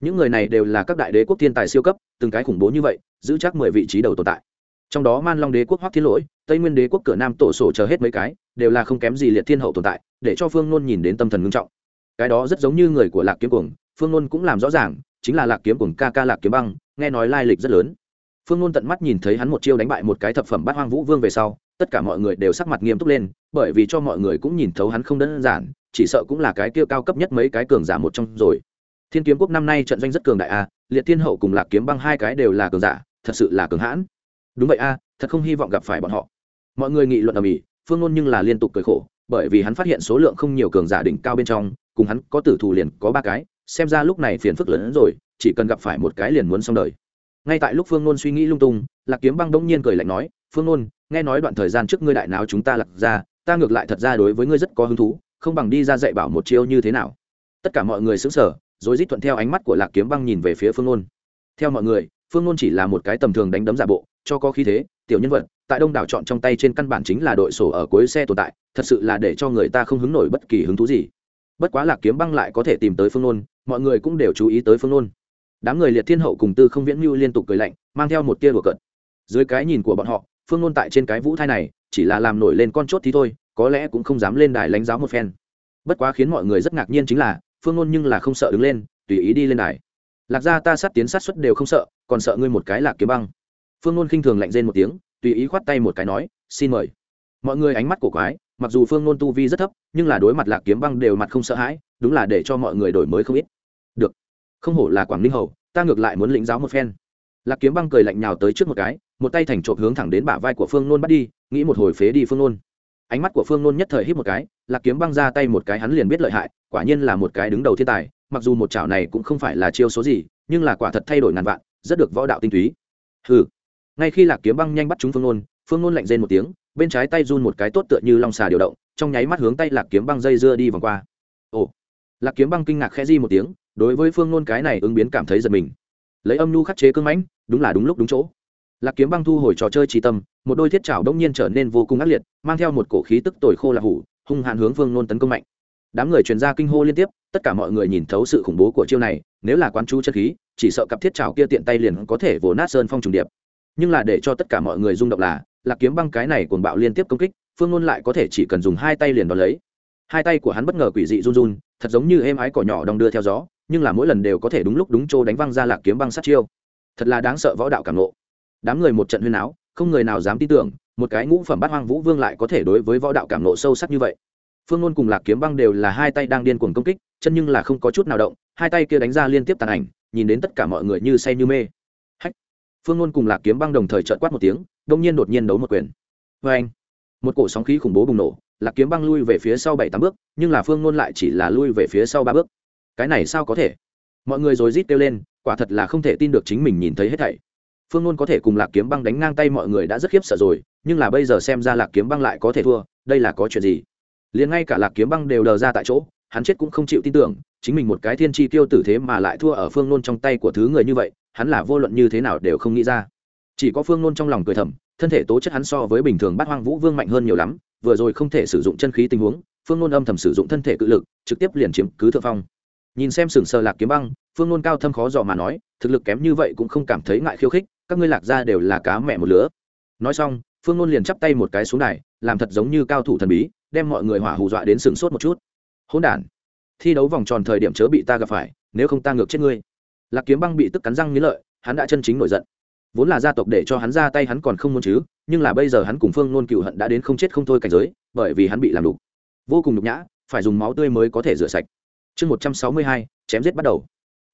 Những người này đều là các đại đế quốc thiên tài siêu cấp, từng cái khủng bố như vậy, giữ chắc mười vị trí đầu tồn tại. Trong đó man long đế quốc hoắc thiên lỗi, tây nguyên đế quốc cửa nam tổ sổ chờ hết mấy cái, đều là không kém gì liệt thiên hậu tồn tại, để cho phương nôn nhìn đến tâm thần ngưng trọng. Cái đó rất giống như người của lạc kiếm cuồng, phương nôn cũng làm rõ ràng, chính là lạc kiếm cuồng, ca ca lạc kiếm băng, nghe nói lai lịch rất lớn. Phương nôn tận mắt nhìn thấy hắn một chiêu đánh bại một cái thập phẩm bát hoang vũ vương về sau, tất cả mọi người đều sắc mặt nghiêm túc lên bởi vì cho mọi người cũng nhìn thấu hắn không đơn giản, chỉ sợ cũng là cái kia cao cấp nhất mấy cái cường giả một trong rồi. Thiên kiếm quốc năm nay trận doanh rất cường đại a, liệt thiên hậu cùng lạc kiếm băng hai cái đều là cường giả, thật sự là cường hãn. Đúng vậy a, thật không hy vọng gặp phải bọn họ. Mọi người nghị luận ở mỹ phương ngôn nhưng là liên tục cười khổ, bởi vì hắn phát hiện số lượng không nhiều cường giả đỉnh cao bên trong, cùng hắn có tử thù liền có ba cái, xem ra lúc này phiền phức lớn hơn rồi, chỉ cần gặp phải một cái liền muốn xong đời. Ngay tại lúc phương ngôn suy nghĩ lung tung, lạc kiếm băng đông nhiên cười lạnh nói, phương ngôn nghe nói đoạn thời gian trước ngươi đại nào chúng ta lạc ra ta ngược lại thật ra đối với ngươi rất có hứng thú, không bằng đi ra dạy bảo một chiêu như thế nào. Tất cả mọi người xứng sở rồi rít thuận theo ánh mắt của lạc kiếm băng nhìn về phía phương ngôn theo mọi người, phương ngôn chỉ là một cái tầm thường đánh đấm giả bộ, cho có khí thế, tiểu nhân vật, tại đông đảo chọn trong tay trên căn bản chính là đội sổ ở cuối xe tồn tại, thật sự là để cho người ta không hứng nổi bất kỳ hứng thú gì. Bất quá lạc kiếm băng lại có thể tìm tới phương nôn, mọi người cũng đều chú ý tới phương nôn. Đám người liệt thiên hậu cùng tư không viễn mưu liên tục cười lạnh, mang theo một tia đùa cợt. Dưới cái nhìn của bọn họ phương nôn tại trên cái vũ thai này, chỉ là làm nổi lên con chốt thì thôi, có lẽ cũng không dám lên đài lãnh giáo một phen. Bất quá khiến mọi người rất ngạc nhiên chính là, phương nôn nhưng là không sợ đứng lên, tùy ý đi lên đài. Lạc gia ta sát tiến sát xuất đều không sợ, còn sợ ngươi một cái lạc kiếm băng. Phương nôn khinh thường lạnh rên một tiếng, tùy ý khoát tay một cái nói, xin mời. Mọi người ánh mắt của quái, mặc dù phương nôn tu vi rất thấp, nhưng là đối mặt lạc kiếm băng đều mặt không sợ hãi, đúng là để cho mọi người đổi mới không ít. Được. Không hổ là quảng ninh hầu, ta ngược lại muốn lĩnh giáo một phen. Lạc kiếm băng cười lạnh nhào tới trước một cái một tay thành trộm hướng thẳng đến bả vai của phương nôn bắt đi, nghĩ một hồi phế đi phương nôn. Ánh mắt của phương nôn nhất thời hít một cái, lạc kiếm băng ra tay một cái hắn liền biết lợi hại, quả nhiên là một cái đứng đầu thiên tài, mặc dù một chảo này cũng không phải là chiêu số gì, nhưng là quả thật thay đổi ngàn vạn, rất được võ đạo tinh túy. Hừ. Ngay khi lạc kiếm băng nhanh bắt chúng phương nôn phương nôn lạnh rên một tiếng, bên trái tay run một cái tốt tựa như long xà điều động, trong nháy mắt hướng tay lạc kiếm băng dây dưa đi vòng qua. Ồ. Lạc kiếm băng kinh ngạc khẽ di một tiếng, đối với phương nôn cái này ứng biến cảm thấy giật mình. Lấy âm nhu khắc chế cưng mãnh, đúng là đúng lúc đúng chỗ lạc kiếm băng thu hồi trò chơi trí tâm, một đôi thiết trào đông nhiên trở nên vô cùng ác liệt, mang theo một cổ khí tức tồi khô là hủ, hung hạn hướng phương nôn tấn công mạnh. Đám người truyền ra kinh hô liên tiếp, tất cả mọi người nhìn thấu sự khủng bố của chiêu này, nếu là quán chú chất khí, chỉ sợ cặp thiết trào kia tiện tay liền có thể vồ nát sơn phong trùng điệp. Nhưng là để cho tất cả mọi người rung động là, lạc kiếm băng cái này cuồng bạo liên tiếp công kích, phương nôn lại có thể chỉ cần dùng hai tay liền đón lấy. Hai tay của hắn bất ngờ quỷ dị run run, thật giống như êm ái cỏ nhỏ đong đưa theo gió, nhưng là mỗi lần đều có thể đúng lúc đúng chỗ đánh văng ra lạc kiếm băng sát chiêu. Thật là đáng sợ võ đạo cảm lộ đám người một trận huyên áo không người nào dám tin tưởng, một cái ngũ phẩm bát hoang vũ vương lại có thể đối với võ đạo cảm nộ sâu sắc như vậy. Phương ngôn cùng lạc kiếm băng đều là hai tay đang điên cuồng công kích, chân nhưng là không có chút nào động, hai tay kia đánh ra liên tiếp tàn ảnh, nhìn đến tất cả mọi người như say như mê. Hách! Phương ngôn cùng lạc kiếm băng đồng thời trợn quát một tiếng, đông nhiên đột nhiên đấu một quyền. Vê anh một cổ sóng khí khủng bố bùng nổ, lạc kiếm băng lui về phía sau bảy tám bước, nhưng là phương ngôn lại chỉ là lui về phía sau ba bước. Cái này sao có thể? Mọi người rồi rít kêu lên, quả thật là không thể tin được chính mình nhìn thấy hết thảy phương ngôn có thể cùng lạc kiếm băng đánh ngang tay mọi người đã rất khiếp sợ rồi, nhưng là bây giờ xem ra lạc kiếm băng lại có thể thua, đây là có chuyện gì? Liền ngay cả lạc kiếm băng đều đờ ra tại chỗ, hắn chết cũng không chịu tin tưởng, chính mình một cái thiên tri tiêu tử thế mà lại thua ở phương nôn trong tay của thứ người như vậy, hắn là vô luận như thế nào đều không nghĩ ra. Chỉ có phương nôn trong lòng cười thầm, thân thể tố chất hắn so với bình thường bắt hoang vũ vương mạnh hơn nhiều lắm, vừa rồi không thể sử dụng chân khí tình huống, phương nôn âm thầm sử dụng thân thể cự lực, trực tiếp liền chiếm cứ thượng phong. Nhìn xem sừng sờ lạc kiếm băng, phương nôn cao thâm khó dò mà nói, thực lực kém như vậy cũng không cảm thấy ngại khiêu khích các ngươi lạc ra đều là cá mẹ một lứa. Nói xong, phương nôn liền chắp tay một cái xuống đài, làm thật giống như cao thủ thần bí, đem mọi người hỏa hù dọa đến sừng sốt một chút. Hỗn đản, thi đấu vòng tròn thời điểm chớ bị ta gặp phải, nếu không ta ngược chết ngươi. Lạc kiếm băng bị tức cắn răng nghĩ lợi, hắn đã chân chính nổi giận. Vốn là gia tộc để cho hắn ra tay hắn còn không muốn chứ, nhưng là bây giờ hắn cùng phương nôn cựu hận đã đến không chết không thôi cảnh giới, bởi vì hắn bị làm đục. Vô cùng nhục nhã, phải dùng máu tươi mới có thể rửa sạch. Chương một trăm sáu mươi hai, chém giết bắt đầu.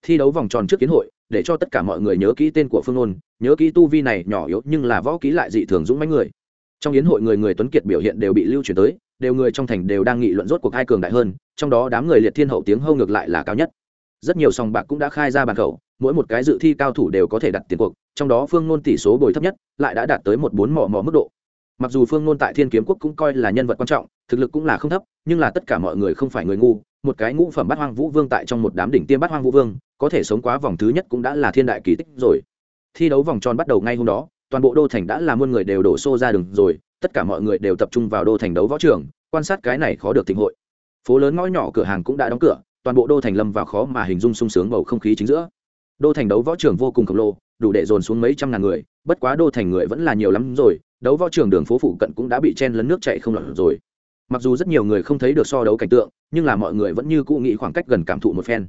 Thi đấu vòng tròn trước kiến hội để cho tất cả mọi người nhớ kỹ tên của phương nôn, nhớ kỹ tu vi này nhỏ yếu nhưng là võ kỹ lại dị thường dũng mãnh người. Trong yến hội người người tuấn kiệt biểu hiện đều bị lưu truyền tới, đều người trong thành đều đang nghị luận rốt cuộc hai cường đại hơn, trong đó đám người liệt thiên hậu tiếng hâu ngược lại là cao nhất. Rất nhiều sòng bạc cũng đã khai ra bàn khẩu, mỗi một cái dự thi cao thủ đều có thể đặt tiền cuộc, trong đó phương nôn tỷ số bồi thấp nhất lại đã đạt tới một bốn mỏ mỏ mức độ mặc dù phương nôn tại thiên kiếm quốc cũng coi là nhân vật quan trọng, thực lực cũng là không thấp, nhưng là tất cả mọi người không phải người ngu. Một cái ngũ phẩm bát hoang vũ vương tại trong một đám đỉnh tiêm bát hoang vũ vương, có thể sống quá vòng thứ nhất cũng đã là thiên đại kỳ tích rồi. Thi đấu vòng tròn bắt đầu ngay hôm đó, toàn bộ đô thành đã là muôn người đều đổ xô ra đường rồi, tất cả mọi người đều tập trung vào đô thành đấu võ trường, quan sát cái này khó được thịnh hội. Phố lớn ngõ nhỏ cửa hàng cũng đã đóng cửa, toàn bộ đô thành lâm vào khó mà hình dung sung sướng bầu không khí chính giữa. Đô thành đấu võ trường vô cùng khổng lồ, đủ để dồn xuống mấy trăm ngàn người, bất quá đô thành người vẫn là nhiều lắm rồi đấu võ trường đường phố phụ cận cũng đã bị chen lấn nước chạy không lọt rồi. Mặc dù rất nhiều người không thấy được so đấu cảnh tượng, nhưng là mọi người vẫn như cũ nghĩ khoảng cách gần cảm thụ một phen.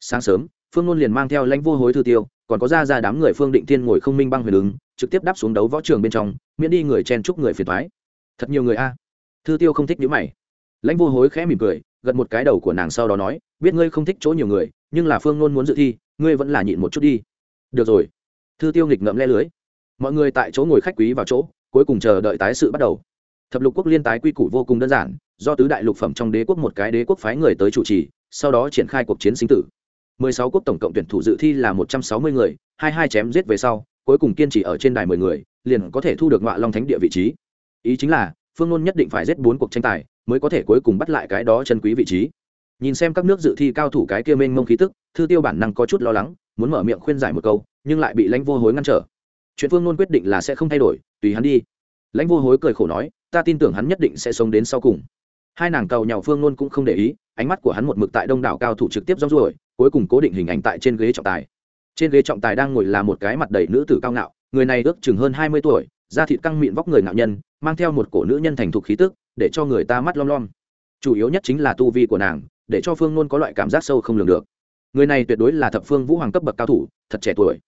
Sáng sớm, phương nôn liền mang theo lãnh vô hối thư tiêu, còn có ra ra đám người phương định thiên ngồi không minh băng huyền ứng, trực tiếp đáp xuống đấu võ trường bên trong, miễn đi người chen chúc người phiền thoái thật nhiều người a. Thư tiêu không thích nhữ mày. Lãnh vô hối khẽ mỉm cười, gật một cái đầu của nàng sau đó nói, biết ngươi không thích chỗ nhiều người, nhưng là phương nôn muốn dự thi, ngươi vẫn là nhịn một chút đi. Được rồi. Thư tiêu nghịch ngậm le lưới. Mọi người tại chỗ ngồi khách quý vào chỗ cuối cùng chờ đợi tái sự bắt đầu. Thập lục quốc liên tái quy củ vô cùng đơn giản, do tứ đại lục phẩm trong đế quốc một cái đế quốc phái người tới chủ trì, sau đó triển khai cuộc chiến sinh tử. Mười sáu quốc tổng cộng tuyển thủ dự thi là một trăm sáu mươi người, hai hai chém giết về sau, cuối cùng kiên trì ở trên đài mười người, liền có thể thu được ngọa long thánh địa vị trí. Ý chính là, phương ngôn nhất định phải giết bốn cuộc tranh tài, mới có thể cuối cùng bắt lại cái đó chân quý vị trí. Nhìn xem các nước dự thi cao thủ cái kia mênh mông khí tức, thư tiêu bản năng có chút lo lắng, muốn mở miệng khuyên giải một câu, nhưng lại bị lãnh vô hối ngăn trở chuyện phương ngôn quyết định là sẽ không thay đổi, tùy hắn đi. Lãnh vô hối cười khổ nói, ta tin tưởng hắn nhất định sẽ sống đến sau cùng. Hai nàng cầu nhào phương ngôn cũng không để ý, ánh mắt của hắn một mực tại đông đảo cao thủ trực tiếp rong ruổi, cuối cùng cố định hình ảnh tại trên ghế trọng tài. Trên ghế trọng tài đang ngồi là một cái mặt đầy nữ tử cao ngạo, người này ước chừng hơn hai mươi tuổi, da thịt căng mịn vóc người ngạo nhân, mang theo một cổ nữ nhân thành thục khí tức, để cho người ta mắt lom lom. Chủ yếu nhất chính là tu vi của nàng, để cho phương nôn có loại cảm giác sâu không lường được. Người này tuyệt đối là thập phương vũ hoàng cấp bậc cao thủ, thật trẻ tuổi.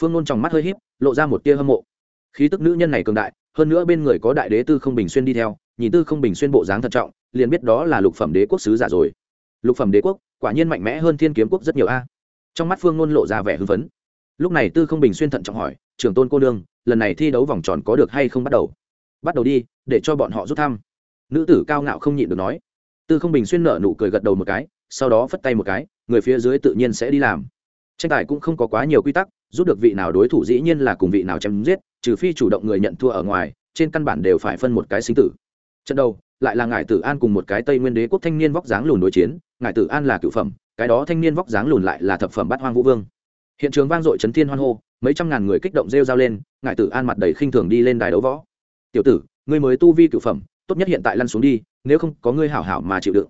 Phương nôn trong mắt hơi h í p lộ ra một tia hâm mộ. Khí tức nữ nhân này cường đại, hơn nữa bên người có đại đế tư không bình xuyên đi theo, nhìn tư không bình xuyên bộ dáng thận trọng, liền biết đó là lục phẩm đế quốc sứ giả rồi. Lục phẩm đế quốc, quả nhiên mạnh mẽ hơn thiên kiếm quốc rất nhiều a. Trong mắt phương nôn lộ ra vẻ hưng phấn. Lúc này tư không bình xuyên thận trọng hỏi, trưởng tôn cô nương, lần này thi đấu vòng tròn có được hay không bắt đầu? Bắt đầu đi, để cho bọn họ rút thăm. Nữ tử cao ngạo không nhịn được nói. Tư không bình xuyên nở nụ cười gật đầu một cái, sau đó phất tay một cái, người phía dưới tự nhiên sẽ đi làm. Tranh tài cũng không có quá nhiều quy tắc giúp được vị nào đối thủ dĩ nhiên là cùng vị nào chém giết, trừ phi chủ động người nhận thua ở ngoài, trên căn bản đều phải phân một cái sinh tử. Trận đầu, lại là ngải tử an cùng một cái tây nguyên đế quốc thanh niên vóc dáng lùn đối chiến, ngải tử an là cựu phẩm, cái đó thanh niên vóc dáng lùn lại là thập phẩm bát hoang vũ vương. Hiện trường vang dội chấn thiên hoan hô, mấy trăm ngàn người kích động rêu r lên, ngải tử an mặt đầy khinh thường đi lên đài đấu võ. Tiểu tử, ngươi mới tu vi cựu phẩm, tốt nhất hiện tại lăn xuống đi, nếu không có ngươi hảo hảo mà chịu đựng.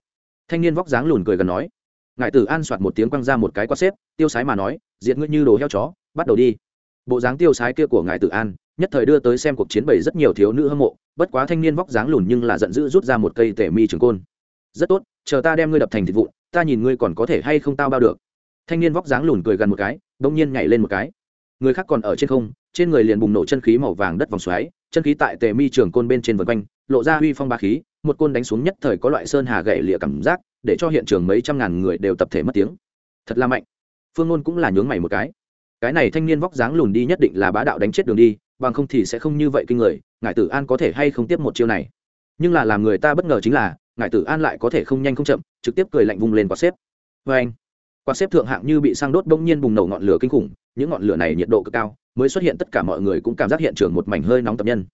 Thanh niên vóc dáng lùn cười gần nói. Ngải tử an soạt một tiếng quăng ra một cái quát xếp, tiêu sái mà nói diện ngươi như đồ heo chó bắt đầu đi. Bộ dáng tiêu sái kia của ngài tử an, nhất thời đưa tới xem cuộc chiến bày rất nhiều thiếu nữ hâm mộ, bất quá thanh niên vóc dáng lùn nhưng là giận dữ rút ra một cây tể mi trường côn. Rất tốt, chờ ta đem ngươi đập thành thịt vụn, ta nhìn ngươi còn có thể hay không tao bao được. Thanh niên vóc dáng lùn cười gần một cái, bỗng nhiên nhảy lên một cái. Người khác còn ở trên không, trên người liền bùng nổ chân khí màu vàng đất vòng xoáy, chân khí tại tề mi trường côn bên trên vân quanh, lộ ra huy phong ba khí, một côn đánh xuống nhất thời có loại sơn hà gậy lịa cảm giác, để cho hiện trường mấy trăm ngàn người đều tập thể mất tiếng. Thật là mạnh. Phương ngôn cũng là nhướng mày một cái cái này thanh niên vóc dáng lùn đi nhất định là bá đạo đánh chết đường đi, bằng không thì sẽ không như vậy kinh người, ngài tử an có thể hay không tiếp một chiêu này? Nhưng là làm người ta bất ngờ chính là, ngài tử an lại có thể không nhanh không chậm, trực tiếp cười lạnh vung lên quạt xếp. Vê anh, quạt xếp thượng hạng như bị sang đốt bỗng nhiên bùng nổ ngọn lửa kinh khủng, những ngọn lửa này nhiệt độ cực cao, mới xuất hiện tất cả mọi người cũng cảm giác hiện trường một mảnh hơi nóng tập nhân.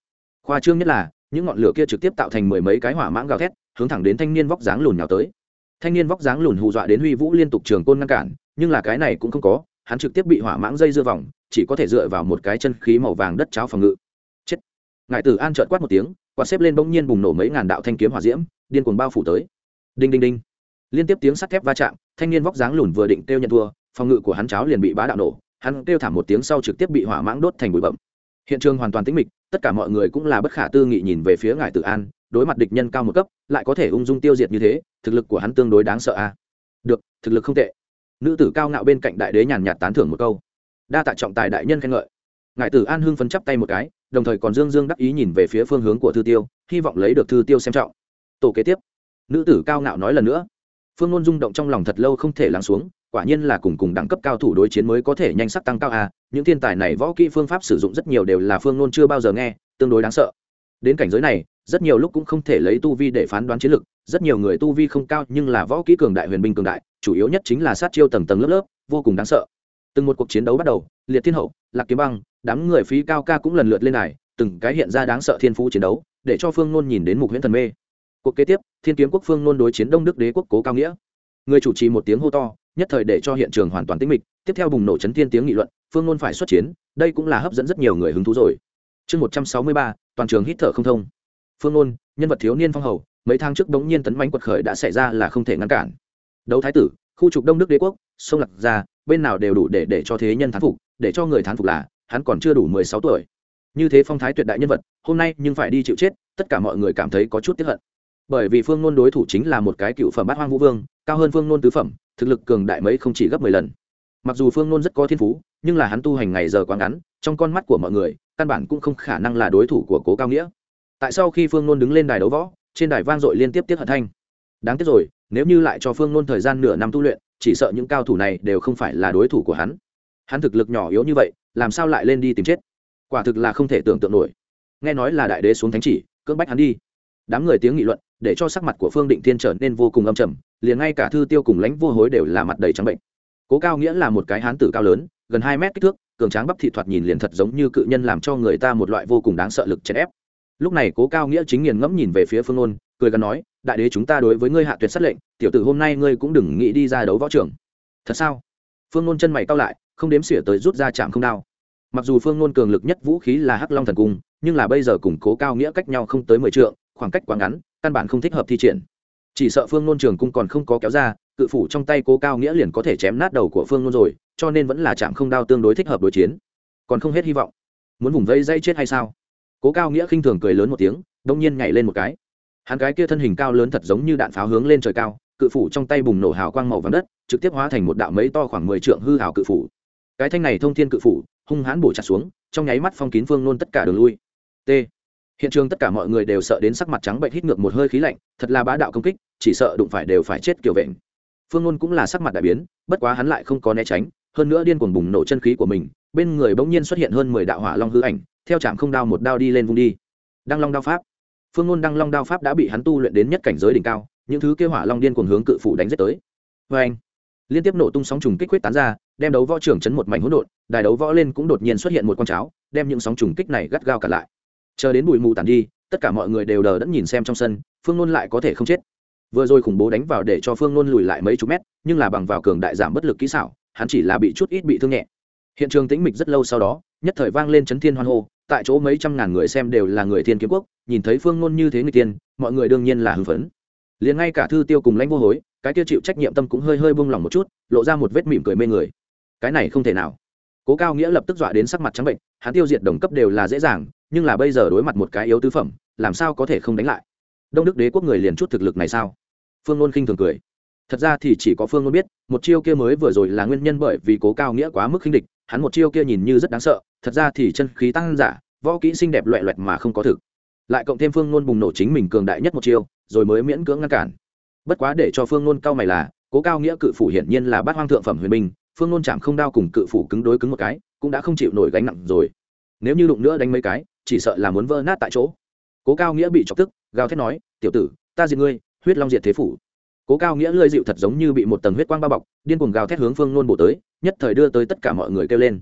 Khoa trương nhất là, những ngọn lửa kia trực tiếp tạo thành mười mấy cái hỏa mãng gào thét, hướng thẳng đến thanh niên vóc dáng lùn nào tới. Thanh niên vóc dáng lùn hù dọa đến huy vũ liên tục trường côn ngăn cản, nhưng là cái này cũng không có hắn trực tiếp bị hỏa mãng dây dưa vòng, chỉ có thể dựa vào một cái chân khí màu vàng đất cháo phòng ngự. Chết. Ngài tử an trợn quát một tiếng, quạt xếp lên bỗng nhiên bùng nổ mấy ngàn đạo thanh kiếm hỏa diễm, điên cuồng bao phủ tới. Đinh đinh đinh. Liên tiếp tiếng sắt thép va chạm, thanh niên vóc dáng lùn vừa định kêu nhận thua, phòng ngự của hắn cháo liền bị bá đạo nổ, hắn kêu thảm một tiếng sau trực tiếp bị hỏa mãng đốt thành bụi bậm hiện trường hoàn toàn tĩnh mịch, tất cả mọi người cũng là bất khả tư nghị nhìn về phía ngài tử an, đối mặt địch nhân cao một cấp, lại có thể ung dung tiêu diệt như thế, thực lực của hắn tương đối đáng sợ a. À? được, thực lực không tệ nữ tử cao ngạo bên cạnh đại đế nhàn nhạt tán thưởng một câu. Đa tạ trọng tài đại nhân khen ngợi. Ngài tử an hưng phấn chắp tay một cái, đồng thời còn dương dương đắc ý nhìn về phía phương hướng của thư tiêu, hy vọng lấy được thư tiêu xem trọng. Tổ kế tiếp. Nữ tử cao ngạo nói lần nữa. Phương ngôn rung động trong lòng thật lâu không thể lắng xuống, quả nhiên là cùng cùng đẳng cấp cao thủ đối chiến mới có thể nhanh sắc tăng cao à? những thiên tài này võ kỹ phương pháp sử dụng rất nhiều đều là phương ngôn chưa bao giờ nghe, tương đối đáng sợ. Đến cảnh giới này, rất nhiều lúc cũng không thể lấy tu vi để phán đoán chiến lực, rất nhiều người tu vi không cao nhưng là võ kỹ cường đại, huyền binh cường đại chủ yếu nhất chính là sát chiêu tầng tầng lớp lớp, vô cùng đáng sợ. Từng một cuộc chiến đấu bắt đầu, liệt thiên hậu, lạc kiếm băng, đám người phí cao ca cũng lần lượt lên này từng cái hiện ra đáng sợ thiên phú chiến đấu, để cho phương nôn nhìn đến mục huyễn thần mê. Cuộc kế tiếp, thiên kiếm quốc phương nôn đối chiến đông đức đế quốc cố cao nghĩa. Người chủ trì một tiếng hô to, nhất thời để cho hiện trường hoàn toàn tĩnh mịch, tiếp theo bùng nổ chấn thiên tiếng nghị luận, phương nôn phải xuất chiến, đây cũng là hấp dẫn rất nhiều người hứng thú rồi. Chương một trăm sáu mươi ba, toàn trường hít thở không thông. Phương nôn, nhân vật thiếu niên phong hầu, mấy tháng trước đống nhiên tấn mãnh quật khởi đã xảy ra là không thể ngăn cản đấu thái tử, khu trục đông đức đế quốc, sông lạc gia, bên nào đều đủ để để cho thế nhân thán phục, để cho người thán phục là, hắn còn chưa đủ mười sáu tuổi. Như thế phong thái tuyệt đại nhân vật, hôm nay nhưng phải đi chịu chết, tất cả mọi người cảm thấy có chút tiếp hận. Bởi vì phương nôn đối thủ chính là một cái cựu phẩm bát hoang vũ vương, cao hơn phương nôn tứ phẩm, thực lực cường đại mấy không chỉ gấp mười lần. Mặc dù phương nôn rất có thiên phú, nhưng là hắn tu hành ngày giờ quá ngắn, trong con mắt của mọi người, căn bản cũng không khả năng là đối thủ của cố cao nghĩa. Tại sau khi phương nôn đứng lên đài đấu võ, trên đài vang dội liên tiếp tiết hận thanh. Đáng tiếc rồi nếu như lại cho phương nôn thời gian nửa năm tu luyện, chỉ sợ những cao thủ này đều không phải là đối thủ của hắn. Hắn thực lực nhỏ yếu như vậy, làm sao lại lên đi tìm chết? Quả thực là không thể tưởng tượng nổi. Nghe nói là đại đế xuống thánh chỉ, cưỡng bách hắn đi. Đám người tiếng nghị luận, để cho sắc mặt của phương định thiên trở nên vô cùng âm trầm, liền ngay cả thư tiêu cùng lãnh vô hối đều là mặt đầy trắng bệnh. Cố cao nghĩa là một cái hán tử cao lớn, gần hai mét kích thước, cường tráng bắp thị thoạt nhìn liền thật giống như cự nhân làm cho người ta một loại vô cùng đáng sợ lực chèn ép. Lúc này cố cao nghĩa chính nghiền ngẫm nhìn về phía phương ôn cười gắn nói đại đế chúng ta đối với ngươi hạ tuyệt sát lệnh, tiểu tử hôm nay ngươi cũng đừng nghĩ đi ra đấu võ trưởng thật sao? Phương nôn chân mày cao lại, không đếm xỉa tới rút ra chạm không đao. Mặc dù phương nôn cường lực nhất vũ khí là hắc long thần cung, nhưng là bây giờ cùng cố cao nghĩa cách nhau không tới mười trượng, khoảng cách quá ngắn, căn bản không thích hợp thi triển. Chỉ sợ phương nôn trường cung còn không có kéo ra, cự phủ trong tay cố cao nghĩa liền có thể chém nát đầu của phương nôn rồi, cho nên vẫn là chạm không đao tương đối thích hợp đối chiến. Còn không hết hy vọng. Muốn vùng vây dây chết hay sao? Cố cao nghĩa khinh thường cười lớn một tiếng, đông nhiên nhảy lên một cái hắn cái kia thân hình cao lớn thật giống như đạn pháo hướng lên trời cao, cự phủ trong tay bùng nổ hào quang màu vàng đất, trực tiếp hóa thành một đạo mấy to khoảng mười trượng hư hào cự phủ. Cái thanh này thông thiên cự phủ, hung hãn bổ chặt xuống, trong nháy mắt phong kín phương nôn tất cả đường lui. T. Hiện trường tất cả mọi người đều sợ đến sắc mặt trắng bệnh hít ngược một hơi khí lạnh, thật là bá đạo công kích, chỉ sợ đụng phải đều phải chết kiểu vệnh phương nôn cũng là sắc mặt đại biến, bất quá hắn lại không có né tránh, hơn nữa điên cuồng bùng nổ chân khí của mình, bên người bỗng nhiên xuất hiện hơn mười đạo hỏa long hư ảnh, theo trạm không đao một đao đi lên vùng đi. Đăng long đao pháp phương ngôn đăng long đao pháp đã bị hắn tu luyện đến nhất cảnh giới đỉnh cao, những thứ kêu hỏa long điên cùng hướng cự phủ đánh giết tới. Vê anh, liên tiếp nổ tung sóng trùng kích quyết tán ra, đem đấu võ trưởng chấn một mảnh hỗn độn, đài đấu võ lên cũng đột nhiên xuất hiện một con cháo, đem những sóng trùng kích này gắt gao cả lại. Chờ đến bụi mù tàn đi, tất cả mọi người đều đờ đẫn nhìn xem trong sân, phương ngôn lại có thể không chết. Vừa rồi khủng bố đánh vào để cho phương ngôn lùi lại mấy chục mét, nhưng là bằng vào cường đại giảm bất lực kỹ xảo, hắn chỉ là bị chút ít bị thương nhẹ. Hiện trường tĩnh mịch rất lâu sau đó, nhất thời vang lên chấn thiên hoan hô, tại chỗ mấy trăm ngàn người xem đều là người thiên kiếm quốc nhìn thấy phương ngôn như thế người tiên, mọi người đương nhiên là hưng phấn. Liền ngay cả thư tiêu cùng lãnh vô hối, cái tiêu chịu trách nhiệm tâm cũng hơi hơi buông lòng một chút, lộ ra một vết mỉm cười mê người. Cái này không thể nào. Cố cao nghĩa lập tức dọa đến sắc mặt trắng bệnh, hắn tiêu diệt đồng cấp đều là dễ dàng, nhưng là bây giờ đối mặt một cái yếu tứ phẩm, làm sao có thể không đánh lại? Đông đức đế quốc người liền chút thực lực này sao? Phương ngôn khinh thường cười. Thật ra thì chỉ có phương ngôn biết, một chiêu kia mới vừa rồi là nguyên nhân bởi vì cố cao nghĩa quá mức khinh địch, hắn một chiêu kia nhìn như rất đáng sợ, thật ra thì chân khí tăng giả, võ kỹ xinh đẹp loẹ loẹt mà không có thực lại cộng thêm phương nôn bùng nổ chính mình cường đại nhất một chiêu, rồi mới miễn cưỡng ngăn cản. Bất quá để cho phương nôn cao mày là, cố cao nghĩa cự phủ hiển nhiên là bát hoang thượng phẩm huyền minh phương nôn chạm không đao cùng cự phủ cứng đối cứng một cái, cũng đã không chịu nổi gánh nặng rồi. Nếu như đụng nữa đánh mấy cái, chỉ sợ là muốn vỡ nát tại chỗ. Cố cao nghĩa bị chọc tức, gào thét nói, tiểu tử, ta diệt ngươi, huyết long diệt thế phủ. Cố cao nghĩa lơi dịu thật giống như bị một tầng huyết quang bao bọc, điên cuồng gào thét hướng phương nôn bổ tới, nhất thời đưa tới tất cả mọi người kêu lên.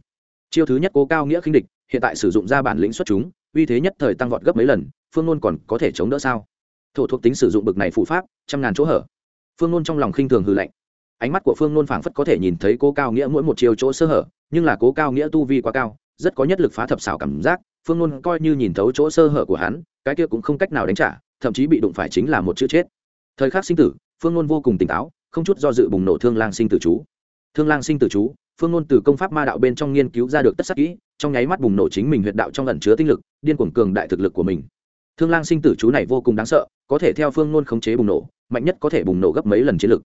Chiêu thứ nhất cố cao nghĩa khinh địch, hiện tại sử dụng ra bản lĩnh xuất chúng uy thế nhất thời tăng vọt gấp mấy lần, phương nôn còn có thể chống đỡ sao? Thổ thuộc tính sử dụng bực này phụ pháp, trăm ngàn chỗ hở. Phương nôn trong lòng khinh thường hư lạnh. Ánh mắt của phương nôn phảng phất có thể nhìn thấy cố cao nghĩa mỗi một chiều chỗ sơ hở, nhưng là cố cao nghĩa tu vi quá cao, rất có nhất lực phá thập xảo cảm giác, phương nôn coi như nhìn thấu chỗ sơ hở của hắn, cái kia cũng không cách nào đánh trả, thậm chí bị đụng phải chính là một chữ chết. Thời khắc sinh tử, phương nôn vô cùng tỉnh táo, không chút do dự bùng nổ thương lang sinh tử chú. Thương lang sinh tử chú phương ngôn từ công pháp ma đạo bên trong nghiên cứu ra được tất sắc kỹ trong nháy mắt bùng nổ chính mình huyệt đạo trong ẩn chứa tinh lực điên cuồng cường đại thực lực của mình. Thương lang sinh tử chú này vô cùng đáng sợ có thể theo phương ngôn khống chế bùng nổ mạnh nhất có thể bùng nổ gấp mấy lần chiến lực.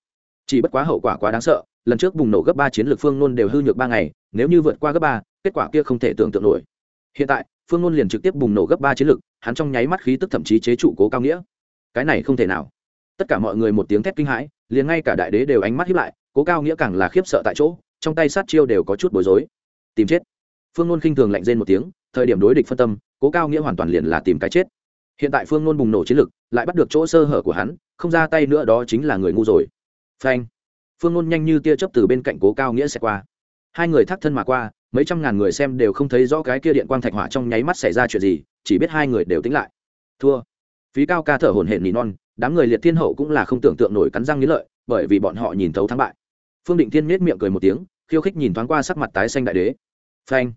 Chỉ bất quá hậu quả quá đáng sợ lần trước bùng nổ gấp ba chiến lực phương ngôn đều hư nhược ba ngày nếu như vượt qua gấp ba kết quả kia không thể tưởng tượng nổi. Hiện tại phương ngôn liền trực tiếp bùng nổ gấp ba chiến lực, hắn trong nháy mắt khí tức thậm chí chế trụ cố cao nghĩa. Cái này không thể nào. Tất cả mọi người một tiếng thét kinh hãi liền ngay cả đại đế đều ánh mắt hiếp lại cố cao nghĩa càng là khiếp sợ tại chỗ trong tay sát chiêu đều có chút bối rối. Tìm chết. Phương nôn khinh thường lạnh rên một tiếng, thời điểm đối địch phân tâm, cố cao nghĩa hoàn toàn liền là tìm cái chết. Hiện tại phương nôn bùng nổ chiến lực, lại bắt được chỗ sơ hở của hắn, không ra tay nữa đó chính là người ngu rồi. Phanh. Phương nôn nhanh như tia chớp từ bên cạnh cố cao nghĩa sẽ qua. Hai người thác thân mà qua, mấy trăm ngàn người xem đều không thấy rõ cái kia điện quang thạch hỏa trong nháy mắt xảy ra chuyện gì, chỉ biết hai người đều tính lại. Thua. Phí cao ca thở hổn hển nỉ non, đám người liệt thiên hậu cũng là không tưởng tượng nổi cắn răng nghĩ lợi, bởi vì bọn họ nhìn thấu thắng bại. Phương định thiên miết miệng cười một tiếng khiêu khích nhìn thoáng qua sắc mặt tái xanh đại đế. Phanh.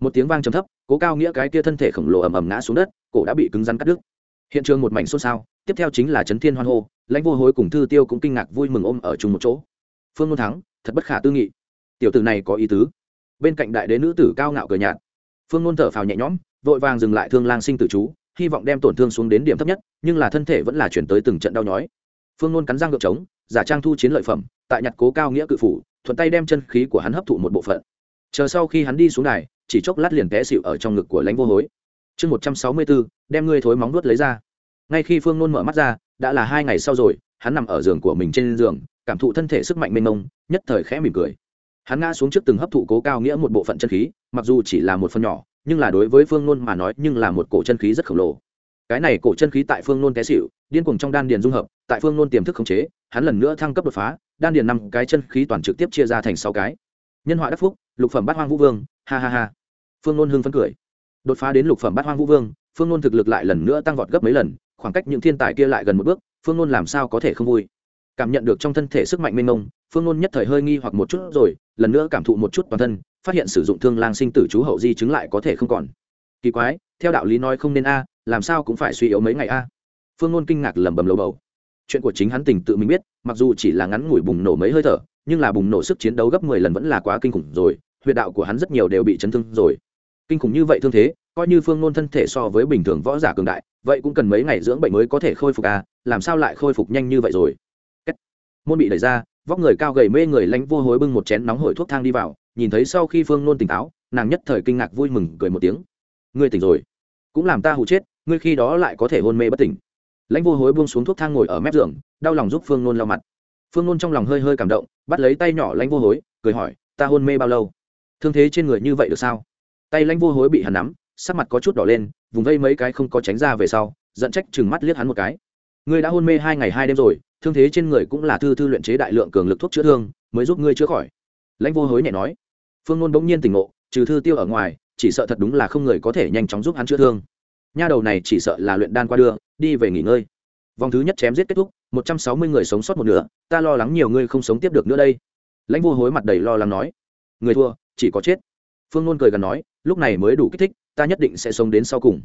Một tiếng vang trầm thấp, cố cao nghĩa cái kia thân thể khổng lồ ầm ầm ngã xuống đất, cổ đã bị cứng rắn cắt đứt. Hiện trường một mảnh xôn xao, tiếp theo chính là trấn thiên hoan hô, lãnh vô hối cùng thư tiêu cũng kinh ngạc vui mừng ôm ở chung một chỗ. Phương ngôn thắng, thật bất khả tư nghị. Tiểu tử này có ý tứ. Bên cạnh đại đế nữ tử cao ngạo cờ nhạt. Phương ngôn thở phào nhẹ nhõm, vội vàng dừng lại thương lang sinh tử chú, hy vọng đem tổn thương xuống đến điểm thấp nhất, nhưng là thân thể vẫn là chuyển tới từng trận đau nhói. Phương ngôn cắn răng gượng trống, giả trang thu chiến lợi phẩm, tại nhặt cố cao nghĩa cự phủ thuận tay đem chân khí của hắn hấp thụ một bộ phận. Chờ sau khi hắn đi xuống này chỉ chốc lát liền té xịu ở trong ngực của lãnh vô hối. Chương một trăm sáu mươi bốn, đem ngươi thối móng nuốt lấy ra. Ngay khi phương nôn mở mắt ra, đã là hai ngày sau rồi, hắn nằm ở giường của mình trên giường, cảm thụ thân thể sức mạnh mênh mông, nhất thời khẽ mỉm cười. Hắn ngã xuống trước từng hấp thụ cố cao nghĩa một bộ phận chân khí, mặc dù chỉ là một phần nhỏ, nhưng là đối với phương nôn mà nói nhưng là một cổ chân khí rất khổng lồ. Cái này cổ chân khí tại phương nôn té xịu, điên cuồng trong đan điền dung hợp tại phương nôn tiềm thức khống chế, hắn lần nữa thăng cấp đột phá, đan điền năm cái chân khí toàn trực tiếp chia ra thành sáu cái. Nhân họa đắc phúc, lục phẩm bát hoang vũ vương, ha ha ha. Phương nôn hưng phấn cười. Đột phá đến lục phẩm bát hoang vũ vương, phương nôn thực lực lại lần nữa tăng vọt gấp mấy lần, khoảng cách những thiên tài kia lại gần một bước, phương nôn làm sao có thể không vui? Cảm nhận được trong thân thể sức mạnh mênh mông, phương nôn nhất thời hơi nghi hoặc một chút rồi, lần nữa cảm thụ một chút toàn thân, phát hiện sử dụng thương lang sinh tử chú hậu di chứng lại có thể không còn. Kỳ quái, theo đạo lý nói không nên a, làm sao cũng phải suy yếu mấy ngày a. Phương nôn kinh ngạc lẩm bẩm lầu bầu chuyện của chính hắn tình tự mình biết, mặc dù chỉ là ngắn ngủi bùng nổ mấy hơi thở, nhưng là bùng nổ sức chiến đấu gấp mười lần vẫn là quá kinh khủng rồi, huyệt đạo của hắn rất nhiều đều bị chấn thương rồi. Kinh khủng như vậy thương thế, coi như phương nôn thân thể so với bình thường võ giả cường đại, vậy cũng cần mấy ngày dưỡng bệnh mới có thể khôi phục à làm sao lại khôi phục nhanh như vậy rồi? Môn bị đẩy ra, vóc người cao gầy mê người lánh vô hối bưng một chén nóng hổi thuốc thang đi vào, nhìn thấy sau khi phương nôn tỉnh táo, nàng nhất thời kinh ngạc vui mừng, cười một tiếng. Ngươi tỉnh rồi. Cũng làm ta hụ chết, ngươi khi đó lại có thể hôn mê bất tỉnh lãnh vô hối buông xuống thuốc thang ngồi ở mép giường, đau lòng giúp phương nôn lau mặt. Phương nôn trong lòng hơi hơi cảm động, bắt lấy tay nhỏ lãnh vô hối, cười hỏi, ta hôn mê bao lâu? Thương thế trên người như vậy được sao? Tay lãnh vô hối bị hắn nắm, sắc mặt có chút đỏ lên, vùng vây mấy cái không có tránh ra về sau dẫn trách chừng mắt liếc hắn một cái. Ngươi đã hôn mê hai ngày hai đêm rồi, thương thế trên người cũng là thư thư luyện chế đại lượng cường lực thuốc chữa thương, mới giúp ngươi chữa khỏi. Lãnh vô hối nhẹ nói. Phương nôn bỗng nhiên tỉnh ngộ, trừ thư tiêu ở ngoài, chỉ sợ thật đúng là không người có thể nhanh chóng giúp hắn chữa thương. Nha đầu này chỉ sợ là luyện đan qua đưa đi về nghỉ ngơi. Vòng thứ nhất chém giết kết thúc, một trăm sáu mươi người sống sót một nửa, ta lo lắng nhiều người không sống tiếp được nữa đây. Lãnh vô hối mặt đầy lo lắng nói, người thua, chỉ có chết. Phương nôn cười gần nói, lúc này mới đủ kích thích, ta nhất định sẽ sống đến sau cùng.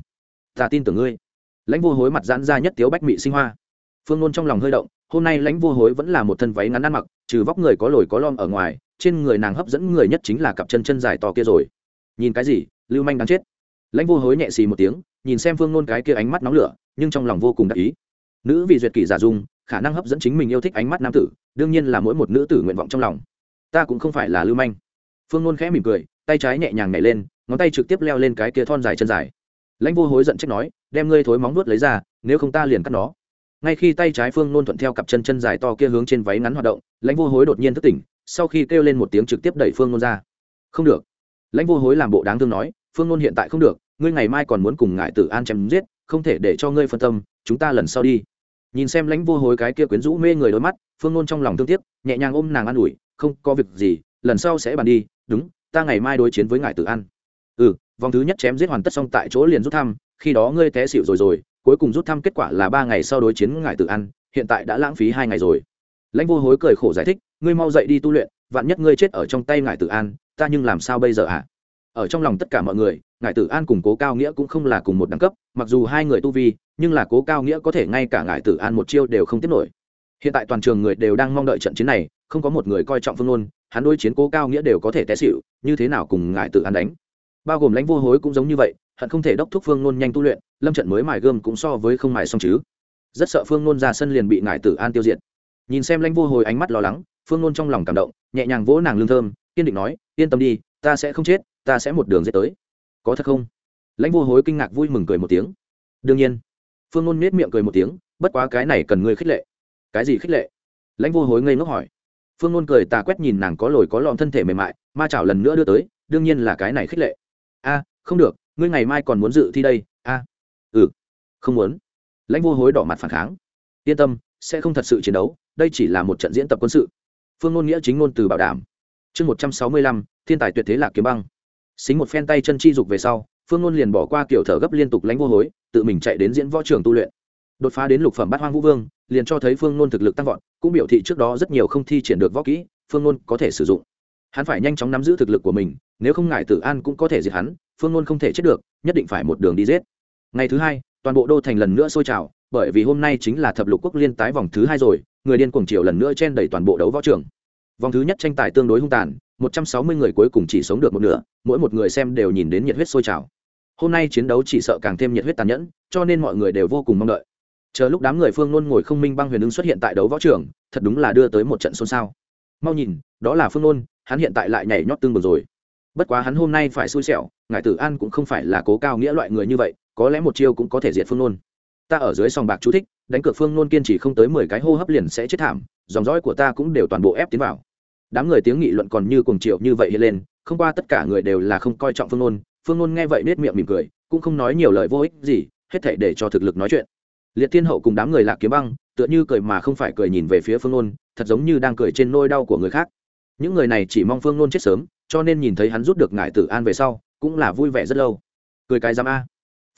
Ta tin tưởng ngươi. Lãnh vô hối mặt giãn ra nhất tiếu bách mị sinh hoa. Phương nôn trong lòng hơi động, hôm nay lãnh vô hối vẫn là một thân váy ngắn ăn mặc, trừ vóc người có lồi có lom ở ngoài, trên người nàng hấp dẫn người nhất chính là cặp chân chân dài to kia rồi. Nhìn cái gì, lưu manh đáng chết lãnh vô hối nhẹ xì một tiếng, nhìn xem phương nôn cái kia ánh mắt nóng lửa, nhưng trong lòng vô cùng đắc ý. Nữ vì duyệt kỷ giả dung, khả năng hấp dẫn chính mình yêu thích ánh mắt nam tử, đương nhiên là mỗi một nữ tử nguyện vọng trong lòng. Ta cũng không phải là lưu manh. Phương nôn khẽ mỉm cười, tay trái nhẹ nhàng nhảy lên, ngón tay trực tiếp leo lên cái kia thon dài chân dài. Lãnh vô hối giận trách nói, đem ngươi thối móng nuốt lấy ra, nếu không ta liền cắt nó. Ngay khi tay trái phương nôn thuận theo cặp chân chân dài to kia hướng trên váy ngắn hoạt động, lãnh vô hối đột nhiên thức tỉnh, sau khi kêu lên một tiếng trực tiếp đẩy phương nôn ra. Không được. Lãnh vô hối làm bộ đáng thương nói phương nôn hiện tại không được, ngươi ngày mai còn muốn cùng ngại tử an chém giết, không thể để cho ngươi phân tâm, chúng ta lần sau đi. Nhìn xem lãnh vô hối cái kia quyến rũ mê người đôi mắt, phương nôn trong lòng thương tiếc, nhẹ nhàng ôm nàng an ủi, không, có việc gì, lần sau sẽ bàn đi, đúng, ta ngày mai đối chiến với ngài tử an. Ừ vòng thứ nhất chém giết hoàn tất xong tại chỗ liền rút thăm, khi đó ngươi té xịu rồi rồi, cuối cùng rút thăm kết quả là ba ngày sau đối chiến ngài tử an, hiện tại đã lãng phí hai ngày rồi. Lãnh vô hối cười khổ giải thích, ngươi mau dậy đi tu luyện, vạn nhất ngươi chết ở trong tay ngài tử an, ta nhưng làm sao bây giờ ạ à? Ở trong lòng tất cả mọi người, ngài tử an cùng cố cao nghĩa cũng không là cùng một đẳng cấp, mặc dù hai người tu vi, nhưng là cố cao nghĩa có thể ngay cả ngài tử an một chiêu đều không tiếp nổi. Hiện tại toàn trường người đều đang mong đợi trận chiến này, không có một người coi trọng phương ngôn hắn đối chiến cố cao nghĩa đều có thể té xịu như thế nào cùng ngài tử an đánh? Bao gồm lãnh vô hối cũng giống như vậy, hận không thể đốc thúc phương ngôn nhanh tu luyện, lâm trận mới mài gươm cũng so với không mài xong chứ. Rất sợ phương ngôn ra sân liền bị ngài tử an tiêu diệt. Nhìn xem lãnh vô hồi ánh mắt lo lắng, phương ngôn trong lòng cảm động, nhẹ nhàng vỗ nàng lương thơm, kiên định nói, yên tâm đi, ta sẽ không chết ta sẽ một đường dễ tới. Có thật không? Lãnh vô hối kinh ngạc vui mừng cười một tiếng. Đương nhiên. Phương ngôn nết miệng cười một tiếng, bất quá cái này cần ngươi khích lệ. Cái gì khích lệ? Lãnh vô hối ngây ngốc hỏi. Phương ngôn cười tà quét nhìn nàng có lồi có lọn thân thể mềm mại, ma chảo lần nữa đưa tới, đương nhiên là cái này khích lệ. A, không được, ngươi ngày mai còn muốn dự thi đây, a. Ừ. Không muốn. Lãnh vô hối đỏ mặt phản kháng. Yên tâm, sẽ không thật sự chiến đấu, đây chỉ là một trận diễn tập quân sự. Phương ngôn nghĩa chính ngôn từ bảo đảm. Chương một trăm sáu mươi lăm, thiên tài tuyệt thế lạc kiếm băng xính một phen tay chân chi dục về sau, phương ngôn liền bỏ qua kiểu thở gấp liên tục lánh vô hối, tự mình chạy đến diễn võ trường tu luyện. Đột phá đến lục phẩm bát hoang vũ vương, liền cho thấy phương ngôn thực lực tăng vọt, cũng biểu thị trước đó rất nhiều không thi triển được võ kỹ, phương ngôn có thể sử dụng. Hắn phải nhanh chóng nắm giữ thực lực của mình, nếu không ngại tử an cũng có thể diệt hắn, phương ngôn không thể chết được, nhất định phải một đường đi giết. Ngày thứ hai, toàn bộ đô thành lần nữa sôi trào, bởi vì hôm nay chính là thập lục quốc liên tái vòng thứ hai rồi, người điên cuồng triều lần nữa chen đầy toàn bộ đấu võ trường. Vòng thứ nhất tranh tài tương đối hung tàn một trăm sáu mươi người cuối cùng chỉ sống được một nửa, mỗi một người xem đều nhìn đến nhiệt huyết sôi trào. Hôm nay chiến đấu chỉ sợ càng thêm nhiệt huyết tàn nhẫn, cho nên mọi người đều vô cùng mong đợi. Chờ lúc đám người phương nôn ngồi không minh băng huyền ứng xuất hiện tại đấu võ trường, thật đúng là đưa tới một trận xôn xao. Mau nhìn, đó là phương nôn, hắn hiện tại lại nhảy nhót tương bừng rồi. Bất quá hắn hôm nay phải xui xẻo, ngài tử an cũng không phải là cố cao nghĩa loại người như vậy, có lẽ một chiêu cũng có thể diệt phương nôn. Ta ở dưới sòng bạc chú thích, đánh cược phương nôn kiên trì không tới mười cái hô hấp liền sẽ chết thảm, dòng dõi của ta cũng đều toàn bộ ép tiến vào đám người tiếng nghị luận còn như cuồng triệu như vậy hiện lên, không qua tất cả người đều là không coi trọng phương nôn. Phương nôn nghe vậy nết miệng mỉm cười, cũng không nói nhiều lời vô ích gì, hết thể để cho thực lực nói chuyện. Liệt thiên hậu cùng đám người lạc kiếm băng, tựa như cười mà không phải cười nhìn về phía phương nôn, thật giống như đang cười trên nôi đau của người khác. Những người này chỉ mong phương nôn chết sớm, cho nên nhìn thấy hắn rút được ngải tử an về sau, cũng là vui vẻ rất lâu. Cười cái giam a.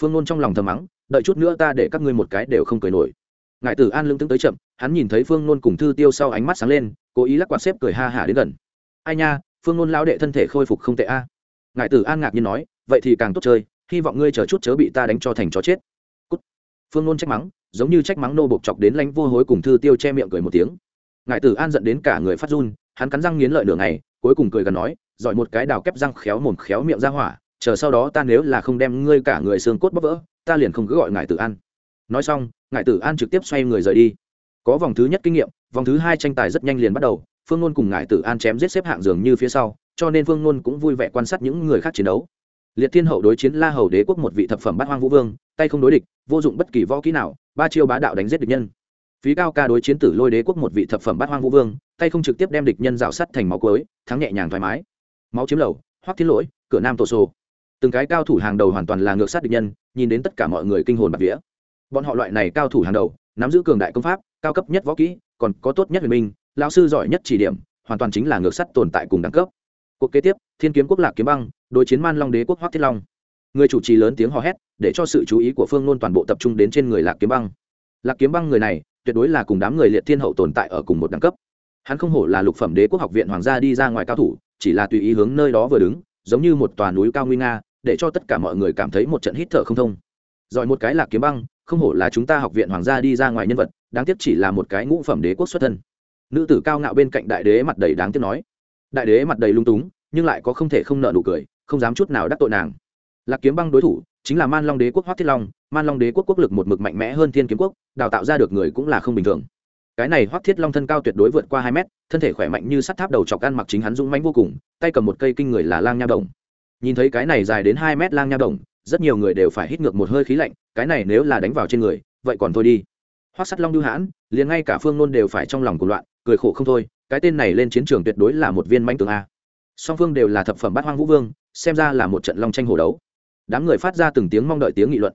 Phương nôn trong lòng thầm mắng, đợi chút nữa ta để các ngươi một cái đều không cười nổi ngải tử an lưng tướng tới chậm, hắn nhìn thấy phương nôn cùng thư tiêu sau ánh mắt sáng lên, cố ý lắc quạt xếp cười ha hả đến gần. Ai nha, phương nôn lao đệ thân thể khôi phục không tệ a. Ngải tử an ngạc nhiên nói, vậy thì càng tốt chơi, hy vọng ngươi chờ chút chớ bị ta đánh cho thành chó chết. Cút. phương nôn trách mắng, giống như trách mắng nô bộc chọc đến lãnh vô hối cùng thư tiêu che miệng cười một tiếng. Ngài tử an giận đến cả người phát run, hắn cắn răng nghiến lợi nửa ngày, cuối cùng cười gần nói, giỏi một cái đào kép răng khéo mồm khéo miệng ra hỏa, chờ sau đó ta nếu là không đem ngươi cả người xương cốt bóp vỡ, ta liền không cứ gọi ngài tử an. Nói xong Ngải tử an trực tiếp xoay người rời đi. Có vòng thứ nhất kinh nghiệm, vòng thứ hai tranh tài rất nhanh liền bắt đầu, phương ngôn cùng Ngải tử an chém giết xếp hạng dường như phía sau, cho nên phương ngôn cũng vui vẻ quan sát những người khác chiến đấu. Liệt thiên hậu đối chiến la hầu đế quốc một vị thập phẩm bát hoang vũ vương, tay không đối địch, vô dụng bất kỳ võ kỹ nào, ba chiêu bá đạo đánh giết địch nhân. Phí cao ca đối chiến tử lôi đế quốc một vị thập phẩm bát hoang vũ vương, tay không trực tiếp đem địch nhân rào sắt thành máu cối thắng nhẹ nhàng thoải mái. Máu chiếm lầu, hoắc thiên lỗi, cửa nam tổ sô. Từng cái cao thủ hàng đầu hoàn toàn là ngược sát địch nhân, nhìn đến tất cả mọi người kinh hồn bạc vía bọn họ loại này cao thủ hàng đầu, nắm giữ cường đại công pháp, cao cấp nhất võ kỹ, còn có tốt nhất huyền minh lao sư giỏi nhất chỉ điểm, hoàn toàn chính là ngược sắt tồn tại cùng đẳng cấp. Cuộc kế tiếp, thiên kiếm quốc lạc kiếm băng, đối chiến man long đế quốc hoắc thiết long. Người chủ trì lớn tiếng hò hét, để cho sự chú ý của phương nôn toàn bộ tập trung đến trên người lạc kiếm băng. Lạc kiếm băng người này, tuyệt đối là cùng đám người liệt thiên hậu tồn tại ở cùng một đẳng cấp. Hắn không hổ là lục phẩm đế quốc học viện hoàng gia đi ra ngoài cao thủ, chỉ là tùy ý hướng nơi đó vừa đứng, giống như một tòa núi cao nguy nga, để cho tất cả mọi người cảm thấy một trận hít thở không thông. Giỏi một cái lạc kiếm băng không hổ là chúng ta học viện hoàng gia đi ra ngoài nhân vật, đáng tiếc chỉ là một cái ngũ phẩm đế quốc xuất thân. Nữ tử cao ngạo bên cạnh đại đế mặt đầy đáng tiếc nói. Đại đế mặt đầy lung túng, nhưng lại có không thể không nợ nụ cười, không dám chút nào đắc tội nàng. Lạc kiếm băng đối thủ, chính là man long đế quốc hoắc thiết long, man long đế quốc quốc lực một mực mạnh mẽ hơn thiên kiếm quốc, đào tạo ra được người cũng là không bình thường. Cái này hoắc thiết long thân cao tuyệt đối vượt qua hai mét, thân thể khỏe mạnh như sắt tháp đầu chọc ăn mặc chính hắn dũng mãnh vô cùng, tay cầm một cây kinh người là lang nha đồng. Nhìn thấy cái này dài đến hai mét lang nha đồng rất nhiều người đều phải hít ngược một hơi khí lạnh, cái này nếu là đánh vào trên người, vậy còn thôi đi. Hoác sắt long đưu hãn, liền ngay cả phương nôn đều phải trong lòng cuộc loạn, cười khổ không thôi, cái tên này lên chiến trường tuyệt đối là một viên manh tường a. Song phương đều là thập phẩm bát hoang vũ vương, xem ra là một trận long tranh hồ đấu. Đám người phát ra từng tiếng mong đợi tiếng nghị luận.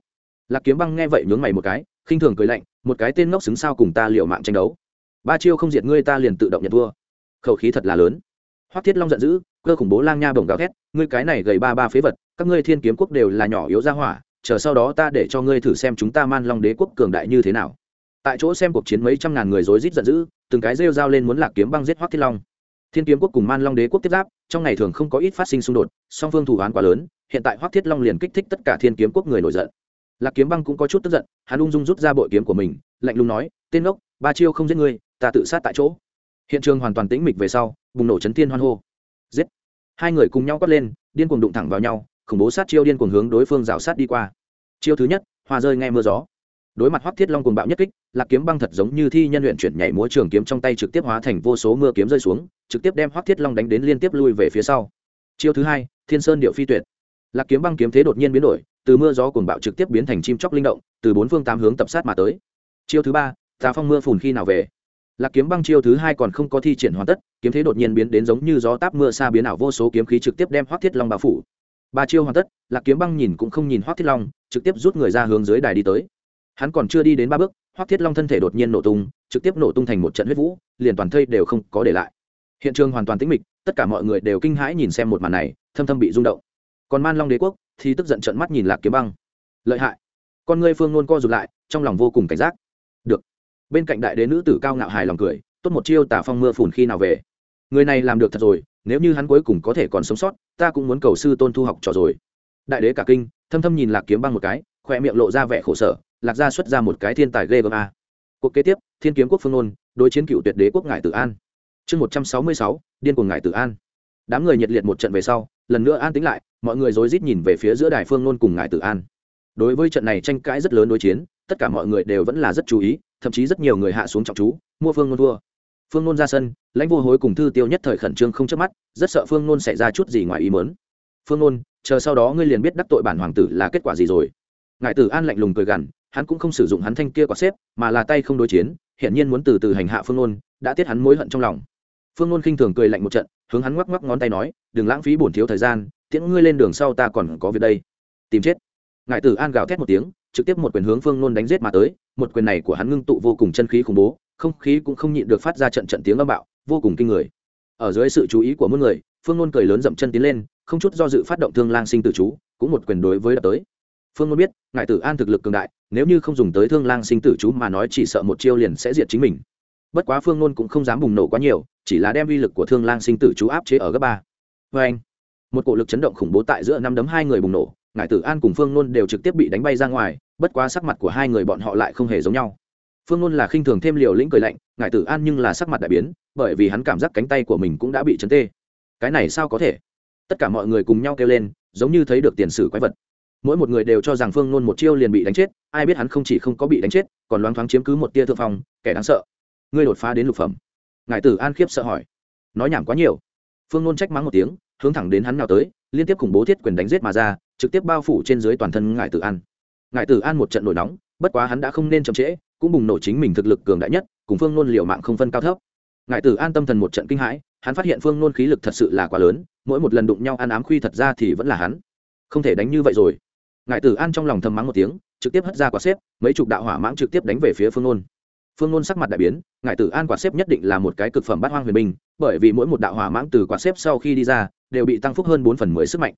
Lạc kiếm băng nghe vậy nhướng mày một cái, khinh thường cười lạnh, một cái tên ngốc xứng sao cùng ta liệu mạng tranh đấu. Ba chiêu không diệt ngươi ta liền tự động nhận thua. Khẩu khí thật là lớn. Hoắc thiết long giận dữ, cơ khủng bố lang nha bồng gào thét ngươi cái này gầy ba ba phế vật, các ngươi thiên kiếm quốc đều là nhỏ yếu ra hỏa, chờ sau đó ta để cho ngươi thử xem chúng ta man long đế quốc cường đại như thế nào. Tại chỗ xem cuộc chiến mấy trăm ngàn người rối rít giận dữ, từng cái rêu dao lên muốn lạc kiếm băng giết hoắc thiết long. Thiên kiếm quốc cùng man long đế quốc tiếp giáp, trong ngày thường không có ít phát sinh xung đột, song phương thủ án quá lớn, hiện tại hoắc thiết long liền kích thích tất cả thiên kiếm quốc người nổi giận. Lạc kiếm băng cũng có chút tức giận, hắn ung dung rút ra bội kiếm của mình, lạnh lùng nói, tên ngốc, ba chiêu không giết ngươi, ta tự sát tại chỗ. Hiện trường hoàn toàn tĩnh mịch về sau, bùng nổ chấn thiên hoan hô hai người cùng nhau quát lên, điên cuồng đụng thẳng vào nhau, khủng bố sát chiêu điên cuồng hướng đối phương rào sát đi qua. Chiêu thứ nhất, hoa rơi ngay mưa gió. Đối mặt hoắc thiết long cuồng bạo nhất kích, lạc kiếm băng thật giống như thi nhân luyện chuyển nhảy múa trường kiếm trong tay trực tiếp hóa thành vô số mưa kiếm rơi xuống, trực tiếp đem hoắc thiết long đánh đến liên tiếp lui về phía sau. Chiêu thứ hai, thiên sơn điệu phi tuyệt. Lạc kiếm băng kiếm thế đột nhiên biến đổi, từ mưa gió cuồng bạo trực tiếp biến thành chim chóc linh động, từ bốn phương tám hướng tập sát mà tới. Chiêu thứ ba, tà phong mưa phùn khi nào về? Lạc kiếm băng chiêu thứ hai còn không có thi triển hoàn tất, kiếm thế đột nhiên biến đến giống như gió táp mưa xa biến ảo vô số kiếm khí trực tiếp đem hoắc thiết long bao phủ. Ba chiêu hoàn tất, lạc kiếm băng nhìn cũng không nhìn hoắc thiết long, trực tiếp rút người ra hướng dưới đài đi tới. Hắn còn chưa đi đến ba bước, hoắc thiết long thân thể đột nhiên nổ tung, trực tiếp nổ tung thành một trận huyết vũ, liền toàn thây đều không có để lại. Hiện trường hoàn toàn tĩnh mịch, tất cả mọi người đều kinh hãi nhìn xem một màn này, thâm thâm bị rung động. Còn man long đế quốc thì tức giận trận mắt nhìn lạc kiếm băng. Lợi hại. Con ngươi phương nôn co rụt lại, trong lòng vô cùng cảnh giác bên cạnh đại đế nữ tử cao ngạo hài lòng cười, tốt một chiêu tả phong mưa phùn khi nào về. Người này làm được thật rồi, nếu như hắn cuối cùng có thể còn sống sót, ta cũng muốn cầu sư tôn thu học trò rồi. Đại đế cả kinh, thâm thâm nhìn lạc kiếm băng một cái, khoe miệng lộ ra vẻ khổ sở, lạc gia xuất ra một cái thiên tài ghê gớm a. Cuộc kế tiếp, thiên kiếm quốc phương nôn, đối chiến cựu tuyệt đế quốc ngải tử an. Chương một trăm sáu mươi sáu, điên cuồng ngải tử an. Đám người nhiệt liệt một trận về sau, lần nữa an tính lại, mọi người rối rít nhìn về phía giữa đài phương nôn cùng ngải tử an. Đối với trận này tranh cãi rất lớn đối chiến tất cả mọi người đều vẫn là rất chú ý, thậm chí rất nhiều người hạ xuống trọng chú, mua phương nôn thua phương nôn ra sân, lãnh vô hối cùng thư tiêu nhất thời khẩn trương không chớp mắt, rất sợ phương nôn xảy ra chút gì ngoài ý mớn phương nôn, chờ sau đó ngươi liền biết đắc tội bản hoàng tử là kết quả gì rồi. Ngài tử an lạnh lùng cười gằn, hắn cũng không sử dụng hắn thanh kia quả xếp, mà là tay không đối chiến, hiển nhiên muốn từ từ hành hạ phương nôn, đã tiết hắn mối hận trong lòng. Phương nôn khinh thường cười lạnh một trận, hướng hắn ngoắc ngoắc ngón tay nói, đừng lãng phí bổn thiếu thời gian, tiễn ngươi lên đường sau ta còn có việc đây. Tìm chết. Ngài tử an gào thét một tiếng trực tiếp một quyền hướng phương nôn đánh giết mà tới, một quyền này của hắn ngưng tụ vô cùng chân khí khủng bố, không khí cũng không nhịn được phát ra trận trận tiếng âm bạo, vô cùng kinh người. Ở dưới sự chú ý của muôn người, phương nôn cười lớn dậm chân tiến lên, không chút do dự phát động thương lang sinh tử chú, cũng một quyền đối với đập tới. Phương nôn biết, ngài tử an thực lực cường đại, nếu như không dùng tới thương lang sinh tử chú mà nói chỉ sợ một chiêu liền sẽ diệt chính mình. Bất quá phương nôn cũng không dám bùng nổ quá nhiều, chỉ là đem uy lực của thương lang sinh tử chú áp chế ở gấp ba. Vê anh một cổ lực chấn động khủng bố tại giữa năm đấm hai người bùng nổ Ngải tử an cùng phương nôn đều trực tiếp bị đánh bay ra ngoài, bất quá sắc mặt của hai người bọn họ lại không hề giống nhau. Phương nôn là khinh thường thêm liều lĩnh cười lạnh Ngải tử an nhưng là sắc mặt đại biến, bởi vì hắn cảm giác cánh tay của mình cũng đã bị chấn tê. Cái này sao có thể? Tất cả mọi người cùng nhau kêu lên, giống như thấy được tiền sử quái vật. Mỗi một người đều cho rằng phương nôn một chiêu liền bị đánh chết, ai biết hắn không chỉ không có bị đánh chết, còn loáng thoáng chiếm cứ một tia thượng phong, kẻ đáng sợ. Ngươi đột phá đến lục phẩm. Ngài tử an khiếp sợ hỏi. Nói nhảm quá nhiều. Phương nôn trách mắng một tiếng, hướng thẳng đến hắn nào tới, liên tiếp khủng bố thiết quyền đánh giết mà ra trực tiếp bao phủ trên dưới toàn thân ngải tử an. Ngải tử an một trận nổi nóng, bất quá hắn đã không nên chậm trễ, cũng bùng nổ chính mình thực lực cường đại nhất, cùng phương nôn liệu mạng không phân cao thấp. Ngải tử an tâm thần một trận kinh hãi, hắn phát hiện phương nôn khí lực thật sự là quá lớn, mỗi một lần đụng nhau ăn ám khuy thật ra thì vẫn là hắn. Không thể đánh như vậy rồi. Ngải tử an trong lòng thầm mắng một tiếng, trực tiếp hất ra quả xếp, mấy chục đạo hỏa mãng trực tiếp đánh về phía phương nôn. Phương nôn sắc mặt đại biến ngải tử an quả xếp nhất định là một cái cực phẩm bát hoang huyền binh, bởi vì mỗi một đạo hỏa mãng từ quả xếp sau khi đi ra, đều bị tăng phúc hơn bốn phần mười sức mạnh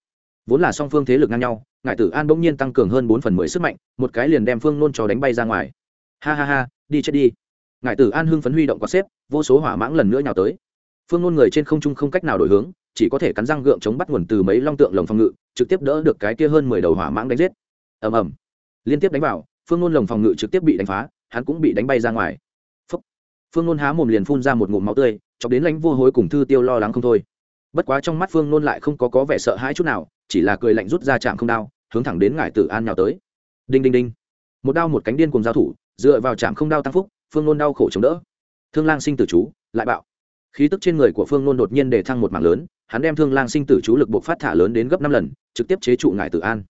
vốn là song phương thế lực ngang nhau ngại tử an bỗng nhiên tăng cường hơn bốn phần mười sức mạnh, một cái liền đem phương nôn cho đánh bay ra ngoài. Ha ha ha, đi chết đi. Ngại tử an hưng phấn huy động quả xếp, vô số hỏa mãng lần nữa nhào tới. Phương nôn người trên không trung không cách nào đổi hướng, chỉ có thể cắn răng gượng chống bắt nguồn từ mấy long tượng lồng phòng ngự, trực tiếp đỡ được cái kia hơn mười đầu hỏa mãng đánh giết. Ầm ầm. Liên tiếp đánh vào, phương nôn lồng phòng ngự trực tiếp bị đánh phá, hắn cũng bị đánh bay ra ngoài. Phúc. phương nôn há mồm liền phun ra một ngụm máu tươi, chọc đến lãnh vô hối cùng thư tiêu lo lắng không thôi. Bất quá trong mắt phương nôn lại không có có vẻ sợ hãi chút nào chỉ là cười lạnh rút ra chạm không đao, hướng thẳng đến ngải tử an nhào tới. Đinh đinh đinh. Một đao một cánh điên cùng giao thủ, dựa vào chạm không đao tăng phúc, phương nôn đau khổ chống đỡ. Thương lang sinh tử chú, lại bạo. Khí tức trên người của phương nôn đột nhiên để thăng một mảng lớn, hắn đem thương lang sinh tử chú lực buộc phát thả lớn đến gấp năm lần, trực tiếp chế trụ ngải tử an.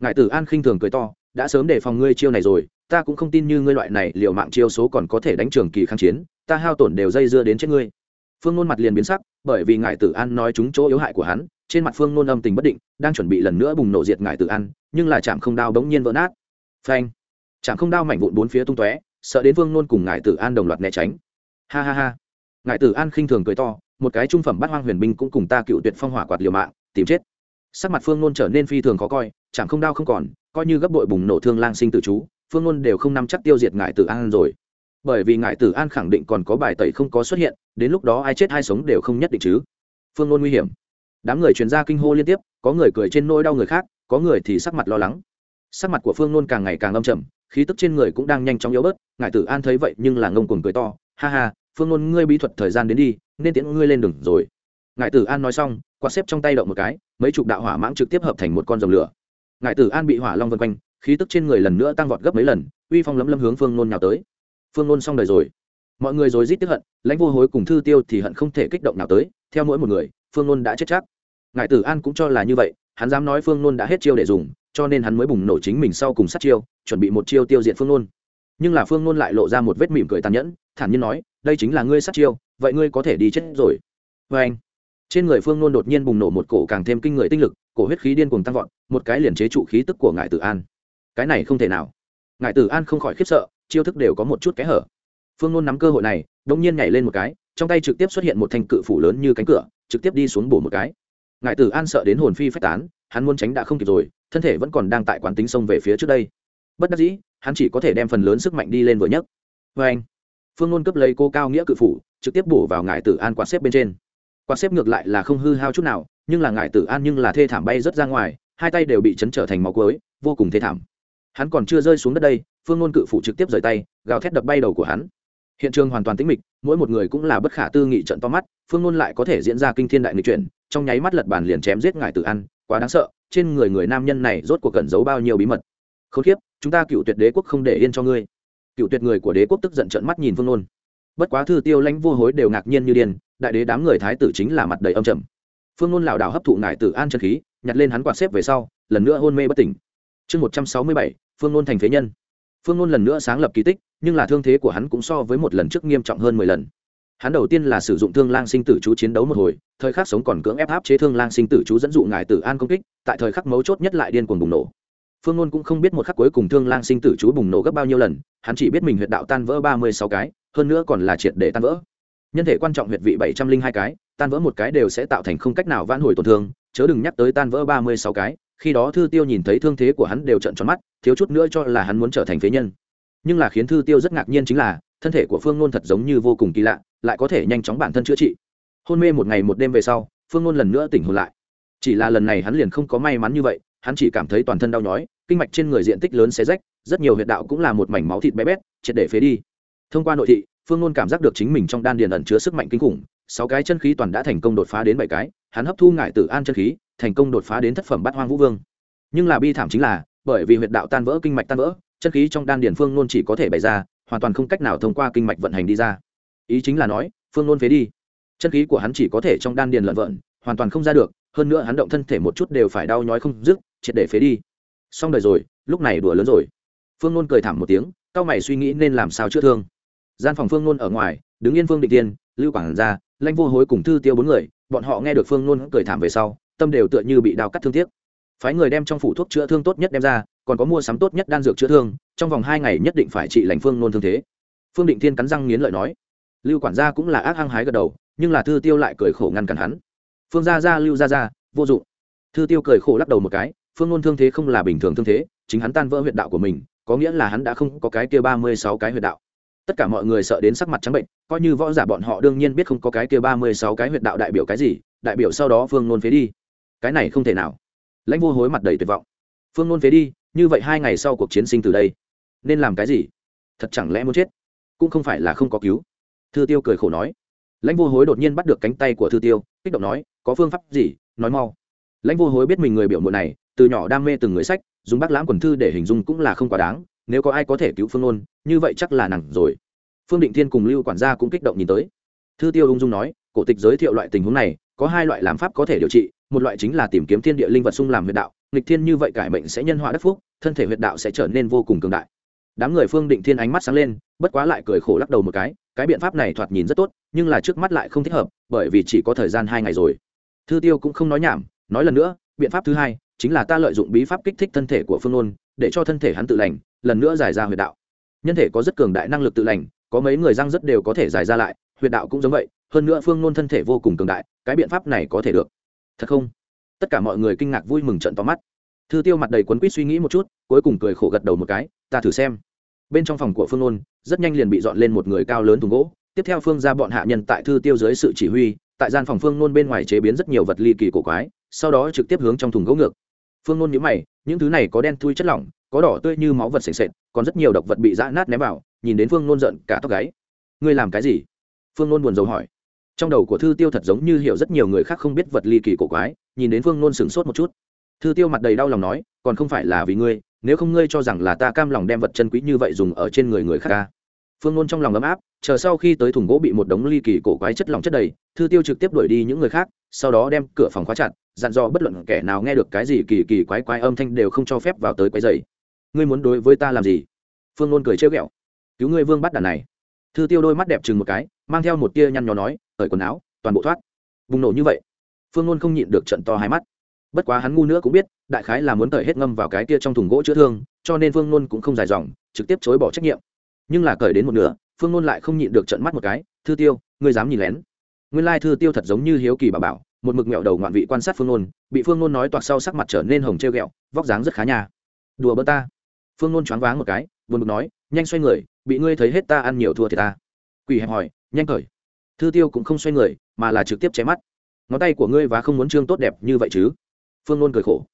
Ngải tử an khinh thường cười to, đã sớm để phòng ngươi chiêu này rồi, ta cũng không tin như ngươi loại này liệu mạng chiêu số còn có thể đánh trường kỳ kháng chiến, ta hao tổn đều dây dưa đến chết ngươi phương nôn mặt liền biến sắc, bởi vì ngải tử an nói chúng chỗ yếu hại của hắn, trên mặt phương nôn âm tình bất định, đang chuẩn bị lần nữa bùng nổ diệt ngải tử an, nhưng là chạm không đao bỗng nhiên vỡ nát. Phanh! Chạm không đao mảnh vụn bốn phía tung tóe, sợ đến phương nôn cùng ngải tử an đồng loạt né tránh. Ha ha ha! Ngải tử an khinh thường cười to, một cái trung phẩm bát hoang huyền binh cũng cùng ta cựu tuyệt phong hỏa quạt liều mạng, tìm chết. Sắc mặt phương nôn trở nên phi thường khó coi, chạm không đao không còn, coi như gấp bội bùng nổ thương lang sinh tử chú, phương nôn đều không nắm chắc tiêu diệt ngải tử an rồi bởi vì ngải tử an khẳng định còn có bài tẩy không có xuất hiện, đến lúc đó ai chết ai sống đều không nhất định chứ. Phương nôn nguy hiểm. Đám người truyền ra kinh hô liên tiếp, có người cười trên nôi đau người khác, có người thì sắc mặt lo lắng. Sắc mặt của phương nôn càng ngày càng âm trầm, khí tức trên người cũng đang nhanh chóng yếu bớt ngải tử an thấy vậy nhưng là ngông cuồng cười to, ha ha, phương nôn, ngươi bí thuật thời gian đến đi, nên tiễn ngươi lên đường rồi. Ngại tử an nói xong, quạt xếp trong tay động một cái, mấy chục đạo hỏa mãng trực tiếp hợp thành một con rồng lửa. Ngại tử an bị hỏa long vân quanh, khí tức trên người lần nữa tăng vọt gấp mấy lần, uy phong lấm lấm hướng phương nôn nhào tới phương nôn xong đời rồi. Mọi người rồi rít tiếp hận, lãnh vô hối cùng thư tiêu thì hận không thể kích động nào tới, theo mỗi một người, phương nôn đã chết chắc. Ngài tử an cũng cho là như vậy, hắn dám nói phương nôn đã hết chiêu để dùng, cho nên hắn mới bùng nổ chính mình sau cùng sát chiêu, chuẩn bị một chiêu tiêu diệt phương nôn. Nhưng là phương nôn lại lộ ra một vết mỉm cười tàn nhẫn, thản nhiên nói, đây chính là ngươi sát chiêu, vậy ngươi có thể đi chết rồi. Vê anh, trên người phương nôn đột nhiên bùng nổ một cổ càng thêm kinh người tinh lực, cổ huyết khí điên cuồng tăng vọt, một cái liền chế trụ khí tức của ngài tử an. Cái này không thể nào. Ngài tử an không khỏi khiếp sợ chiêu thức đều có một chút kẽ hở. Phương nôn nắm cơ hội này đông nhiên nhảy lên một cái, trong tay trực tiếp xuất hiện một thanh cự phủ lớn như cánh cửa, trực tiếp đi xuống bổ một cái. Ngại tử an sợ đến hồn phi phách tán, hắn muốn tránh đã không kịp rồi, thân thể vẫn còn đang tại quán tính sông về phía trước đây. Bất đắc dĩ, hắn chỉ có thể đem phần lớn sức mạnh đi lên vừa nhất vê anh, phương nôn cấp lấy cô cao nghĩa cự phủ, trực tiếp bổ vào ngải tử an quạt xếp bên trên. Quạt xếp ngược lại là không hư hao chút nào, nhưng là ngải tử an nhưng là thê thảm bay rớt ra ngoài, hai tay đều bị chấn trở thành máu cối vô cùng thê thảm hắn còn chưa rơi xuống đất đây, phương ngôn cự phủ trực tiếp rời tay, gào thét đập bay đầu của hắn. Hiện trường hoàn toàn tĩnh mịch, mỗi một người cũng là bất khả tư nghị trận to mắt, phương ngôn lại có thể diễn ra kinh thiên đại nghị chuyển, trong nháy mắt lật bàn liền chém giết ngải tử an quá đáng sợ, trên người người nam nhân này rốt cuộc cẩn giấu bao nhiêu bí mật. Không khiếp chúng ta cựu tuyệt đế quốc không để yên cho ngươi. Cựu tuyệt người của đế quốc tức giận trận mắt nhìn phương ngôn bất quá thư tiêu lãnh vô hối đều ngạc nhiên như điên, đại đế đám người thái tử chính là mặt đầy âm trầm. Phương ngôn lảo đảo hấp thụ ngải tử an chân khí, nhặt lên hắn quạt xếp về sau, lần nữa hôn mê bất tỉnh chương một trăm sáu mươi bảy, phương nôn thành phế nhân. Phương nôn lần nữa sáng lập kỳ tích, nhưng là thương thế của hắn cũng so với một lần trước nghiêm trọng hơn mười lần. Hắn đầu tiên là sử dụng thương lang sinh tử chú chiến đấu một hồi, thời khắc sống còn cưỡng ép áp chế thương lang sinh tử chú dẫn dụ ngải tử an công kích, tại thời khắc mấu chốt nhất lại điên cuồng bùng nổ. Phương ngôn cũng không biết một khắc cuối cùng thương lang sinh tử chú bùng nổ gấp bao nhiêu lần, hắn chỉ biết mình huyệt đạo tan vỡ ba mươi sáu cái, hơn nữa còn là triệt để tan vỡ. Nhân thể quan trọng huyệt vị bảy trăm linh hai cái, tan vỡ một cái đều sẽ tạo thành không cách nào vãn hồi tổn thương, chớ đừng nhắc tới tan vỡ ba mươi sáu cái khi đó thư tiêu nhìn thấy thương thế của hắn đều trận tròn mắt, thiếu chút nữa cho là hắn muốn trở thành phế nhân. Nhưng là khiến thư tiêu rất ngạc nhiên chính là, thân thể của phương ngôn thật giống như vô cùng kỳ lạ, lại có thể nhanh chóng bản thân chữa trị. Hôn mê một ngày một đêm về sau, phương ngôn lần nữa tỉnh hồn lại. Chỉ là lần này hắn liền không có may mắn như vậy, hắn chỉ cảm thấy toàn thân đau nhói, kinh mạch trên người diện tích lớn xé rách, rất nhiều huyệt đạo cũng là một mảnh máu thịt bé bét, triệt để phế đi. Thông qua nội thị, phương nôn cảm giác được chính mình trong đan điền ẩn chứa sức mạnh kinh khủng, sáu cái chân khí toàn đã thành công đột phá đến bảy cái hắn hấp thu ngải tử an chân khí, thành công đột phá đến thất phẩm bát hoang vũ vương. Nhưng là bi thảm chính là, bởi vì huyệt đạo tan vỡ, kinh mạch tan vỡ, chân khí trong đan điền phương nôn chỉ có thể bày ra, hoàn toàn không cách nào thông qua kinh mạch vận hành đi ra. Ý chính là nói, phương nôn phế đi. Chân khí của hắn chỉ có thể trong đan điền lợn vợn hoàn toàn không ra được, hơn nữa hắn động thân thể một chút đều phải đau nhói không dứt, triệt để phế đi. Xong đời rồi, lúc này đùa lớn rồi. Phương nôn cười thảm một tiếng, cao mày suy nghĩ nên làm sao chữa thương. Gian phòng phương nôn ở ngoài, đứng yên phương định tiên lưu quảng gia lãnh vô hối cùng thư tiêu bốn người, bọn họ nghe được phương nôn cười thảm về sau, tâm đều tựa như bị đào cắt thương tiếc. Phái người đem trong phủ thuốc chữa thương tốt nhất đem ra, còn có mua sắm tốt nhất đan dược chữa thương, trong vòng hai ngày nhất định phải trị lành phương nôn thương thế. Phương định thiên cắn răng nghiến lợi nói. Lưu quản gia cũng là ác hăng hái gật đầu, nhưng là thư tiêu lại cười khổ ngăn cản hắn. Phương gia gia, lưu gia gia, vô dụng. Thư tiêu cười khổ lắc đầu một cái, phương nôn thương thế không là bình thường thương thế, chính hắn tan vỡ huyệt đạo của mình, có nghĩa là hắn đã không có cái kia ba mươi sáu cái huyệt đạo tất cả mọi người sợ đến sắc mặt trắng bệnh, coi như võ giả bọn họ đương nhiên biết không có cái kia ba mươi sáu cái huyệt đạo đại biểu cái gì, đại biểu sau đó phương nôn phế đi. Cái này không thể nào. Lãnh vô hối mặt đầy tuyệt vọng. Phương nôn phế đi, như vậy hai ngày sau cuộc chiến sinh từ đây, nên làm cái gì? Thật chẳng lẽ muốn chết? Cũng không phải là không có cứu. Thư tiêu cười khổ nói. Lãnh vô hối đột nhiên bắt được cánh tay của thư tiêu, kích động nói, có phương pháp gì? Nói mau. Lãnh vô hối biết mình người biểu muội này, từ nhỏ đam mê từng người sách, dùng bác lãm quần thư để hình dung cũng là không quá đáng nếu có ai có thể cứu phương ôn như vậy chắc là nặng rồi. Phương định thiên cùng lưu quản gia cũng kích động nhìn tới. Thư tiêu ung dung nói, cổ tịch giới thiệu loại tình huống này, có hai loại làm pháp có thể điều trị, một loại chính là tìm kiếm thiên địa linh vật sung làm huyệt đạo, nghịch thiên như vậy cải mệnh sẽ nhân họa đất phúc, thân thể huyệt đạo sẽ trở nên vô cùng cường đại. Đám người phương định thiên ánh mắt sáng lên, bất quá lại cười khổ lắc đầu một cái cái biện pháp này thoạt nhìn rất tốt, nhưng là trước mắt lại không thích hợp, bởi vì chỉ có thời gian hai ngày rồi. Thư tiêu cũng không nói nhảm, nói lần nữa, biện pháp thứ hai, chính là ta lợi dụng bí pháp kích thích thân thể của phương ôn để cho thân thể hắn tự lành lần nữa giải ra huyệt đạo. Nhân thể có rất cường đại năng lực tự lành, có mấy người răng rất đều có thể giải ra lại, huyệt đạo cũng giống vậy, hơn nữa phương nôn thân thể vô cùng cường đại, cái biện pháp này có thể được. Thật không? Tất cả mọi người kinh ngạc vui mừng trận to mắt. Thư tiêu mặt đầy quấn quýt suy nghĩ một chút, cuối cùng cười khổ gật đầu một cái, ta thử xem. Bên trong phòng của phương nôn, rất nhanh liền bị dọn lên một người cao lớn thùng gỗ. Tiếp theo phương ra bọn hạ nhân tại thư tiêu dưới sự chỉ huy, tại gian phòng phương nôn bên ngoài chế biến rất nhiều vật ly kỳ cổ quái, sau đó trực tiếp hướng trong thùng gỗ ngược. Phương nôn nhữ mày, những thứ này có đen thui chất lỏng có đỏ tươi như máu vật sền sệt, còn rất nhiều độc vật bị dã nát ném vào, nhìn đến phương nôn giận cả tóc gáy. Ngươi làm cái gì? Phương nôn buồn rầu hỏi. Trong đầu của thư tiêu thật giống như hiểu rất nhiều người khác không biết vật ly kỳ cổ quái, nhìn đến phương nôn sửng sốt một chút. Thư tiêu mặt đầy đau lòng nói, còn không phải là vì ngươi, nếu không ngươi cho rằng là ta cam lòng đem vật chân quý như vậy dùng ở trên người người khác ca phương nôn trong lòng ấm áp, chờ sau khi tới thùng gỗ bị một đống ly kỳ cổ quái chất lỏng chất đầy, thư tiêu trực tiếp đuổi đi những người khác, sau đó đem cửa phòng khóa chặt, dặn dò bất luận kẻ nào nghe được cái gì kỳ kỳ quái quái âm thanh đều không cho phép vào tới quái dày ngươi muốn đối với ta làm gì? Phương nôn cười trêu ghẹo. Cứu ngươi vương bắt đàn này. Thư tiêu đôi mắt đẹp chừng một cái, mang theo một tia nhăn nhó nói ở quần áo, toàn bộ thoát. Bùng nổ như vậy, phương nôn không nhịn được trận to hai mắt. Bất quá hắn ngu nữa cũng biết, đại khái là muốn cởi hết ngâm vào cái tia trong thùng gỗ chữa thương, cho nên phương nôn cũng không dài dòng, trực tiếp chối bỏ trách nhiệm. Nhưng là cởi đến một nửa, phương nôn lại không nhịn được trận mắt một cái, thư tiêu, ngươi dám nhìn lén. Nguyên lai thư tiêu thật giống như hiếu kỳ bà bảo, một mực mẹo đầu ngoạn vị quan sát phương nôn, bị phương nôn nói toạc sau sắc mặt trở nên hồng treo ghẹo, vóc dáng rất khá nhà đùa bơ ta phương nôn choáng váng một cái, buồn bực nói, nhanh xoay người, bị ngươi thấy hết ta ăn nhiều thua thì ta. Quỳ hẹp hỏi, nhanh cởi. Thư tiêu cũng không xoay người, mà là trực tiếp chém mắt. Ngón tay của ngươi và không muốn trương tốt đẹp như vậy chứ? Phương nôn cười khổ.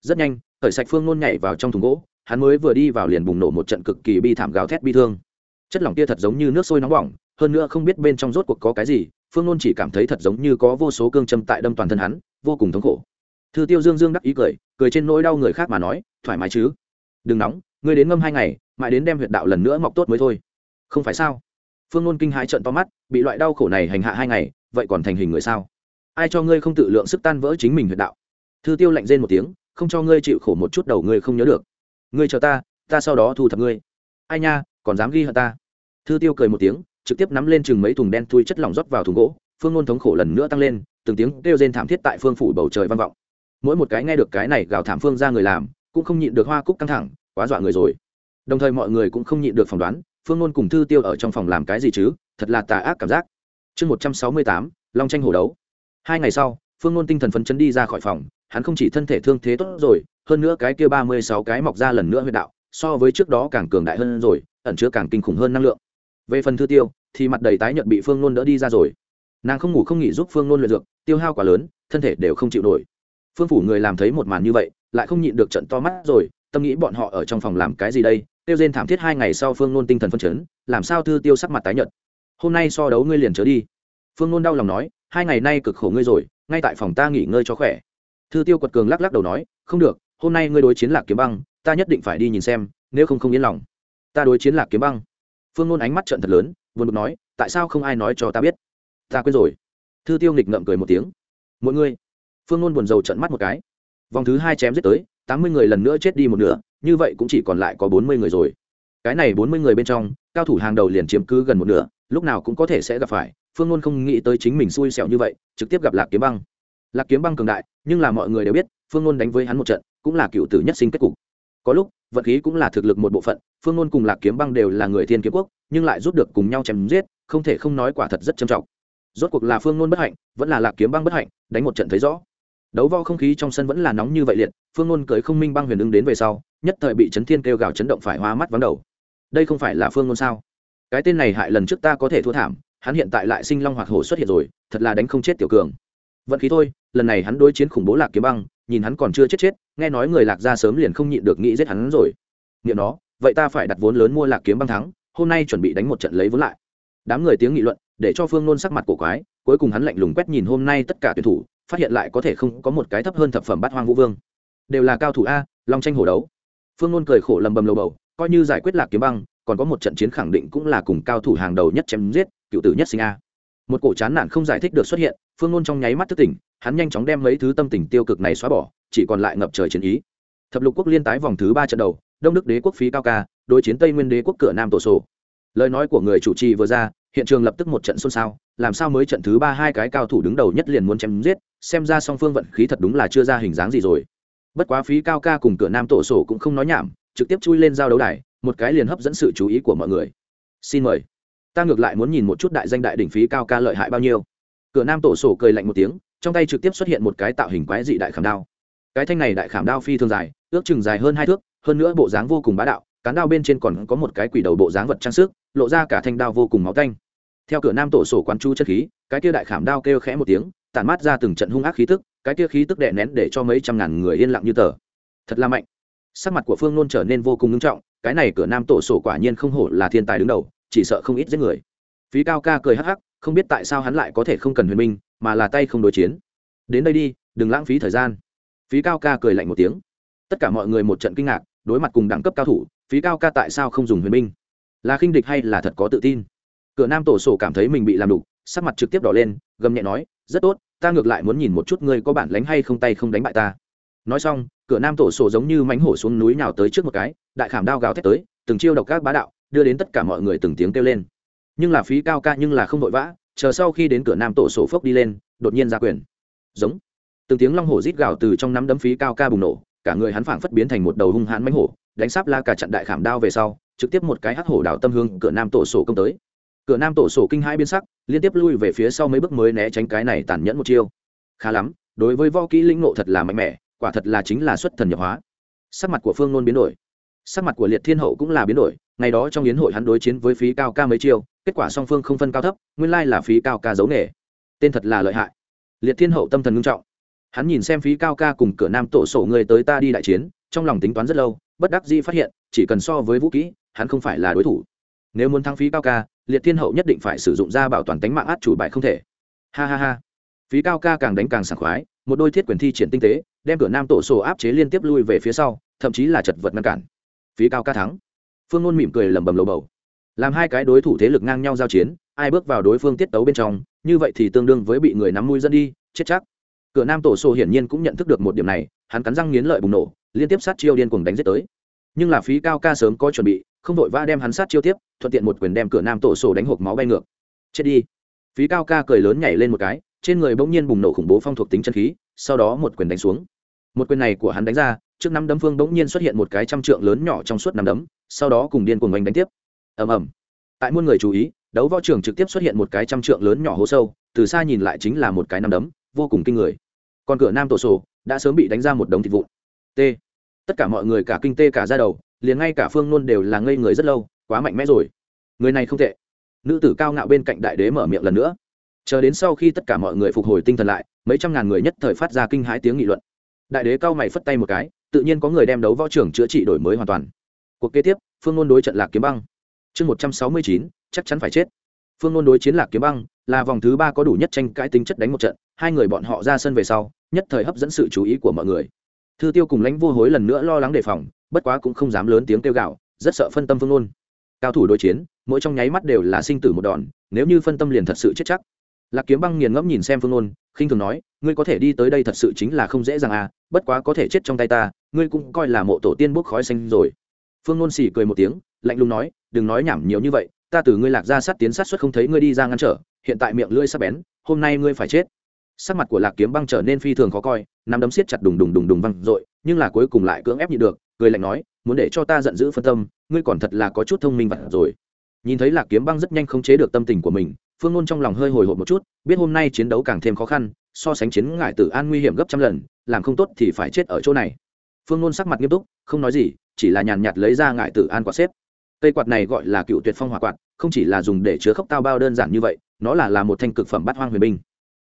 Rất nhanh, cởi sạch phương nôn nhảy vào trong thùng gỗ, hắn mới vừa đi vào liền bùng nổ một trận cực kỳ bi thảm gào thét bi thương. Chất lỏng kia thật giống như nước sôi nóng bỏng, hơn nữa không biết bên trong rốt cuộc có cái gì, phương nôn chỉ cảm thấy thật giống như có vô số cương châm tại đâm toàn thân hắn, vô cùng thống khổ. Thư tiêu dương dương đắc ý cười cười trên nỗi đau người khác mà nói, thoải mái chứ? Đừng nóng ngươi đến ngâm hai ngày, mãi đến đem huyệt đạo lần nữa mọc tốt mới thôi. Không phải sao? Phương nôn kinh hãi trận to mắt, bị loại đau khổ này hành hạ hai ngày, vậy còn thành hình người sao? Ai cho ngươi không tự lượng sức tan vỡ chính mình huyệt đạo? Thư tiêu lạnh rên một tiếng, không cho ngươi chịu khổ một chút đầu ngươi không nhớ được. Ngươi chờ ta ta sau đó thu thập ngươi. Ai nha, còn dám ghi hận ta? Thư tiêu cười một tiếng, trực tiếp nắm lên chừng mấy thùng đen thui chất lỏng rót vào thùng gỗ, phương ngôn thống khổ lần nữa tăng lên, từng tiếng kêu rên thảm thiết tại phương phủ bầu trời vang vọng. Mỗi một cái nghe được cái này gào thảm phương ra người làm, cũng không nhịn được hoa cúc căng thẳng quá dọa người rồi. Đồng thời mọi người cũng không nhịn được phỏng đoán, phương ngôn cùng thư tiêu ở trong phòng làm cái gì chứ? Thật là tà ác cảm giác. Chương một trăm sáu mươi tám, long tranh hổ đấu. Hai ngày sau, phương ngôn tinh thần phấn chấn đi ra khỏi phòng, hắn không chỉ thân thể thương thế tốt rồi, hơn nữa cái kia ba mươi sáu cái mọc ra lần nữa huyệt đạo, so với trước đó càng cường đại hơn rồi, ẩn chứa càng kinh khủng hơn năng lượng. Về phần thư tiêu, thì mặt đầy tái nhợt bị phương nôn đỡ đi ra rồi. Nàng không ngủ không nghỉ giúp phương nôn luyện dược, tiêu hao quá lớn, thân thể đều không chịu nổi. Phương phủ người làm thấy một màn như vậy, lại không nhịn được trận to mắt rồi tâm nghĩ bọn họ ở trong phòng làm cái gì đây? Tiêu diên thảm thiết hai ngày sau phương nôn tinh thần phân chấn, làm sao thư tiêu sắc mặt tái nhợt? Hôm nay so đấu ngươi liền trở đi. Phương nôn đau lòng nói, hai ngày nay cực khổ ngươi rồi, ngay tại phòng ta nghỉ ngơi cho khỏe. Thư tiêu quật cường lắc lắc đầu nói, không được, hôm nay ngươi đối chiến lạc kiếm băng, ta nhất định phải đi nhìn xem, nếu không không yên lòng. Ta đối chiến lạc kiếm băng. Phương nôn ánh mắt trận thật lớn, buồn bực nói, tại sao không ai nói cho ta biết? Ta quên rồi. Thư tiêu nghịch ngậm cười một tiếng. Mỗi ngươi phương nôn buồn rầu trận mắt một cái. Vòng thứ hai chém giết tới tám mươi người lần nữa chết đi một nửa, như vậy cũng chỉ còn lại có bốn mươi người rồi. Cái này bốn mươi người bên trong, cao thủ hàng đầu liền chiếm cứ gần một nửa, lúc nào cũng có thể sẽ gặp phải. Phương luân không nghĩ tới chính mình xui xẻo như vậy, trực tiếp gặp lạc kiếm băng. Lạc kiếm băng cường đại, nhưng là mọi người đều biết, phương luân đánh với hắn một trận, cũng là cựu tử nhất sinh kết cục. Có lúc vận khí cũng là thực lực một bộ phận, phương luân cùng lạc kiếm băng đều là người thiên kiếm quốc, nhưng lại rút được cùng nhau chém giết, không thể không nói quả thật rất trầm trọng. Rốt cuộc là phương luân bất hạnh, vẫn là lạc kiếm băng bất hạnh, đánh một trận thấy rõ đấu vo không khí trong sân vẫn là nóng như vậy liệt, phương ngôn cưới không minh băng huyền ứng đến về sau, nhất thời bị Trấn thiên kêu gào chấn động phải hoa mắt vắng đầu. Đây không phải là phương ngôn sao? Cái tên này hại lần trước ta có thể thua thảm, hắn hiện tại lại sinh long hoạt hổ xuất hiện rồi, thật là đánh không chết tiểu cường. Vận khí thôi, lần này hắn đối chiến khủng bố lạc kiếm băng, nhìn hắn còn chưa chết chết, nghe nói người lạc ra sớm liền không nhịn được nghĩ giết hắn rồi. Nghiệm nó, vậy ta phải đặt vốn lớn mua lạc kiếm băng thắng, hôm nay chuẩn bị đánh một trận lấy vốn lại. Đám người tiếng nghị luận, để cho phương nôn sắc mặt cổ quái, cuối cùng hắn lạnh lùng quét nhìn hôm nay tất cả tuyển thủ phát hiện lại có thể không có một cái thấp hơn thập phẩm bát hoang vũ vương. Đều là cao thủ a, long tranh hổ đấu. Phương ngôn cười khổ lầm bầm lầu bầu, coi như giải quyết lạc kiếm băng, còn có một trận chiến khẳng định cũng là cùng cao thủ hàng đầu nhất chém giết, cựu tử nhất sinh a. Một cổ chán nản không giải thích được xuất hiện, phương ngôn trong nháy mắt thức tỉnh, hắn nhanh chóng đem mấy thứ tâm tình tiêu cực này xóa bỏ, chỉ còn lại ngập trời chiến ý. Thập lục quốc liên tái vòng thứ ba trận đầu, đông đức đế quốc phí cao ca, đối chiến tây nguyên đế quốc cửa nam tổ sổ. Lời nói của người chủ trì vừa ra, hiện trường lập tức một trận xôn xao làm sao mới trận thứ ba hai cái cao thủ đứng đầu nhất liền muốn chém giết, xem ra song phương vận khí thật đúng là chưa ra hình dáng gì rồi. Bất quá phí cao ca cùng cửa nam tổ sổ cũng không nói nhảm, trực tiếp chui lên giao đấu đài, một cái liền hấp dẫn sự chú ý của mọi người. Xin mời. Ta ngược lại muốn nhìn một chút đại danh đại đỉnh phí cao ca lợi hại bao nhiêu. Cửa nam tổ sổ cười lạnh một tiếng, trong tay trực tiếp xuất hiện một cái tạo hình quái dị đại khảm đao. Cái thanh này đại khảm đao phi thường dài, ước chừng dài hơn hai thước, hơn nữa bộ dáng vô cùng bá đạo, cán đao bên trên còn có một cái quỷ đầu bộ dáng vật trang sức, lộ ra cả thanh đao vô cùng máu canh theo cửa nam tổ sổ quán chu chất khí, cái kia đại khảm đao kêu khẽ một tiếng, tản mát ra từng trận hung ác khí tức, cái kia khí tức đè nén để cho mấy trăm ngàn người yên lặng như tờ. Thật là mạnh. Sắc mặt của phương nôn trở nên vô cùng nghiêm trọng, cái này cửa nam tổ sổ quả nhiên không hổ là thiên tài đứng đầu, chỉ sợ không ít giết người. Phí cao ca cười hắc hắc, không biết tại sao hắn lại có thể không cần huyền minh, mà là tay không đối chiến. Đến đây đi, đừng lãng phí thời gian. Phí cao ca cười lạnh một tiếng. Tất cả mọi người một trận kinh ngạc, đối mặt cùng đẳng cấp cao thủ, phí cao ca tại sao không dùng huyền minh? Là khinh địch hay là thật có tự tin? Cửa nam tổ sổ cảm thấy mình bị làm đục, sắc mặt trực tiếp đỏ lên, gầm nhẹ nói, rất tốt, ta ngược lại muốn nhìn một chút ngươi có bản lánh hay không tay không đánh bại ta. Nói xong, cửa nam tổ sổ giống như mánh hổ xuống núi nào tới trước một cái, đại khảm đao gào thét tới, từng chiêu độc các bá đạo, đưa đến tất cả mọi người từng tiếng kêu lên. Nhưng là phí cao ca nhưng là không vội vã, chờ sau khi đến cửa nam tổ sổ phốc đi lên, đột nhiên ra quyền. Giống. Từng tiếng long hổ rít gào từ trong nắm đấm phí cao ca bùng nổ, cả người hắn phảng phất biến thành một đầu hung hãn mánh hổ, đánh sáp la cả trận đại khảm đao về sau, trực tiếp một cái hắc hổ đảo tâm hương cửa nam tổ sổ công tới cửa nam tổ sổ kinh hai biến sắc, liên tiếp lui về phía sau mấy bước mới né tránh cái này tàn nhẫn một chiêu. Khá lắm, đối với võ kỹ linh ngộ thật là mạnh mẽ, quả thật là chính là xuất thần nhập hóa. Sắc mặt của phương nôn biến đổi. Sắc mặt của liệt thiên hậu cũng là biến đổi, ngày đó trong yến hội hắn đối chiến với phí cao ca mấy chiêu, kết quả song phương không phân cao thấp, nguyên lai là phí cao ca giấu nghề. Tên thật là lợi hại. Liệt thiên hậu tâm thần ngưng trọng. Hắn nhìn xem phí cao ca cùng cửa nam tổ sổ người tới ta đi đại chiến, trong lòng tính toán rất lâu, bất đắc dĩ phát hiện, chỉ cần so với vũ kỹ, hắn không phải là đối thủ. Nếu muốn thắng phí cao ca liệt thiên hậu nhất định phải sử dụng ra bảo toàn tính mạng át chủ bài không thể. Ha ha ha. Phí cao ca càng đánh càng sảng khoái, một đôi thiết quyền thi triển tinh tế, đem cửa nam tổ sổ áp chế liên tiếp lui về phía sau, thậm chí là chật vật ngăn cản. Phí cao ca thắng. Phương ngôn mỉm cười lẩm bẩm lầu bầu. Làm hai cái đối thủ thế lực ngang nhau giao chiến, ai bước vào đối phương tiết tấu bên trong, như vậy thì tương đương với bị người nắm mũi dẫn đi, chết chắc. Cửa nam tổ sổ hiển nhiên cũng nhận thức được một điểm này, hắn cắn răng nghiến lợi bùng nổ, liên tiếp sát chiêu điên cuồng đánh giết tới. Nhưng là phí cao ca sớm có chuẩn bị, không vội va đem hắn sát chiêu tiếp thuận tiện một quyền đem cửa nam tổ sổ đánh hộp máu bay ngược. Chết đi. Phí cao ca cười lớn nhảy lên một cái, trên người bỗng nhiên bùng nổ khủng bố phong thuộc tính chân khí, sau đó một quyền đánh xuống. Một quyền này của hắn đánh ra, trước năm đấm phương bỗng nhiên xuất hiện một cái trăm trượng lớn nhỏ trong suốt năm đấm, sau đó cùng điên cuồng đánh đánh tiếp. Ầm ầm. Tại muôn người chú ý, đấu võ trường trực tiếp xuất hiện một cái trăm trượng lớn nhỏ hố sâu, từ xa nhìn lại chính là một cái năm đấm, vô cùng kinh người. Còn cửa nam tổ sổ đã sớm bị đánh ra một đống thịt vụn. T. Tất cả mọi người cả kinh tê cả ra đầu, liền ngay cả phương nôn đều là ngây người rất lâu quá mạnh mẽ rồi. Người này không tệ. Nữ tử cao ngạo bên cạnh đại đế mở miệng lần nữa. Chờ đến sau khi tất cả mọi người phục hồi tinh thần lại, mấy trăm ngàn người nhất thời phát ra kinh hãi tiếng nghị luận. Đại đế cao mày phất tay một cái, tự nhiên có người đem đấu võ trưởng chữa trị đổi mới hoàn toàn. Cuộc kế tiếp, phương ngôn đối trận lạc kiếm băng. Chương một trăm sáu mươi chín, chắc chắn phải chết. Phương ngôn đối chiến lạc kiếm băng, là vòng thứ ba có đủ nhất tranh cãi tính chất đánh một trận, hai người bọn họ ra sân về sau, nhất thời hấp dẫn sự chú ý của mọi người. Thư tiêu cùng lãnh vô hối lần nữa lo lắng đề phòng, bất quá cũng không dám lớn tiếng kêu gạo rất sợ phân tâm phương ngôn cao thủ đối chiến, mỗi trong nháy mắt đều là sinh tử một đòn, nếu như phân tâm liền thật sự chết chắc. Lạc kiếm băng nghiền ngẫm nhìn xem phương nôn, khinh thường nói, ngươi có thể đi tới đây thật sự chính là không dễ dàng à bất quá có thể chết trong tay ta, ngươi cũng coi là mộ tổ tiên bốc khói xanh rồi. Phương nôn xì cười một tiếng, lạnh lùng nói, đừng nói nhảm nhiều như vậy, ta từ ngươi lạc ra sát tiến sát xuất không thấy ngươi đi ra ngăn trở, hiện tại miệng lưỡi sắp bén, hôm nay ngươi phải chết. Sắc mặt của lạc kiếm băng trở nên phi thường khó coi, nắm đấm siết chặt đùng đùng đùng đùng văng r nhưng là cuối cùng lại cưỡng ép nhịn được, cười lạnh nói muốn để cho ta giận dữ phân tâm, ngươi còn thật là có chút thông minh vật rồi. Nhìn thấy lạc kiếm băng rất nhanh khống chế được tâm tình của mình, phương ngôn trong lòng hơi hồi hộp một chút, biết hôm nay chiến đấu càng thêm khó khăn, so sánh chiến ngại tử an nguy hiểm gấp trăm lần, làm không tốt thì phải chết ở chỗ này. Phương ngôn sắc mặt nghiêm túc, không nói gì, chỉ là nhàn nhạt lấy ra ngại tử an quạt xếp. Cây quạt này gọi là cựu tuyệt phong hỏa quạt, không chỉ là dùng để chứa khốc tao bao đơn giản như vậy, nó là là một thanh cực phẩm bát hoang huyền binh.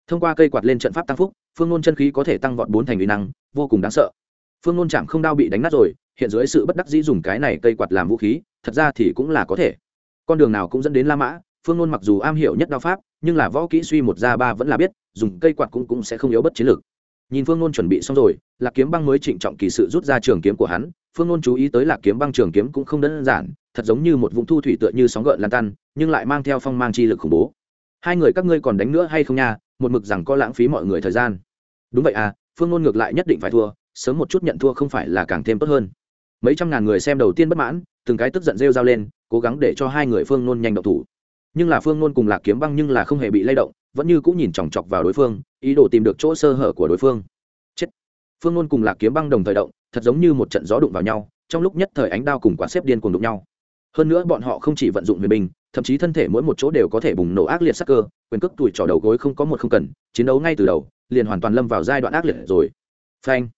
Thông qua cây quạt lên trận pháp tăng phúc, phương ngôn chân khí có thể tăng vọt bốn thành uy năng, vô cùng đáng sợ phương nôn chạm không đao bị đánh nát rồi, hiện dưới sự bất đắc dĩ dùng cái này cây quạt làm vũ khí, thật ra thì cũng là có thể. Con đường nào cũng dẫn đến la mã, phương nôn mặc dù am hiểu nhất đao pháp, nhưng là võ kỹ suy một ra ba vẫn là biết, dùng cây quạt cũng cũng sẽ không yếu bất chiến lược. Nhìn phương nôn chuẩn bị xong rồi, lạc kiếm băng mới trịnh trọng kỳ sự rút ra trường kiếm của hắn, phương nôn chú ý tới lạc kiếm băng trường kiếm cũng không đơn giản, thật giống như một vùng thu thủy tựa như sóng gợn lan tan, nhưng lại mang theo phong mang chi lực khủng bố. Hai người các ngươi còn đánh nữa hay không nha, một mực rằng có lãng phí mọi người thời gian. Đúng vậy à phương nôn ngược lại nhất định phải thua sớm một chút nhận thua không phải là càng thêm tốt hơn. Mấy trăm ngàn người xem đầu tiên bất mãn, từng cái tức giận rêu rao lên, cố gắng để cho hai người phương Nôn nhanh động thủ. Nhưng là phương Nôn cùng lạc kiếm băng nhưng là không hề bị lay động, vẫn như cũng nhìn chòng chọc vào đối phương, ý đồ tìm được chỗ sơ hở của đối phương. Chết! Phương Nôn cùng lạc kiếm băng đồng thời động, thật giống như một trận gió đụng vào nhau, trong lúc nhất thời ánh đao cùng quả xếp điên cùng đụng nhau. Hơn nữa bọn họ không chỉ vận dụng huyền binh, thậm chí thân thể mỗi một chỗ đều có thể bùng nổ ác liệt sắc cơ, quyền cước tuổi trỏ đầu gối không có một không cần, chiến đấu ngay từ đầu, liền hoàn toàn lâm vào giai đoạn ác liệt rồi. Phanh!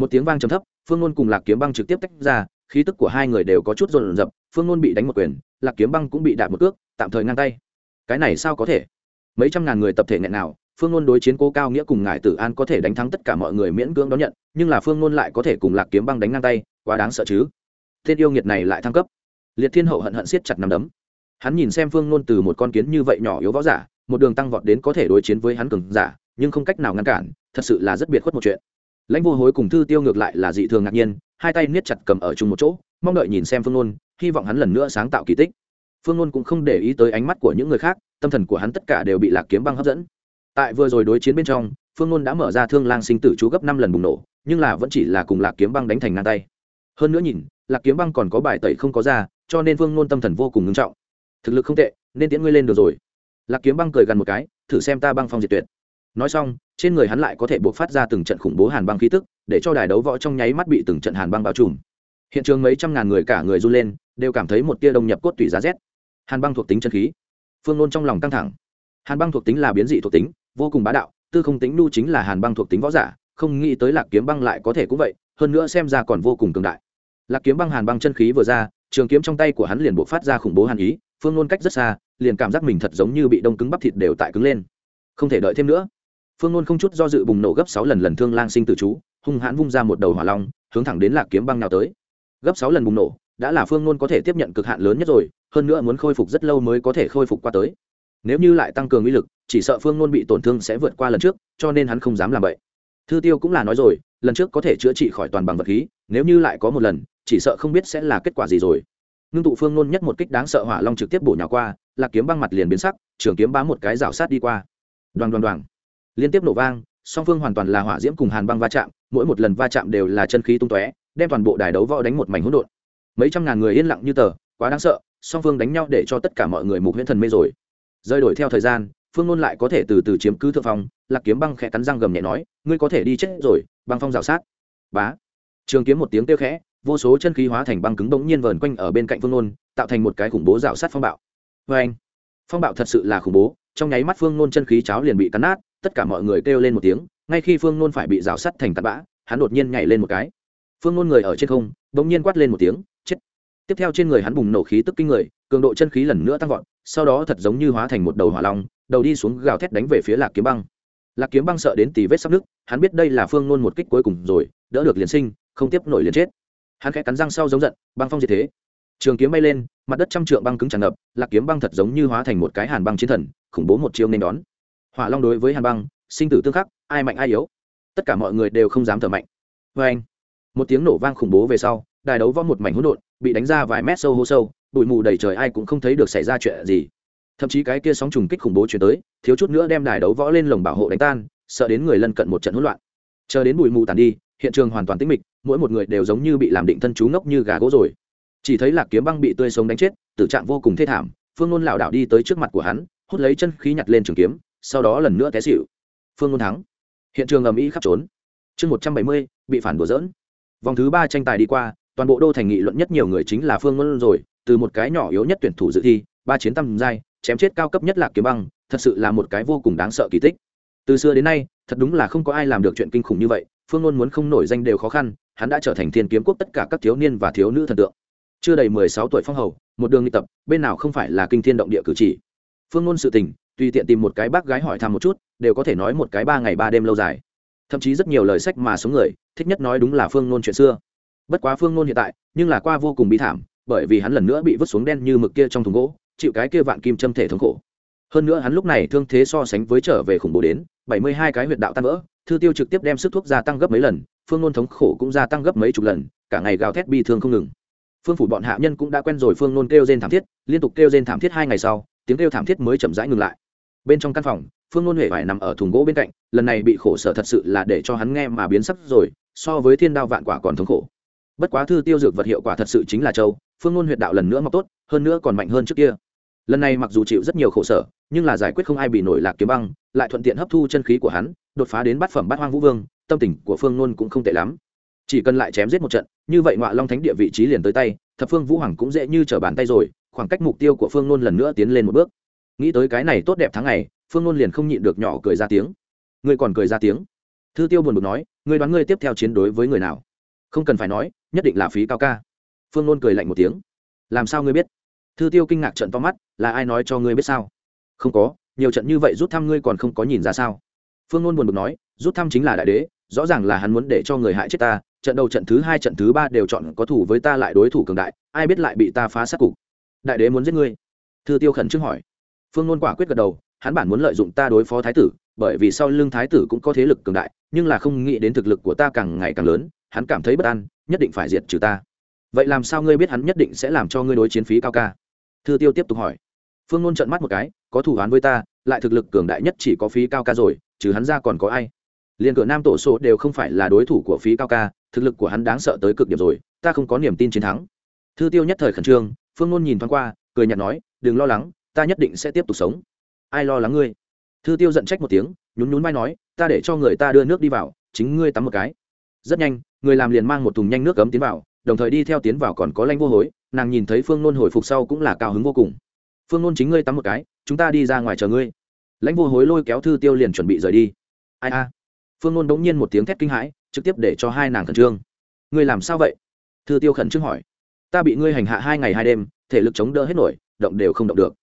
Một tiếng vang trầm thấp, phương nôn cùng lạc kiếm băng trực tiếp tách ra, khí tức của hai người đều có chút rộn rập, phương nôn bị đánh một quyền, lạc kiếm băng cũng bị đạp một cước, tạm thời ngang tay. Cái này sao có thể? Mấy trăm ngàn người tập thể nghẹn nào, phương nôn đối chiến cố cao nghĩa cùng ngài tử an có thể đánh thắng tất cả mọi người miễn cưỡng đón nhận, nhưng là phương nôn lại có thể cùng lạc kiếm băng đánh ngang tay, quá đáng sợ chứ. Tên yêu nghiệt này lại thăng cấp. Liệt thiên hậu hận hận siết chặt nằm đấm. Hắn nhìn xem phương nôn từ một con kiến như vậy nhỏ yếu võ giả, một đường tăng vọt đến có thể đối chiến với hắn cường giả, nhưng không cách nào ngăn cản, thật sự là rất biệt khuất một chuyện lãnh vô hối cùng thư tiêu ngược lại là dị thường ngạc nhiên, hai tay niết chặt cầm ở chung một chỗ, mong đợi nhìn xem phương nôn, hy vọng hắn lần nữa sáng tạo kỳ tích. Phương nôn cũng không để ý tới ánh mắt của những người khác, tâm thần của hắn tất cả đều bị lạc kiếm băng hấp dẫn. Tại vừa rồi đối chiến bên trong, phương nôn đã mở ra thương lang sinh tử chú gấp năm lần bùng nổ, nhưng là vẫn chỉ là cùng lạc kiếm băng đánh thành ngang tay. Hơn nữa nhìn, lạc kiếm băng còn có bài tẩy không có ra, cho nên phương nôn tâm thần vô cùng ngưng trọng. Thực lực không tệ, nên tiễn ngươi lên được rồi. Lạc kiếm băng cười gần một cái, thử xem ta băng phong diệt tuyệt nói xong, trên người hắn lại có thể buộc phát ra từng trận khủng bố hàn băng khí tức, để cho đài đấu võ trong nháy mắt bị từng trận hàn băng bao trùm. Hiện trường mấy trăm ngàn người cả người run lên, đều cảm thấy một tia đông nhập cốt tủy giá rét. Hàn băng thuộc tính chân khí. Phương nôn trong lòng căng thẳng. Hàn băng thuộc tính là biến dị thuộc tính, vô cùng bá đạo, tư không tính nu chính là hàn băng thuộc tính võ giả, không nghĩ tới lạc kiếm băng lại có thể cũng vậy, hơn nữa xem ra còn vô cùng cường đại. Lạc kiếm băng hàn băng chân khí vừa ra, trường kiếm trong tay của hắn liền buộc phát ra khủng bố hàn ý, phương nôn cách rất xa, liền cảm giác mình thật giống như bị đông cứng bắp thịt đều tại cứng lên. Không thể đợi thêm nữa phương nôn không chút do dự bùng nổ gấp sáu lần lần thương lang sinh tử chú, hung hãn vung ra một đầu hỏa long, hướng thẳng đến lạc kiếm băng nào tới. Gấp sáu lần bùng nổ, đã là phương nôn có thể tiếp nhận cực hạn lớn nhất rồi, hơn nữa muốn khôi phục rất lâu mới có thể khôi phục qua tới. Nếu như lại tăng cường uy lực, chỉ sợ phương nôn bị tổn thương sẽ vượt qua lần trước, cho nên hắn không dám làm vậy. Thư tiêu cũng là nói rồi, lần trước có thể chữa trị khỏi toàn bằng vật khí, nếu như lại có một lần, chỉ sợ không biết sẽ là kết quả gì rồi. Ngưng tụ phương nôn nhất một kích đáng sợ hỏa long trực tiếp bổ nhào qua, lạc kiếm băng mặt liền biến sắc, trường kiếm bám một cái rào sát đi qua. Đoàn đoàn đoàn liên tiếp nổ vang, song phương hoàn toàn là hỏa diễm cùng hàn băng va chạm, mỗi một lần va chạm đều là chân khí tung tóe, đem toàn bộ đài đấu võ đánh một mảnh hỗn độn. Mấy trăm ngàn người yên lặng như tờ, quá đáng sợ, song phương đánh nhau để cho tất cả mọi người mục huyễn thần mê rồi. Rơi đổi theo thời gian, phương nôn lại có thể từ từ chiếm cứ thượng phong, lạc kiếm băng khẽ cắn răng gầm nhẹ nói, ngươi có thể đi chết rồi, băng phong rào sát. Bá. Trường kiếm một tiếng kêu khẽ, vô số chân khí hóa thành băng cứng bỗng nhiên vờn quanh ở bên cạnh phương nôn, tạo thành một cái khủng bố rào sát phong bạo. Vê anh phong bạo thật sự là khủng bố, trong nháy mắt phương nôn chân khí cháo liền bị cắn nát tất cả mọi người kêu lên một tiếng, ngay khi phương nôn phải bị rào sắt thành tạt bã, hắn đột nhiên nhảy lên một cái. Phương nôn người ở trên không, bỗng nhiên quát lên một tiếng, chết. Tiếp theo trên người hắn bùng nổ khí tức kinh người, cường độ chân khí lần nữa tăng vọt, sau đó thật giống như hóa thành một đầu hỏa long, đầu đi xuống gào thét đánh về phía lạc kiếm băng. Lạc kiếm băng sợ đến tì vết sắp nước hắn biết đây là phương nôn một kích cuối cùng rồi, đỡ được liền sinh, không tiếp nổi liền chết. Hắn khẽ cắn răng sau giống giận, băng phong diệt thế. Trường kiếm bay lên, mặt đất trăm trượng băng cứng tràn ngập, lạc kiếm băng thật giống như hóa thành một cái hàn băng chiến thần, khủng bố một chiêu nên đón hỏa long đối với hàn băng, sinh tử tương khắc, ai mạnh ai yếu, tất cả mọi người đều không dám thở mạnh. Vê anh, một tiếng nổ vang khủng bố về sau, đài đấu võ một mảnh hỗn độn, bị đánh ra vài mét sâu hô sâu, bụi mù đầy trời ai cũng không thấy được xảy ra chuyện gì. Thậm chí cái kia sóng trùng kích khủng bố chuyển tới, thiếu chút nữa đem đài đấu võ lên lồng bảo hộ đánh tan, sợ đến người lân cận một trận hỗn loạn. Chờ đến bụi mù tàn đi, hiện trường hoàn toàn tĩnh mịch, mỗi một người đều giống như bị làm định thân chú ngốc như gà gỗ rồi. Chỉ thấy lạc kiếm băng bị tươi sống đánh chết, tử trạng vô cùng thê thảm, phương ngôn lảo đảo đi tới trước mặt của hắn, hút lấy chân khí nhặt lên trường kiếm sau đó lần nữa té xịu phương ngôn thắng. Hiện trường ầm ĩ khắp trốn. Chương một trăm bảy mươi, bị phản đùa dỡn vòng thứ ba tranh tài đi qua, toàn bộ đô thành nghị luận nhất nhiều người chính là phương ngôn rồi, từ một cái nhỏ yếu nhất tuyển thủ dự thi, ba chiến tăm giai, chém chết cao cấp nhất lạc kiếm băng, thật sự là một cái vô cùng đáng sợ kỳ tích. Từ xưa đến nay, thật đúng là không có ai làm được chuyện kinh khủng như vậy, phương ngôn muốn không nổi danh đều khó khăn, hắn đã trở thành thiên kiếm quốc tất cả các thiếu niên và thiếu nữ thần tượng. Chưa đầy mười sáu tuổi phong hầu, một đường đi tập, bên nào không phải là kinh thiên động địa cử chỉ. Phương ngôn sự tình tùy tiện tìm một cái bác gái hỏi thăm một chút, đều có thể nói một cái ba ngày ba đêm lâu dài. Thậm chí rất nhiều lời sách mà sống người, thích nhất nói đúng là phương nôn chuyện xưa. Bất quá phương nôn hiện tại, nhưng là qua vô cùng bi thảm, bởi vì hắn lần nữa bị vứt xuống đen như mực kia trong thùng gỗ, chịu cái kia vạn kim châm thể thống khổ. Hơn nữa hắn lúc này thương thế so sánh với trở về khủng bố đến, bảy mươi hai cái huyệt đạo tan vỡ, thư tiêu trực tiếp đem sức thuốc gia tăng gấp mấy lần, phương nôn thống khổ cũng gia tăng gấp mấy chục lần, cả ngày gào thét bi thương không ngừng. Phương phủ bọn hạ nhân cũng đã quen rồi phương nôn kêu rên thảm thiết, liên tục kêu rên thảm thiết hai ngày sau, tiếng kêu thảm thiết mới chậm rãi ngừng lại bên trong căn phòng, phương ngôn huệ phải nằm ở thùng gỗ bên cạnh, lần này bị khổ sở thật sự là để cho hắn nghe mà biến sắc rồi, so với thiên đao vạn quả còn thống khổ. Bất quá thư tiêu dược vật hiệu quả thật sự chính là châu, phương ngôn huyệt đạo lần nữa mọc tốt, hơn nữa còn mạnh hơn trước kia. Lần này mặc dù chịu rất nhiều khổ sở, nhưng là giải quyết không ai bị nổi lạc kiếm băng, lại thuận tiện hấp thu chân khí của hắn, đột phá đến bát phẩm bát hoang vũ vương, tâm tình của phương ngôn cũng không tệ lắm. Chỉ cần lại chém giết một trận, như vậy ngoại long thánh địa vị trí liền tới tay, thập phương vũ hoàng cũng dễ như trở bàn tay rồi, khoảng cách mục tiêu của phương ngôn lần nữa tiến lên một bước nghĩ tới cái này tốt đẹp tháng ngày, phương ngôn liền không nhịn được nhỏ cười ra tiếng. Ngươi còn cười ra tiếng? Thư tiêu buồn bực nói, ngươi đoán ngươi tiếp theo chiến đối với người nào? Không cần phải nói, nhất định là phí cao ca. Phương ngôn cười lạnh một tiếng. Làm sao ngươi biết? Thư tiêu kinh ngạc trận to mắt, là ai nói cho ngươi biết sao? Không có, nhiều trận như vậy rút thăm ngươi còn không có nhìn ra sao? Phương ngôn buồn bực nói, rút thăm chính là đại đế, rõ ràng là hắn muốn để cho người hại chết ta, trận đầu trận thứ hai trận thứ ba đều chọn có thủ với ta lại đối thủ cường đại, ai biết lại bị ta phá sát cục. Đại đế muốn giết ngươi? Thư tiêu khẩn trương hỏi phương nôn quả quyết gật đầu, hắn bản muốn lợi dụng ta đối phó thái tử, bởi vì sau lưng thái tử cũng có thế lực cường đại, nhưng là không nghĩ đến thực lực của ta càng ngày càng lớn, hắn cảm thấy bất an, nhất định phải diệt trừ ta. Vậy làm sao ngươi biết hắn nhất định sẽ làm cho ngươi đối chiến phí cao ca? Thư tiêu tiếp tục hỏi. Phương nôn trận mắt một cái, có thủ án với ta, lại thực lực cường đại nhất chỉ có phí cao ca rồi, trừ hắn ra còn có ai? Liền cửa nam tổ số đều không phải là đối thủ của phí cao ca, thực lực của hắn đáng sợ tới cực điểm rồi, ta không có niềm tin chiến thắng. Thư tiêu nhất thời khẩn trương, phương nôn nhìn thoáng qua, cười nhạt nói, đừng lo lắng ta nhất định sẽ tiếp tục sống. Ai lo lắng ngươi? Thư tiêu giận trách một tiếng, nhún nhún vai nói, ta để cho người ta đưa nước đi vào, chính ngươi tắm một cái. Rất nhanh, người làm liền mang một thùng nhanh nước cấm tiến vào, đồng thời đi theo tiến vào còn có lanh vô hối, nàng nhìn thấy phương nôn hồi phục sau cũng là cao hứng vô cùng. Phương nôn chính ngươi tắm một cái, chúng ta đi ra ngoài chờ ngươi. Lãnh vô hối lôi kéo thư tiêu liền chuẩn bị rời đi. Ai a? Phương nôn đống nhiên một tiếng thét kinh hãi, trực tiếp để cho hai nàng khẩn trương. Ngươi làm sao vậy? Thư tiêu khẩn trương hỏi. Ta bị ngươi hành hạ hai ngày hai đêm, thể lực chống đỡ hết nổi, động đều không động được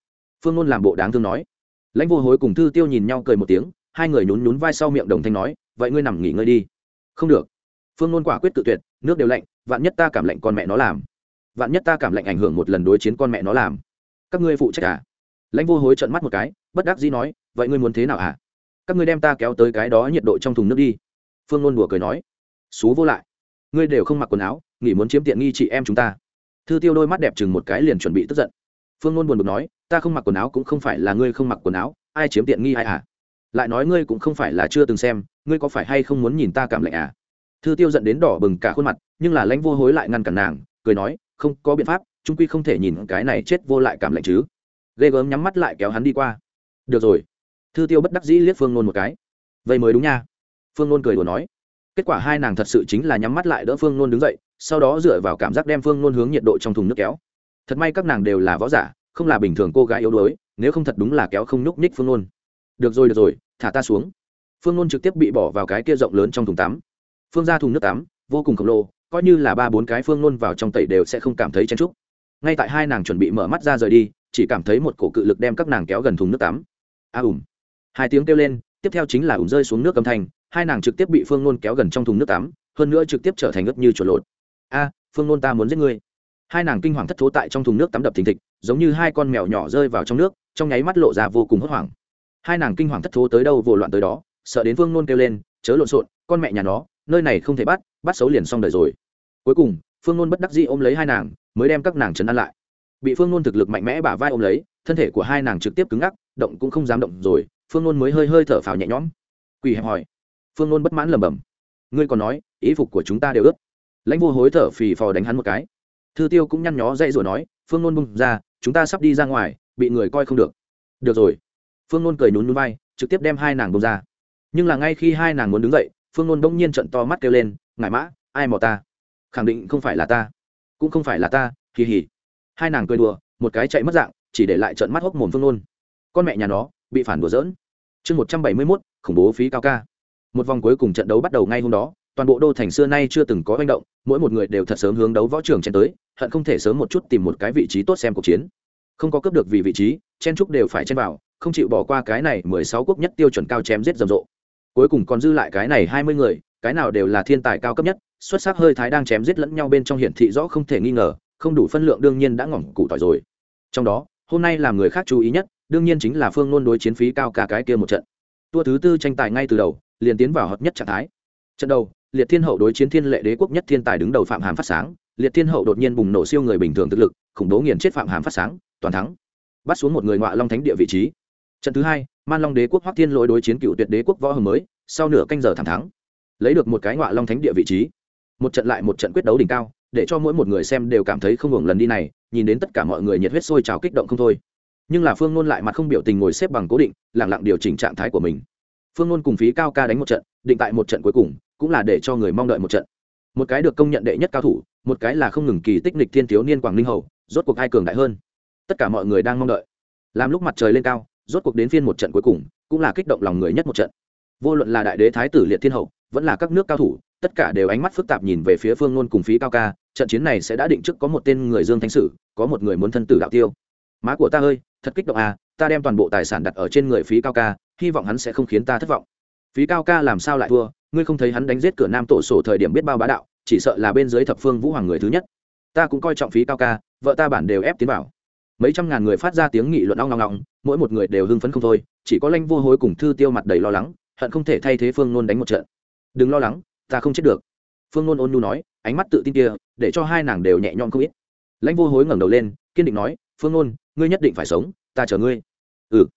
phương nôn làm bộ đáng thương nói. Lãnh vô hối cùng thư tiêu nhìn nhau cười một tiếng, hai người nhún nhún vai sau miệng đồng thanh nói, vậy ngươi nằm nghỉ ngơi đi. Không được. Phương nôn quả quyết tự tuyệt, nước đều lạnh, vạn nhất ta cảm lạnh con mẹ nó làm. Vạn nhất ta cảm lạnh ảnh hưởng một lần đối chiến con mẹ nó làm. Các ngươi phụ trách à? Lãnh vô hối trận mắt một cái, bất đắc dĩ nói, vậy ngươi muốn thế nào à? Các ngươi đem ta kéo tới cái đó nhiệt độ trong thùng nước đi. Phương nôn đùa cười nói, xú vô lại. Ngươi đều không mặc quần áo, nghỉ muốn chiếm tiện nghi chị em chúng ta. Thư tiêu đôi mắt đẹp chừng một cái liền chuẩn bị tức giận. Phương nôn buồn bực nói ta không mặc quần áo cũng không phải là ngươi không mặc quần áo, ai chiếm tiện nghi ai à? Lại nói ngươi cũng không phải là chưa từng xem, ngươi có phải hay không muốn nhìn ta cảm lạnh à? Thư tiêu dẫn đến đỏ bừng cả khuôn mặt, nhưng là lãnh vô hối lại ngăn cản nàng, cười nói, không, có biện pháp trung quy không thể nhìn cái này chết vô lại cảm lạnh chứ. Ghê gớm nhắm mắt lại kéo hắn đi qua. Được rồi. Thư tiêu bất đắc dĩ liếc phương nôn một cái. Vậy mới đúng nha. Phương nôn cười đùa nói. Kết quả hai nàng thật sự chính là nhắm mắt lại đỡ phương nôn đứng dậy, sau đó dựa vào cảm giác đem phương nôn hướng nhiệt độ trong thùng nước kéo. Thật may các nàng đều là võ giả không là bình thường cô gái yếu đuối nếu không thật đúng là kéo không nhúc nhích phương nôn. Được rồi được rồi thả ta xuống. Phương nôn trực tiếp bị bỏ vào cái kia rộng lớn trong thùng tắm. Phương ra thùng nước tắm vô cùng khổng lồ coi như là ba bốn cái phương nôn vào trong tẩy đều sẽ không cảm thấy chen trúc ngay tại hai nàng chuẩn bị mở mắt ra rời đi chỉ cảm thấy một cổ cự lực đem các nàng kéo gần thùng nước tắm. A à, ùm. Hai tiếng kêu lên tiếp theo chính là ùm rơi xuống nước âm thanh hai nàng trực tiếp bị phương nôn kéo gần trong thùng nước tắm hơn nữa trực tiếp trở thành ướt như chuột lột. A phương nôn ta muốn giết ngươi hai nàng kinh hoàng thất thố tại trong thùng nước tắm đập thình thịch, giống như hai con mèo nhỏ rơi vào trong nước, trong nháy mắt lộ ra vô cùng hốt hoảng. Hai nàng kinh hoàng thất thố tới đâu vồ loạn tới đó, sợ đến phương nôn kêu lên, chớ lộn xộn, con mẹ nhà nó, nơi này không thể bắt bắt xấu liền xong đời rồi. Cuối cùng, phương nôn bất đắc dĩ ôm lấy hai nàng, mới đem các nàng trấn an lại. Bị phương nôn thực lực mạnh mẽ bả vai ôm lấy, thân thể của hai nàng trực tiếp cứng ngắc, động cũng không dám động rồi, phương nôn mới hơi hơi thở phào nhẹ nhõm. Quỳ hẹp hỏi. Phương nôn bất mãn lầm bầm ngươi còn nói, ý phục của chúng ta đều ướt. Lãnh vô hối thở phì phò đánh hắn một cái thư tiêu cũng nhăn nhó dậy rồi nói, phương nôn bung ra, chúng ta sắp đi ra ngoài, bị người coi không được. Được rồi. Phương nôn cười nhún núi vai, trực tiếp đem hai nàng bông ra. Nhưng là ngay khi hai nàng muốn đứng dậy, phương nôn bỗng nhiên trận to mắt kêu lên ngại mã, ai mò ta? Khẳng định không phải là ta, cũng không phải là ta, kỳ hỉ. Hai nàng cười đùa, một cái chạy mất dạng, chỉ để lại trận mắt hốc mồm phương nôn. Con mẹ nhà nó, bị phản đùa dỡn chương một trăm bảy mươi mốt, khủng bố phí cao ca. Một vòng cuối cùng trận đấu bắt đầu ngay hôm đó toàn bộ đô thành xưa nay chưa từng có manh động, mỗi một người đều thật sớm hướng đấu võ trường chen tới, hận không thể sớm một chút tìm một cái vị trí tốt xem cuộc chiến. Không có cướp được vì vị trí, chen trúc đều phải chen vào, không chịu bỏ qua cái này mười sáu quốc nhất tiêu chuẩn cao chém giết rầm rộ. Cuối cùng còn dư lại cái này hai mươi người, cái nào đều là thiên tài cao cấp nhất, xuất sắc hơi thái đang chém giết lẫn nhau bên trong hiển thị rõ không thể nghi ngờ, không đủ phân lượng đương nhiên đã ngỏm cụ tỏi rồi. Trong đó, hôm nay làm người khác chú ý nhất, đương nhiên chính là phương nôn đối chiến phí cao cả cái kia một trận. Tua thứ tư tranh tài ngay từ đầu, liền tiến vào hợp nhất trạng thái. Trận đầu liệt thiên hậu đối chiến thiên lệ đế quốc nhất thiên tài đứng đầu phạm hàm phát sáng, liệt thiên hậu đột nhiên bùng nổ siêu người bình thường thực lực, khủng bố nghiền chết phạm hàm phát sáng, toàn thắng. Bắt xuống một người ngoại long thánh địa vị trí. Trận thứ hai, man long đế quốc hoắc thiên lỗi đối chiến cựu tuyệt đế quốc võ hồng mới, sau nửa canh giờ thẳng thắng. Lấy được một cái ngoại long thánh địa vị trí. Một trận lại một trận quyết đấu đỉnh cao, để cho mỗi một người xem đều cảm thấy không hưởng lần đi này, nhìn đến tất cả mọi người nhiệt huyết sôi trào kích động không thôi. Nhưng là phương nôn lại mặt không biểu tình ngồi xếp bằng cố định lẳng lặng điều chỉnh trạng thái của mình. Phương nôn cùng phí cao ca đánh một trận, định tại một trận cuối cùng cũng là để cho người mong đợi một trận. Một cái được công nhận đệ nhất cao thủ, một cái là không ngừng kỳ tích nịch thiên thiếu niên quảng ninh hầu, rốt cuộc ai cường đại hơn? Tất cả mọi người đang mong đợi. Làm lúc mặt trời lên cao, rốt cuộc đến phiên một trận cuối cùng, cũng là kích động lòng người nhất một trận. Vô luận là đại đế thái tử liệt thiên hậu, vẫn là các nước cao thủ, tất cả đều ánh mắt phức tạp nhìn về phía phương nôn cùng phí cao ca, trận chiến này sẽ đã định trước có một tên người dương thanh sử, có một người muốn thân tử đạo tiêu. Má của ta ơi, thật kích động à ta đem toàn bộ tài sản đặt ở trên người phí cao ca, hy vọng hắn sẽ không khiến ta thất vọng. Phí cao ca làm sao lại thua? Ngươi không thấy hắn đánh giết cửa nam tổ sổ thời điểm biết bao bá đạo, chỉ sợ là bên dưới thập phương vũ hoàng người thứ nhất. Ta cũng coi trọng phí cao ca, vợ ta bản đều ép tiến vào. Mấy trăm ngàn người phát ra tiếng nghị luận ong ngong ngọng mỗi một người đều hưng phấn không thôi, chỉ có lanh vô hối cùng thư tiêu mặt đầy lo lắng, hận không thể thay thế phương nôn đánh một trận. Đừng lo lắng, ta không chết được. Phương nôn ôn nu nói, ánh mắt tự tin kia, để cho hai nàng đều nhẹ nhõm không ít. Lãnh vô hối ngẩng đầu lên, kiên định nói, phương nôn, ngươi nhất định phải sống, ta chờ ngươi. Ừ.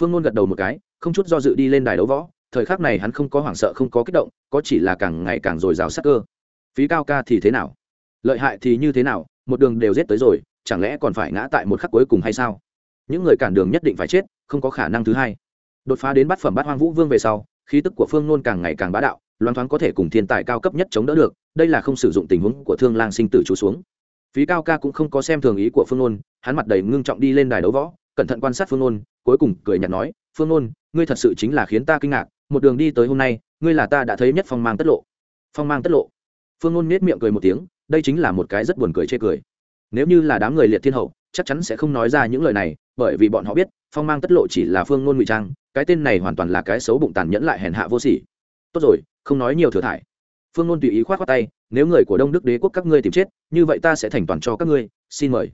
Phương nôn gật đầu một cái, không chút do dự đi lên đài đấu võ thời khắc này hắn không có hoảng sợ, không có kích động, có chỉ là càng ngày càng dồi dào sắc cơ. Phí cao ca thì thế nào? Lợi hại thì như thế nào? Một đường đều giết tới rồi, chẳng lẽ còn phải ngã tại một khắc cuối cùng hay sao? Những người cản đường nhất định phải chết, không có khả năng thứ hai. Đột phá đến bát phẩm bát hoang vũ vương về sau, khí tức của phương nôn càng ngày càng bá đạo, loan thoáng có thể cùng thiên tài cao cấp nhất chống đỡ được, đây là không sử dụng tình huống của thương lang sinh tử trú xuống. Phí cao ca cũng không có xem thường ý của phương nôn, hắn mặt đầy ngưng trọng đi lên đài đấu võ, cẩn thận quan sát phương nôn, cuối cùng cười nhạt nói, phương nôn, ngươi thật sự chính là khiến ta kinh ngạc một đường đi tới hôm nay, ngươi là ta đã thấy nhất phong mang tất lộ. Phong mang tất lộ. Phương ngôn nết miệng cười một tiếng, đây chính là một cái rất buồn cười chê cười. Nếu như là đám người liệt thiên hậu, chắc chắn sẽ không nói ra những lời này, bởi vì bọn họ biết, phong mang tất lộ chỉ là phương ngôn ngụy trang, cái tên này hoàn toàn là cái xấu bụng tàn nhẫn lại hèn hạ vô sỉ. Tốt rồi, không nói nhiều thừa thải. Phương ngôn tùy ý k h o á t khoác tay, nếu người của đông đức đế quốc các ngươi tìm chết, như vậy ta sẽ thành toàn cho các ngươi, xin mời.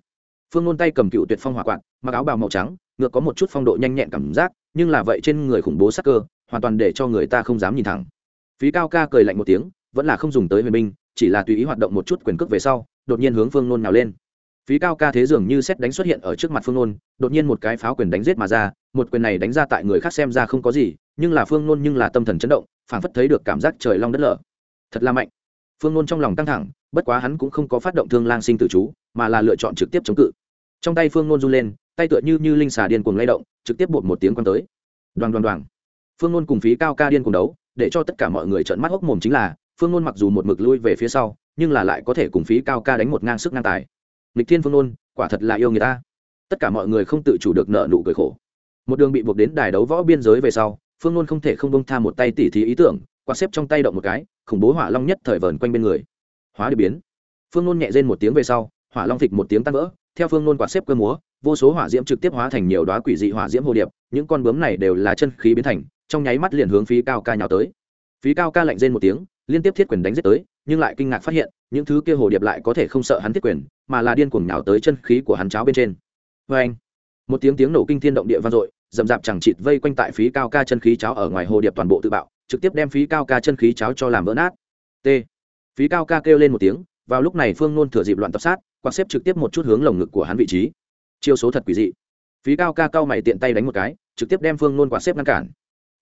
Phương ngôn tay cầm cựu tuyệt phong hỏa quạt, mặc áo bào màu trắng, ngược có một chút phong độ nhanh nhẹn cảm giác, nhưng là vậy trên người khủng bố sắc cơ hoàn toàn để cho người ta không dám nhìn thẳng. Phí cao ca cười lạnh một tiếng, vẫn là không dùng tới huyền binh, chỉ là tùy ý hoạt động một chút quyền cước về sau, đột nhiên hướng phương nôn nào lên. Phí cao ca thế dường như xét đánh xuất hiện ở trước mặt phương nôn, đột nhiên một cái pháo quyền đánh giết mà ra, một quyền này đánh ra tại người khác xem ra không có gì, nhưng là phương nôn nhưng là tâm thần chấn động, phảng phất thấy được cảm giác trời long đất lở. Thật là mạnh. Phương nôn trong lòng căng thẳng, bất quá hắn cũng không có phát động thương lang sinh tử chú, mà là lựa chọn trực tiếp chống cự. Trong tay phương nôn run lên, tay tựa như như linh xà điên cuồng lay động, trực tiếp bột một tiếng quăng tới. Đoàn đoàn đoàn phương nôn cùng phí cao ca điên cùng đấu, để cho tất cả mọi người trợn mắt hốc mồm chính là, phương nôn mặc dù một mực lui về phía sau, nhưng là lại có thể cùng phí cao ca đánh một ngang sức ngang tài. Lịch thiên phương nôn, quả thật là yêu người ta. Tất cả mọi người không tự chủ được nợ nụ cười khổ. Một đường bị buộc đến đài đấu võ biên giới về sau, phương nôn không thể không bông tha một tay tỉ thí ý tưởng, quạt xếp trong tay động một cái, khủng bố hỏa long nhất thời vờn quanh bên người. Hóa đ biến. Phương nôn nhẹ rên một tiếng về sau, hỏa long thịt một tiếng tăng vỡ, theo phương nôn quạt xếp cơ múa, vô số hỏa diễm trực tiếp hóa thành nhiều đoá quỷ dị hỏa diễm hồ điệp, những con bướm này đều là chân khí biến thành trong nháy mắt liền hướng phí cao ca nhào tới. Phí cao ca lạnh rên một tiếng, liên tiếp thiết quyền đánh giết tới, nhưng lại kinh ngạc phát hiện, những thứ kia hồ điệp lại có thể không sợ hắn thiết quyền, mà là điên cuồng nhào tới chân khí của hắn cháo bên trên. Vê anh một tiếng tiếng nổ kinh thiên động địa vang dội dầm dạp chẳng chịt vây quanh tại phí cao ca chân khí cháo ở ngoài hồ điệp toàn bộ tự bạo, trực tiếp đem phí cao ca chân khí cháo cho làm vỡ nát. T! Phí cao ca kêu lên một tiếng, vào lúc này phương nôn thừa dịp loạn tập sát, quạt xếp trực tiếp một chút hướng lồng ngực của hắn vị trí. Chiêu số thật quỷ dị. Phí cao ca cao mày tiện tay đánh một cái, trực tiếp đem phương nôn quạt xếp ngăn cản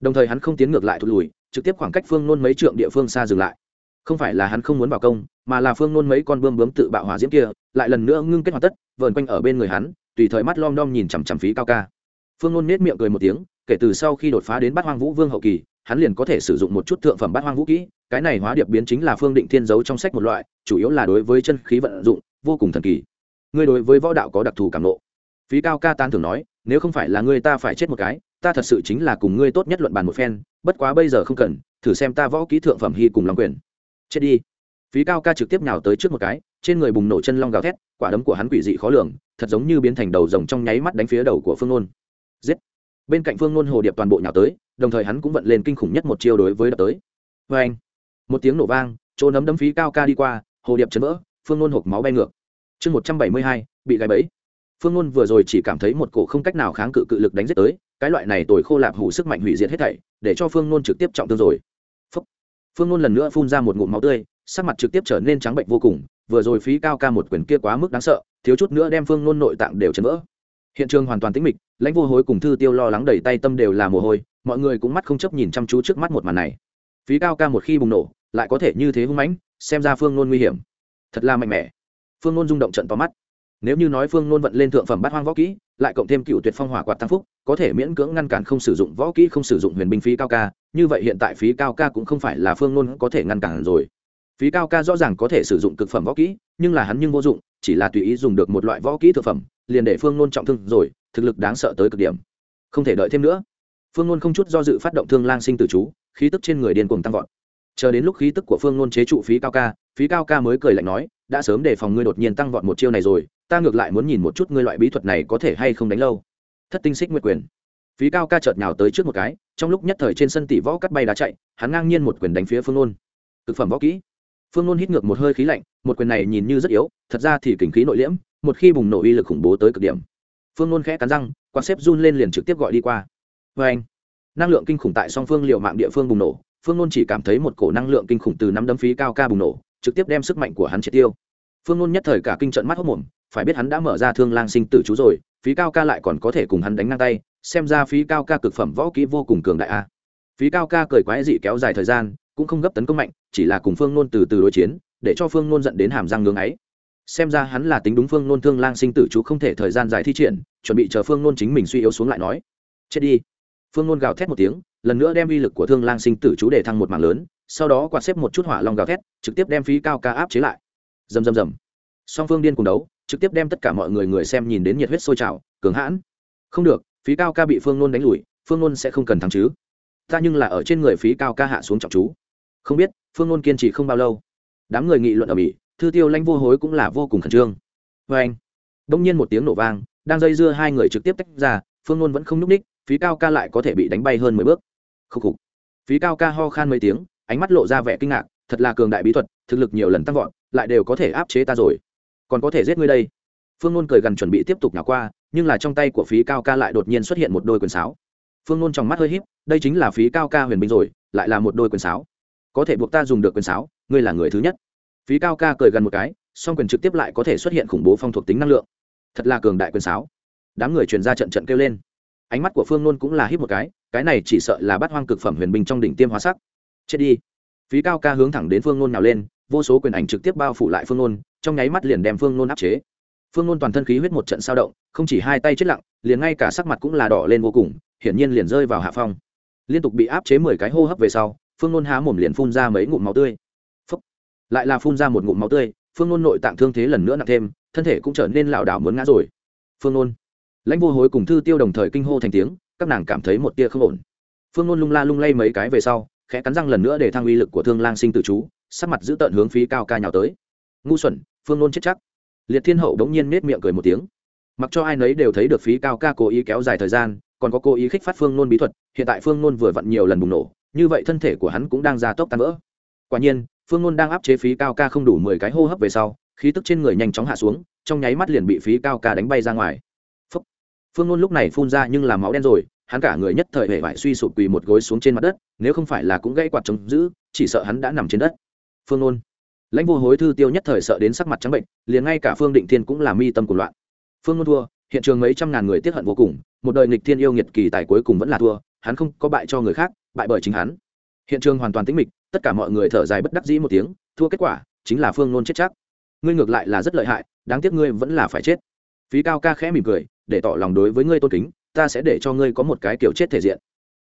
đồng thời hắn không tiến ngược lại thụt lùi, trực tiếp khoảng cách phương nôn mấy trượng địa phương xa dừng lại. Không phải là hắn không muốn vào công, mà là phương nôn mấy con bươm bướm tự bạo hỏa diễm kia, lại lần nữa ngưng kết hoàn tất, vờn quanh ở bên người hắn, tùy thời mắt lom đom nhìn chằm chằm phí cao ca. Phương nôn nết miệng cười một tiếng, kể từ sau khi đột phá đến bát hoang vũ vương hậu kỳ, hắn liền có thể sử dụng một chút thượng phẩm bát hoang vũ kỹ, cái này hóa điệp biến chính là phương định thiên giấu trong sách một loại, chủ yếu là đối với chân khí vận dụng, vô cùng thần kỳ. Ngươi đối với võ đạo có đặc thù cảm nộ phí cao ca tan thường nói, nếu không phải là ngươi ta phải chết một cái ta thật sự chính là cùng ngươi tốt nhất luận bàn một phen, bất quá bây giờ không cần, thử xem ta võ kỹ thượng phẩm hy cùng long quyền. Chết đi. Phí cao ca trực tiếp nhào tới trước một cái, trên người bùng nổ chân long gào thét, quả đấm của hắn quỷ dị khó lường, thật giống như biến thành đầu rồng trong nháy mắt đánh phía đầu của phương nôn. Giết. Bên cạnh phương nôn hồ điệp toàn bộ nhào tới, đồng thời hắn cũng vận lên kinh khủng nhất một chiêu đối với đập tới. Vê anh một tiếng nổ vang, chỗ nấm đấm phí cao ca đi qua, hồ điệp chấn vỡ, phương nôn hộp máu bay ngược. Chương một trăm bảy mươi hai, bị gáy bẫy. Phương nôn vừa rồi chỉ cảm thấy một cổ không cách nào kháng cự cự lực đánh giết tới cái loại này tồi khô lạp hủ sức mạnh hủy diệt hết thảy, để cho phương nôn trực tiếp trọng thương rồi. Phúc. phương nôn lần nữa phun ra một ngụm máu tươi, sắc mặt trực tiếp trở nên trắng bệnh vô cùng, vừa rồi phí cao ca một quyền kia quá mức đáng sợ, thiếu chút nữa đem phương nôn nội tạng đều chấn vỡ. Hiện trường hoàn toàn tĩnh mịch, lãnh vô hối cùng thư tiêu lo lắng đầy tay tâm đều là mồ hôi, mọi người cũng mắt không chấp nhìn chăm chú trước mắt một màn này. Phí cao ca một khi bùng nổ, lại có thể như thế hung mãnh, xem ra phương nôn nguy hiểm. Thật là mạnh mẽ. Phương nôn rung động trận to mắt. Nếu như nói phương nôn vận lên thượng phẩm bát hoang võ kỹ lại cộng thêm cựu tuyệt phong hỏa quạt tăng phúc, có thể miễn cưỡng ngăn cản không sử dụng võ kỹ, không sử dụng huyền binh phí cao ca. Như vậy hiện tại phí cao ca cũng không phải là phương nôn có thể ngăn cản rồi. Phí cao ca rõ ràng có thể sử dụng cực phẩm võ kỹ, nhưng là hắn nhưng vô dụng, chỉ là tùy ý dùng được một loại võ kỹ thực phẩm, liền để phương nôn trọng thương rồi, thực lực đáng sợ tới cực điểm. Không thể đợi thêm nữa. Phương nôn không chút do dự phát động thương lang sinh tử chú, khí tức trên người điên cuồng tăng vọt chờ đến lúc khí tức của phương nôn chế trụ phí cao ca, phí cao ca mới cười lạnh nói, đã sớm đề phòng ngươi đột nhiên tăng vọt một chiêu này rồi, ta ngược lại muốn nhìn một chút ngươi loại bí thuật này có thể hay không đánh lâu. Thất tinh xích nguyệt quyền. Phí cao ca chợt nhào tới trước một cái, trong lúc nhất thời trên sân tỷ võ cắt bay đá chạy, hắn ngang nhiên một quyền đánh phía phương nôn. Thực phẩm võ kỹ. Phương nôn hít ngược một hơi khí lạnh, một quyền này nhìn như rất yếu, thật ra thì kình khí nội liễm, một khi bùng nổ uy lực khủng bố tới cực điểm. Phương nôn khẽ cắn răng, quạt xếp run lên liền trực tiếp gọi đi qua. Vê anh năng lượng kinh khủng tại song phương liệu mạng địa phương bùng nổ phương nôn chỉ cảm thấy một cổ năng lượng kinh khủng từ năm đấm phí cao ca bùng nổ, trực tiếp đem sức mạnh của hắn triệt tiêu. Phương nôn nhất thời cả kinh trận mắt hốc mồm phải biết hắn đã mở ra thương lang sinh tử chú rồi, phí cao ca lại còn có thể cùng hắn đánh ngang tay, xem ra phí cao ca cực phẩm võ kỹ vô cùng cường đại a. Phí cao ca cười quái dị kéo dài thời gian, cũng không gấp tấn công mạnh, chỉ là cùng phương nôn từ từ đối chiến, để cho phương nôn dẫn đến hàm răng ngưng ấy xem ra hắn là tính đúng phương nôn thương lang sinh tử chú không thể thời gian dài thi triển, chuẩn bị chờ phương nôn chính mình suy yếu xuống lại nói. Chết đi. Phương nôn gào thét một tiếng lần nữa đem uy lực của thương lang sinh tử chú để thăng một mảng lớn, sau đó quạt xếp một chút hỏa long gào thét, trực tiếp đem phí cao ca áp chế lại. Dầm dầm dầm song phương điên cùng đấu, trực tiếp đem tất cả mọi người người xem nhìn đến nhiệt huyết sôi trào, cường hãn. Không được, phí cao ca bị phương nôn đánh lùi, phương nôn sẽ không cần thắng chứ. Ta nhưng là ở trên người phí cao ca hạ xuống trọng chú. Không biết, phương nôn kiên trì không bao lâu. Đám người nghị luận ở mỹ, thư tiêu lanh vô hối cũng là vô cùng khẩn trương. Vê anh đông nhiên một tiếng nổ vang, đang dây dưa hai người trực tiếp tách ra, phương nôn vẫn không nhúc ních, phí cao ca lại có thể bị đánh bay hơn mười bước khúc khục. Phí cao ca ho khan mấy tiếng, ánh mắt lộ ra vẻ kinh ngạc, thật là cường đại bí thuật, thực lực nhiều lần tăng vọt, lại đều có thể áp chế ta rồi. Còn có thể giết ngươi đây. Phương nôn cười gần chuẩn bị tiếp tục nhào qua, nhưng là trong tay của phí cao ca lại đột nhiên xuất hiện một đôi quyền sáo. Phương nôn trong mắt hơi h í p đây chính là phí cao ca huyền binh rồi, lại là một đôi quyền sáo. Có thể buộc ta dùng được quyền sáo, ngươi là người thứ nhất. Phí cao ca cười gần một cái, song quyền trực tiếp lại có thể xuất hiện khủng bố phong thuộc tính năng lượng. Thật là cường đại quyền sáo. Đám người truyền ra trận trận kêu lên. Ánh mắt của phương nôn cũng là hít một cái cái này chỉ sợ là bắt hoang cực phẩm huyền binh trong đỉnh tiêm hóa sắc. Chết đi. Phí cao ca hướng thẳng đến phương nôn nào lên, vô số quyền ảnh trực tiếp bao phủ lại phương nôn, trong nháy mắt liền đem phương nôn áp chế. Phương nôn toàn thân khí huyết một trận sao động, không chỉ hai tay chết lặng, liền ngay cả sắc mặt cũng là đỏ lên vô cùng, hiển nhiên liền rơi vào hạ phong. Liên tục bị áp chế mười cái hô hấp về sau, phương nôn há mồm liền phun ra mấy ngụm máu tươi. Phúc. lại là phun ra một ngụm máu tươi, phương nôn nội tạng thương thế lần nữa nặng thêm, thân thể cũng trở nên lảo đảo muốn ngã rồi. Phương nôn. Lãnh vô hối cùng thư tiêu đồng thời kinh hô thành tiếng các nàng cảm thấy một tia không ổn. Phương nôn lung la lung lay mấy cái về sau, khẽ cắn răng lần nữa để thăng uy lực của thương lang sinh tử chú, sắc mặt giữ tợn hướng phí cao ca nhào tới. Ngu xuẩn, phương nôn chết chắc. Liệt thiên hậu đống nhiên nết miệng cười một tiếng. Mặc cho ai nấy đều thấy được phí cao ca cố ý kéo dài thời gian, còn có cố ý khích phát phương nôn bí thuật, hiện tại phương nôn vừa vặn nhiều lần bùng nổ, như vậy thân thể của hắn cũng đang ra tốc tan vỡ. Quả nhiên, phương ngôn đang áp chế phí cao ca không đủ mười cái hô hấp về sau, khí tức trên người nhanh chóng hạ xuống, trong nháy mắt liền bị phí cao ca đánh bay ra ngoài phương nôn lúc này phun ra nhưng làm máu đen rồi, hắn cả người nhất thời hệ vải suy sụp quỳ một gối xuống trên mặt đất, nếu không phải là cũng gãy quạt chống giữ chỉ sợ hắn đã nằm trên đất. Phương nôn lãnh vô hối thư tiêu nhất thời sợ đến sắc mặt trắng bệnh, liền ngay cả phương định thiên cũng là mi tâm của loạn. Phương nôn thua, hiện trường mấy trăm ngàn người tiếp hận vô cùng, một đời nghịch thiên yêu nghiệt kỳ tài cuối cùng vẫn là thua, hắn không có bại cho người khác, bại bởi chính hắn. Hiện trường hoàn toàn tĩnh mịch, tất cả mọi người thở dài bất đắc dĩ một tiếng, thua kết quả, chính là phương nôn chết chắc. Ngươi ngược lại là rất lợi hại, đáng tiếc ngươi vẫn là phải chết phí cao ca khẽ mỉm cười, để tỏ lòng đối với ngươi tôn kính, ta sẽ để cho ngươi có một cái kiểu chết thể diện.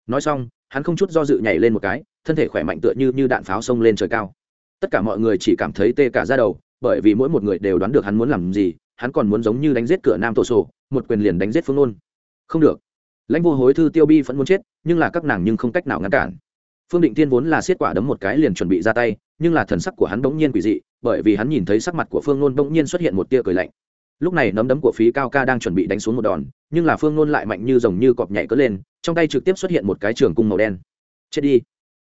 Nói xong, hắn không chút do dự nhảy lên một cái, thân thể khỏe mạnh tựa như như đạn pháo xông lên trời cao. Tất cả mọi người chỉ cảm thấy tê cả ra đầu, bởi vì mỗi một người đều đoán được hắn muốn làm gì, hắn còn muốn giống như đánh giết cửa nam tổ sổ, một quyền liền đánh giết phương nôn. Không được. Lãnh vô hối thư tiêu bi vẫn muốn chết, nhưng là các nàng nhưng không cách nào ngăn cản. Phương định tiên vốn là xiết quả đấm một cái liền chuẩn bị ra tay, nhưng là thần sắc của hắn bỗng nhiên quỷ dị, bởi vì hắn nhìn thấy sắc mặt của phương nôn bỗng nhiên xuất hiện một tia cười lạnh lúc này nấm đấm của phí cao ca đang chuẩn bị đánh xuống một đòn, nhưng là phương nôn lại mạnh như rồng như cọp nhảy cất lên, trong tay trực tiếp xuất hiện một cái trường cung màu đen. Chết đi.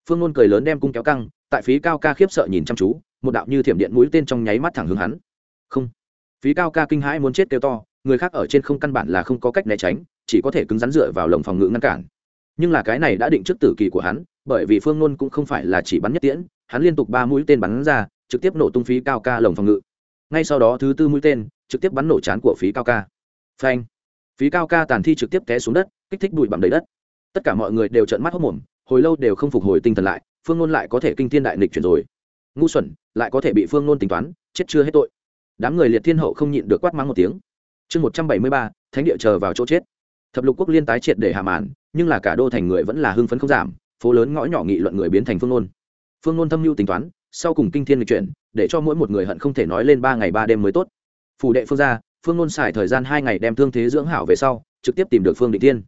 Phương nôn cười lớn đem cung kéo căng, tại phí cao ca khiếp sợ nhìn chăm chú, một đạo như thiểm điện mũi tên trong nháy mắt thẳng hướng hắn. Không. Phí cao ca kinh hãi muốn chết kêu to, người khác ở trên không căn bản là không có cách né tránh, chỉ có thể cứng rắn dựa vào lồng phòng ngự ngăn cản. Nhưng là cái này đã định trước tử kỳ của hắn, bởi vì phương nôn cũng không phải là chỉ bắn nhất tiễn, hắn liên tục ba mũi tên bắn ra, trực tiếp nổ tung phí cao ca lồng phòng ngự. Ngay sau đó thứ tư mũi tên trực tiếp bắn nổ chán của phí cao ca. Phanh. Phí cao ca tàn thi trực tiếp té xuống đất, kích thích bụi bặm đầy đất. Tất cả mọi người đều trợn mắt hốc mồm hồi lâu đều không phục hồi tinh thần lại, phương nôn lại có thể kinh thiên đại nịch chuyển rồi. Ngu xuẩn, lại có thể bị phương nôn tính toán, chết chưa hết tội. Đám người liệt thiên hậu không nhịn được quát mắng một tiếng. Chương một trăm bảy mươi ba, thánh địa chờ vào chỗ chết. Thập lục quốc liên tái triệt để hạ màn, nhưng là cả đô thành người vẫn là hưng phấn không giảm, phố lớn ngõ nhỏ nghị luận người biến thành phương nôn. Phương nôn thâm mưu tính toán, sau cùng kinh thiên lịch chuyển, để cho mỗi một người hận không thể nói lên ba ngày ba đêm mới tốt phủ đệ phương gia, phương nôn xài thời gian hai ngày đem thương thế dưỡng hảo về sau, trực tiếp tìm được phương định tiên.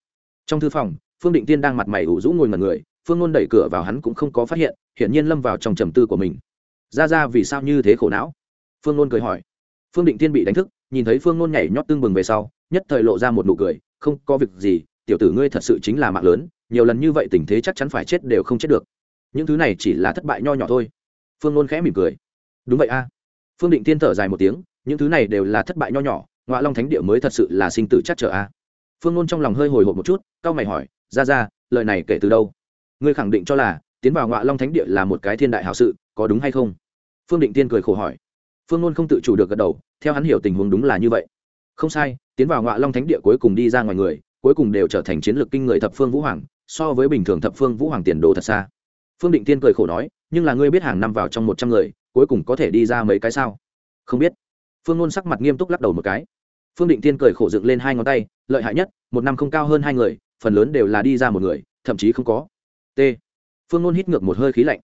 Trong thư phòng, phương định tiên đang mặt mày ủ rũ ngồi ngần người, phương nôn đẩy cửa vào hắn cũng không có phát hiện, hiển nhiên lâm vào trong trầm tư của mình. Ra ra, vì sao như thế khổ não? Phương nôn cười hỏi. Phương định tiên bị đánh thức, nhìn thấy phương nôn nhảy nhót tương bừng về sau, nhất thời lộ ra một nụ cười, không có việc gì, tiểu tử ngươi thật sự chính là mạng lớn, nhiều lần như vậy tình thế chắc chắn phải chết đều không chết được. Những thứ này chỉ là thất bại nho nhỏ thôi. Phương nôn khẽ mỉm cười. Đúng vậy a. Phương định tiên thở dài một tiếng những thứ này đều là thất bại nho nhỏ ngoại long thánh địa mới thật sự là sinh tử chắc trở a. Phương ngôn trong lòng hơi hồi hộp một chút c a o mày hỏi, ra ra, lời này kể từ đâu? Ngươi khẳng định cho là tiến vào ngoại long thánh địa là một cái thiên đại hào sự, có đúng hay không? Phương định tiên cười khổ hỏi. Phương ngôn không tự chủ được gật đầu, theo hắn hiểu tình huống đúng là như vậy. Không sai, tiến vào ngoại long thánh địa cuối cùng đi ra ngoài người, cuối cùng đều trở thành chiến lược kinh người thập phương vũ hoàng, so với bình thường thập phương vũ hoàng tiền đồ thật xa. Phương định tiên cười khổ nói, nhưng là ngươi biết hàng năm vào trong một trăm người, cuối cùng có thể đi ra mấy cái sao? Không biết phương ngôn sắc mặt nghiêm túc lắc đầu một cái. Phương định tiên cười khổ dựng lên hai ngón tay, lợi hại nhất, một năm không cao hơn hai người, phần lớn đều là đi ra một người, thậm chí không có. T. Phương ngôn hít ngược một hơi khí lạnh.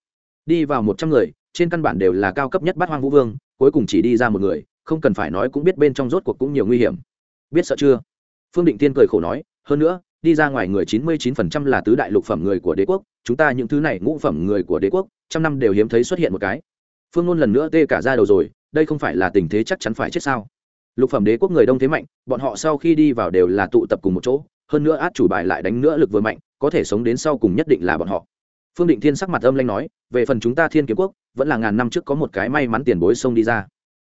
Đi vào một trăm người, trên căn bản đều là cao cấp nhất bát hoang vũ vương, cuối cùng chỉ đi ra một người, không cần phải nói cũng biết bên trong rốt cuộc cũng nhiều nguy hiểm. Biết sợ chưa? Phương định tiên cười khổ nói, hơn nữa, đi ra ngoài người chín mươi chín phần trăm là tứ đại lục phẩm người của đế quốc, chúng ta những thứ này ngũ phẩm người của đế quốc, trăm năm đều hiếm thấy xuất hiện một cái. Phương ngôn lần nữa tê cả ra đầu rồi đây không phải là tình thế chắc chắn phải chết sao? Lục phẩm đế quốc người đông thế mạnh, bọn họ sau khi đi vào đều là tụ tập cùng một chỗ, hơn nữa át chủ bài lại đánh nữa lực vừa mạnh, có thể sống đến sau cùng nhất định là bọn họ. Phương định thiên sắc mặt âm lanh nói, về phần chúng ta thiên kiếm quốc, vẫn là ngàn năm trước có một cái may mắn tiền bối sông đi ra.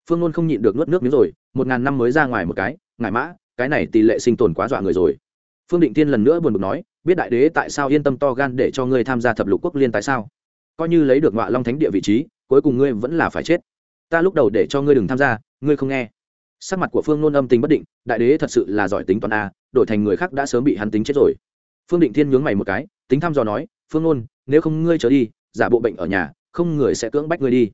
Phương luôn không nhịn được nuốt nước miếng rồi, một ngàn năm mới ra ngoài một cái ngại mã, cái này tỷ lệ sinh tồn quá dọa người rồi. Phương định Thiên lần nữa buồn bực nói, biết đại đế tại sao yên tâm to gan để cho ngươi tham gia thập lục quốc liên tại sao? Coi như lấy được ngọa long thánh địa vị trí, cuối cùng ngươi vẫn là phải chết ta lúc đầu để cho ngươi đừng tham gia, ngươi không nghe. Sắc mặt của phương nôn âm tình bất định, đại đế thật sự là giỏi tính toán a, đổi thành người khác đã sớm bị hắn tính chết rồi. Phương định thiên nhướng mày một cái, tính thăm dò nói, phương nôn, nếu không ngươi trở đi, giả bộ bệnh ở nhà, không người sẽ cưỡng bách ngươi đi.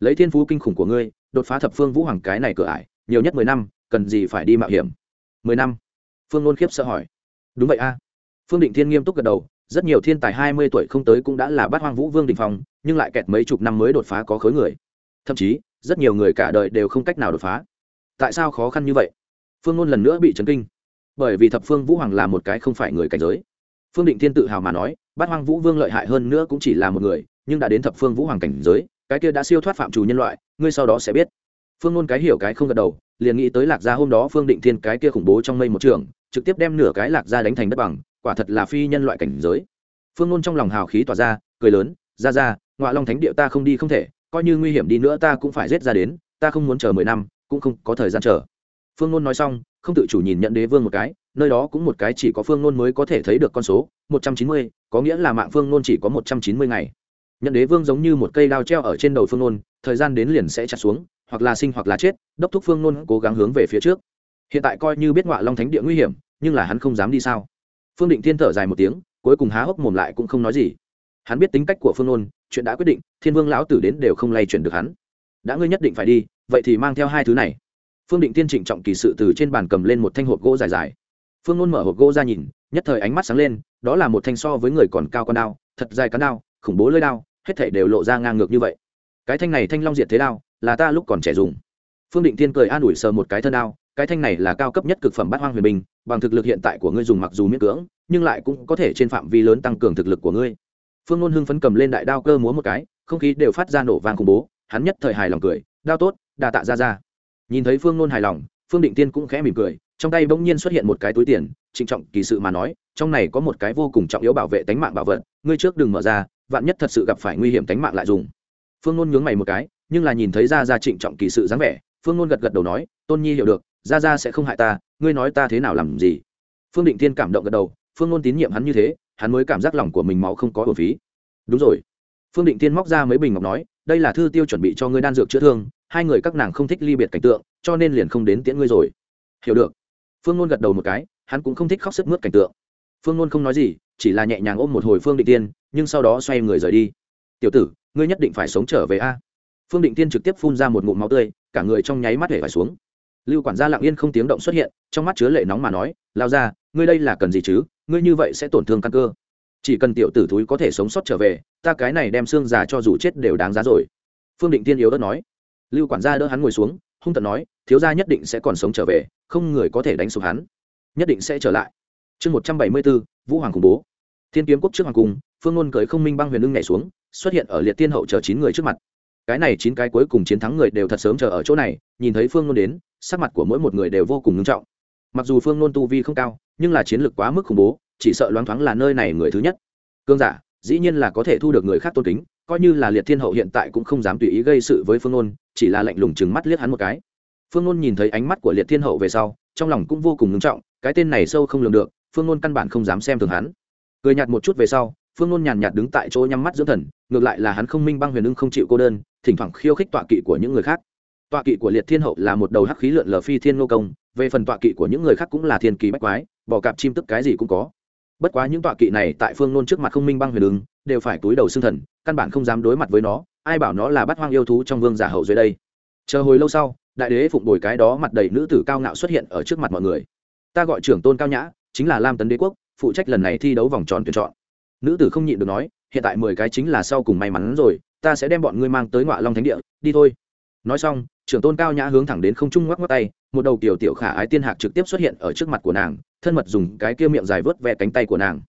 Lấy thiên phú kinh khủng của ngươi, đột phá thập phương vũ hoàng cái này cửa ải, nhiều nhất mười năm, cần gì phải đi mạo hiểm? Mười năm? Phương nôn khiếp sợ hỏi. Đúng vậy a. Phương định thiên nghiêm túc gật đầu, rất nhiều thiên tài hai mươi tuổi không tới cũng đã là bát hoang vũ vương đình phong, nhưng lại kẹt mấy chục năm mới đột phá có khối người thậm chí, rất nhiều người cả đời đều không cách nào đột phá. Tại sao khó khăn như vậy? Phương ngôn lần nữa bị chấn kinh. Bởi vì thập phương vũ hoàng là một cái không phải người cảnh giới. Phương định thiên tự hào mà nói, bát hoang vũ vương lợi hại hơn nữa cũng chỉ là một người, nhưng đã đến thập phương vũ hoàng cảnh giới, cái kia đã siêu thoát phạm trù nhân loại, ngươi sau đó sẽ biết. Phương ngôn cái hiểu cái không gật đầu, liền nghĩ tới lạc gia hôm đó phương định thiên cái kia khủng bố trong mây một trường, trực tiếp đem nửa cái lạc gia đánh thành đất bằng, quả thật là phi nhân loại cảnh giới. Phương ngôn trong lòng hào khí tỏa ra, cười lớn ra ra ngoại long thánh địa ta không đi không thể coi như nguy hiểm đi nữa ta cũng phải rết ra đến, ta không muốn chờ mười năm, cũng không có thời gian chờ. Phương nôn nói xong, không tự chủ nhìn nhận đế vương một cái, nơi đó cũng một cái chỉ có phương nôn mới có thể thấy được con số, một trăm chín mươi, có nghĩa là mạng phương nôn chỉ có một trăm chín mươi ngày. Nhận đế vương giống như một cây đao treo ở trên đầu phương nôn, thời gian đến liền sẽ chặt xuống, hoặc là sinh hoặc là chết, đốc thúc phương nôn cố gắng hướng về phía trước. Hiện tại coi như biết ngọa long thánh địa nguy hiểm, nhưng là hắn không dám đi sao? Phương định thiên thở dài một tiếng, cuối cùng há hốc mồm lại cũng không nói gì. Hắn biết tính cách của phương nôn chuyện đã quyết định, thiên vương lão tử đến đều không lay chuyển được hắn. Đã ngươi nhất định phải đi, vậy thì mang theo hai thứ này. Phương định tiên trịnh trọng kỳ sự từ trên bàn cầm lên một thanh hộp gỗ dài dài. Phương nôn mở hộp gỗ ra nhìn, nhất thời ánh mắt sáng lên, đó là một thanh so với người còn cao con đao, thật dài cán đao, khủng bố lơi đao, hết thể đều lộ ra ngang ngược như vậy. Cái thanh này thanh long diệt thế đao, là ta lúc còn trẻ dùng. Phương định tiên cười an ủi sờ một cái thân đao, cái thanh này là cao cấp nhất cực phẩm bát hoang huyền bình bằng thực lực hiện tại của ngươi dùng mặc dù miễn cưỡng, nhưng lại cũng có thể trên phạm vi lớn tăng cường thực lực của ngươi phương ngôn hưng phấn cầm lên đại đao cơ múa một cái, không khí đều phát ra nổ vàng khủng bố, hắn nhất thời hài lòng cười, đao tốt, đa tạ ra ra nhìn thấy phương ngôn hài lòng, phương định tiên cũng khẽ mỉm cười, trong tay bỗng nhiên xuất hiện một cái túi tiền, trịnh trọng, kỳ sự mà nói, trong này có một cái vô cùng trọng yếu bảo vệ tánh mạng bảo vật, ngươi trước đừng mở ra, vạn nhất thật sự gặp phải nguy hiểm tánh mạng lại dùng. Phương ngôn nhướng mày một cái, nhưng là nhìn thấy ra ra trịnh trọng, kỳ sự dáng vẻ, phương ngôn gật gật đầu nói, tôn nhi hiểu được ra ra sẽ không hại ta, ngươi nói ta thế nào làm gì? Phương định tiên cảm động gật đầu, phương ngôn tín nhiệm hắn như thế hắn mới cảm giác lòng của mình máu không có bổn phí. Đúng rồi. Phương định tiên móc ra mấy bình ngọc nói, đây là thư tiêu chuẩn bị cho ngươi đan dược chữa thương, hai người các nàng không thích ly biệt cảnh tượng, cho nên liền không đến tiễn ngươi rồi. Hiểu được. Phương Luân gật đầu một cái, hắn cũng không thích khóc sức mướt cảnh tượng. Phương Luân không nói gì, chỉ là nhẹ nhàng ôm một hồi phương định tiên, nhưng sau đó xoay người rời đi. Tiểu tử, ngươi nhất định phải sống trở về a. Phương định tiên trực tiếp phun ra một ngụm máu tươi, cả người trong nháy mắt hể phải xuống. Lưu quản gia lặng yên không tiếng động xuất hiện, trong mắt chứa lệ nóng mà nói, lao ra ngươi đây là cần gì chứ? Ngươi như vậy sẽ tổn thương căn cơ. Chỉ cần tiểu tử thúi có thể sống sót trở về, ta cái này đem xương già cho dù chết đều đáng giá rồi. Phương định tiên yếu đất nói. Lưu quản gia đỡ hắn ngồi xuống, hung tận nói, thiếu gia nhất định sẽ còn sống trở về, không người có thể đánh sụp hắn. Nhất định sẽ trở lại. Chương một trăm bảy mươi bốn, vũ hoàng khủng bố. Thiên kiếm quốc trước hoàng cung, phương ngôn cởi không minh băng huyền lưng nhảy xuống, xuất hiện ở liệt tiên hậu chờ chín người trước mặt. Cái này chín cái cuối cùng chiến thắng người đều thật sớm chờ ở chỗ này, nhìn thấy phương ngôn đến, sắc mặt của mỗi một người đều vô cùng nghiêm trọng mặc dù phương nôn tu vi không cao, nhưng là chiến lược quá mức khủng bố, chỉ sợ loáng thoáng là nơi này người thứ nhất. Cương giả, dĩ nhiên là có thể thu được người khác tôn kính, coi như là liệt thiên hậu hiện tại cũng không dám tùy ý gây sự với phương nôn, chỉ là lạnh lùng chừng mắt liếc hắn một cái. Phương nôn nhìn thấy ánh mắt của liệt thiên hậu về sau, trong lòng cũng vô cùng ngưng trọng, cái tên này sâu không lường được, phương nôn căn bản không dám xem thường hắn. Cười nhạt một chút về sau, phương nôn nhàn nhạt đứng tại chỗ nhắm mắt dưỡng thần, ngược lại là hắn không minh băng huyền ưng không chịu cô đơn, thỉnh thoảng khiêu khích tọa kỵ của những người khác. Tọa kỵ của liệt thiên hậu là một đầu hắc khí lượn lờ phi thiên nô công về phần tọa kỵ của những người khác cũng là thiên kỳ bách quái, bò cạp chim tức cái gì cũng có. Bất quá những tọa kỵ này tại phương nôn trước mặt không minh băng huyền ứng, đều phải túi đầu xương thần, căn bản không dám đối mặt với nó, ai bảo nó là bắt hoang yêu thú trong vương giả hậu dưới đây. Chờ hồi lâu sau, đại đế phụng bồi cái đó mặt đầy nữ tử cao ngạo xuất hiện ở trước mặt mọi người. Ta gọi trưởng tôn cao nhã, chính là lam tấn đế quốc, phụ trách lần này thi đấu vòng tròn tuyển chọn. Nữ tử không nhịn được nói, hiện tại mười cái chính là sau cùng may mắn rồi, ta sẽ đem bọn ngươi mang tới ngọa long thánh địa, đi thôi. Nói xong, trưởng tôn cao nhã hướng thẳng đến không trung ngoắc ngoắc tay một đầu tiểu tiểu khả ái tiên hạc trực tiếp xuất hiện ở trước mặt của nàng, thân mật dùng cái kia miệng dài vớt ve cánh tay của nàng.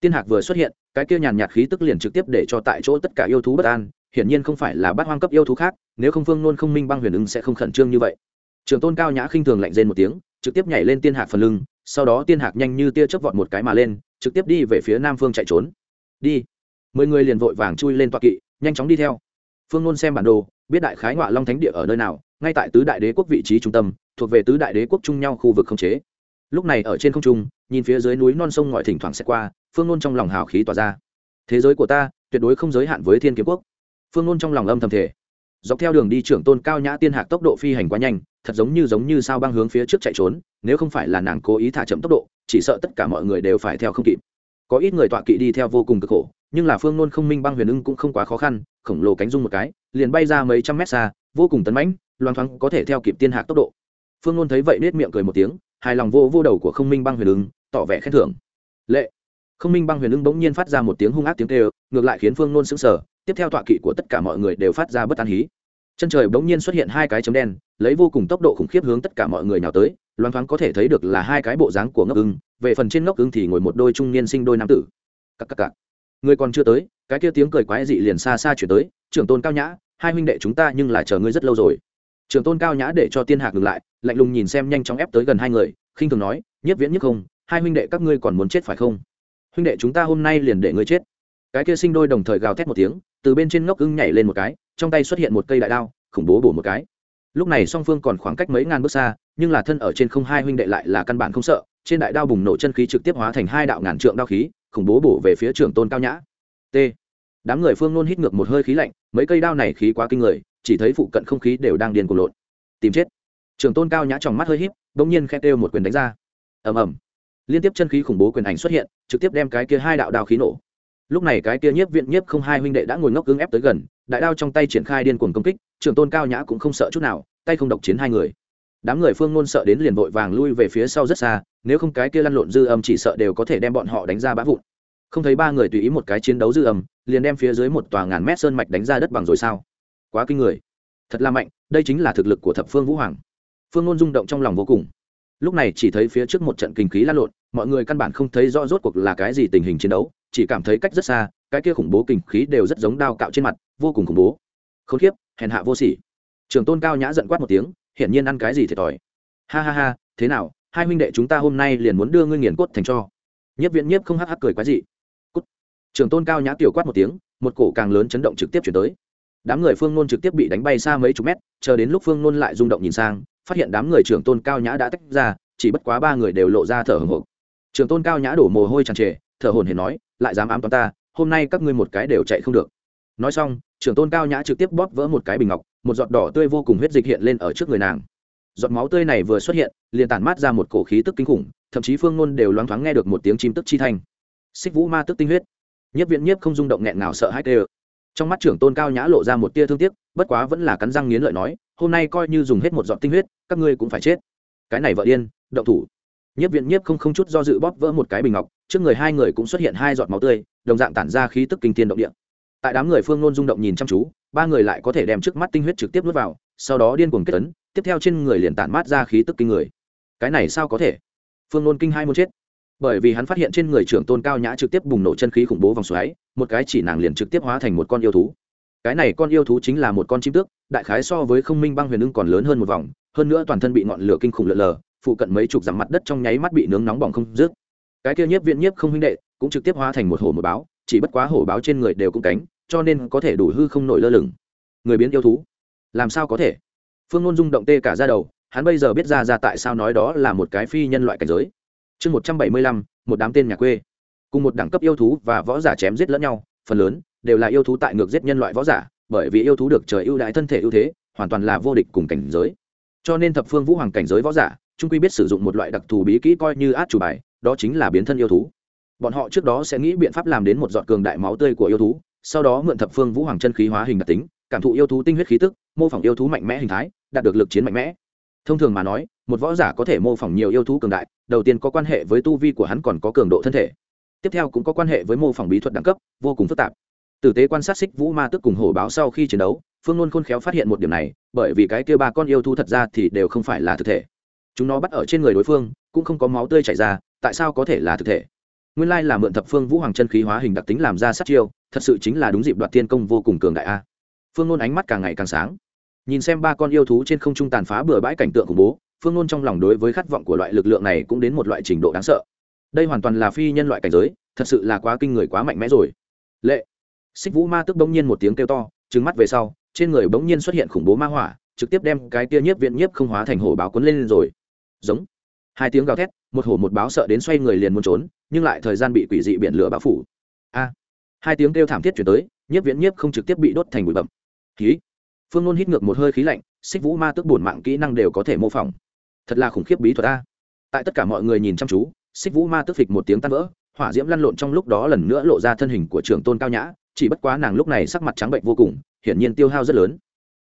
Tiên hạc vừa xuất hiện, cái kia nhàn nhạt khí tức liền trực tiếp để cho tại chỗ tất cả yêu thú bất an, hiển nhiên không phải là bát hoang cấp yêu thú khác, nếu không phương nôn không minh băng huyền ưng sẽ không khẩn trương như vậy. Trường tôn cao nhã khinh thường lạnh rên một tiếng, trực tiếp nhảy lên tiên hạc phần lưng, sau đó tiên hạc nhanh như tia chớp vọt một cái mà lên, trực tiếp đi về phía nam phương chạy trốn. Đi. Mười người liền vội vàng chui lên toa kỵ, nhanh chóng đi theo. Phương nôn xem bản đồ, biết đại khái ngoại long thánh địa ở nơi nào ngay tại tứ đại đế quốc vị trí trung tâm, thuộc về tứ đại đế quốc chung nhau khu vực không chế. Lúc này ở trên không trung, nhìn phía dưới núi non sông ngòi thỉnh thoảng sẽ qua, phương nôn trong lòng hào khí tỏa ra. Thế giới của ta, tuyệt đối không giới hạn với thiên kiếm quốc. Phương nôn trong lòng âm thầm thể dọc theo đường đi trưởng tôn cao nhã tiên hạc tốc độ phi hành quá nhanh, thật giống như giống như sao băng hướng phía trước chạy trốn, nếu không phải là nàng cố ý thả chậm tốc độ, chỉ sợ tất cả mọi người đều phải theo không kịp. Có ít người tọa kỵ đi theo vô cùng cực khổ, nhưng là phương nôn không minh băng huyền ưng cũng không quá khó khăn, khổng lồ cánh rung một cái, liền bay ra mấy trăm mét xa, vô cùng tấn mãnh loan thoáng có thể theo kịp tiên hạc tốc độ. Phương ngôn thấy vậy nết miệng cười một tiếng, hài lòng vô vô đầu của không minh băng huyền ứng tỏ vẻ khen thưởng. Lệ. Không minh băng huyền ứng bỗng nhiên phát ra một tiếng hung ác tiếng tê ngược lại khiến phương ngôn sững sờ, tiếp theo tọa kỵ của tất cả mọi người đều phát ra bất an hí. Chân trời bỗng nhiên xuất hiện hai cái chấm đen, lấy vô cùng tốc độ khủng khiếp hướng tất cả mọi người nào tới Loan thoáng có thể thấy được là hai cái bộ dáng của ngốc ưng, về phần trên ngốc ưng thì ngồi một đôi trung niên sinh đôi nam tử. Cặp cặp cặp người còn chưa tới, cái kia tiếng cười quái dị liền xa xa chuyển tới, trưởng tôn cao nhã, hai huynh đệ chúng ta nhưng lại chờ ngươi rất lâu rồi trưởng tôn cao nhã để cho tiên hạc ngừng lại, lạnh lùng nhìn xem nhanh chóng ép tới gần hai người, khinh thường nói nhất viễn nhất không, hai huynh đệ các ngươi còn muốn chết phải không? Huynh đệ chúng ta hôm nay liền để ngươi chết. Cái kia sinh đôi đồng thời gào thét một tiếng, từ bên trên ngốc ưng nhảy lên một cái, trong tay xuất hiện một cây đại đao, khủng bố bổ một cái. Lúc này song phương còn khoảng cách mấy ngàn bước xa, nhưng là thân ở trên không hai huynh đệ lại là căn bản không sợ, trên đại đao bùng nổ chân khí trực tiếp hóa thành hai đạo ngàn trượng đao khí, khủng bố bổ về phía trưởng tôn cao nhã. T. Đám người phương nôn hít ngược một hơi khí lạnh, mấy cây đao này khí quá kinh người chỉ thấy phụ cận không khí đều đang điên cuồng lộn. Tìm chết. Trưởng tôn cao nhã trong mắt hơi híp bỗng nhiên khẽ kêu một quyền đánh ra. Ầm ầm. Liên tiếp chân khí khủng bố quyền ảnh xuất hiện, trực tiếp đem cái kia hai đạo đao khí nổ. Lúc này cái kia nhiếp viện nhiếp không hai huynh đệ đã ngồi ngốc cứng ép tới gần, đại đao trong tay triển khai điên cuồng công kích trưởng tôn cao nhã cũng không sợ chút nào, tay không độc chiến hai người. Đám người phương ngôn sợ đến liền vội vàng lui về phía sau rất xa, nếu không cái kia lăn lộn dư âm chỉ sợ đều có thể đem bọn họ đánh ra bã vụn. Không thấy ba người tùy ý một cái chiến đấu dư âm, liền đem phía dưới một tòa ngàn mét sơn mạch đánh ra đất bằng rồi sao? Quá kinh người. Thật là mạnh, đây chính là thực lực của thập phương vũ hoàng. Phương ngôn rung động trong lòng vô cùng. Lúc này chỉ thấy phía trước một trận kinh khí lan lộn, mọi người căn bản không thấy rõ rốt cuộc là cái gì tình hình chiến đấu, chỉ cảm thấy cách rất xa, cái kia khủng bố kinh khí đều rất giống đao cạo trên mặt, vô cùng khủng bố. K h ố n kiếp, hèn hạ vô sỉ. Trường tôn cao nhã giận quát một tiếng, hiển nhiên ăn cái gì thiệt thòi. Ha ha ha, thế nào, hai huynh đệ chúng ta hôm nay liền muốn đưa ngươi nghiền cốt thành cho. Nhất viện nhiếp không hắc hắc cười quái gì cút. Trường tôn cao nhã tiểu quát một tiếng, một cổ càng lớn chấn động trực tiếp chuyển tới đám người phương nôn trực tiếp bị đánh bay xa mấy chục mét, chờ đến lúc phương nôn lại rung động nhìn sang, phát hiện đám người trưởng tôn cao nhã đã tách ra, chỉ bất quá ba người đều lộ ra thở hồng hộc trưởng tôn cao nhã đổ mồ hôi tràn trề, thở hồn hển nói, lại dám ám toán ta, hôm nay các ngươi một cái đều chạy không được. Nói xong, trưởng tôn cao nhã trực tiếp bóp vỡ một cái bình ngọc, một giọt đỏ tươi vô cùng huyết dịch hiện lên ở trước người nàng. Giọt máu tươi này vừa xuất hiện, liền tản mát ra một cổ khí tức kinh khủng, thậm chí phương ngôn đều loáng thoáng nghe được một tiếng chim tức chi thanh. Xích vũ ma tức tinh huyết. Nhất viện nhiếp không rung động nghẹn nào sợ hãi tê trong mắt trưởng tôn cao nhã lộ ra một tia thương tiếc, bất quá vẫn là cắn răng nghiến lợi nói, hôm nay coi như dùng hết một giọt tinh huyết, các ngươi cũng phải chết. Cái này vợ điên, động thủ. Nhiếp viện nhiếp không không chút do dự bóp vỡ một cái bình ngọc, trước người hai người cũng xuất hiện hai giọt máu tươi, đồng dạng tản ra khí tức kinh thiên động địa. Tại đám người phương nôn rung động nhìn chăm chú, ba người lại có thể đem trước mắt tinh huyết trực tiếp nuốt vào, sau đó điên cuồng kết tấn tiếp theo trên người liền tản mát ra khí tức kinh người. Cái này sao có thể? Phương nôn kinh hai muốn chết bởi vì hắn phát hiện trên người trưởng tôn cao nhã trực tiếp bùng nổ chân khí khủng bố vòng xoáy, một cái chỉ nàng liền trực tiếp hóa thành một con yêu thú. Cái này con yêu thú chính là một con chim tước, đại khái so với không minh băng huyền ưng còn lớn hơn một vòng, hơn nữa toàn thân bị ngọn lửa kinh khủng lợn lờ, phụ cận mấy chục dặm mặt đất trong nháy mắt bị nướng nóng bỏng không dứt. Cái kia nhiếp viện nhiếp không huynh đệ cũng trực tiếp hóa thành một hổ một báo, chỉ bất quá hổ báo trên người đều cũng cánh, cho nên có thể đủ hư không nổi lơ lửng. Người biến yêu thú, làm sao có thể? Phương ngôn rung động tê cả ra đầu, hắn bây giờ biết ra ra tại sao nói đó là một cái phi nhân loại cảnh giới chương một trăm bảy mươi lăm, một đám tên nhà quê. Cùng một đẳng cấp yêu thú và võ giả chém giết lẫn nhau, phần lớn đều là yêu thú tại ngược giết nhân loại võ giả, bởi vì yêu thú được trời ưu đãi thân thể ưu thế, hoàn toàn là vô địch cùng cảnh giới. Cho nên thập phương vũ hoàng cảnh giới võ giả trung quy biết sử dụng một loại đặc thù bí kỹ coi như át chủ bài, đó chính là biến thân yêu thú. Bọn họ trước đó sẽ nghĩ biện pháp làm đến một giọt cường đại máu tươi của yêu thú, sau đó mượn thập phương vũ hoàng chân khí hóa hình đặc tính, cảm thụ yêu thú tinh huyết khí tức, mô phỏng yêu thú mạnh mẽ hình thái, đạt được lực chiến mạnh mẽ. Thông thường mà nói một võ giả có thể mô phỏng nhiều yêu thú cường đại, đầu tiên có quan hệ với tu vi của hắn còn có cường độ thân thể. Tiếp theo cũng có quan hệ với mô phỏng bí thuật đẳng cấp, vô cùng phức tạp. Tử tế quan sát xích vũ ma tức cùng hổ báo sau khi chiến đấu, phương Luân khôn khéo phát hiện một điểm này, bởi vì cái kia ba con yêu thú thật ra thì đều không phải là thực thể. Chúng nó bắt ở trên người đối phương, cũng không có máu tươi chảy ra, tại sao có thể là thực thể? Nguyên lai là mượn thập phương vũ hoàng chân khí hóa hình đặc tính làm ra sát chiêu, thật sự chính là đúng dịp đoạt tiên công vô cùng cường đại a. Phương Luân ánh mắt càng ngày càng sáng. Nhìn xem ba con yêu thú trên không trung tàn phá bừa bãi cảnh tượng khủng bố phương nôn trong lòng đối với khát vọng của loại lực lượng này cũng đến một loại trình độ đáng sợ. Đây hoàn toàn là phi nhân loại cảnh giới, thật sự là quá kinh người, quá mạnh mẽ rồi. Lệ. Xích vũ ma tức bỗng nhiên một tiếng kêu to trứng mắt về sau, trên người bỗng nhiên xuất hiện khủng bố ma hỏa, trực tiếp đem cái tia nhiếp viện nhiếp không hóa thành hổ báo cuốn lên rồi. Giống. Hai tiếng gào thét, một hổ một báo sợ đến xoay người liền muốn trốn, nhưng lại thời gian bị quỷ dị biển lửa bao phủ. A. Hai tiếng kêu thảm thiết chuyển tới, nhiếp viện nhiếp không trực tiếp bị đốt thành bụi bậm khí phương nôn hít ngược một hơi khí lạnh, xích vũ ma tức bổn mạng kỹ năng đều có thể mô phỏng thật là khủng khiếp bí thuật a tại tất cả mọi người nhìn chăm chú, xích vũ ma tức phịch một tiếng tan vỡ, hỏa diễm lăn lộn trong lúc đó lần nữa lộ ra thân hình của trưởng tôn cao nhã, chỉ bất quá nàng lúc này sắc mặt trắng bệnh vô cùng, hiển nhiên tiêu hao rất lớn.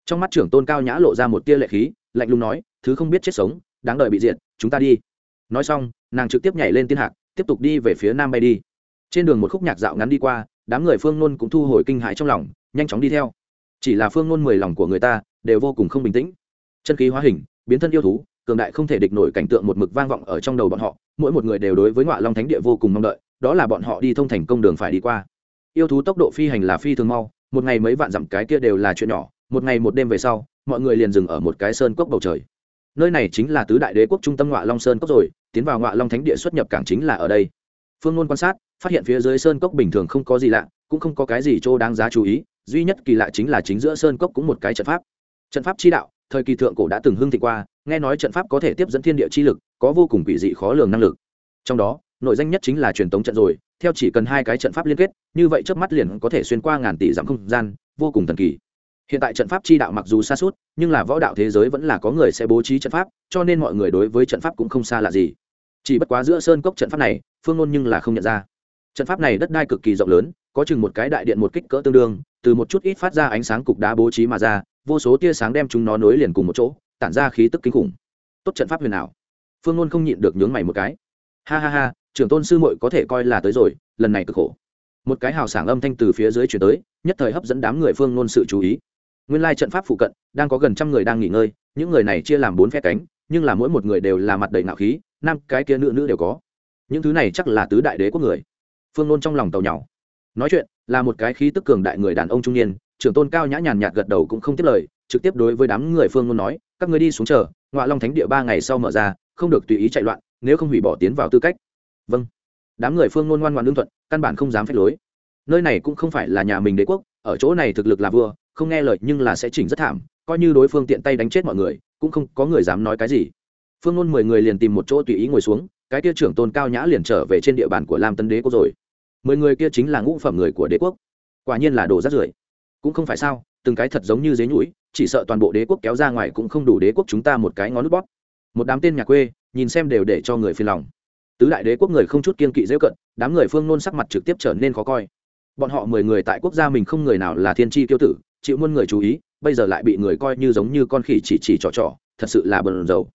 Trong mắt trưởng tôn cao nhã lộ ra một tia lệ khí, lạnh lùng nói, thứ không biết chết sống, đáng đợi bị diệt, chúng ta đi. Nói xong, nàng trực tiếp nhảy lên tiên hạc, tiếp tục đi về phía nam bay đi. Trên đường một khúc nhạc dạo ngắn đi qua, đám người phương nôn cũng thu hồi kinh hãi trong lòng, nhanh chóng đi theo. Chỉ là phương nôn mười lòng của người ta, đều vô cùng không bình tĩnh. Chân khí hóa hình, biến thân yêu thú cường đại không thể địch nổi cảnh tượng một mực vang vọng ở trong đầu bọn họ, mỗi một người đều đối với ngọa long thánh địa vô cùng mong đợi, đó là bọn họ đi thông thành công đường phải đi qua. Yêu thú tốc độ phi hành là phi thường mau, một ngày mấy vạn dặm cái kia đều là chuyện nhỏ, một ngày một đêm về sau, mọi người liền dừng ở một cái sơn cốc bầu trời. Nơi này chính là tứ đại đế quốc trung tâm ngọa long sơn cốc rồi, tiến vào ngọa long thánh địa xuất nhập cảng chính là ở đây. Phương ngôn quan sát, phát hiện phía dưới sơn cốc bình thường không có gì lạ, cũng không có cái gì chỗ đáng giá chú ý, duy nhất kỳ lạ chính là chính giữa sơn cốc cũng một cái trận pháp. Trận pháp chi đạo, thời kỳ thượng cổ đã từng hưng thị qua nghe nói trận pháp có thể tiếp dẫn thiên địa chi lực, có vô cùng quỷ dị khó lường năng lực. Trong đó, nội danh nhất chính là truyền tống trận rồi, theo chỉ cần hai cái trận pháp liên kết, như vậy trước mắt liền có thể xuyên qua ngàn tỷ dặm không gian, vô cùng thần kỳ. Hiện tại trận pháp chi đạo mặc dù xa suốt, nhưng là võ đạo thế giới vẫn là có người sẽ bố trí trận pháp, cho nên mọi người đối với trận pháp cũng không xa lạ gì. Chỉ bất quá giữa sơn cốc trận pháp này, phương ngôn nhưng là không nhận ra. Trận pháp này đất đai cực kỳ rộng lớn, có chừng một cái đại điện một kích cỡ tương đương, từ một chút ít phát ra ánh sáng cục đá bố trí mà ra, vô số tia sáng đem chúng nó nối liền cùng một chỗ tản ra khí tức kinh khủng. Tốt trận pháp huyền ảo, phương ngôn không nhịn được nhướng mày một cái. Ha ha ha trưởng tôn sư muội có thể coi là tới rồi lần này cực khổ. Một cái hào sảng âm thanh từ phía dưới chuyển tới nhất thời hấp dẫn đám người phương ngôn sự chú ý. Nguyên lai trận pháp phụ cận đang có gần trăm người đang nghỉ ngơi những người này chia làm bốn phe cánh nhưng là mỗi một người đều là mặt đầy ngạo khí nam cái kia nữ nữ đều có. Những thứ này chắc là tứ đại đế quốc người. Phương ngôn trong lòng tàu nhỏ nói chuyện là một cái khí tức cường đại người đàn ông trung niên trưởng tôn cao nhã nhàn nhạt gật đầu cũng không tiếp lời trực tiếp đối với đám người phương ngôn nói các người đi xuống chờ ngoại long thánh địa ba ngày sau mở ra, không được tùy ý chạy loạn, nếu không hủy bỏ tiến vào tư cách. Vâng. Đám người phương ngôn ngoan ngoan lương thuận, căn bản không dám phép lối. Nơi này cũng không phải là nhà mình đế quốc, ở chỗ này thực lực là vua, không nghe lời nhưng là sẽ chỉnh rất thảm, coi như đối phương tiện tay đánh chết mọi người, cũng không có người dám nói cái gì. Phương ngôn mười người liền tìm một chỗ tùy ý ngồi xuống, cái kia trưởng tôn cao nhã liền trở về trên địa bàn của lam tân đế quốc rồi. Mười người kia chính là ngũ phẩm người của đế quốc. Quả nhiên là đồ rát rưởi. Cũng không phải sao từng cái thật giống như dế nhũi, chỉ sợ toàn bộ đế quốc kéo ra ngoài cũng không đủ đế quốc chúng ta một cái ngón nút bóp. Một đám tên nhà quê, nhìn xem đều để cho người phiền lòng. Tứ đại đế quốc người không chút kiên kỵ dễ cận, đám người phương nôn sắc mặt trực tiếp trở nên khó coi. Bọn họ mười người tại quốc gia mình không người nào là thiên tri tiêu tử, chịu muôn người chú ý, bây giờ lại bị người coi như giống như con khỉ chỉ chỉ trò trò, thật sự là bần dầu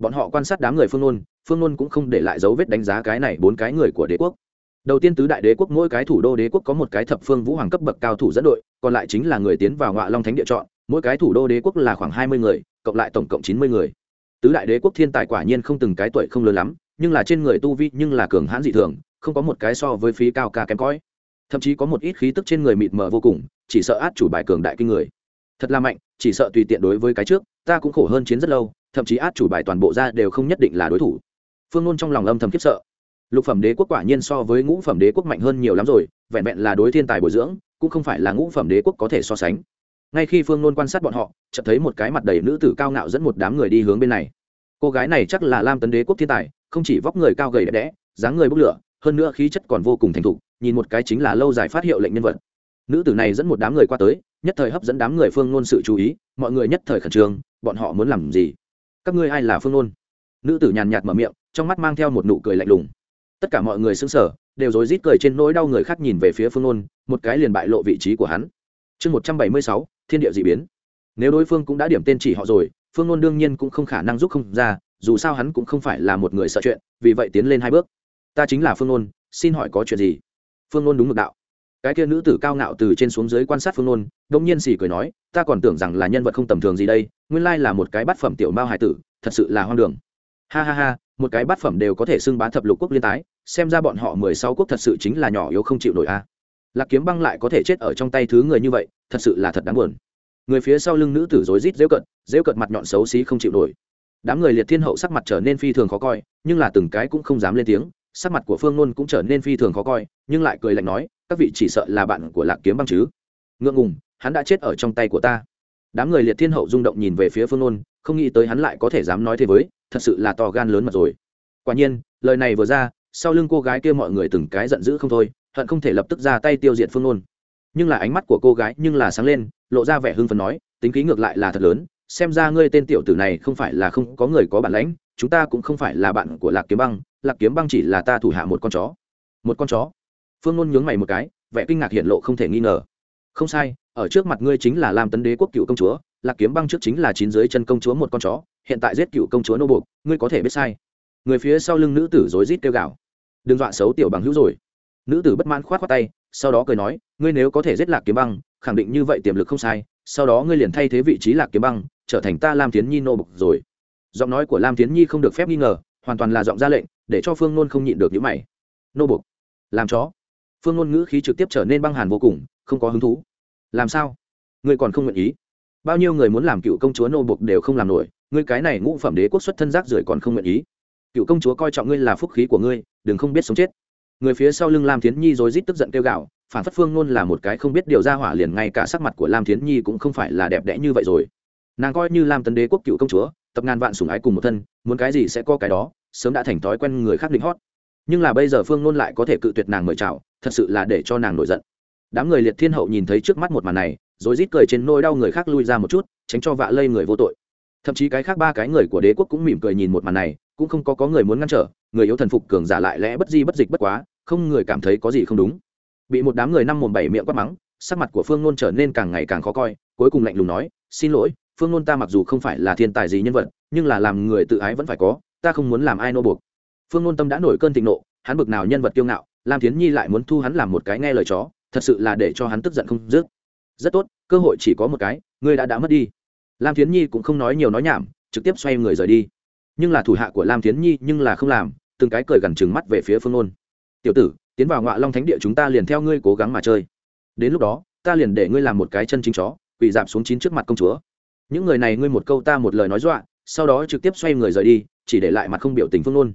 bọn họ quan sát đám người phương nôn phương nôn cũng không để lại dấu vết đánh giá cái này bốn cái người của đế quốc đầu tiên tứ đại đế quốc, mỗi cái thủ đô đế quốc có một cái thập phương vũ hoàng cấp bậc cao thủ dẫn đội, còn lại chính là người tiến vào ngọa long thánh địa chọn, mỗi cái thủ đô đế quốc là khoảng hai mươi người, cộng lại tổng cộng chín mươi người. Tứ đại đế quốc thiên tài quả nhiên không từng cái tuổi không lớn lắm, nhưng là trên người tu vi nhưng là cường hãn dị thường, không có một cái so với phí cao ca kém cõi thậm chí có một ít khí tức trên người mịt mờ vô cùng, chỉ sợ át chủ bài cường đại kinh người. Thật là mạnh, chỉ sợ tùy tiện đối với cái trước, ta cũng khổ hơn chiến rất lâu, thậm chí át chủ bài toàn bộ ra đều không nhất định là đối thủ. Phương ngôn trong lòng âm thầm khiếp sợ lục phẩm đế quốc quả nhiên so với ngũ phẩm đế quốc mạnh hơn nhiều lắm rồi, vẹn vẹn là đối thiên tài bồi dưỡng, cũng không phải là ngũ phẩm đế quốc có thể so sánh. Ngay khi phương nôn quan sát bọn họ, chợt thấy một cái mặt đầy nữ tử cao ngạo dẫn một đám người đi hướng bên này. Cô gái này chắc là lam tấn đế quốc thiên tài, không chỉ vóc người cao gầy đẹp đẽ, dáng người bốc lửa, hơn nữa khí chất còn vô cùng thành thục, nhìn một cái chính là lâu dài phát hiệu lệnh nhân vật. Nữ tử này dẫn một đám người qua tới, nhất thời hấp dẫn đám người phương nôn sự chú ý, mọi người nhất thời khẩn trương, bọn họ muốn làm gì? Các ngươi ai là phương nôn? Nữ tử nhàn nhạt mở miệng, trong mắt mang theo một nụ cười lạnh lùng tất cả mọi người xứng sở đều rối rít cười trên nỗi đau người khác nhìn về phía phương nôn, một cái liền bại lộ vị trí của hắn. Chương một trăm bảy mươi sáu, thiên địa d ị biến. Nếu đối phương cũng đã điểm tên chỉ họ rồi, phương nôn đương nhiên cũng không khả năng giúp không ra, dù sao hắn cũng không phải là một người sợ chuyện, vì vậy tiến lên hai bước. Ta chính là phương nôn, xin hỏi có chuyện gì? Phương nôn đúng mực đạo. Cái kia nữ tử cao ngạo từ trên xuống dưới quan sát phương nôn đông nhiên xì cười nói, ta còn tưởng rằng là nhân vật không tầm thường gì đây, nguyên lai là một cái bát phẩm tiểu mao hải tử, thật sự là hoang đường. Ha ha ha, một cái bát phẩm đều có thể xưng bá thập lục quốc liên tái xem ra bọn họ mười sáu quốc thật sự chính là nhỏ yếu không chịu nổi a. Lạc kiếm băng lại có thể chết ở trong tay thứ người như vậy, thật sự là thật đáng buồn. Người phía sau lưng nữ tử rối rít rêu cận rêu cận mặt nhọn xấu xí không chịu nổi. Đám người liệt thiên hậu sắc mặt trở nên phi thường khó coi, nhưng là từng cái cũng không dám lên tiếng, sắc mặt của phương nôn cũng trở nên phi thường khó coi, nhưng lại cười lạnh nói, các vị chỉ sợ là bạn của lạc kiếm băng chứ? Ngượng ngùng, hắn đã chết ở trong tay của ta. Đám người liệt thiên hậu rung động nhìn về phía phương nôn, không nghĩ tới hắn lại có thể dám nói thế với, thật sự là to gan lớn mặt rồi. Quả nhiên, lời này vừa ra sau lưng cô gái kia mọi người từng cái giận dữ không thôi, hận không thể lập tức ra tay tiêu diệt phương nôn. Nhưng là ánh mắt của cô gái nhưng là sáng lên, lộ ra vẻ hưng phấn nói, tính khí ngược lại là thật lớn, xem ra ngươi tên tiểu tử này không phải là không có người có bản lãnh, chúng ta cũng không phải là bạn của lạc kiếm băng, lạc kiếm băng chỉ là ta thủ hạ một con chó. Một con chó? Phương ngôn nhướng mày một cái, vẻ kinh ngạc hiện lộ không thể nghi ngờ. Không sai, ở trước mặt ngươi chính là lam tấn đế quốc cựu công chúa, lạc kiếm băng trước chính là chín dưới chân công chúa một con chó, hiện tại giết cựu công chúa nô buộc, ngươi có thể biết sai người phía sau lưng nữ tử rối rít kêu gào. Đừng dọa xấu tiểu bằng hữu rồi. Nữ tử bất mãn khoát khoát tay, sau đó cười nói, ngươi nếu có thể giết lạc kiếm băng, khẳng định như vậy tiềm lực không sai, sau đó ngươi liền thay thế vị trí lạc kiếm băng, trở thành ta lam tiến nhi nô bục rồi. Giọng nói của lam tiến nhi không được phép nghi ngờ, hoàn toàn là giọng ra lệnh, để cho phương nôn không nhịn được những mày. Nô bục làm chó? Phương nôn ngữ khí trực tiếp trở nên băng hàn vô cùng, không có hứng thú. Làm sao? Ngươi còn không nguyện ý? Bao nhiêu người muốn làm cựu công chúa nô bục đều không làm nổi, ngươi cái này ngũ phẩm đế quốc xuất thân giác rưởi còn không nguyện ý cựu công chúa coi trọng ngươi là phúc khí của ngươi, đừng không biết sống chết. Người phía sau lưng lam thiến nhi rồi rít tức giận kêu gạo phản phất phương nôn là một cái không biết điều ra hỏa liền ngay cả sắc mặt của lam thiến nhi cũng không phải là đẹp đẽ như vậy rồi. Nàng coi như lam tấn đế quốc cựu công chúa, tập ngàn vạn sủng ái cùng một thân, muốn cái gì sẽ có cái đó, sớm đã thành thói quen người khác định hót. Nhưng là bây giờ phương nôn lại có thể cự tuyệt nàng mời chào, thật sự là để cho nàng nổi giận. Đám người liệt thiên hậu nhìn thấy trước mắt một màn này rồi rít cười trên nôi đau người khác lui ra một chút, tránh cho vạ lây người vô tội. Thậm chí cái khác ba cái người của đế quốc cũng mỉm cười nhìn một màn này cũng không có có người muốn ngăn trở, người yếu thần phục cường giả lại lẽ bất di bất dịch bất quá, không người cảm thấy có gì không đúng. Bị một đám người năm mồm bảy miệng quát mắng, sắc mặt của phương nôn trở nên càng ngày càng khó coi, cuối cùng lạnh lùng nói, xin lỗi, phương nôn ta mặc dù không phải là thiên tài gì nhân vật, nhưng là làm người tự ái vẫn phải có, ta không muốn làm ai nô buộc. Phương nôn tâm đã nổi cơn thịnh nộ, hắn bực nào nhân vật kiêu ngạo, lam thiến nhi lại muốn thu hắn làm một cái nghe lời chó, thật sự là để cho hắn tức giận không dứt. Rất tốt, cơ hội chỉ có một cái, ngươi đã đã mất đi. Lam thiến nhi cũng không nói nhiều nói nhảm, trực tiếp xoay người rời đi nhưng là thủ hạ của lam thiến nhi nhưng là không làm, từng cái cười gần trừng mắt về phía phương nôn. Tiểu tử, tiến vào ngọa long thánh địa chúng ta liền theo ngươi cố gắng mà chơi. Đến lúc đó, ta liền để ngươi làm một cái chân chính chó, quỳ dạp xuống chín trước mặt công chúa. Những người này ngươi một câu ta một lời nói dọa, sau đó trực tiếp xoay người rời đi, chỉ để lại mặt không biểu tình phương nôn.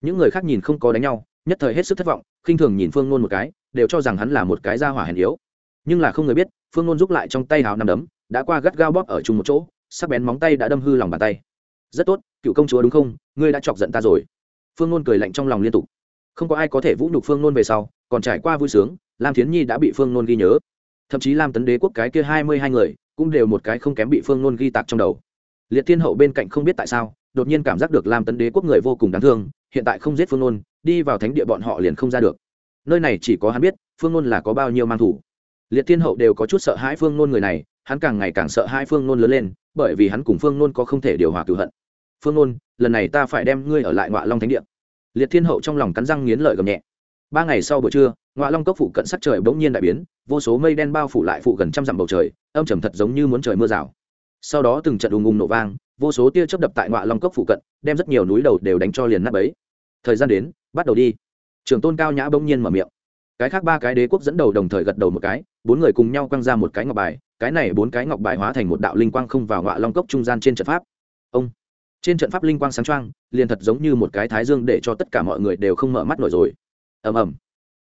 Những người khác nhìn không có đánh nhau, nhất thời hết sức thất vọng, khinh thường nhìn phương nôn một cái, đều cho rằng hắn là một cái gia hỏa hèn yếu. Nhưng là không người biết, phương nôn giúp lại trong tay hào nằm đấm, đã qua gắt gao bóp ở chung một chỗ, sắc bén móng tay đã đâm hư lòng bàn tay rất tốt, cựu công chúa đúng không? Ngươi đã chọc giận ta rồi. Phương nôn cười lạnh trong lòng liên tục. Không có ai có thể vũ nhục phương nôn về sau, còn trải qua vui sướng, lam thiến nhi đã bị phương nôn ghi nhớ. Thậm chí lam tấn đế quốc cái kia hai mươi hai người cũng đều một cái không kém bị phương nôn ghi tạc trong đầu. Liệt thiên hậu bên cạnh không biết tại sao, đột nhiên cảm giác được lam tấn đế quốc người vô cùng đáng thương, hiện tại không giết phương nôn, đi vào thánh địa bọn họ liền không ra được. Nơi này chỉ có hắn biết, phương nôn là có bao nhiêu mang thủ. Liệt thiên hậu đều có chút sợ hãi phương nôn người này, hắn càng ngày càng sợ hai phương nôn lớn lên bởi vì hắn cùng phương nôn có không thể điều hòa cựu hận. Phương nôn, lần này ta phải đem ngươi ở lại ngoại long thánh địa. Liệt thiên hậu trong lòng cắn răng nghiến lợi gầm nhẹ. Ba ngày sau buổi trưa ngoại long cốc phụ cận sắc trời bỗng nhiên đại biến, vô số mây đen bao phủ lại phụ gần trăm dặm bầu trời, âm trầm thật giống như muốn trời mưa rào. Sau đó từng trận ùng ùng nổ vang, vô số tia chớp đập tại ngoại long cốc phụ cận, đem rất nhiều núi đầu đều đánh cho liền nắp ấy thời gian đến, bắt đầu đi. Trường tôn cao nhã bỗng nhiên mở miệng. Cái khác ba cái đế quốc dẫn đầu đồng thời gật đầu một cái, bốn người cùng nhau quăng ra một cái ngọc bài cái này bốn cái ngọc bài hóa thành một đạo linh quang không vào ngọa long cốc trung gian trên trận pháp. Ông, trên trận pháp linh quang sáng trang liền thật giống như một cái thái dương để cho tất cả mọi người đều không mở mắt nổi rồi. Ầm ầm.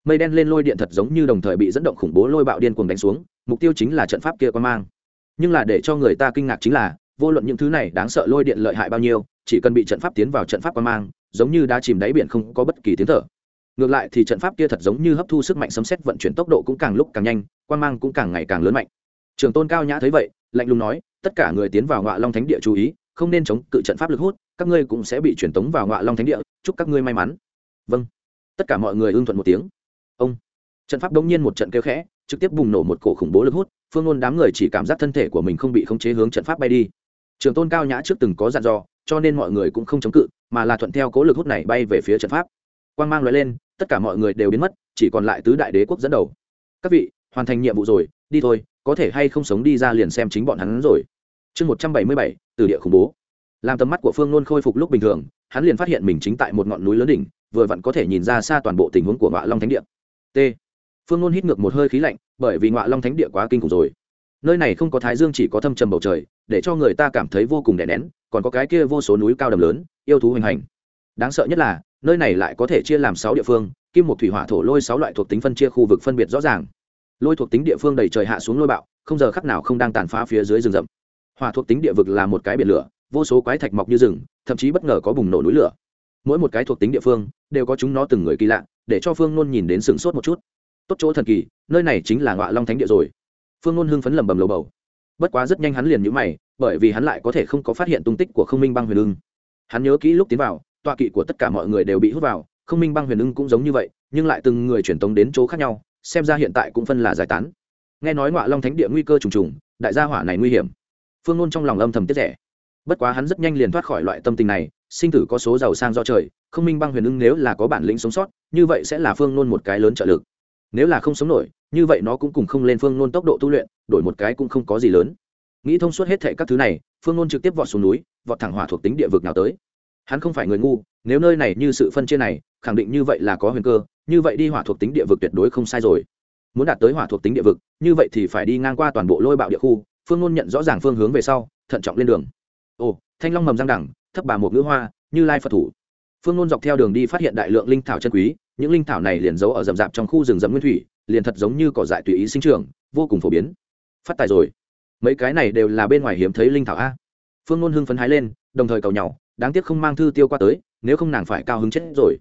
Mây đen lên lôi điện thật giống như đồng thời bị dẫn động khủng bố lôi bạo điên cuồng đánh xuống, mục tiêu chính là trận pháp kia quan mang. Nhưng là để cho người ta kinh ngạc chính là, vô luận những thứ này đáng sợ lôi điện lợi hại bao nhiêu, chỉ cần bị trận pháp tiến vào trận pháp quan mang, giống như đã chìm đáy biển không có bất kỳ tiếng thở. Ngược lại thì trận pháp kia thật giống như hấp thu sức mạnh sấm xét vận chuyển tốc độ cũng càng lúc càng nhanh quan mang cũng càng ngày càng lớn mạnh trường tôn cao nhã thấy vậy, lạnh lùng nói, tất cả người tiến vào ngọa long thánh địa chú ý, không nên chống cự trận pháp lực hút, các ngươi cũng sẽ bị truyền tống vào ngọa long thánh địa, chúc các ngươi may mắn. Vâng. Tất cả mọi người ưng thuận một tiếng. Ông. Trận pháp đông nhiên một trận kêu khẽ, trực tiếp bùng nổ một cổ khủng bố lực hút, phương ngôn đám người chỉ cảm giác thân thể của mình không bị khống chế hướng trận pháp bay đi. Trường tôn cao nhã trước từng có dặn dò, cho nên mọi người cũng không chống cự, mà là thuận theo cố lực hút này bay về phía trận pháp. Quang mang loại lên, tất cả mọi người đều biến mất, chỉ còn lại tứ đại đế quốc dẫn đầu. Các vị, hoàn thành nhiệm vụ rồi, đi thôi có thể hay không sống đi ra liền xem chính bọn hắn rồi. Chương một trăm bảy mươi bảy, từ địa khủng bố. Làm tầm mắt của phương nôn khôi phục lúc bình thường, hắn liền phát hiện mình chính tại một ngọn núi lớn đỉnh, vừa vặn có thể nhìn ra xa toàn bộ tình huống của ngọa long thánh địa. T. Phương nôn hít ngược một hơi khí lạnh, bởi vì ngọa long thánh địa quá kinh khủng rồi. Nơi này không có thái dương, chỉ có thâm trầm bầu trời, để cho người ta cảm thấy vô cùng đè nén, còn có cái kia vô số núi cao đầm lớn, yêu thú hoành hành. Đáng sợ nhất là, nơi này lại có thể chia làm sáu địa phương, kim một thủy hỏa thổ lôi sáu loại thuộc tính phân chia khu vực phân biệt rõ ràng lôi thuộc tính địa phương đầy trời hạ xuống lôi bạo, không giờ khắc nào không đang tàn phá phía dưới rừng rậm. Hỏa thuộc tính địa vực là một cái biển lửa, vô số quái thạch mọc như rừng, thậm chí bất ngờ có bùng nổ núi lửa. Mỗi một cái thuộc tính địa phương đều có chúng nó từng người kỳ lạ, để cho phương nôn nhìn đến sửng sốt một chút. Tốt chỗ thần kỳ, nơi này chính là ngọa long thánh địa rồi. Phương nôn hưng phấn lầm bầm lầu bầu. Bất quá rất nhanh hắn liền nhũ mày, bởi vì hắn lại có thể không có phát hiện tung tích của không minh băng huyền ưng. Hắn nhớ kỹ lúc tiến vào, tọa kỵ của tất cả mọi người đều bị hút vào, không minh băng huyền ưng cũng giống như vậy, nhưng lại từng người truyền tống đến chỗ khác nhau xem ra hiện tại cũng phân là giải tán. Nghe nói ngọa long thánh địa nguy cơ trùng trùng, đại gia hỏa này nguy hiểm. Phương ngôn trong lòng âm thầm tiết rẻ. Bất quá hắn rất nhanh liền thoát khỏi loại tâm tình này, sinh tử có số giàu sang do trời, không minh băng huyền ưng nếu là có bản lĩnh sống sót, như vậy sẽ là phương nôn một cái lớn trợ lực. Nếu là không sống nổi, như vậy nó cũng cùng không lên phương nôn tốc độ tu luyện, đổi một cái cũng không có gì lớn. Nghĩ thông suốt hết thệ các thứ này, phương nôn trực tiếp vọt xuống núi, vọt thẳng hỏa thuộc tính địa vực nào tới hắn không phải người ngu, nếu nơi này như sự phân chia này, khẳng định như vậy là có huyền cơ, như vậy đi hỏa thuộc tính địa vực tuyệt đối không sai rồi. Muốn đạt tới hỏa thuộc tính địa vực, như vậy thì phải đi ngang qua toàn bộ lôi bạo địa khu, phương ngôn nhận rõ ràng phương hướng về sau, thận trọng lên đường. Ồ, thanh long mầm răng đẳng, thấp bà một ngữ hoa, như lai phật thủ. Phương ngôn dọc theo đường đi phát hiện đại lượng linh thảo chân quý, những linh thảo này liền giấu ở rậm rạp trong khu rừng rậm nguyên thủy, liền thật giống như cỏ dại tùy ý sinh trưởng, vô cùng phổ biến. Phát tài rồi. Mấy cái này đều là bên ngoài hiếm thấy linh thảo a. Phương ngôn hưng phấn hái lên, đồng thời cầu nhau đáng tiếc không mang thư tiêu qua tới, nếu không nàng phải cao hứng chết rồi.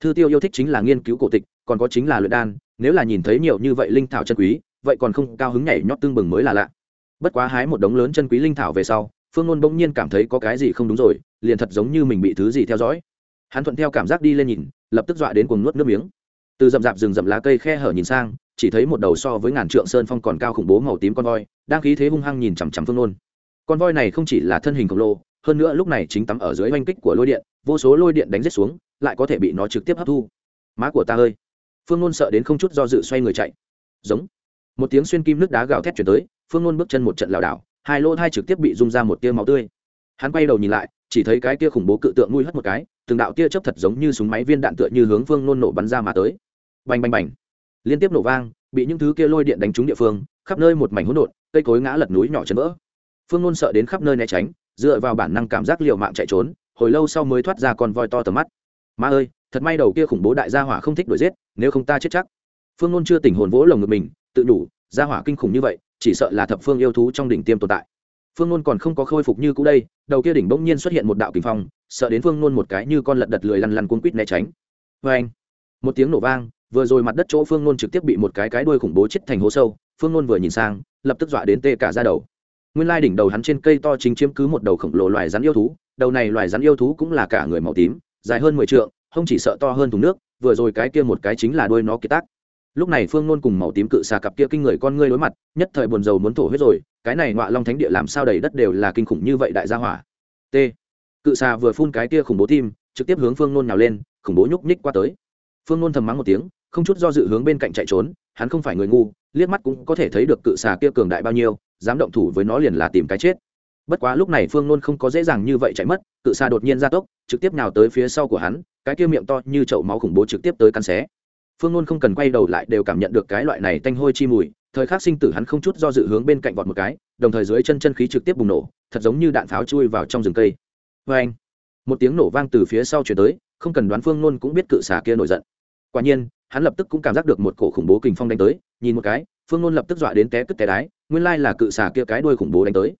Thư tiêu yêu thích chính là nghiên cứu cổ tịch, còn có chính là luyện đan, nếu là nhìn thấy nhiều như vậy linh thảo chân quý, vậy còn không cao hứng nhảy nhót tương bừng mới là lạ. Bất quá hái một đống lớn chân quý linh thảo về sau, phương ngôn bỗng nhiên cảm thấy có cái gì không đúng rồi, liền thật giống như mình bị thứ gì theo dõi. Hắn thuận theo cảm giác đi lên nhìn, lập tức dọa đến cuồng nuốt nước miếng. Từ rậm rạp rừng rậm lá cây khe hở nhìn sang, chỉ thấy một đầu so với ngàn trượng sơn phong còn cao khủng bố màu tím con voi, đang khí thế hung hăng nhìn chằm chằm phương nôn con voi này không chỉ là thân hình khổng lồ hơn nữa lúc này chính tắm ở dưới oanh kích của lôi điện, vô số lôi điện đánh rết xuống, lại có thể bị nó trực tiếp hấp thu. Má của ta ơi. Phương nôn sợ đến không chút do dự xoay người chạy. Giống. Một tiếng xuyên kim nước đá gào thét chuyển tới, phương nôn bước chân một trận lảo đảo, hai lỗ thai trực tiếp bị rung ra một tia máu tươi. Hắn quay đầu nhìn lại, chỉ thấy cái tia khủng bố cự tượng nuôi hất một cái, từng đạo tia chớp thật giống như súng máy viên đạn tựa như hướng phương nôn nổ bắn ra mà tới. Bành bành bành. Liên tiếp nổ vang, bị những thứ kia lôi điện đánh trúng địa phương, khắp nơi một mảnh hỗn độn, cây cối ngã lật núi nhỏ chấn vỡ. Phương nôn sợ đến khắp nơi né tránh dựa vào bản năng cảm giác liều mạng chạy trốn, hồi lâu sau mới thoát ra con voi to tầm mắt. Ma ơi, thật may đầu kia khủng bố đại gia hỏa không thích đuổi giết, nếu không ta chết chắc. Phương nôn chưa tỉnh hồn vỗ lồng ngực mình, tự đủ, gia hỏa kinh khủng như vậy, chỉ sợ là thập phương yêu thú trong đỉnh tiêm tồn tại. Phương nôn còn không có khôi phục như cũ đây, đầu kia đỉnh bỗng nhiên xuất hiện một đạo kinh phong, sợ đến phương nôn một cái như con lật đật lười lăn lăn cuốn quýt né tránh. Vê anh, một tiếng nổ vang, vừa rồi mặt đất chỗ phương nôn trực tiếp bị một cái cái đuôi khủng bố chết thành hố sâu, phương nôn vừa nhìn sang, lập tức dọa đến tê cả ra đầu nguyên lai đỉnh đầu hắn trên cây to chính chiếm cứ một đầu khổng lồ loài rắn yêu thú, đầu này loài rắn yêu thú cũng là cả người màu tím, dài hơn mười t không chỉ sợ to hơn thùng nước, vừa rồi cái kia một cái chính là đuôi nó kiệt tác. Lúc này phương nôn cùng màu tím cự xà cặp kia kinh người con ngươi đối mặt, nhất thời buồn rầu muốn thổ huyết rồi, cái này ngoạ long thánh địa làm sao đầy đất đều là kinh khủng như vậy đại gia hỏa. T. Cự xà vừa phun cái kia khủng bố tim, trực tiếp hướng phương nôn nhào lên, khủng bố nhúc nhích qua tới. Phương nôn thầm mắng một tiếng, không chút do dự hướng bên cạnh chạy trốn, hắn không phải người ngu, liếc mắt cũng có thể thấy được cự xà kia cường đại bao nhiêu dám động thủ với nó liền là tìm cái chết. Bất quá lúc này phương nôn không có dễ dàng như vậy chạy mất, cự xa đột nhiên ra tốc, trực tiếp nào tới phía sau của hắn, cái kia miệng to như chậu máu khủng bố trực tiếp tới căn xé. Phương nôn không cần quay đầu lại đều cảm nhận được cái loại này tanh hôi chi mùi, thời khắc sinh tử hắn không chút do dự hướng bên cạnh vọt một cái, đồng thời dưới chân chân khí trực tiếp bùng nổ, thật giống như đạn pháo chui vào trong rừng cây. Vê anh, một tiếng nổ vang từ phía sau chuyển tới, không cần đoán phương nôn cũng biết cự xà kia nổi giận. Quả nhiên, hắn lập tức cũng cảm giác được một cổ khủng bố kình phong đánh tới, nhìn một cái phương nôn lập tức dọa đến té cất té đái, nguyên lai là cự xà kia cái đuôi khủng bố đánh tới.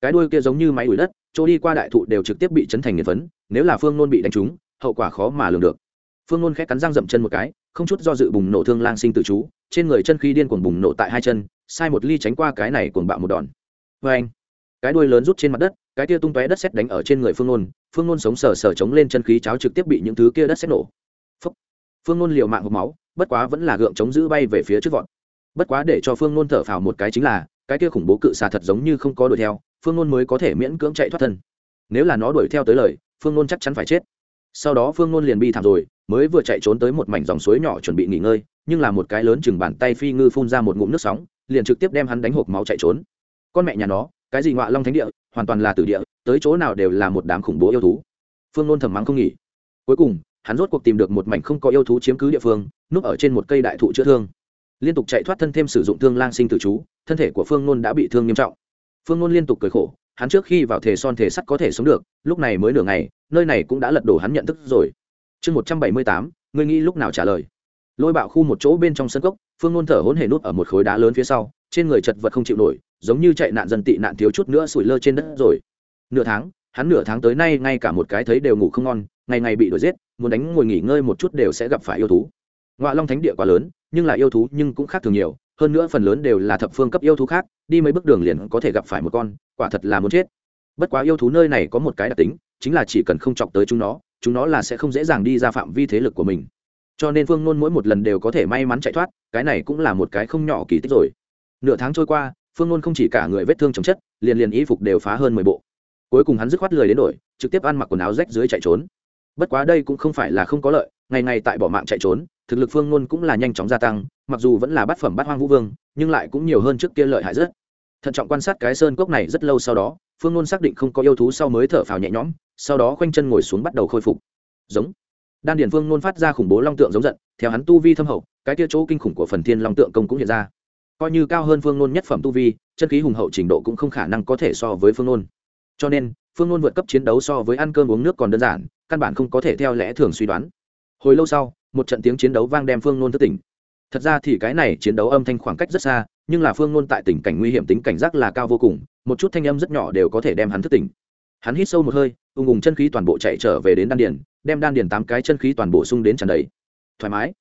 Cái đuôi kia giống như máy đuổi đất, chỗ đi qua đại thụ đều trực tiếp bị chấn thành nghiền phấn, nếu là phương nôn bị đánh trúng, hậu quả khó mà lường được. Phương nôn khẽ cắn răng dậm chân một cái, không chút do dự bùng nổ thương lang sinh tự chú, trên người chân khí điên cuồng bùng nổ tại hai chân, sai một ly tránh qua cái này cuồng bạo một đòn. Vê anh, cái đuôi lớn rút trên mặt đất, cái kia tung tóe đất xét đánh ở trên người phương nôn phương nôn sống sờ sờ chống lên chân khí cháo trực tiếp bị những thứ kia đất xét nổ. Phúc. phương nôn liều mạng hộp máu, bất quá vẫn là gượng chống giữ bay về phía trước vọt bất quá để cho phương nôn thở phào một cái chính là, cái kia khủng bố cự xà thật giống như không có đuổi theo, phương nôn mới có thể miễn cưỡng chạy thoát thân. Nếu là nó đuổi theo tới lời, phương nôn chắc chắn phải chết. Sau đó phương nôn liền bi thảm rồi, mới vừa chạy trốn tới một mảnh dòng suối nhỏ chuẩn bị nghỉ ngơi, nhưng là một cái lớn chừng bàn tay phi ngư phun ra một ngụm nước sóng, liền trực tiếp đem hắn đánh hộp máu chạy trốn. Con mẹ nhà nó, cái gì ngọa long thánh địa, hoàn toàn là tử địa, tới chỗ nào đều là một đám khủng bố yêu thú. Phương nôn thầm mắng không nghỉ. Cuối cùng, hắn rốt cuộc tìm được một mảnh không có yêu thú chiếm cứ địa phương, núp ở trên một cây đại thụ chữa thương liên tục chạy thoát thân thêm sử dụng thương lang sinh tử chú, thân thể của phương nôn đã bị thương nghiêm trọng. Phương nôn liên tục cười khổ, hắn trước khi vào thể son thể sắt có thể sống được, lúc này mới nửa ngày, nơi này cũng đã lật đổ hắn nhận thức rồi. Chương một trăm bảy mươi tám, ngươi nghĩ lúc nào trả lời? Lôi bạo khu một chỗ bên trong sân cốc, phương nôn thở hỗn hề nút ở một khối đá lớn phía sau, trên người chật vật không chịu nổi, giống như chạy nạn dân tị nạn thiếu chút nữa sủi lơ trên đất rồi. Nửa tháng, hắn nửa tháng tới nay ngay cả một cái thấy đều ngủ không ngon, ngày ngày bị đuổi giết, muốn đánh ngồi nghỉ ngơi một chút đều sẽ gặp phải yêu thú. Ngoại long thánh địa quá lớn nhưng là yêu thú nhưng cũng khác thường nhiều, hơn nữa phần lớn đều là thập phương cấp yêu thú khác, đi mấy bước đường liền có thể gặp phải một con, quả thật là muốn chết. Bất quá yêu thú nơi này có một cái đặc tính, chính là chỉ cần không chọc tới chúng nó chúng nó là sẽ không dễ dàng đi ra phạm vi thế lực của mình. Cho nên phương nôn mỗi một lần đều có thể may mắn chạy thoát, cái này cũng là một cái không nhỏ kỳ tích rồi. Nửa tháng trôi qua, phương nôn không chỉ cả người vết thương chồng chất, liền liền y phục đều phá hơn mười bộ. Cuối cùng hắn dứt khoát lười đến đổi, trực tiếp ăn mặc quần áo rách dưới chạy trốn. Bất quá đây cũng không phải là không có lợi, ngày ngày tại bỏ mạng chạy trốn thực lực phương nôn cũng là nhanh chóng gia tăng, mặc dù vẫn là bát phẩm bát hoang vũ vương, nhưng lại cũng nhiều hơn trước kia lợi hại rất. Thận trọng quan sát cái sơn cốc này rất lâu sau đó, phương nôn xác định không có yêu thú sau mới thở phào nhẹ nhõm, sau đó khoanh chân ngồi xuống bắt đầu khôi phục. Giống. Đan điển phương nôn phát ra khủng bố long tượng giống giận, theo hắn tu vi thâm hậu, cái kia chỗ kinh khủng của phần thiên long tượng công cũng hiện ra. Coi như cao hơn phương nôn nhất phẩm tu vi, chân khí hùng hậu trình độ cũng không khả năng có thể so với phương nôn. Cho nên, phương nôn vượt cấp chiến đấu so với ăn cơm uống nước còn đơn giản, căn bản không có thể theo lẽ thường suy đoán. Hồi lâu sau một trận tiếng chiến đấu vang đem phương nôn thức tỉnh. Thật ra thì cái này chiến đấu âm thanh khoảng cách rất xa, nhưng là phương nôn tại tình cảnh nguy hiểm tính cảnh giác là cao vô cùng, một chút thanh âm rất nhỏ đều có thể đem hắn thức tỉnh. Hắn hít sâu một hơi, ung ùng chân khí toàn bộ chạy trở về đến đan điền, đem đan điền tám cái chân khí toàn bộ sung đến tràn đầy. Thoải mái.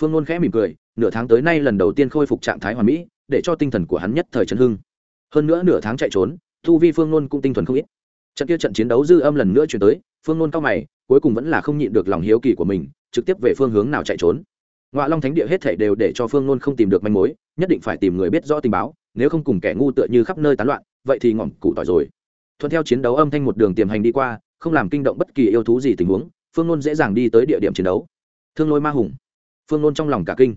Phương nôn khẽ mỉm cười, nửa tháng tới nay lần đầu tiên khôi phục trạng thái hoàn mỹ, để cho tinh thần của hắn nhất thời chấn hưng. Hơn nữa nửa tháng chạy trốn thu vi phương nôn cũng tinh thuần không ít. Trận kia trận chiến đấu dư âm lần nữa chuyển tới, phương nôn cao mày, cuối cùng vẫn là không nhịn được lòng hiếu kỳ của mình trực tiếp về phương hướng nào chạy trốn. Ngoại long thánh địa hết thể đều để cho phương nôn không tìm được manh mối, nhất định phải tìm người biết rõ tình báo, nếu không cùng kẻ ngu tựa như khắp nơi tán loạn, vậy thì ngỏm cụ tỏi rồi. Thuận theo chiến đấu âm thanh một đường tiềm hành đi qua, không làm kinh động bất kỳ yêu thú gì tình huống, phương nôn dễ dàng đi tới địa điểm chiến đấu. Thương lôi ma hùng. Phương nôn trong lòng cả kinh.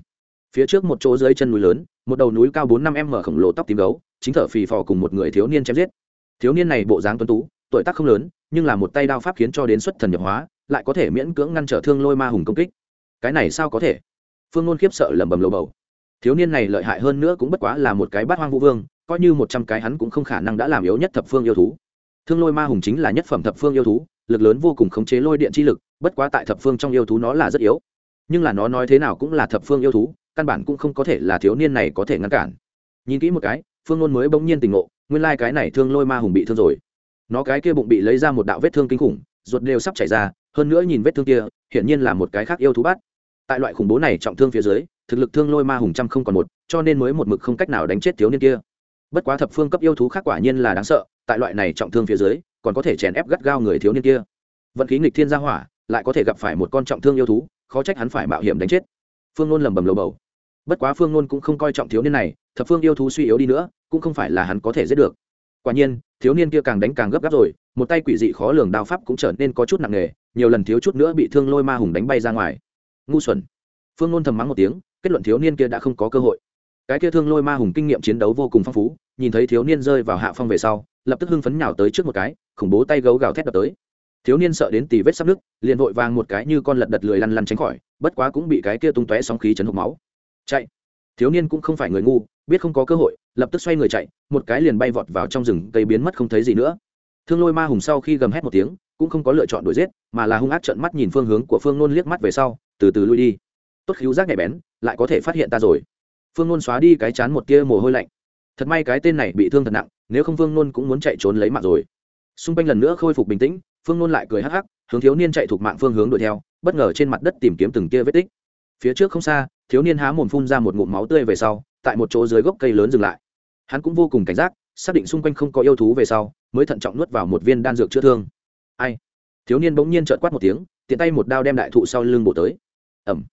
Phía trước một chỗ dưới chân núi lớn, một đầu núi cao bốn năm m khổng lồ tóc tím gấu, chính thở phì phò cùng một người thiếu niên chém giết. Thiếu niên này bộ dáng tuấn tú, tuổi tác không lớn, nhưng là một tay đao pháp khiến cho đến xuất thần nhập hóa lại có thể miễn cưỡng ngăn trở thương lôi ma hùng công kích. Cái này sao có thể? Phương nôn khiếp sợ lẩm bẩm lầu bầu. Thiếu niên này lợi hại hơn nữa cũng bất quá là một cái bát hoang vũ vương, coi như một trăm cái hắn cũng không khả năng đã làm yếu nhất thập phương yêu thú. Thương lôi ma hùng chính là nhất phẩm thập phương yêu thú, lực lớn vô cùng khống chế lôi điện chi lực, bất quá tại thập phương trong yêu thú nó là rất yếu. Nhưng là nó nói thế nào cũng là thập phương yêu thú, căn bản cũng không có thể là thiếu niên này có thể ngăn cản. Nhìn kỹ một cái, phương nôn mới bỗng nhiên tỉnh ngộ, nguyên lai cái này thương lôi ma hùng bị thương rồi. Nó cái kia bụng bị lấy ra một đạo vết thương kinh khủng, ruột đều sắp chảy ra hơn nữa nhìn vết thương kia, hiển nhiên là một cái khác yêu thú bát tại loại khủng bố này trọng thương phía dưới, thực lực thương lôi ma hùng trăm không còn một, cho nên mới một mực không cách nào đánh chết thiếu niên kia. Bất quá thập phương cấp yêu thú khác quả nhiên là đáng sợ, tại loại này trọng thương phía dưới, còn có thể chèn ép gắt gao người thiếu niên kia. Vận khí nghịch thiên gia hỏa, lại có thể gặp phải một con trọng thương yêu thú, khó trách hắn phải mạo hiểm đánh chết. Phương nôn lầm bầm lầu bầu. Bất quá phương nôn cũng không coi trọng thiếu niên này, thập phương yêu thú suy yếu đi nữa, cũng không phải là hắn có thể giết được. Quả nhiên, thiếu niên kia càng đánh càng gấp gáp rồi, một tay quỷ dị khó lường đao pháp cũng trở nên có chút nặng nề nhiều lần thiếu chút nữa bị thương lôi ma hùng đánh bay ra ngoài. Ngu xuẩn. Phương nôn thầm mắng một tiếng, kết luận thiếu niên kia đã không có cơ hội. Cái kia thương lôi ma hùng kinh nghiệm chiến đấu vô cùng phong phú, nhìn thấy thiếu niên rơi vào hạ phong về sau, lập tức hưng phấn nhào tới trước một cái, khủng bố tay gấu gào thét đập tới. Thiếu niên sợ đến tì vết sắp nước liền vội vàng một cái như con lật đật lười lăn lăn tránh khỏi, bất quá cũng bị cái kia tung tóe sóng khí chấn hộp máu. Chạy. Thiếu niên cũng không phải người ngu, biết không có cơ hội, lập tức xoay người chạy, một cái liền bay vọt vào trong rừng, cây biến mất không thấy gì nữa. Thương lôi ma hùng sau khi gầm hét một tiếng cũng không có lựa chọn đuổi giết, mà là hung ác trợn mắt nhìn phương hướng của phương nôn liếc mắt về sau, từ từ lui đi. Tốt khiếu giác nhạy bén, lại có thể phát hiện ta rồi. Phương nôn xóa đi cái chán một tia mồ hôi lạnh. Thật may cái tên này bị thương thật nặng, nếu không phương nôn cũng muốn chạy trốn lấy mạng rồi. Xung quanh lần nữa khôi phục bình tĩnh, phương nôn lại cười hắc hắc, hướng thiếu niên chạy thuộc mạng phương hướng đuổi theo, bất ngờ trên mặt đất tìm kiếm từng tia vết tích. Phía trước không xa, thiếu niên há mồm phun ra một ngụm máu tươi về sau, tại một chỗ dưới gốc cây lớn dừng lại. Hắn cũng vô cùng cảnh giác, xác định xung quanh không có yêu thú về sau, mới thận trọng nuốt vào một viên đan dược chữa thương ai? Thiếu niên bỗng nhiên trợn quát một tiếng, tiện tay một đao đem đại thụ sau lưng bổ tới. Ẩm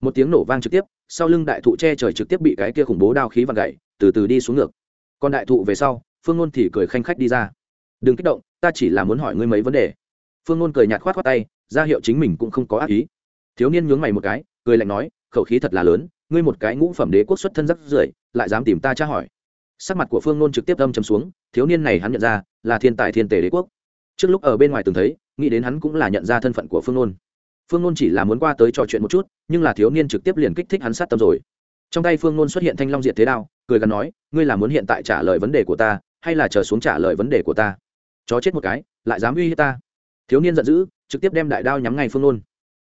một tiếng nổ vang trực tiếp, sau lưng đại thụ che trời trực tiếp bị cái kia khủng bố đao khí vặn gậy từ từ đi xuống ngược. Còn đại thụ về sau, phương ngôn thì cười khanh khách đi ra. Đừng kích động, ta chỉ là muốn hỏi ngươi mấy vấn đề. Phương ngôn cười nhạt khoát khoát tay, ra hiệu chính mình cũng không có ác ý. Thiếu niên nhướng mày một cái, cười lạnh nói, khẩu khí thật là lớn, ngươi một cái ngũ phẩm đế quốc xuất thân rắc rưởi, lại dám tìm ta tra hỏi. Sắc mặt của phương ngôn trực tiếp âm chấm xuống, thiếu niên này hắn nhận ra là thiên tài thiên tề đế quốc trước lúc ở bên ngoài từng thấy, nghĩ đến hắn cũng là nhận ra thân phận của phương nôn. Phương nôn chỉ là muốn qua tới trò chuyện một chút, nhưng là thiếu niên trực tiếp liền kích thích hắn sát tâm rồi. Trong tay phương nôn xuất hiện thanh long diệt thế đao, cười gắn nói, ngươi là muốn hiện tại trả lời vấn đề của ta, hay là chờ xuống trả lời vấn đề của ta? Chó chết một cái, lại dám uy hiếp ta. Thiếu niên giận dữ, trực tiếp đem đại đao nhắm ngay phương nôn.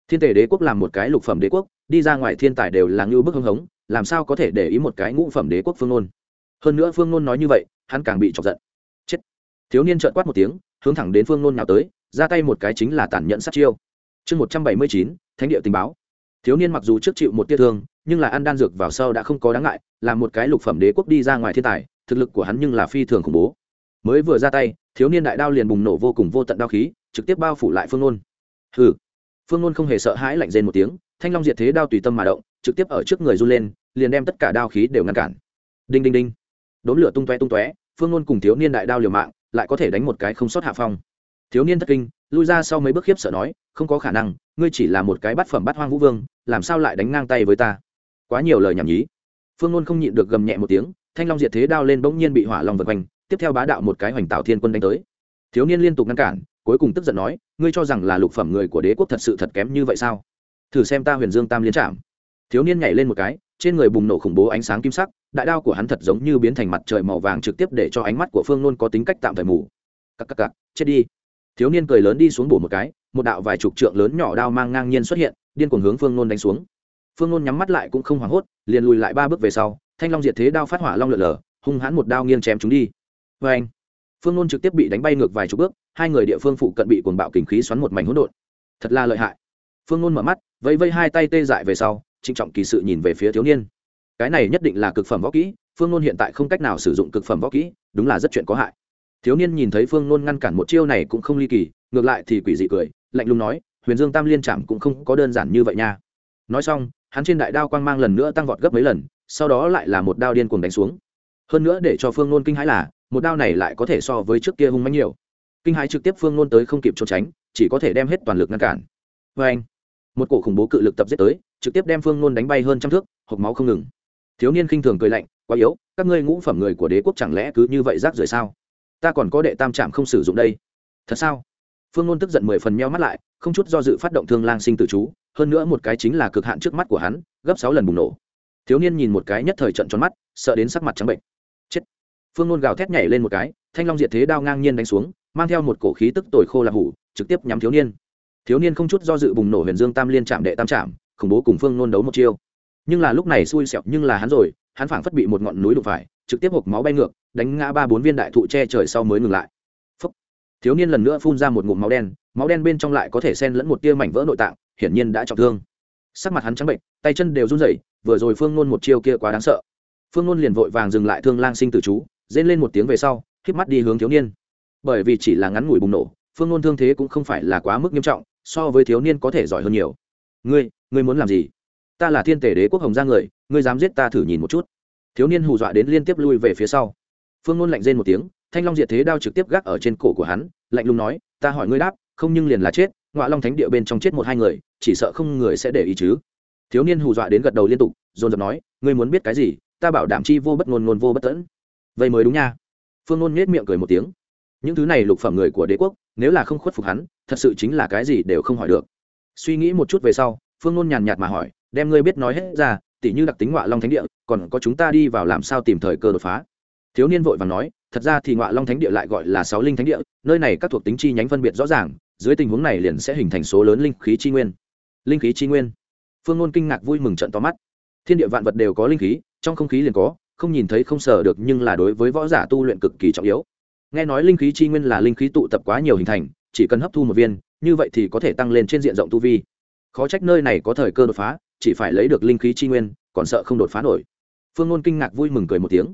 Thiên tể đế quốc làm một cái lục phẩm đế quốc, đi ra ngoài thiên tài đều là ngưu bức hưng hống, làm sao có thể để ý một cái ngũ phẩm đế quốc phương nôn? Hơn nữa phương nôn nói như vậy, hắn càng bị chọc giận. Chết. Thiếu niên trợn quát một tiếng hướng thẳng đến phương nôn nào tới, ra tay một cái chính là tàn nhẫn sát chiêu. Chương một trăm bảy mươi chín, thánh địa tình báo. Thiếu niên mặc dù trước chịu một tiết thương, nhưng là ăn đan dược vào sau đã không có đáng ngại, là một cái lục phẩm đế quốc đi ra ngoài thiên tài, thực lực của hắn nhưng là phi thường khủng bố. Mới vừa ra tay, thiếu niên đại đao liền bùng nổ vô cùng vô tận đao khí, trực tiếp bao phủ lại phương nôn. Hừ. Phương nôn không hề sợ hãi lạnh rên một tiếng, thanh long diệt thế đao tùy tâm mà động, trực tiếp ở trước người run lên, liền đem tất cả đao khí đều ngăn cản. Đinh đinh đinh. Đốn lửa tung tóe tung tóe, phương nôn cùng thiếu niên đại đao liều mạng lại có thể đánh một cái không sót hạ phong. Thiếu niên thất kinh, lui ra sau mấy bước khiếp sợ nói, không có khả năng, ngươi chỉ là một cái bát phẩm bát hoang vũ vương, làm sao lại đánh ngang tay với ta? Quá nhiều lời nhảm nhí. Phương nôn không nhịn được gầm nhẹ một tiếng, thanh long diệt thế đao lên bỗng nhiên bị hỏa long vật quanh, tiếp theo bá đạo một cái hoành tạo thiên quân đánh tới. Thiếu niên liên tục ngăn cản, cuối cùng tức giận nói, ngươi cho rằng là lục phẩm người của đế quốc thật sự thật kém như vậy sao? Thử xem ta huyền dương tam liên trạm thiếu niên nhảy lên một cái trên người bùng nổ khủng bố ánh sáng kim sắc, đại đao của hắn thật giống như biến thành mặt trời màu vàng trực tiếp để cho ánh mắt của phương nôn có tính cách tạm thời mù. Cắc cắc cắc chết đi. Thiếu niên cười lớn đi xuống bổ một cái, một đạo vài chục trượng lớn nhỏ đao mang ngang nhiên xuất hiện, điên cuồng hướng phương nôn đánh xuống. Phương nôn nhắm mắt lại cũng không hoảng hốt, liền lùi lại ba bước về sau, thanh long diệt thế đao phát hỏa long lượn lờ, hung hãn một đao nghiêng chém chúng đi. Vê anh phương nôn trực tiếp bị đánh bay ngược vài chục bước, hai người địa phương phụ cận bị cuồng bạo kình khí xoắn một mảnh hỗn độn. Thật là lợi hại. Phương nôn mở mắt, vẫy vây hai tay tê dại về sau trịnh trọng kỳ sự nhìn về phía thiếu niên. Cái này nhất định là cực phẩm võ kỹ, phương nôn hiện tại không cách nào sử dụng cực phẩm võ kỹ, đúng là rất chuyện có hại. Thiếu niên nhìn thấy phương nôn ngăn cản một chiêu này cũng không ly kỳ, ngược lại thì quỷ dị cười, lạnh lùng nói, huyền dương tam liên trạm cũng không có đơn giản như vậy nha. Nói xong, hắn trên đại đao quang mang lần nữa tăng vọt gấp mấy lần, sau đó lại là một đao điên cuồng đánh xuống. Hơn nữa để cho phương nôn kinh hãi là, một đao này lại có thể so với trước kia hung manh nhiều. Kinh hãi trực tiếp phương nôn tới không kịp trốn tránh, chỉ có thể đem hết toàn lực ngăn cản. Vê anh một cổ khủng bố cự lực tập giết tới trực tiếp đem phương nôn đánh bay hơn trăm thước hộp máu không ngừng. Thiếu niên khinh thường cười lạnh, quá yếu, các ngươi ngũ phẩm người của đế quốc chẳng lẽ cứ như vậy rác rưởi sao? Ta còn có đệ tam trạm không sử dụng đây. Thật sao? Phương nôn tức giận mười phần meo mắt lại, không chút do dự phát động thương lang sinh tử chú, hơn nữa một cái chính là cực hạn trước mắt của hắn, gấp sáu lần bùng nổ. Thiếu niên nhìn một cái nhất thời trận tròn mắt, sợ đến sắc mặt trắng bệnh. Chết. Phương nôn gào thét nhảy lên một cái, thanh long diệt thế đao ngang nhiên đánh xuống, mang theo một cổ khí tức tồi khô là hủ, trực tiếp nhắm thiếu niên. Thiếu niên không chút do dự bùng nổ huyền dương tam liên trạm đệ tam trạm khủng bố cùng phương nôn đấu một chiêu. Nhưng là lúc này xui xẹo nhưng là hắn rồi, hắn phảng phất bị một ngọn núi đụng phải, trực tiếp hộp máu bay ngược, đánh ngã ba bốn viên đại thụ che trời sau mới ngừng lại. Phúc. thiếu niên lần nữa phun ra một ngụm máu đen máu đen bên trong lại có thể xen lẫn một tia mảnh vỡ nội tạng, hiển nhiên đã trọng thương. Sắc mặt hắn trắng bệnh, tay chân đều run rẩy, vừa rồi phương nôn một chiêu kia quá đáng sợ. Phương nôn liền vội vàng dừng lại thương lang sinh tử chú, rên lên một tiếng về sau, híp mắt đi hướng thiếu niên. Bởi vì chỉ là ngắn ngủi bùng nổ, phương nôn thương thế cũng không phải là quá mức nghiêm trọng, so với thiếu niên có thể giỏi hơn nhiều ngươi ngươi muốn làm gì? Ta là thiên tể đế quốc hồng ra người, ngươi dám giết ta thử nhìn một chút. Thiếu niên hù dọa đến liên tiếp lui về phía sau. Phương ngôn lạnh rên một tiếng, thanh long diệt thế đao trực tiếp gác ở trên cổ của hắn, lạnh lùng nói, ta hỏi ngươi đáp, không nhưng liền là chết ngoại long thánh địa bên trong chết một hai người, chỉ sợ không người sẽ để ý chứ. Thiếu niên hù dọa đến gật đầu liên tục, dồn dập nói, ngươi muốn biết cái gì, ta bảo đảm chi vô bất ngôn ngôn vô bất tẫn vậy mới đúng nha. Phương ngôn nhếch miệng cười một tiếng. Những thứ này lục phẩm người của đế quốc, nếu là không khuất phục hắn, thật sự chính là cái gì đều không hỏi được suy nghĩ một chút về sau, phương nôn nhàn nhạt mà hỏi, đem ngươi biết nói hết ra, tỉ như đặc tính ngọa long thánh địa, còn có chúng ta đi vào làm sao tìm thời cơ đột phá? Thiếu niên vội và nói, thật ra thì ngọa long thánh địa lại gọi là sáu linh thánh địa, nơi này các thuộc tính chi nhánh phân biệt rõ ràng, dưới tình huống này liền sẽ hình thành số lớn linh khí chi nguyên. Linh khí chi nguyên? Phương ngôn kinh ngạc vui mừng trận to mắt. Thiên địa vạn vật đều có linh khí, trong không khí liền có, không nhìn thấy không sờ được nhưng là đối với võ giả tu luyện cực kỳ trọng yếu. Nghe nói linh khí chi nguyên là linh khí tụ tập quá nhiều hình thành, chỉ cần hấp thu một viên như vậy thì có thể tăng lên trên diện rộng tu vi. Khó trách nơi này có thời cơ đột phá, chỉ phải lấy được linh khí chi nguyên, còn sợ không đột phá nổi. Phương ngôn kinh ngạc vui mừng cười một tiếng.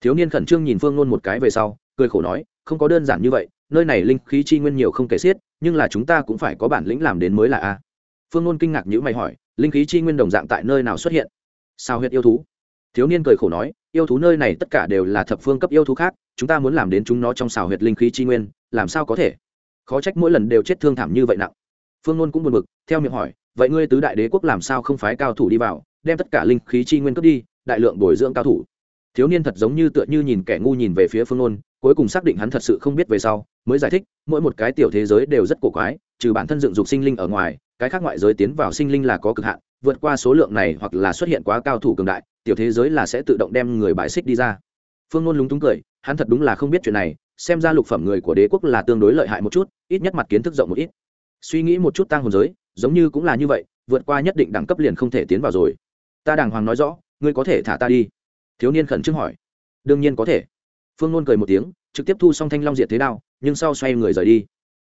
Thiếu niên khẩn trương nhìn phương ngôn một cái về sau, cười khổ nói, không có đơn giản như vậy, nơi này linh khí chi nguyên nhiều không kể xiết, nhưng là chúng ta cũng phải có bản lĩnh làm đến mới là a. Phương ngôn kinh ngạc nhữ mày hỏi, linh khí chi nguyên đồng dạng tại nơi nào xuất hiện? Sao huyệt yêu thú? Thiếu niên cười khổ nói, yêu thú nơi này tất cả đều là thập phương cấp yêu thú khác, chúng ta muốn làm đến chúng nó trong xào huyệt linh khí chi nguyên, làm sao có thể? Khó trách mỗi lần đều chết thương thảm như vậy nặng. Phương nôn cũng buồn bực, theo miệng hỏi, vậy ngươi tứ đại đế quốc làm sao không phái cao thủ đi vào, đem tất cả linh khí chi nguyên cướp đi, đại lượng bồi dưỡng cao thủ? Thiếu niên thật giống như tựa như nhìn kẻ ngu nhìn về phía phương nôn, cuối cùng xác định hắn thật sự không biết về sau, mới giải thích, mỗi một cái tiểu thế giới đều rất cổ quái, trừ bản thân dựng dục sinh linh ở ngoài, cái khác ngoại giới tiến vào sinh linh là có cực hạn, vượt qua số lượng này hoặc là xuất hiện quá cao thủ cường đại, tiểu thế giới là sẽ tự động đem người bãi xích đi ra phương nôn lúng túng cười, hắn thật đúng là không biết chuyện này, xem ra lục phẩm người của đế quốc là tương đối lợi hại một chút, ít nhất mặt kiến thức rộng một ít. Suy nghĩ một chút tăng hồn giới, giống như cũng là như vậy, vượt qua nhất định đẳng cấp liền không thể tiến vào rồi. Ta đàng hoàng nói rõ, ngươi có thể thả ta đi. Thiếu niên khẩn trương hỏi. Đương nhiên có thể. Phương nôn cười một tiếng, trực tiếp thu xong thanh long diệt thế đao, nhưng sau xoay người rời đi.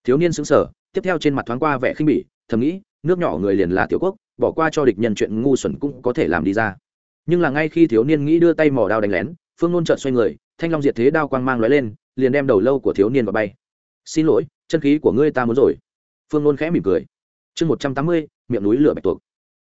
Thiếu niên xứng sở tiếp theo trên mặt thoáng qua vẻ khinh bỉ, thầm nghĩ, nước nhỏ người liền là tiểu quốc, bỏ qua cho địch nhân chuyện ngu xuẩn cũng có thể làm đi ra. Nhưng là ngay khi thiếu niên nghĩ đưa tay mỏ đao đánh lén phương nôn trợn xoay người, thanh long diệt thế đao quang mang lóe lên, liền đem đầu lâu của thiếu niên vào bay. Xin lỗi, chân khí của ngươi ta muốn rồi. Phương nôn khẽ mỉm cười. Chương một trăm tám mươi, miệng núi lửa bạch tuộc.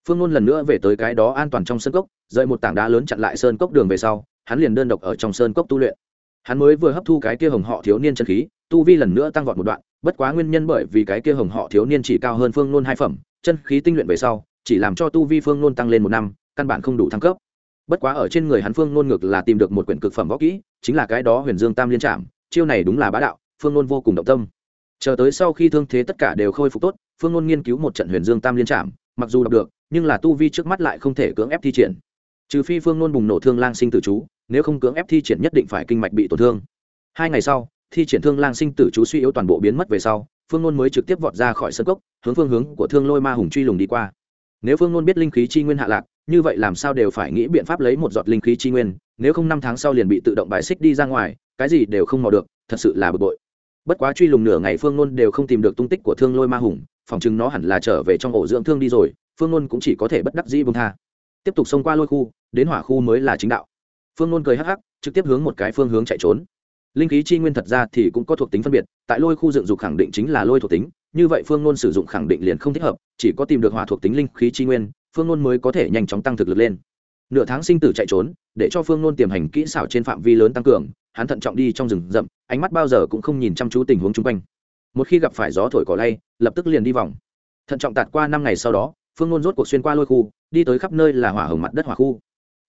Phương nôn lần nữa về tới cái đó an toàn trong sân cốc, rời một tảng đá lớn chặn lại sơn cốc đường về sau, hắn liền đơn độc ở trong sơn cốc tu luyện. Hắn mới vừa hấp thu cái kia hồng họ thiếu niên chân khí, tu vi lần nữa tăng vọt một đoạn, bất quá nguyên nhân bởi vì cái kia hồng họ thiếu niên chỉ cao hơn phương nôn hai phẩm, chân khí tinh luyện về sau, chỉ làm cho tu vi phương nôn tăng lên một năm, căn bản không đủ thăng cấp bất quá ở trên người hắn phương nôn ngược là tìm được một quyển cực phẩm võ kỹ, chính là cái đó huyền dương tam liên trạm chiêu này đúng là bá đạo, phương nôn vô cùng động tâm. Chờ tới sau khi thương thế tất cả đều khôi phục tốt, phương nôn nghiên cứu một trận huyền dương tam liên trạm mặc dù đọc được, nhưng là tu vi trước mắt lại không thể cưỡng ép thi triển. Trừ phi phương nôn bùng nổ thương lang sinh tử chú, nếu không cưỡng ép thi triển nhất định phải kinh mạch bị tổn thương. Hai ngày sau, thi triển thương lang sinh tử chú suy yếu toàn bộ biến mất về sau, phương nôn mới trực tiếp vọt ra khỏi sân cốc, hướng phương hướng của thương lôi ma hùng truy lùng đi qua. Nếu phương nôn biết linh khí chi nguyên hạ lạc như vậy làm sao đều phải nghĩ biện pháp lấy một giọt linh khí chi nguyên, nếu không năm tháng sau liền bị tự động bài xích đi ra ngoài, cái gì đều không mò được, thật sự là bực bội. Bất quá truy lùng nửa ngày phương nôn đều không tìm được tung tích của thương lôi ma hùng, phòng chừng nó hẳn là trở về trong ổ dưỡng thương đi rồi, phương nôn cũng chỉ có thể bất đắc dĩ bông tha. Tiếp tục xông qua lôi khu, đến hỏa khu mới là chính đạo. Phương nôn cười hắc hắc, trực tiếp hướng một cái phương hướng chạy trốn. Linh khí chi nguyên thật ra thì cũng có thuộc tính phân biệt, tại lôi khu dựng dục khẳng định chính là lôi thuộc tính, như vậy phương nôn sử dụng khẳng định liền không thích hợp, chỉ có tìm được hỏa thuộc tính linh khí chi nguyên phương nôn mới có thể nhanh chóng tăng thực lực lên. Nửa tháng sinh tử chạy trốn, để cho phương nôn tiềm hành kỹ xảo trên phạm vi lớn tăng cường, hắn thận trọng đi trong rừng rậm, ánh mắt bao giờ cũng không nhìn chăm chú tình huống chung quanh. Một khi gặp phải gió thổi cỏ lay, lập tức liền đi vòng. Thận trọng tạt qua năm ngày sau đó, phương nôn rốt cuộc xuyên qua lôi khu, đi tới khắp nơi là hỏa hồng mặt đất hỏa khu.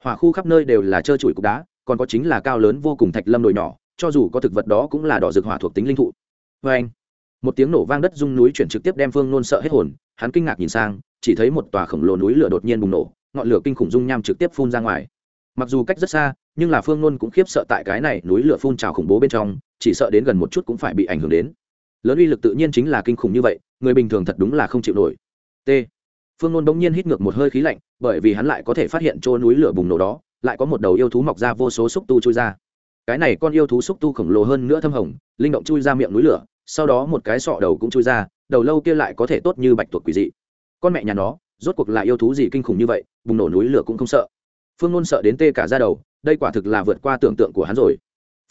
Hỏa khu khắp nơi đều là trơ trụi cục đá, còn có chính là cao lớn vô cùng thạch lâm đồi nhỏ, cho dù có thực vật đó cũng là đỏ rực hỏa thuộc tính linh thụ. Vê anh một tiếng nổ vang đất rung núi chuyển trực tiếp đem phương nôn sợ hết hồn hắn kinh ngạc nhìn sang, chỉ thấy một tòa khổng lồ núi lửa đột nhiên bùng nổ, ngọn lửa kinh khủng dung nham trực tiếp phun ra ngoài. Mặc dù cách rất xa, nhưng là phương nôn cũng khiếp sợ tại cái này núi lửa phun trào khủng bố bên trong, chỉ sợ đến gần một chút cũng phải bị ảnh hưởng đến. Lớn uy lực tự nhiên chính là kinh khủng như vậy, người bình thường thật đúng là không chịu nổi. T. Phương nôn bỗng nhiên hít ngược một hơi khí lạnh, bởi vì hắn lại có thể phát hiện chỗ núi lửa bùng nổ đó, lại có một đầu yêu thú mọc ra vô số xúc tu chui ra. Cái này con yêu thú xúc tu khổng lồ hơn nữa thâm hồng, linh động chui ra miệng núi lửa, sau đó một cái sọ đầu cũng chui ra đầu lâu kia lại có thể tốt như bạch tuộc quỷ dị. Con mẹ nhà nó, rốt cuộc là yêu thú gì kinh khủng như vậy, bùng nổ núi lửa cũng không sợ. Phương nôn sợ đến tê cả ra đầu, đây quả thực là vượt qua tưởng tượng của hắn rồi.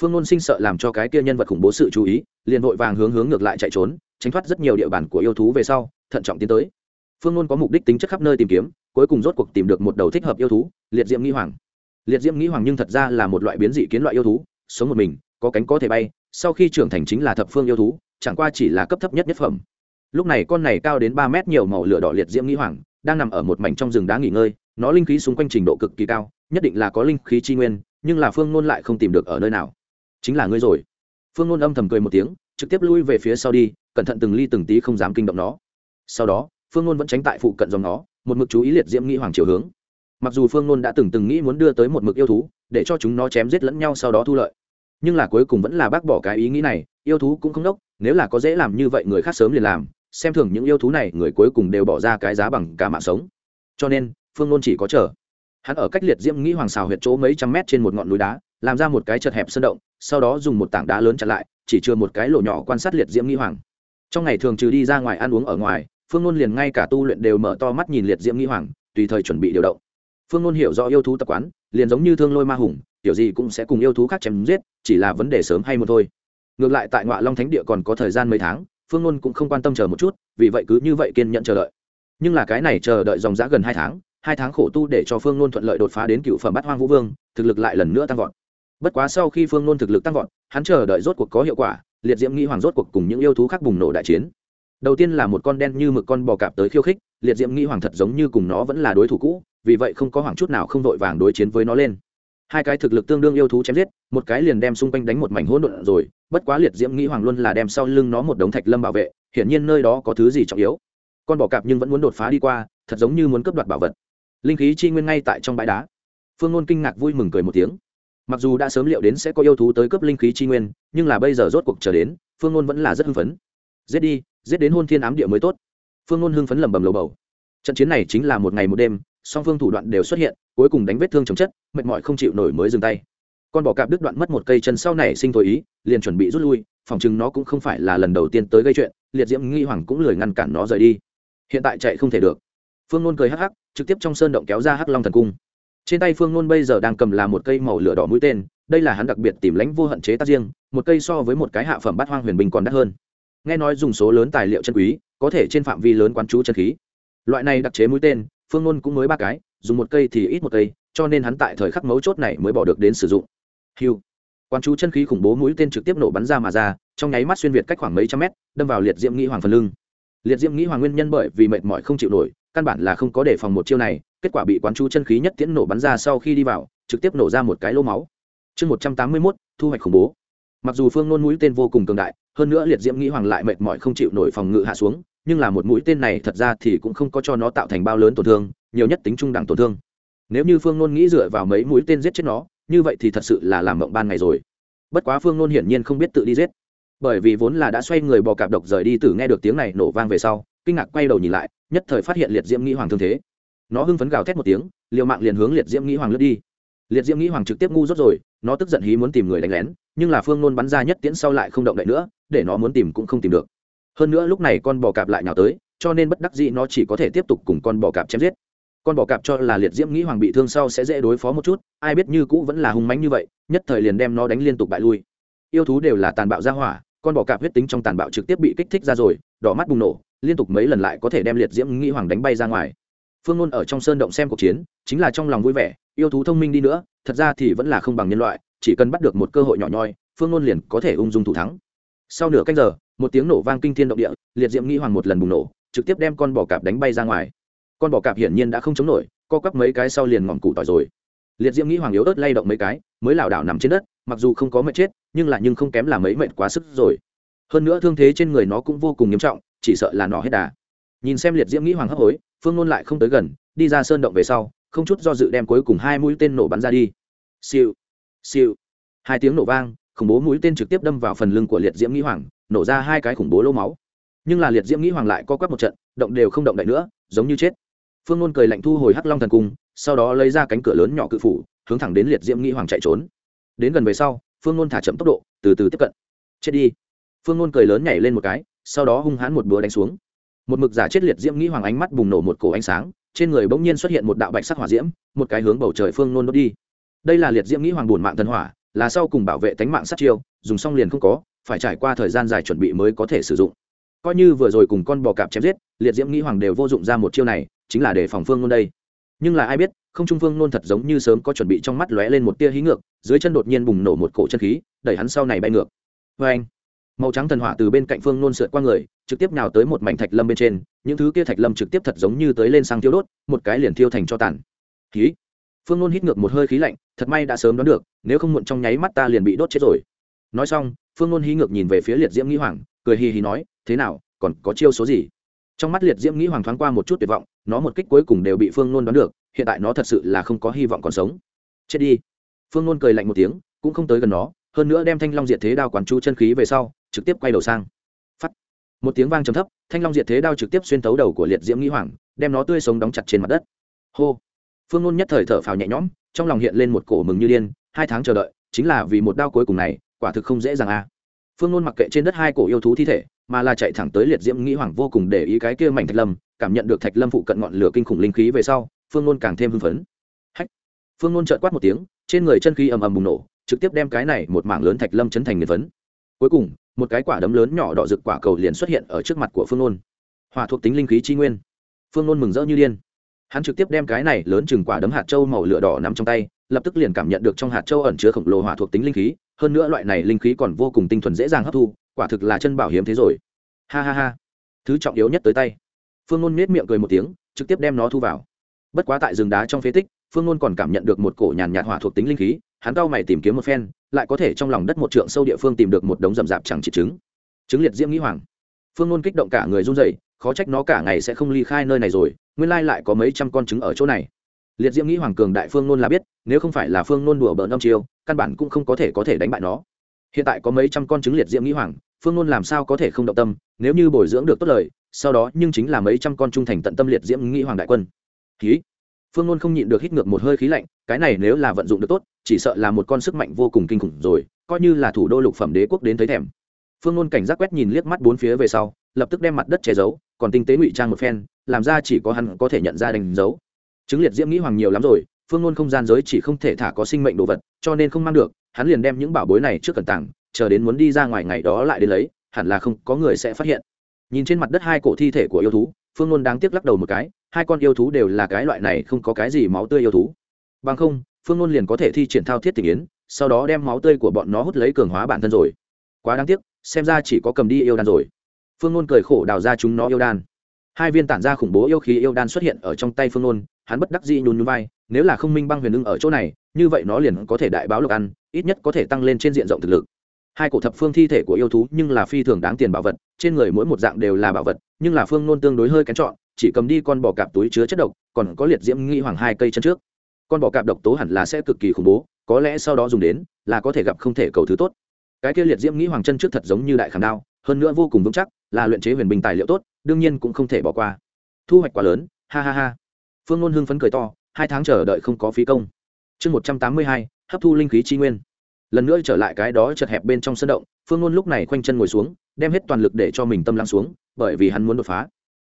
Phương nôn sinh sợ làm cho cái kia nhân vật khủng bố sự chú ý, liền vội vàng hướng hướng ngược lại chạy trốn, tránh thoát rất nhiều địa bàn của yêu thú về sau, thận trọng tiến tới. Phương nôn có mục đích tính chất khắp nơi tìm kiếm, cuối cùng rốt cuộc tìm được một đầu thích hợp yêu thú, liệt diễm nghĩ hoàng. Liệt diễm nghĩ hoàng nhưng thật ra là một loại biến dị kiến loại yêu thú, sống một mình, có cánh có thể bay, sau khi trưởng thành chính là thập phương yêu thú, chẳng qua chỉ là cấp thấp nhất nhất phẩm lúc này con này cao đến ba mét nhiều màu lửa đỏ liệt diễm nghĩ hoàng, đang nằm ở một mảnh trong rừng đá nghỉ ngơi, nó linh khí xung quanh trình độ cực kỳ cao, nhất định là có linh khí chi nguyên, nhưng là phương nôn lại không tìm được ở nơi nào. Chính là ngươi rồi. Phương nôn âm thầm cười một tiếng, trực tiếp lui về phía sau đi, cẩn thận từng ly từng tí không dám kinh động nó. Sau đó, phương nôn vẫn tránh tại phụ cận dòng nó, một mực chú ý liệt diễm nghĩ hoàng chiều hướng. Mặc dù phương nôn đã từng từng nghĩ muốn đưa tới một mực yêu thú, để cho chúng nó chém giết lẫn nhau sau đó thu lợi, nhưng là cuối cùng vẫn là bác bỏ cái ý nghĩ này, yêu thú cũng không đốc, nếu là có dễ làm như vậy người khác sớm liền làm xem thường những yêu thú này, người cuối cùng đều bỏ ra cái giá bằng cả mạng sống. Cho nên, phương nôn chỉ có chờ. Hắn ở cách liệt diễm nghĩ hoàng xào huyệt chỗ mấy trăm mét trên một ngọn núi đá, làm ra một cái chật hẹp sơn động, sau đó dùng một tảng đá lớn chặn lại, chỉ chừa một cái lỗ nhỏ quan sát liệt diễm nghĩ hoàng. Trong ngày thường trừ đi ra ngoài ăn uống ở ngoài, phương nôn liền ngay cả tu luyện đều mở to mắt nhìn liệt diễm nghĩ hoàng, tùy thời chuẩn bị điều động. Phương nôn hiểu rõ yêu thú tập quán, liền giống như thương lôi ma hùng, kiểu gì cũng sẽ cùng yêu thú khác chém giết, chỉ là vấn đề sớm hay một thôi. Ngược lại tại ngoại long thánh địa còn có thời gian mấy tháng phương ngôn cũng không quan tâm chờ một chút, vì vậy cứ như vậy kiên nhận chờ đợi. Nhưng là cái này chờ đợi dòng giã gần hai tháng hai tháng khổ tu để cho phương ngôn thuận lợi đột phá đến cựu phẩm bát hoang vũ vương, thực lực lại lần nữa tăng vọt. Bất quá sau khi phương ngôn thực lực tăng vọt, hắn chờ đợi rốt cuộc có hiệu quả, liệt diễm nghĩ hoàng rốt cuộc cùng những yêu thú khác bùng nổ đại chiến. Đầu tiên là một con đen như mực con bò cạp tới khiêu khích, liệt diễm nghĩ hoàng thật giống như cùng nó vẫn là đối thủ cũ, vì vậy không có hoàng chút nào không vội vàng đối chiến với nó lên hai cái thực lực tương đương yêu thú chém giết, một cái liền đem xung quanh đánh một mảnh hỗn độn rồi, bất quá liệt diễm nghĩ hoàng luôn là đem sau lưng nó một đống thạch lâm bảo vệ, hiển nhiên nơi đó có thứ gì trọng yếu. Con bò cạp nhưng vẫn muốn đột phá đi qua, thật giống như muốn cướp đoạt bảo vật. Linh khí chi nguyên ngay tại trong bãi đá. Phương ngôn kinh ngạc vui mừng cười một tiếng. Mặc dù đã sớm liệu đến sẽ có yêu thú tới cướp linh khí chi nguyên, nhưng là bây giờ rốt cuộc trở đến, phương ngôn vẫn là rất hưng phấn. Giết đi, giết đến hôn thiên ám địa mới tốt. Phương ngôn hưng phấn lẩm bẩm lầu bầu. Trận chiến này chính là một ngày một đêm song phương thủ đoạn đều xuất hiện, cuối cùng đánh vết thương chồng chất, mệt mỏi không chịu nổi mới dừng tay. Con bò cạp đứt đoạn mất một cây chân sau này sinh thổi ý, liền chuẩn bị rút lui, phòng chừng nó cũng không phải là lần đầu tiên tới gây chuyện, liệt diễm nghi hoàng cũng lười ngăn cản nó rời đi. Hiện tại chạy không thể được. Phương nôn cười hắc hắc, trực tiếp trong sơn động kéo ra hắc long thần cung. Trên tay phương nôn bây giờ đang cầm là một cây màu lửa đỏ mũi tên, đây là hắn đặc biệt tìm lãnh vô hận chế tác riêng, một cây so với một cái hạ phẩm bát hoang huyền bình còn đắt hơn. Nghe nói dùng số lớn tài liệu chân quý, có thể trên phạm vi lớn quán chú chân khí. Loại này đặc chế mũi tên phương ngôn cũng mới ba cái, dùng một cây thì ít một cây, cho nên hắn tại thời khắc mấu chốt này mới bỏ được đến sử dụng. Hiu. Quán chú chân khí khủng bố mũi tên trực tiếp nổ bắn ra mà ra, trong nháy mắt xuyên việt cách khoảng mấy trăm mét, đâm vào liệt diễm nghĩ hoàng phần lưng. Liệt diễm nghĩ hoàng nguyên nhân bởi vì mệt mỏi không chịu nổi, căn bản là không có đề phòng một chiêu này, kết quả bị quán chú chân khí nhất tiễn nổ bắn ra sau khi đi vào, trực tiếp nổ ra một cái lỗ máu. Chương một trăm tám mươi mốt, thu hoạch khủng bố. Mặc dù phương nôn mũi tên vô cùng cường đại, hơn nữa liệt diễm nghĩ hoàng lại mệt mỏi không chịu nổi phòng ngự hạ xuống nhưng là một mũi tên này thật ra thì cũng không có cho nó tạo thành bao lớn tổn thương, nhiều nhất tính trung đẳng tổn thương. Nếu như phương nôn nghĩ dựa vào mấy mũi tên giết chết nó, như vậy thì thật sự là làm mộng ban ngày rồi. Bất quá phương nôn hiển nhiên không biết tự đi giết. Bởi vì vốn là đã xoay người bò cạp độc rời đi từ nghe được tiếng này nổ vang về sau, kinh ngạc quay đầu nhìn lại, nhất thời phát hiện liệt diễm nghĩ hoàng thương thế. Nó hưng phấn gào thét một tiếng, liều mạng liền hướng liệt diễm nghĩ hoàng lướt đi. Liệt diễm nghĩ hoàng trực tiếp ngu rốt rồi, nó tức giận hí muốn tìm người đánh lén, nhưng là phương nôn bắn ra nhất tiễn sau lại không động đậy nữa, để nó muốn tìm cũng không tìm được hơn nữa lúc này con bò cạp lại nhào tới, cho nên bất đắc dĩ nó chỉ có thể tiếp tục cùng con bò cạp chém giết. Con bò cạp cho là liệt diễm nghĩ hoàng bị thương sau sẽ dễ đối phó một chút, ai biết như cũ vẫn là hung mánh như vậy, nhất thời liền đem nó đánh liên tục bại lui. Yêu thú đều là tàn bạo ra hỏa, con bò cạp huyết tính trong tàn bạo trực tiếp bị kích thích ra rồi, đỏ mắt bùng nổ, liên tục mấy lần lại có thể đem liệt diễm nghĩ hoàng đánh bay ra ngoài. Phương ngôn ở trong sơn động xem cuộc chiến, chính là trong lòng vui vẻ, yêu thú thông minh đi nữa, thật ra thì vẫn là không bằng nhân loại, chỉ cần bắt được một cơ hội nhỏ nhoi, phương ngôn liền có thể ung dung thủ thắng. Sau nửa canh giờ một tiếng nổ vang kinh thiên động địa, liệt diễm nghĩ hoàng một lần bùng nổ, trực tiếp đem con bò cạp đánh bay ra ngoài. Con bò cạp hiển nhiên đã không chống nổi, co quắp mấy cái sau liền ngọn cụ tỏi rồi. Liệt diễm nghĩ hoàng yếu ớt lay động mấy cái, mới lảo đảo nằm trên đất, mặc dù không có mệt chết, nhưng lại nhưng không kém là mấy mệt quá sức rồi. Hơn nữa thương thế trên người nó cũng vô cùng nghiêm trọng, chỉ sợ là nó hết đà. Nhìn xem liệt diễm nghĩ hoàng hấp hối, phương ngôn lại không tới gần, đi ra sơn động về sau, không chút do dự đem cuối cùng hai mũi tên nổ bắn ra đi. Siêu siêu. Hai tiếng nổ vang, khủng bố mũi tên trực tiếp đâm vào phần lưng của liệt diễm nghĩ hoàng nổ ra hai cái khủng bố lô máu. Nhưng là liệt diễm nghĩ hoàng lại co quắp một trận, động đều không động đậy nữa, giống như chết. Phương ngôn cười lạnh thu hồi hắc long thần cung, sau đó lấy ra cánh cửa lớn nhỏ cự phủ, hướng thẳng đến liệt diễm nghĩ hoàng chạy trốn. Đến gần về sau, phương ngôn thả chậm tốc độ, từ từ tiếp cận. Chết đi. Phương ngôn cười lớn nhảy lên một cái, sau đó hung hãn một búa đánh xuống. Một mực giả chết liệt diễm nghĩ hoàng ánh mắt bùng nổ một cổ ánh sáng, trên người bỗng nhiên xuất hiện một đạo bạch sắc hỏa diễm, một cái hướng bầu trời phương nôn đốt đi. Đây là liệt diễm nghĩ hoàng bùn mạng thần hỏa, là sau cùng bảo vệ tánh mạng sát chiêu, dùng xong liền không có phải trải qua thời gian dài chuẩn bị mới có thể sử dụng. Coi như vừa rồi cùng con bò cạp chém giết, liệt diễm nghĩ hoàng đều vô dụng ra một chiêu này, chính là để phòng phương nôn đây. Nhưng là ai biết, không trung phương nôn thật giống như sớm có chuẩn bị trong mắt lóe lên một tia hí ngược, dưới chân đột nhiên bùng nổ một cổ chân khí, đẩy hắn sau này bay ngược. Vê anh màu trắng thần hỏa từ bên cạnh phương nôn sượt qua người, trực tiếp nào tới một mảnh thạch lâm bên trên, những thứ kia thạch lâm trực tiếp thật giống như tới lên sang thiêu đốt, một cái liền thiêu thành cho tàn. Khí phương nôn hít ngược một hơi khí lạnh, thật may đã sớm đoán được, nếu không muộn trong nháy mắt ta liền bị đốt chết rồi nói xong, phương ngôn hí ngược nhìn về phía liệt diễm nghĩ hoàng, cười hì hì nói, thế nào, còn có chiêu số gì? Trong mắt liệt diễm nghĩ hoàng thoáng qua một chút tuyệt vọng, nó một kích cuối cùng đều bị phương ngôn đoán được, hiện tại nó thật sự là không có hy vọng còn sống. Chết đi. Phương ngôn cười lạnh một tiếng, cũng không tới gần nó, hơn nữa đem thanh long diệt thế đao quản chu chân khí về sau, trực tiếp quay đầu sang. Phắt. Một tiếng vang trầm thấp, thanh long diệt thế đao trực tiếp xuyên tấu đầu của liệt diễm nghĩ hoàng, đem nó tươi sống đóng chặt trên mặt đất. Hô. Phương ngôn nhất thời thở phào nhẹ nhõm, trong lòng hiện lên một cổ mừng như điên, hai tháng chờ đợi, chính là vì một đao cuối cùng này quả thực không dễ dàng a à. phương Luân mặc kệ trên đất hai cổ yêu thú thi thể, mà là chạy thẳng tới liệt diễm nghĩ hoàng vô cùng để ý cái kia mảnh thạch lâm, cảm nhận được thạch lâm phụ cận ngọn lửa kinh khủng linh khí về sau, phương Luân càng thêm hưng phấn. Hách! Phương Luân trợn quát một tiếng, trên người chân khí ầm ầm bùng nổ, trực tiếp đem cái này một mảng lớn thạch lâm chấn thành nghiền vấn cuối cùng, một cái quả đấm lớn nhỏ đỏ rực quả cầu liền xuất hiện ở trước mặt của phương nôn. Hòa thuộc tính linh khí chi nguyên. Phương nôn mừng rỡ như điên. Hắn trực tiếp đem cái này lớn chừng quả đấm hạt châu màu lửa đỏ nằm trong tay, lập tức liền cảm nhận được trong hạt châu ẩn chứa khổng lồ hỏa thuộc tính linh khí hơn nữa loại này linh khí còn vô cùng tinh thuần dễ dàng hấp thu, quả thực là chân bảo hiếm thế rồi. Ha ha ha. Thứ trọng yếu nhất tới tay. Phương ngôn nết miệng cười một tiếng, trực tiếp đem nó thu vào. Bất quá tại rừng đá trong phế tích, phương ngôn còn cảm nhận được một cổ nhàn nhạt hỏa thuộc tính linh khí, hắn cao mày tìm kiếm một phen, lại có thể trong lòng đất một trượng sâu địa phương tìm được một đống rậm rạp chẳng chỉ trứng. Trứng liệt diễm nghĩ hoàng. Phương ngôn kích động cả người run rẩy, khó trách nó cả ngày sẽ không ly khai nơi này rồi, nguyên lai lại có mấy trăm con trứng ở chỗ này liệt diễm nghĩ hoàng cường đại phương nôn là biết, nếu không phải là phương nôn đùa bỡn âm chiêu, căn bản cũng không có thể có thể đánh bại nó. Hiện tại có mấy trăm con trứng liệt diễm nghĩ hoàng, phương nôn làm sao có thể không động tâm, nếu như bồi dưỡng được tốt lời, sau đó nhưng chính là mấy trăm con trung thành tận tâm liệt diễm nghĩ hoàng đại quân. Khí phương nôn không nhịn được hít ngược một hơi khí lạnh, cái này nếu là vận dụng được tốt, chỉ sợ là một con sức mạnh vô cùng kinh khủng rồi, coi như là thủ đô lục phẩm đế quốc đến thấy thèm. Phương nôn cảnh giác quét nhìn liếc mắt bốn phía về sau, lập tức đem mặt đất che giấu, còn tinh tế ngụy trang một phen, làm ra chỉ có hắn có thể nhận ra đánh dấu chứng liệt diễm nghĩ hoàng nhiều lắm rồi, phương ngôn không gian giới chỉ không thể thả có sinh mệnh đồ vật, cho nên không mang được, hắn liền đem những bảo bối này trước cẩn tàng, chờ đến muốn đi ra ngoài ngày đó lại đến lấy, hẳn là không, có người sẽ phát hiện. Nhìn trên mặt đất hai cổ thi thể của yêu thú, phương ngôn đáng tiếc lắc đầu một cái, hai con yêu thú đều là cái loại này không có cái gì máu tươi yêu thú. Bằng không, phương ngôn liền có thể thi triển thao thiết tình yến, sau đó đem máu tươi của bọn nó hút lấy cường hóa bản thân rồi. Quá đáng tiếc, xem ra chỉ có cầm đi yêu đan rồi. Phương ngôn cười khổ đào ra chúng nó yêu đan. Hai viên tản ra khủng bố yêu khí yêu đan xuất hiện ở trong tay phương ngôn hắn bất đắc dĩ nhún nhún vai, nếu là không minh băng huyền ưng ở chỗ này, như vậy nó liền có thể đại báo lộc ăn, ít nhất có thể tăng lên trên diện rộng thực lực. Hai cổ thập phương thi thể của yêu thú nhưng là phi thường đáng tiền bảo vật, trên người mỗi một dạng đều là bảo vật, nhưng là phương nôn tương đối hơi kén chọn, chỉ cầm đi con bò cạp túi chứa chất độc, còn có liệt diễm nghi hoàng hai cây chân trước. Con bò cạp độc tố hẳn là sẽ cực kỳ khủng bố, có lẽ sau đó dùng đến là có thể gặp không thể cầu thứ tốt. Cái kia liệt diễm nghĩ hoàng chân trước thật giống như đại khảm đao, hơn nữa vô cùng vững chắc, là luyện chế huyền bình tài liệu tốt, đương nhiên cũng không thể bỏ qua. Thu hoạch quá lớn, ha ha ha phương ngôn hưng phấn cười to, hai tháng chờ đợi không có phí công. Chương một trăm tám mươi hai, hấp thu linh khí tri nguyên. Lần nữa trở lại cái đó chật hẹp bên trong sân động, phương ngôn lúc này khoanh chân ngồi xuống, đem hết toàn lực để cho mình tâm lắng xuống, bởi vì hắn muốn đột phá.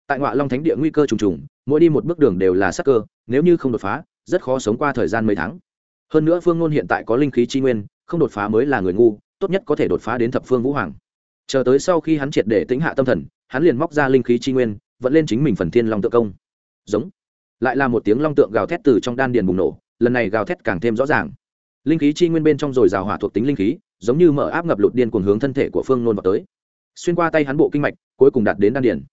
Tại ngoại long thánh địa nguy cơ trùng trùng, mỗi đi một bước đường đều là sắc cơ, nếu như không đột phá, rất khó sống qua thời gian mấy tháng. Hơn nữa phương ngôn hiện tại có linh khí tri nguyên, không đột phá mới là người ngu, tốt nhất có thể đột phá đến thập phương vũ hoàng. Chờ tới sau khi hắn triệt để tính hạ tâm thần, hắn liền móc ra linh khí tri nguyên vẫn lên chính mình phần thiên long tự công. Giống lại là một tiếng long tượng gào thét từ trong đan điền bùng nổ, lần này gào thét càng thêm rõ ràng. Linh khí chi nguyên bên trong rồi rào hỏa thuộc tính linh khí, giống như mở áp ngập lụt điên cuồng hướng thân thể của phương nôn vào tới. Xuyên qua tay hắn bộ kinh mạch, cuối cùng đạt đến đan điền.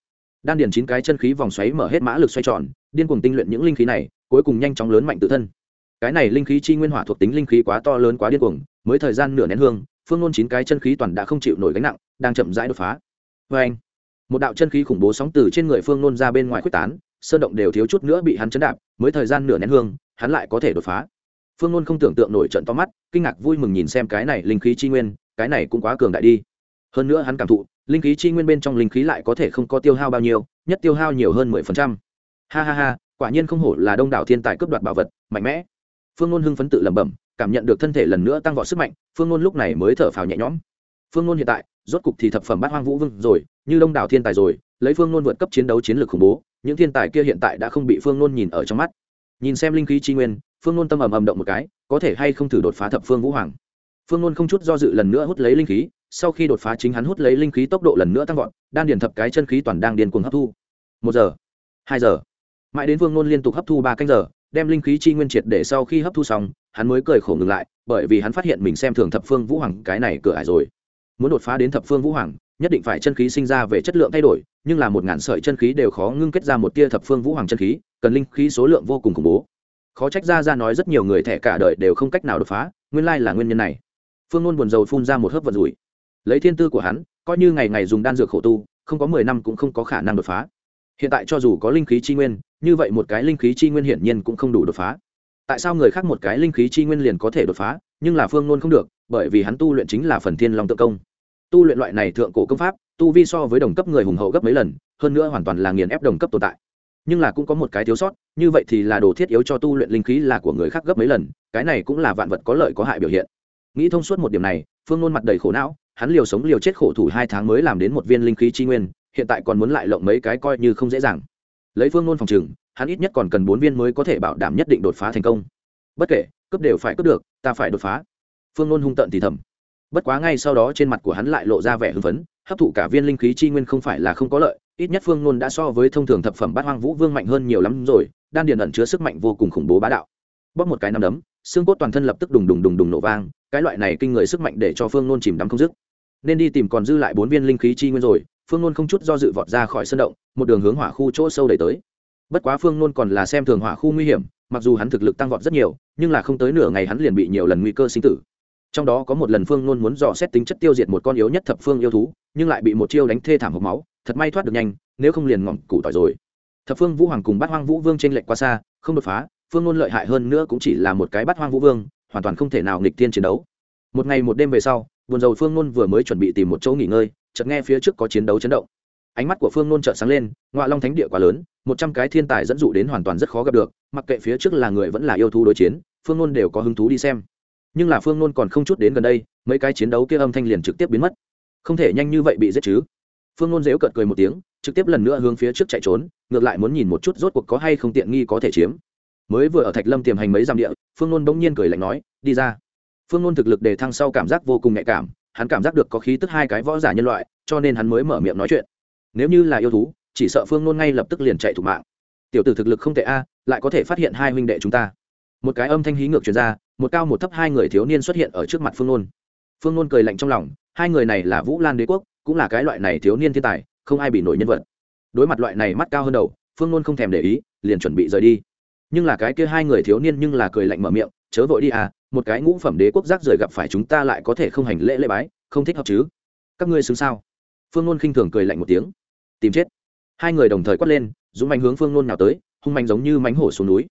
Đan điền chín cái chân khí vòng xoáy mở hết mã lực xoay tròn, điên cuồng tinh luyện những linh khí này, cuối cùng nhanh chóng lớn mạnh tự thân. Cái này linh khí chi nguyên hỏa thuộc tính linh khí quá to lớn quá điên cuồng, mới thời gian nửa nén hương, phương nôn chín cái chân khí toàn đã không chịu nổi gánh nặng, đang chậm rãi đột phá. Vê anh một đạo chân khí khủng bố sóng từ trên người phương nôn ra bên ngoài quyết tán sơn động đều thiếu chút nữa bị hắn chấn đạp, mới thời gian nửa nén hương, hắn lại có thể đột phá. Phương nôn không tưởng tượng nổi trận to mắt, kinh ngạc vui mừng nhìn xem cái này linh khí chi nguyên, cái này cũng quá cường đại đi. Hơn nữa hắn cảm thụ, linh khí chi nguyên bên trong linh khí lại có thể không có tiêu hao bao nhiêu, nhất tiêu hao nhiều hơn mười phần trăm. Ha ha ha, quả nhiên không hổ là đông đảo thiên tài cướp đoạt bảo vật, mạnh mẽ. Phương ngôn hưng phấn tự lẩm bẩm, cảm nhận được thân thể lần nữa tăng vọt sức mạnh, phương ngôn lúc này mới thở phào nhẹ nhõm. Phương ngôn hiện tại, rốt cục thì thập phẩm bát hoang vũ vương rồi, như đông đảo thiên tài rồi, lấy phương ngôn vượt cấp chiến đấu chiến lược khủng bố những thiên tài kia hiện tại đã không bị phương nôn nhìn ở trong mắt. Nhìn xem linh khí tri nguyên, phương nôn tâm ầm ầm động một cái, có thể hay không thử đột phá thập phương vũ hoàng. Phương nôn không chút do dự lần nữa hút lấy linh khí, sau khi đột phá chính hắn hút lấy linh khí tốc độ lần nữa tăng vọt, đan điền thập cái chân khí toàn đang điên cuồng hấp thu. Một giờ, hai giờ. Mãi đến phương nôn liên tục hấp thu ba canh giờ, đem linh khí chi nguyên triệt để sau khi hấp thu xong, hắn mới cười khổ ngừng lại, bởi vì hắn phát hiện mình xem thường thập phương vũ hoàng, cái này cửa ải rồi. Muốn đột phá đến thập phương vũ hoàng nhất định phải chân khí sinh ra về chất lượng thay đổi, nhưng là một ngàn sợi chân khí đều khó ngưng kết ra một tia thập phương vũ hoàng chân khí, cần linh khí số lượng vô cùng khủng bố. Khó trách ra ra nói rất nhiều người thẻ cả đời đều không cách nào đột phá, nguyên lai là nguyên nhân này. Phương Luân buồn rầu phun ra một hớp vật rủi. Lấy thiên tư của hắn, coi như ngày ngày dùng đan dược khổ tu, không có mười năm cũng không có khả năng đột phá. Hiện tại cho dù có linh khí chi nguyên, như vậy một cái linh khí chi nguyên hiển nhiên cũng không đủ đột phá. Tại sao người khác một cái linh khí chi nguyên liền có thể đột phá, nhưng là phương nôn không được, bởi vì hắn tu luyện chính là phần thiên long tự công tu luyện loại này thượng cổ công pháp, tu vi so với đồng cấp người hùng hậu gấp mấy lần, hơn nữa hoàn toàn là nghiền ép đồng cấp tồn tại. Nhưng là cũng có một cái thiếu sót, như vậy thì là đồ thiết yếu cho tu luyện linh khí là của người khác gấp mấy lần, cái này cũng là vạn vật có lợi có hại biểu hiện. Nghĩ thông suốt một điểm này, phương nôn mặt đầy khổ não, hắn liều sống liều chết khổ thủ hai tháng mới làm đến một viên linh khí chi nguyên, hiện tại còn muốn lại lộng mấy cái coi như không dễ dàng. Lấy phương nôn phòng trừng hắn ít nhất còn cần bốn viên mới có thể bảo đảm nhất định đột phá thành công. Bất kể cấp đều phải cấp được, ta phải đột phá. Phương nôn hung tận thì thầm bất quá ngay sau đó trên mặt của hắn lại lộ ra vẻ hưng phấn, hấp thụ cả viên linh khí chi nguyên không phải là không có lợi, ít nhất phương nôn đã so với thông thường thập phẩm bát hoang vũ vương mạnh hơn nhiều lắm rồi, đan điền ẩn chứa sức mạnh vô cùng khủng bố bá đạo. Bóp một cái nắm đấm, xương cốt toàn thân lập tức đùng đùng đùng đùng nổ vang, cái loại này kinh người sức mạnh để cho phương nôn chìm đắm không dứt. Nên đi tìm còn dư lại bốn viên linh khí chi nguyên rồi, phương nôn không chút do dự vọt ra khỏi sân động, một đường hướng hỏa khu chỗ sâu đẩy tới. Bất quá phương nôn còn là xem thường hỏa khu nguy hiểm, mặc dù hắn thực lực tăng vọt rất nhiều, nhưng là không tới nửa ngày hắn liền bị nhiều lần nguy cơ sinh tử trong đó có một lần phương nôn muốn dò xét tính chất tiêu diệt một con yếu nhất thập phương yêu thú, nhưng lại bị một chiêu đánh thê thảm hộc máu, thật may thoát được nhanh, nếu không liền ngỏm củ tỏi rồi. Thập phương vũ hoàng cùng bát hoang vũ vương t r ê n lệch qua xa, không đột phá, phương nôn lợi hại hơn nữa cũng chỉ là một cái bát hoang vũ vương, hoàn toàn không thể nào nghịch tiên chiến đấu. Một ngày một đêm về sau, buồn dầu phương nôn vừa mới chuẩn bị tìm một chỗ nghỉ ngơi, chợt nghe phía trước có chiến đấu chấn động. Ánh mắt của phương nôn chợt sáng lên ngoạ long thánh địa quá lớn, một trăm cái thiên tài dẫn dụ đến hoàn toàn rất khó gặp được, mặc kệ phía trước là người vẫn là yêu thú đối chiến, phương nôn đều có hứng thú đi xem nhưng là phương nôn còn không chút đến gần đây, mấy cái chiến đấu kia âm thanh liền trực tiếp biến mất. Không thể nhanh như vậy bị giết chứ. Phương nôn dễu cợt cười một tiếng, trực tiếp lần nữa hướng phía trước chạy trốn, ngược lại muốn nhìn một chút rốt cuộc có hay không tiện nghi có thể chiếm. Mới vừa ở thạch lâm tiềm hành mấy giam địa, phương nôn bỗng nhiên cười lạnh nói, đi ra. Phương nôn thực lực đề thăng sau cảm giác vô cùng nhạy cảm, hắn cảm giác được có khí tức hai cái võ giả nhân loại, cho nên hắn mới mở miệng nói chuyện. Nếu như là yêu thú, chỉ sợ phương nôn ngay lập tức liền chạy thủ mạng. Tiểu tử thực lực không tệ a, lại có thể phát hiện hai huynh đệ chúng ta. Một cái âm thanh hí ngược truyền ra một cao một thấp hai người thiếu niên xuất hiện ở trước mặt phương nôn. Phương nôn cười lạnh trong lòng, hai người này là vũ lan đế quốc, cũng là cái loại này thiếu niên thiên tài, không ai bị nổi nhân vật. Đối mặt loại này mắt cao hơn đầu, phương nôn không thèm để ý, liền chuẩn bị rời đi. Nhưng là cái kia hai người thiếu niên nhưng là cười lạnh mở miệng, chớ vội đi à một cái ngũ phẩm đế quốc giác rời gặp phải chúng ta lại có thể không hành lễ lễ bái, không thích hợp chứ? Các ngươi xứng sao? Phương nôn khinh thường cười lạnh một tiếng. Tìm chết. Hai người đồng thời quát lên, dũng mạnh hướng phương nôn nào tới, hung mạnh giống như mánh hổ xuống núi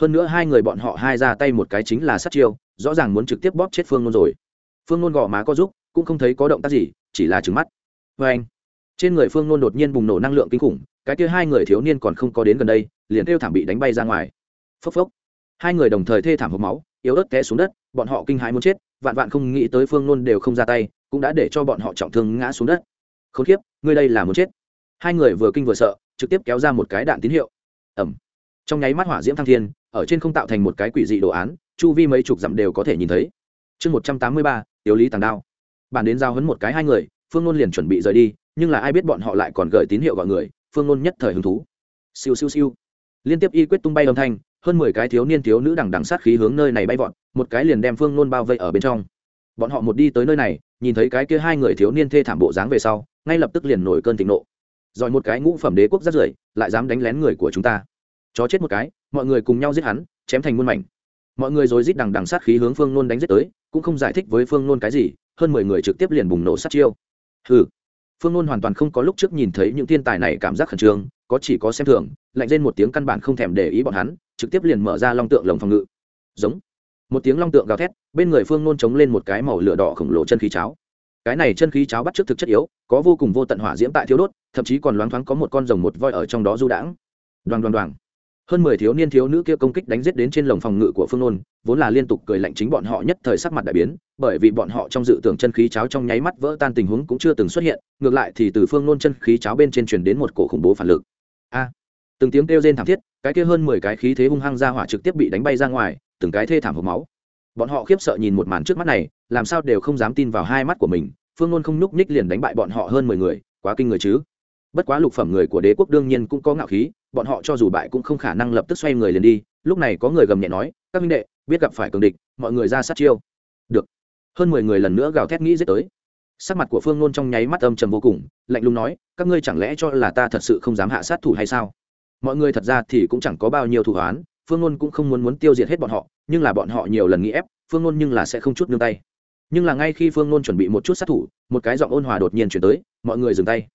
hơn nữa hai người bọn họ hai ra tay một cái chính là sát chiêu, rõ ràng muốn trực tiếp bóp chết phương nôn rồi. Phương nôn gò má có giúp cũng không thấy có động tác gì, chỉ là trứng mắt. Vê anh, trên người phương nôn đột nhiên bùng nổ năng lượng kinh khủng, cái kia hai người thiếu niên còn không có đến gần đây, liền kêu thảm bị đánh bay ra ngoài. Phốc phốc. Hai người đồng thời thê thảm hộp máu, yếu ớt té xuống đất, bọn họ kinh hãi muốn chết, vạn vạn không nghĩ tới phương nôn đều không ra tay, cũng đã để cho bọn họ trọng thương ngã xuống đất. K h ố n kiếp, ngươi đây là muốn chết. Hai người vừa kinh vừa sợ, trực tiếp kéo ra một cái đạn tín hiệu. Ẩm trong nháy mắt hỏa diễm thăng thiên ở trên không tạo thành một cái quỷ dị đồ án, chu vi mấy chục dặm đều có thể nhìn thấy. Chương một trăm tám mươi ba yếu lý tàng đao. Bản đến giao hấn một cái hai người, phương nôn liền chuẩn bị rời đi, nhưng là ai biết bọn họ lại còn gửi tín hiệu gọi người, phương nôn nhất thời hứng thú. Siêu siêu siêu. Liên tiếp y quyết tung bay âm thanh, hơn mười cái thiếu niên thiếu nữ đằng đằng sát khí hướng nơi này bay vọt, một cái liền đem phương nôn bao vây ở bên trong. Bọn họ một đi tới nơi này, nhìn thấy cái kia hai người thiếu niên thê thảm bộ dáng về sau, ngay lập tức liền nổi cơn thịnh nộ. Rồi một cái ngũ phẩm đế quốc rất rưởi, lại dám đánh lén người của chúng ta. Chó chết một cái mọi người cùng nhau giết hắn, chém thành muôn mảnh. Mọi người rồi giết đằng đằng sát khí hướng phương nôn đánh giết tới, cũng không giải thích với phương nôn cái gì, hơn mười người trực tiếp liền bùng nổ sát chiêu. Hừ. Phương nôn hoàn toàn không có lúc trước nhìn thấy những thiên tài này cảm giác khẩn trương, có chỉ có xem thường, lạnh lên một tiếng căn bản không thèm để ý bọn hắn, trực tiếp liền mở ra long tượng lồng phòng ngự. Giống. Một tiếng long tượng gào thét, bên người phương nôn chống lên một cái màu lửa đỏ khổng lồ chân khí cháo. Cái này chân khí cháo bắt trước thực chất yếu, có vô cùng vô tận hỏa diễm tại thiếu đốt, thậm chí còn loáng thoáng có một con rồng một voi ở trong đó du đãng. Đoàn đoàn đoàn hơn mười thiếu niên thiếu nữ kia công kích đánh giết đến trên lồng phòng ngự của phương nôn, vốn là liên tục cười lạnh chính bọn họ nhất thời sắc mặt đại biến, bởi vì bọn họ trong dự tưởng chân khí cháo trong nháy mắt vỡ tan tình huống cũng chưa từng xuất hiện, ngược lại thì từ phương nôn chân khí cháo bên trên truyền đến một cổ khủng bố phản lực. A! Từng tiếng kêu rên thảm thiết, cái kia hơn mười cái khí thế hung hăng ra hỏa trực tiếp bị đánh bay ra ngoài, từng cái thê thảm hộp máu. Bọn họ khiếp sợ nhìn một màn trước mắt này, làm sao đều không dám tin vào hai mắt của mình, phương nôn không nhúc nhích liền đánh bại bọn họ hơn mười người, quá kinh người chứ? Bất quá lục phẩm người của đế quốc đương nhiên cũng có ngạo khí, bọn họ cho dù bại cũng không khả năng lập tức xoay người liền đi. Lúc này có người gầm nhẹ nói, các minh đệ, biết gặp phải cường địch, mọi người ra sát chiêu. Được. Hơn mười người lần nữa gào thét nghĩ giết tới. Sắc mặt của phương nôn trong nháy mắt âm trầm vô cùng, lạnh lùng nói, các ngươi chẳng lẽ cho là ta thật sự không dám hạ sát thủ hay sao? Mọi người thật ra thì cũng chẳng có bao nhiêu thủ hoán, phương nôn cũng không muốn muốn tiêu diệt hết bọn họ, nhưng là bọn họ nhiều lần nghĩ ép, phương nôn nhưng là sẽ không chút nương tay. Nhưng là ngay khi phương nôn chuẩn bị một chút sát thủ, một cái giọng ôn hòa đột nhiên chuyển tới, mọi người dừng tay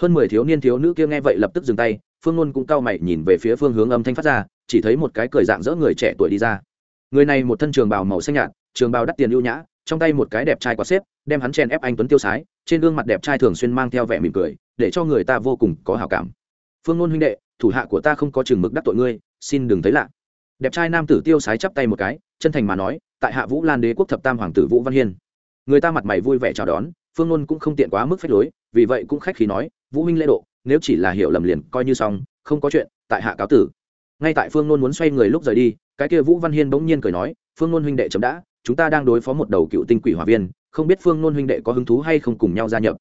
hơn mười thiếu niên thiếu nữ kia nghe vậy lập tức dừng tay, phương luôn cũng cau mày nhìn về phía phương hướng âm thanh phát ra, chỉ thấy một cái cười dạng dỡ người trẻ tuổi đi ra. Người này một thân trường bào màu xanh nhạt, trường bào đắt tiền ưu nhã, trong tay một cái đẹp trai quá xếp, đem hắn chen ép anh tuấn tiêu sái, trên gương mặt đẹp trai thường xuyên mang theo vẻ mỉm cười, để cho người ta vô cùng có hào cảm. Phương ngôn huynh đệ, thủ hạ của ta không có chừng mực đắc tội ngươi, xin đừng thấy lạ. Đẹp trai nam tử tiêu sái chắp tay một cái, chân thành mà nói, tại hạ vũ lan đế quốc thập tam hoàng tử vũ văn hiên. Người ta mặt mày vui vẻ chào đón phương ngôn cũng không tiện quá mức phép lối, vì vậy cũng khách khí nói, vũ Minh lễ độ, nếu chỉ là hiểu lầm liền coi như xong, không có chuyện, tại hạ cáo tử. Ngay tại phương ngôn muốn xoay người lúc rời đi, cái kia vũ văn hiên bỗng nhiên cười nói, phương ngôn huynh đệ chấm đã, chúng ta đang đối phó một đầu cựu tinh quỷ hỏa viên, không biết phương ngôn huynh đệ có hứng thú hay không cùng nhau gia nhập?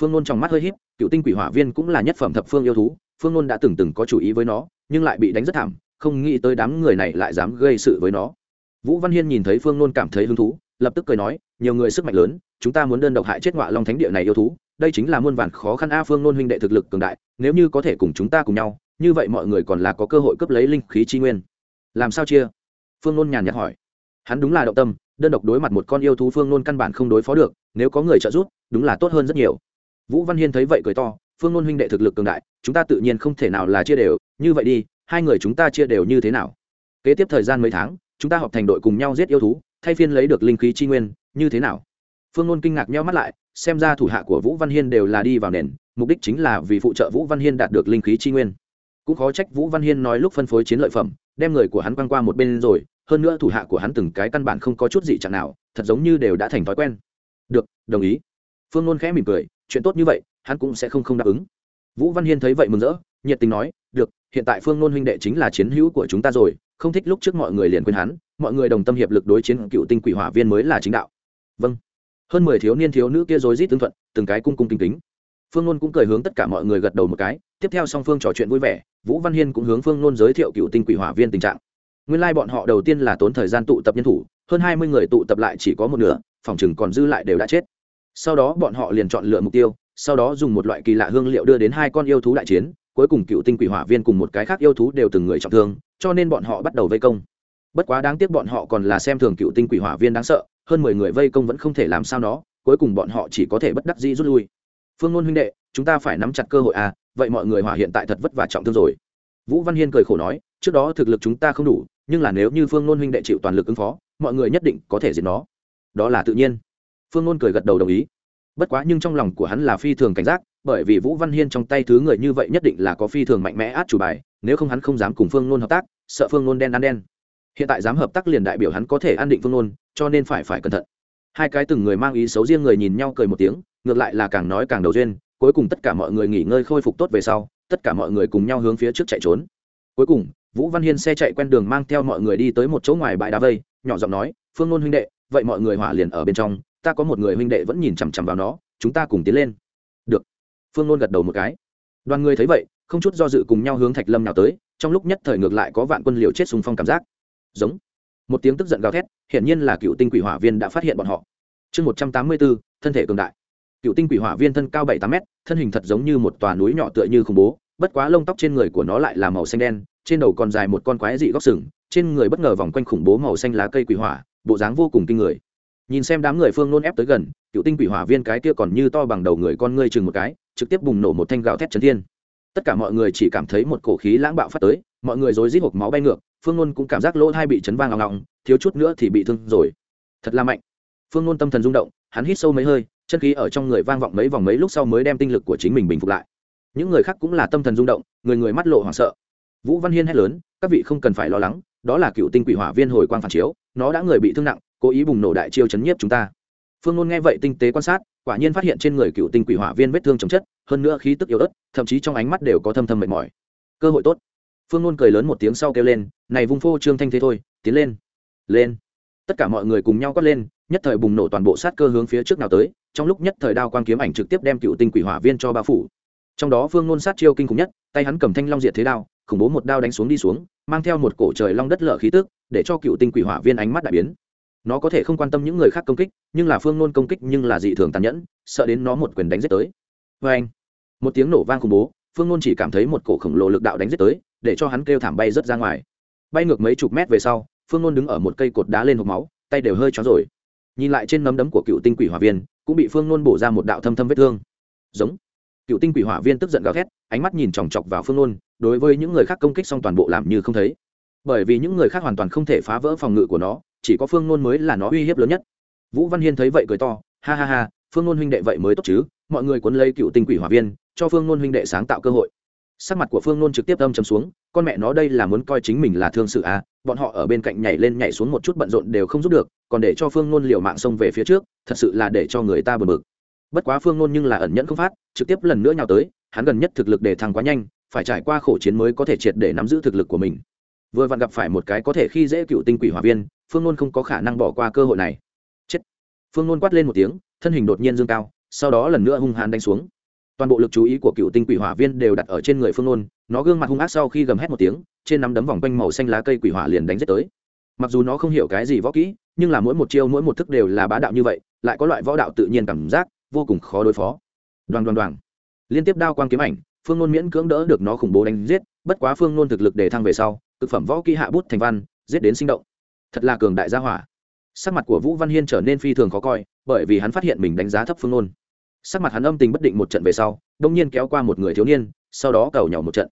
Phương ngôn trong mắt hơi h í p cựu tinh quỷ hỏa viên cũng là nhất phẩm thập phương yêu thú, phương ngôn đã từng từng có chủ ý với nó, nhưng lại bị đánh rất thảm, không nghĩ tới đám người này lại dám gây sự với nó. Vũ văn hiên nhìn thấy phương ngôn cảm thấy hứng thú, lập tức cười nói, nhiều người sức mạnh lớn chúng ta muốn đơn độc hại chết ngọa long thánh địa này yêu thú, đây chính là muôn vàn khó khăn a phương nôn huynh đệ thực lực cường đại, nếu như có thể cùng chúng ta cùng nhau, như vậy mọi người còn là có cơ hội cấp lấy linh khí chi nguyên. Làm sao chia? Phương nôn nhàn nhạt hỏi. Hắn đúng là động tâm, đơn độc đối mặt một con yêu thú phương nôn căn bản không đối phó được, nếu có người trợ giúp, đúng là tốt hơn rất nhiều. Vũ văn hiên thấy vậy cười to, phương nôn huynh đệ thực lực cường đại, chúng ta tự nhiên không thể nào là chia đều, như vậy đi, hai người chúng ta chia đều như thế nào? Kế tiếp thời gian mấy tháng, chúng ta họp thành đội cùng nhau giết yêu thú, thay phiên lấy được linh khí chi nguyên, như thế nào? Phương nôn kinh ngạc nhau mắt lại, xem ra thủ hạ của vũ văn hiên đều là đi vào nền, mục đích chính là vì phụ trợ vũ văn hiên đạt được linh khí tri nguyên. Cũng khó trách vũ văn hiên nói lúc phân phối chiến lợi phẩm, đem người của hắn quăng qua một bên rồi, hơn nữa thủ hạ của hắn từng cái căn bản không có chút gì chẳng nào, thật giống như đều đã thành thói quen. Được, đồng ý. Phương nôn khẽ mỉm cười, chuyện tốt như vậy, hắn cũng sẽ không không đáp ứng. Vũ văn hiên thấy vậy mừng rỡ, nhiệt tình nói, được, hiện tại phương nôn huynh đệ chính là chiến hữu của chúng ta rồi, không thích lúc trước mọi người liền quên hắn, mọi người đồng tâm hiệp lực đối chiến cựu tinh quỷ hỏa viên mới là chính đạo. Vâng hơn mười thiếu niên thiếu nữ kia rối rít tương thuận, từng cái cung cung kính kính. Phương nôn cũng cười hướng tất cả mọi người gật đầu một cái, tiếp theo song phương trò chuyện vui vẻ, vũ văn hiên cũng hướng phương nôn giới thiệu cựu tinh quỷ hỏa viên tình trạng. Nguyên lai、like、bọn họ đầu tiên là tốn thời gian tụ tập nhân thủ, hơn hai mươi người tụ tập lại chỉ có một nửa, phòng chừng còn dư lại đều đã chết. Sau đó bọn họ liền chọn lựa mục tiêu, sau đó dùng một loại kỳ lạ hương liệu đưa đến hai con yêu thú đại chiến, cuối cùng cựu tinh quỷ hỏa viên cùng một cái khác yêu thú đều từng người trọng thương, cho nên bọn họ bắt đầu vây công. Bất quá đáng tiếc bọn họ còn là xem thường cựu tinh quỷ hỏa viên đáng sợ hơn mười người vây công vẫn không thể làm sao nó, cuối cùng bọn họ chỉ có thể bất đắc dĩ rút lui. Phương ngôn huynh đệ, chúng ta phải nắm chặt cơ hội à vậy mọi người hỏa hiện tại thật vất vả trọng thương rồi. Vũ văn hiên cười khổ nói, trước đó thực lực chúng ta không đủ, nhưng là nếu như phương nôn huynh đệ chịu toàn lực ứng phó, mọi người nhất định có thể diệt nó. Đó là tự nhiên. Phương nôn cười gật đầu đồng ý. Bất quá nhưng trong lòng của hắn là phi thường cảnh giác, bởi vì vũ văn hiên trong tay thứ người như vậy nhất định là có phi thường mạnh mẽ át chủ bài, nếu không hắn không dám cùng phương nôn hợp tác, sợ phương nôn đen ăn đen hiện tại dám hợp tác liền đại biểu hắn có thể an định phương nôn cho nên phải phải cẩn thận. Hai cái từng người mang ý xấu riêng người nhìn nhau cười một tiếng, ngược lại là càng nói càng đầu duyên, cuối cùng tất cả mọi người nghỉ ngơi khôi phục tốt về sau, tất cả mọi người cùng nhau hướng phía trước chạy trốn. Cuối cùng, vũ văn hiên xe chạy quen đường mang theo mọi người đi tới một chỗ ngoài bãi đá vây, nhỏ giọng nói, phương ngôn huynh đệ, vậy mọi người hỏa liền ở bên trong, ta có một người huynh đệ vẫn nhìn chằm chằm vào nó, chúng ta cùng tiến lên. Được. Phương ngôn gật đầu một cái. Đoàn người thấy vậy, không chút do dự cùng nhau hướng thạch lâm nào tới, trong lúc nhất thời ngược lại có vạn quân liều chết xung phong cảm giác giống. Một tiếng tức giận gào thét, hiển nhiên là cựu tinh quỷ hỏa viên đã phát hiện bọn họ. Chương một trăm tám mươi bốn, thân thể cường đại. Cựu tinh quỷ hỏa viên thân cao bảy tám mét, thân hình thật giống như một tòa núi nhỏ tựa như khủng bố, bất quá lông tóc trên người của nó lại là màu xanh đen, trên đầu còn dài một con quái dị góc sừng, trên người bất ngờ vòng quanh khủng bố màu xanh lá cây quỷ hỏa, bộ dáng vô cùng kinh người. Nhìn xem đám người phương nôn ép tới gần, cựu tinh quỷ hỏa viên cái kia còn như to bằng đầu người con ngươi chừng một cái, trực tiếp bùng nổ một thanh gạo thét trấn thiên. Tất cả mọi người chỉ cảm thấy một cổ khí lãng bạo phát tới, mọi người rối rít hộp máu bay ngược phương nôn cũng cảm giác lỗ hai bị chấn vang ngọng ngọng thiếu chút nữa thì bị thương rồi. Thật là mạnh. Phương nôn tâm thần rung động, hắn hít sâu mấy hơi, chân khí ở trong người vang vọng mấy vòng mấy lúc sau mới đem tinh lực của chính mình bình phục lại. Những người khác cũng là tâm thần rung động, người người mắt lộ hoảng sợ. Vũ văn hiên hét lớn, các vị không cần phải lo lắng, đó là cựu tinh quỷ hỏa viên hồi quang phản chiếu, nó đã người bị thương nặng, cố ý bùng nổ đại chiêu chấn nhiếp chúng ta. Phương ngôn nghe vậy tinh tế quan sát, quả nhiên phát hiện trên người cựu tinh quỷ hỏa viên vết thương chồng chất, hơn nữa khí tức yếu ớt, thậm chí trong ánh mắt đều có thâm thâm mệt mỏi. Cơ hội tốt phương nôn cười lớn một tiếng sau kêu lên, này vung phô, trương thanh thế thôi, tiến lên. Lên. Tất cả mọi người cùng nhau quát lên, nhất thời bùng nổ toàn bộ sát cơ hướng phía trước nào tới, trong lúc nhất thời đao quang kiếm ảnh trực tiếp đem cựu tinh quỷ hỏa viên cho bao phủ. Trong đó phương nôn sát chiêu kinh khủng nhất, tay hắn cầm thanh long diệt thế đao, khủng bố một đao đánh xuống đi xuống, mang theo một cổ trời long đất lở khí tức, để cho cựu tinh quỷ hỏa viên ánh mắt đại biến. Nó có thể không quan tâm những người khác công kích, nhưng là phương nôn công kích nhưng là dị thường tàn nhẫn, sợ đến nó một quyền đánh giết tới. Vê anh một tiếng nổ vang khủng bố, phương nôn chỉ cảm thấy một cổ khổng lồ lực đạo đánh giết tới để cho hắn kêu thảm bay rớt ra ngoài. Bay ngược mấy chục mét về sau, phương nôn đứng ở một cây cột đá lên hộp máu, tay đều hơi chó rồi. Nhìn lại trên nấm đấm của cựu tinh quỷ hỏa viên, cũng bị phương nôn bổ ra một đạo thâm thâm vết thương. Giống. Cựu tinh quỷ hỏa viên tức giận gào thét, ánh mắt nhìn chòng chọc vào phương nôn, đối với những người khác công kích xong toàn bộ làm như không thấy. Bởi vì những người khác hoàn toàn không thể phá vỡ phòng ngự của nó, chỉ có phương nôn mới là nó uy hiếp lớn nhất. Vũ văn hiên thấy vậy cười to, ha ha ha, phương nôn huynh đệ vậy mới tốt chứ, mọi người cuốn lấy cựu tinh quỷ hỏa viên, cho phương nôn huynh đệ sáng tạo cơ hội sắc mặt của phương nôn trực tiếp âm chấm xuống, con mẹ nó đây là muốn coi chính mình là thương sự à? Bọn họ ở bên cạnh nhảy lên nhảy xuống một chút bận rộn đều không giúp được, còn để cho phương nôn liều mạng xông về phía trước, thật sự là để cho người ta bờ bực. Bất quá phương nôn nhưng là ẩn nhẫn không phát, trực tiếp lần nữa nhào tới, hắn gần nhất thực lực để thăng quá nhanh, phải trải qua khổ chiến mới có thể triệt để nắm giữ thực lực của mình. Vừa vặn gặp phải một cái có thể khi dễ cựu tinh quỷ hỏa viên, phương nôn không có khả năng bỏ qua cơ hội này. Chết. Phương nôn quát lên một tiếng, thân hình đột nhiên dương cao, sau đó lần nữa hung hãn đánh xuống toàn bộ lực chú ý của cựu tinh quỷ hỏa viên đều đặt ở trên người phương nôn, nó gương mặt hung ác sau khi gầm hét một tiếng, trên nắm đấm vòng quanh màu xanh lá cây quỷ hỏa liền đánh giết tới. Mặc dù nó không hiểu cái gì võ kỹ, nhưng là mỗi một chiêu mỗi một thức đều là bá đạo như vậy, lại có loại võ đạo tự nhiên cảm giác, vô cùng khó đối phó. Đoàn đoàn đoàn. Liên tiếp đao quang kiếm ảnh, phương nôn miễn cưỡng đỡ được nó khủng bố đánh giết, bất quá phương nôn thực lực để thăng về sau, thực phẩm võ kỹ hạ bút thành văn, giết đến sinh động. Thật là cường đại gia hỏa. Sắc mặt của vũ văn hiên trở nên phi thường khó coi, bởi vì hắn phát hiện mình đánh giá thấp phương nôn sắc mặt hắn âm tình bất định một trận về sau, đông nhiên kéo qua một người thiếu niên, sau đó cầu nhỏ một trận.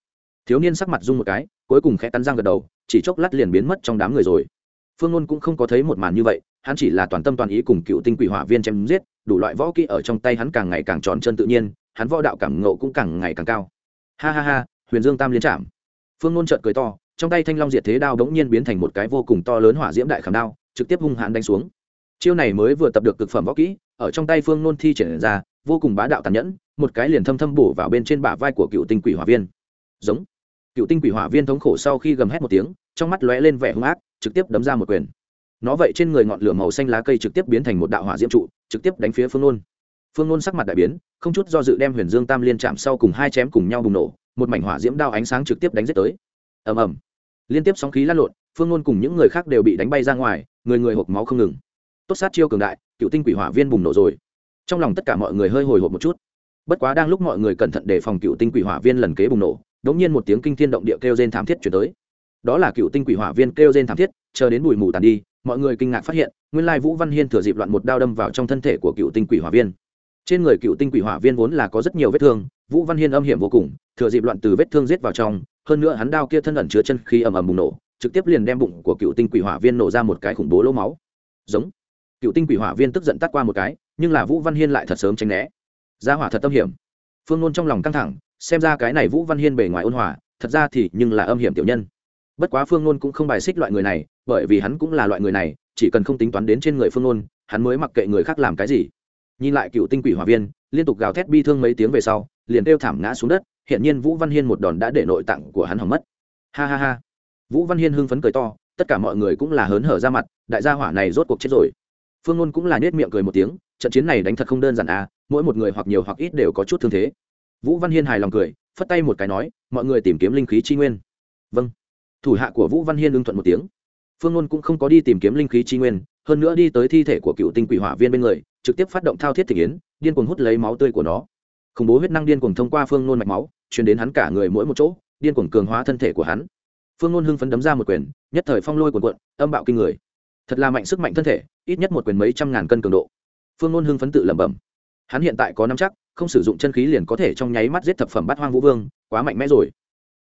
Thiếu niên sắc mặt rung một cái, cuối cùng khẽ cắn răng gật đầu, chỉ chốc lát liền biến mất trong đám người rồi. Phương ngôn cũng không có thấy một màn như vậy, hắn chỉ là toàn tâm toàn ý cùng cựu tinh quỷ hỏa viên chém giết, đủ loại võ kỹ ở trong tay hắn càng ngày càng tròn chân tự nhiên, hắn võ đạo cảm ngộ cũng càng ngày càng cao. Ha ha ha, huyền dương tam liên chạm. phương ngôn trợn cười to, trong tay thanh long diệt thế đao đống nhiên biến thành một cái vô cùng to lớn hỏa diễm đại khảm đao, trực tiếp hung hãn đánh xuống chiêu này mới vừa tập được cực phẩm võ kỹ, ở trong tay phương nôn thi triển ra, vô cùng bá đạo tàn nhẫn, một cái liền thâm thâm bổ vào bên trên bả vai của cựu tinh quỷ hỏa viên. Giống. Cựu tinh quỷ hỏa viên thống khổ sau khi gầm hét một tiếng, trong mắt lóe lên vẻ hung ác, trực tiếp đấm ra một quyền. Nó vậy trên người ngọn lửa màu xanh lá cây trực tiếp biến thành một đạo hỏa diễm trụ, trực tiếp đánh phía phương nôn. Phương nôn sắc mặt đại biến, không chút do dự đem huyền dương tam liên chạm sau cùng hai chém cùng nhau bùng nổ, một mảnh hỏa diễm đao ánh sáng trực tiếp đánh giết tới. Ầm ầm. Liên tiếp sóng khí lăn lộn, phương nôn cùng những người khác đều bị đánh bay ra ngoài, người người hộp máu không ngừng tốt sát chiêu cường đại, cựu tinh quỷ hỏa viên bùng nổ rồi. Trong lòng tất cả mọi người hơi hồi hộp một chút. Bất quá đang lúc mọi người cẩn thận đề phòng cựu tinh quỷ hỏa viên lần kế bùng nổ đ ỗ n g nhiên một tiếng kinh thiên động địa kêu trên thảm thiết chuyển tới. Đó là cựu tinh quỷ hỏa viên kêu trên thảm thiết, chờ đến bụi mù tàn đi, mọi người kinh ngạc phát hiện, nguyên lai vũ văn hiên thừa dịp loạn một đao đâm vào trong thân thể của cựu tinh quỷ hỏa viên. Trên người cựu tinh quỷ hỏa viên vốn là có rất nhiều vết thương, vũ văn hiên âm hiểm vô cùng, thừa dịp loạn từ vết thương giết vào trong, hơn nữa hắn đao kia thân ẩn chứa chân khi ầm ầm bùng nổ, trực tiếp liền đem bụng của cựu tinh quỷ hỏa viên nổ ra một cái khủng bố lỗ máu. Giống cựu tinh quỷ hỏa viên tức giận tắt qua một cái, nhưng là vũ văn hiên lại thật sớm tránh né. Gia hỏa thật tâm hiểm. Phương nôn trong lòng căng thẳng, xem ra cái này vũ văn hiên bề ngoài ôn hòa, thật ra thì nhưng là âm hiểm tiểu nhân. Bất quá phương nôn cũng không bài xích loại người này, bởi vì hắn cũng là loại người này, chỉ cần không tính toán đến trên người phương nôn, hắn mới mặc kệ người khác làm cái gì. Nhìn lại cựu tinh quỷ hòa viên, liên tục gào thét bi thương mấy tiếng về sau, liền kêu thảm ngã xuống đất hiện nhiên vũ văn hiên một đòn đã để nội tạng của hắn hỏng mất. Ha ha ha. Vũ văn hiên hưng phấn cười to, tất cả mọi người cũng là hớn hở ra mặt, đại gia hỏa này rốt cuộc chết rồi phương ngôn cũng là nết miệng cười một tiếng, trận chiến này đánh thật không đơn giản à mỗi một người hoặc nhiều hoặc ít đều có chút thương thế. Vũ văn hiên hài lòng cười, phất tay một cái nói, mọi người tìm kiếm linh khí tri nguyên. Vâng. Thủ hạ của vũ văn hiên ưng thuận một tiếng. Phương ngôn cũng không có đi tìm kiếm linh khí tri nguyên, hơn nữa đi tới thi thể của cựu tinh quỷ hỏa viên bên người, trực tiếp phát động thao thiết thể yến, điên cuồng hút lấy máu tươi của nó. Khủng bố huyết năng điên cuồng thông qua phương ngôn mạch máu, truyền đến hắn cả người mỗi một chỗ, điên cuồng cường hóa thân thể của hắn. Phương ngôn hưng phấn đấm ra một quyền, nhất thời phong lôi cuồn cuộn, âm bạo kinh người thật là mạnh sức mạnh thân thể, ít nhất một quyền mấy trăm ngàn cân cường độ. Phương nôn hưng phấn tự lẩm bẩm. Hắn hiện tại có năm chắc, không sử dụng chân khí liền có thể trong nháy mắt giết thập phẩm bát hoang vũ vương, quá mạnh mẽ rồi.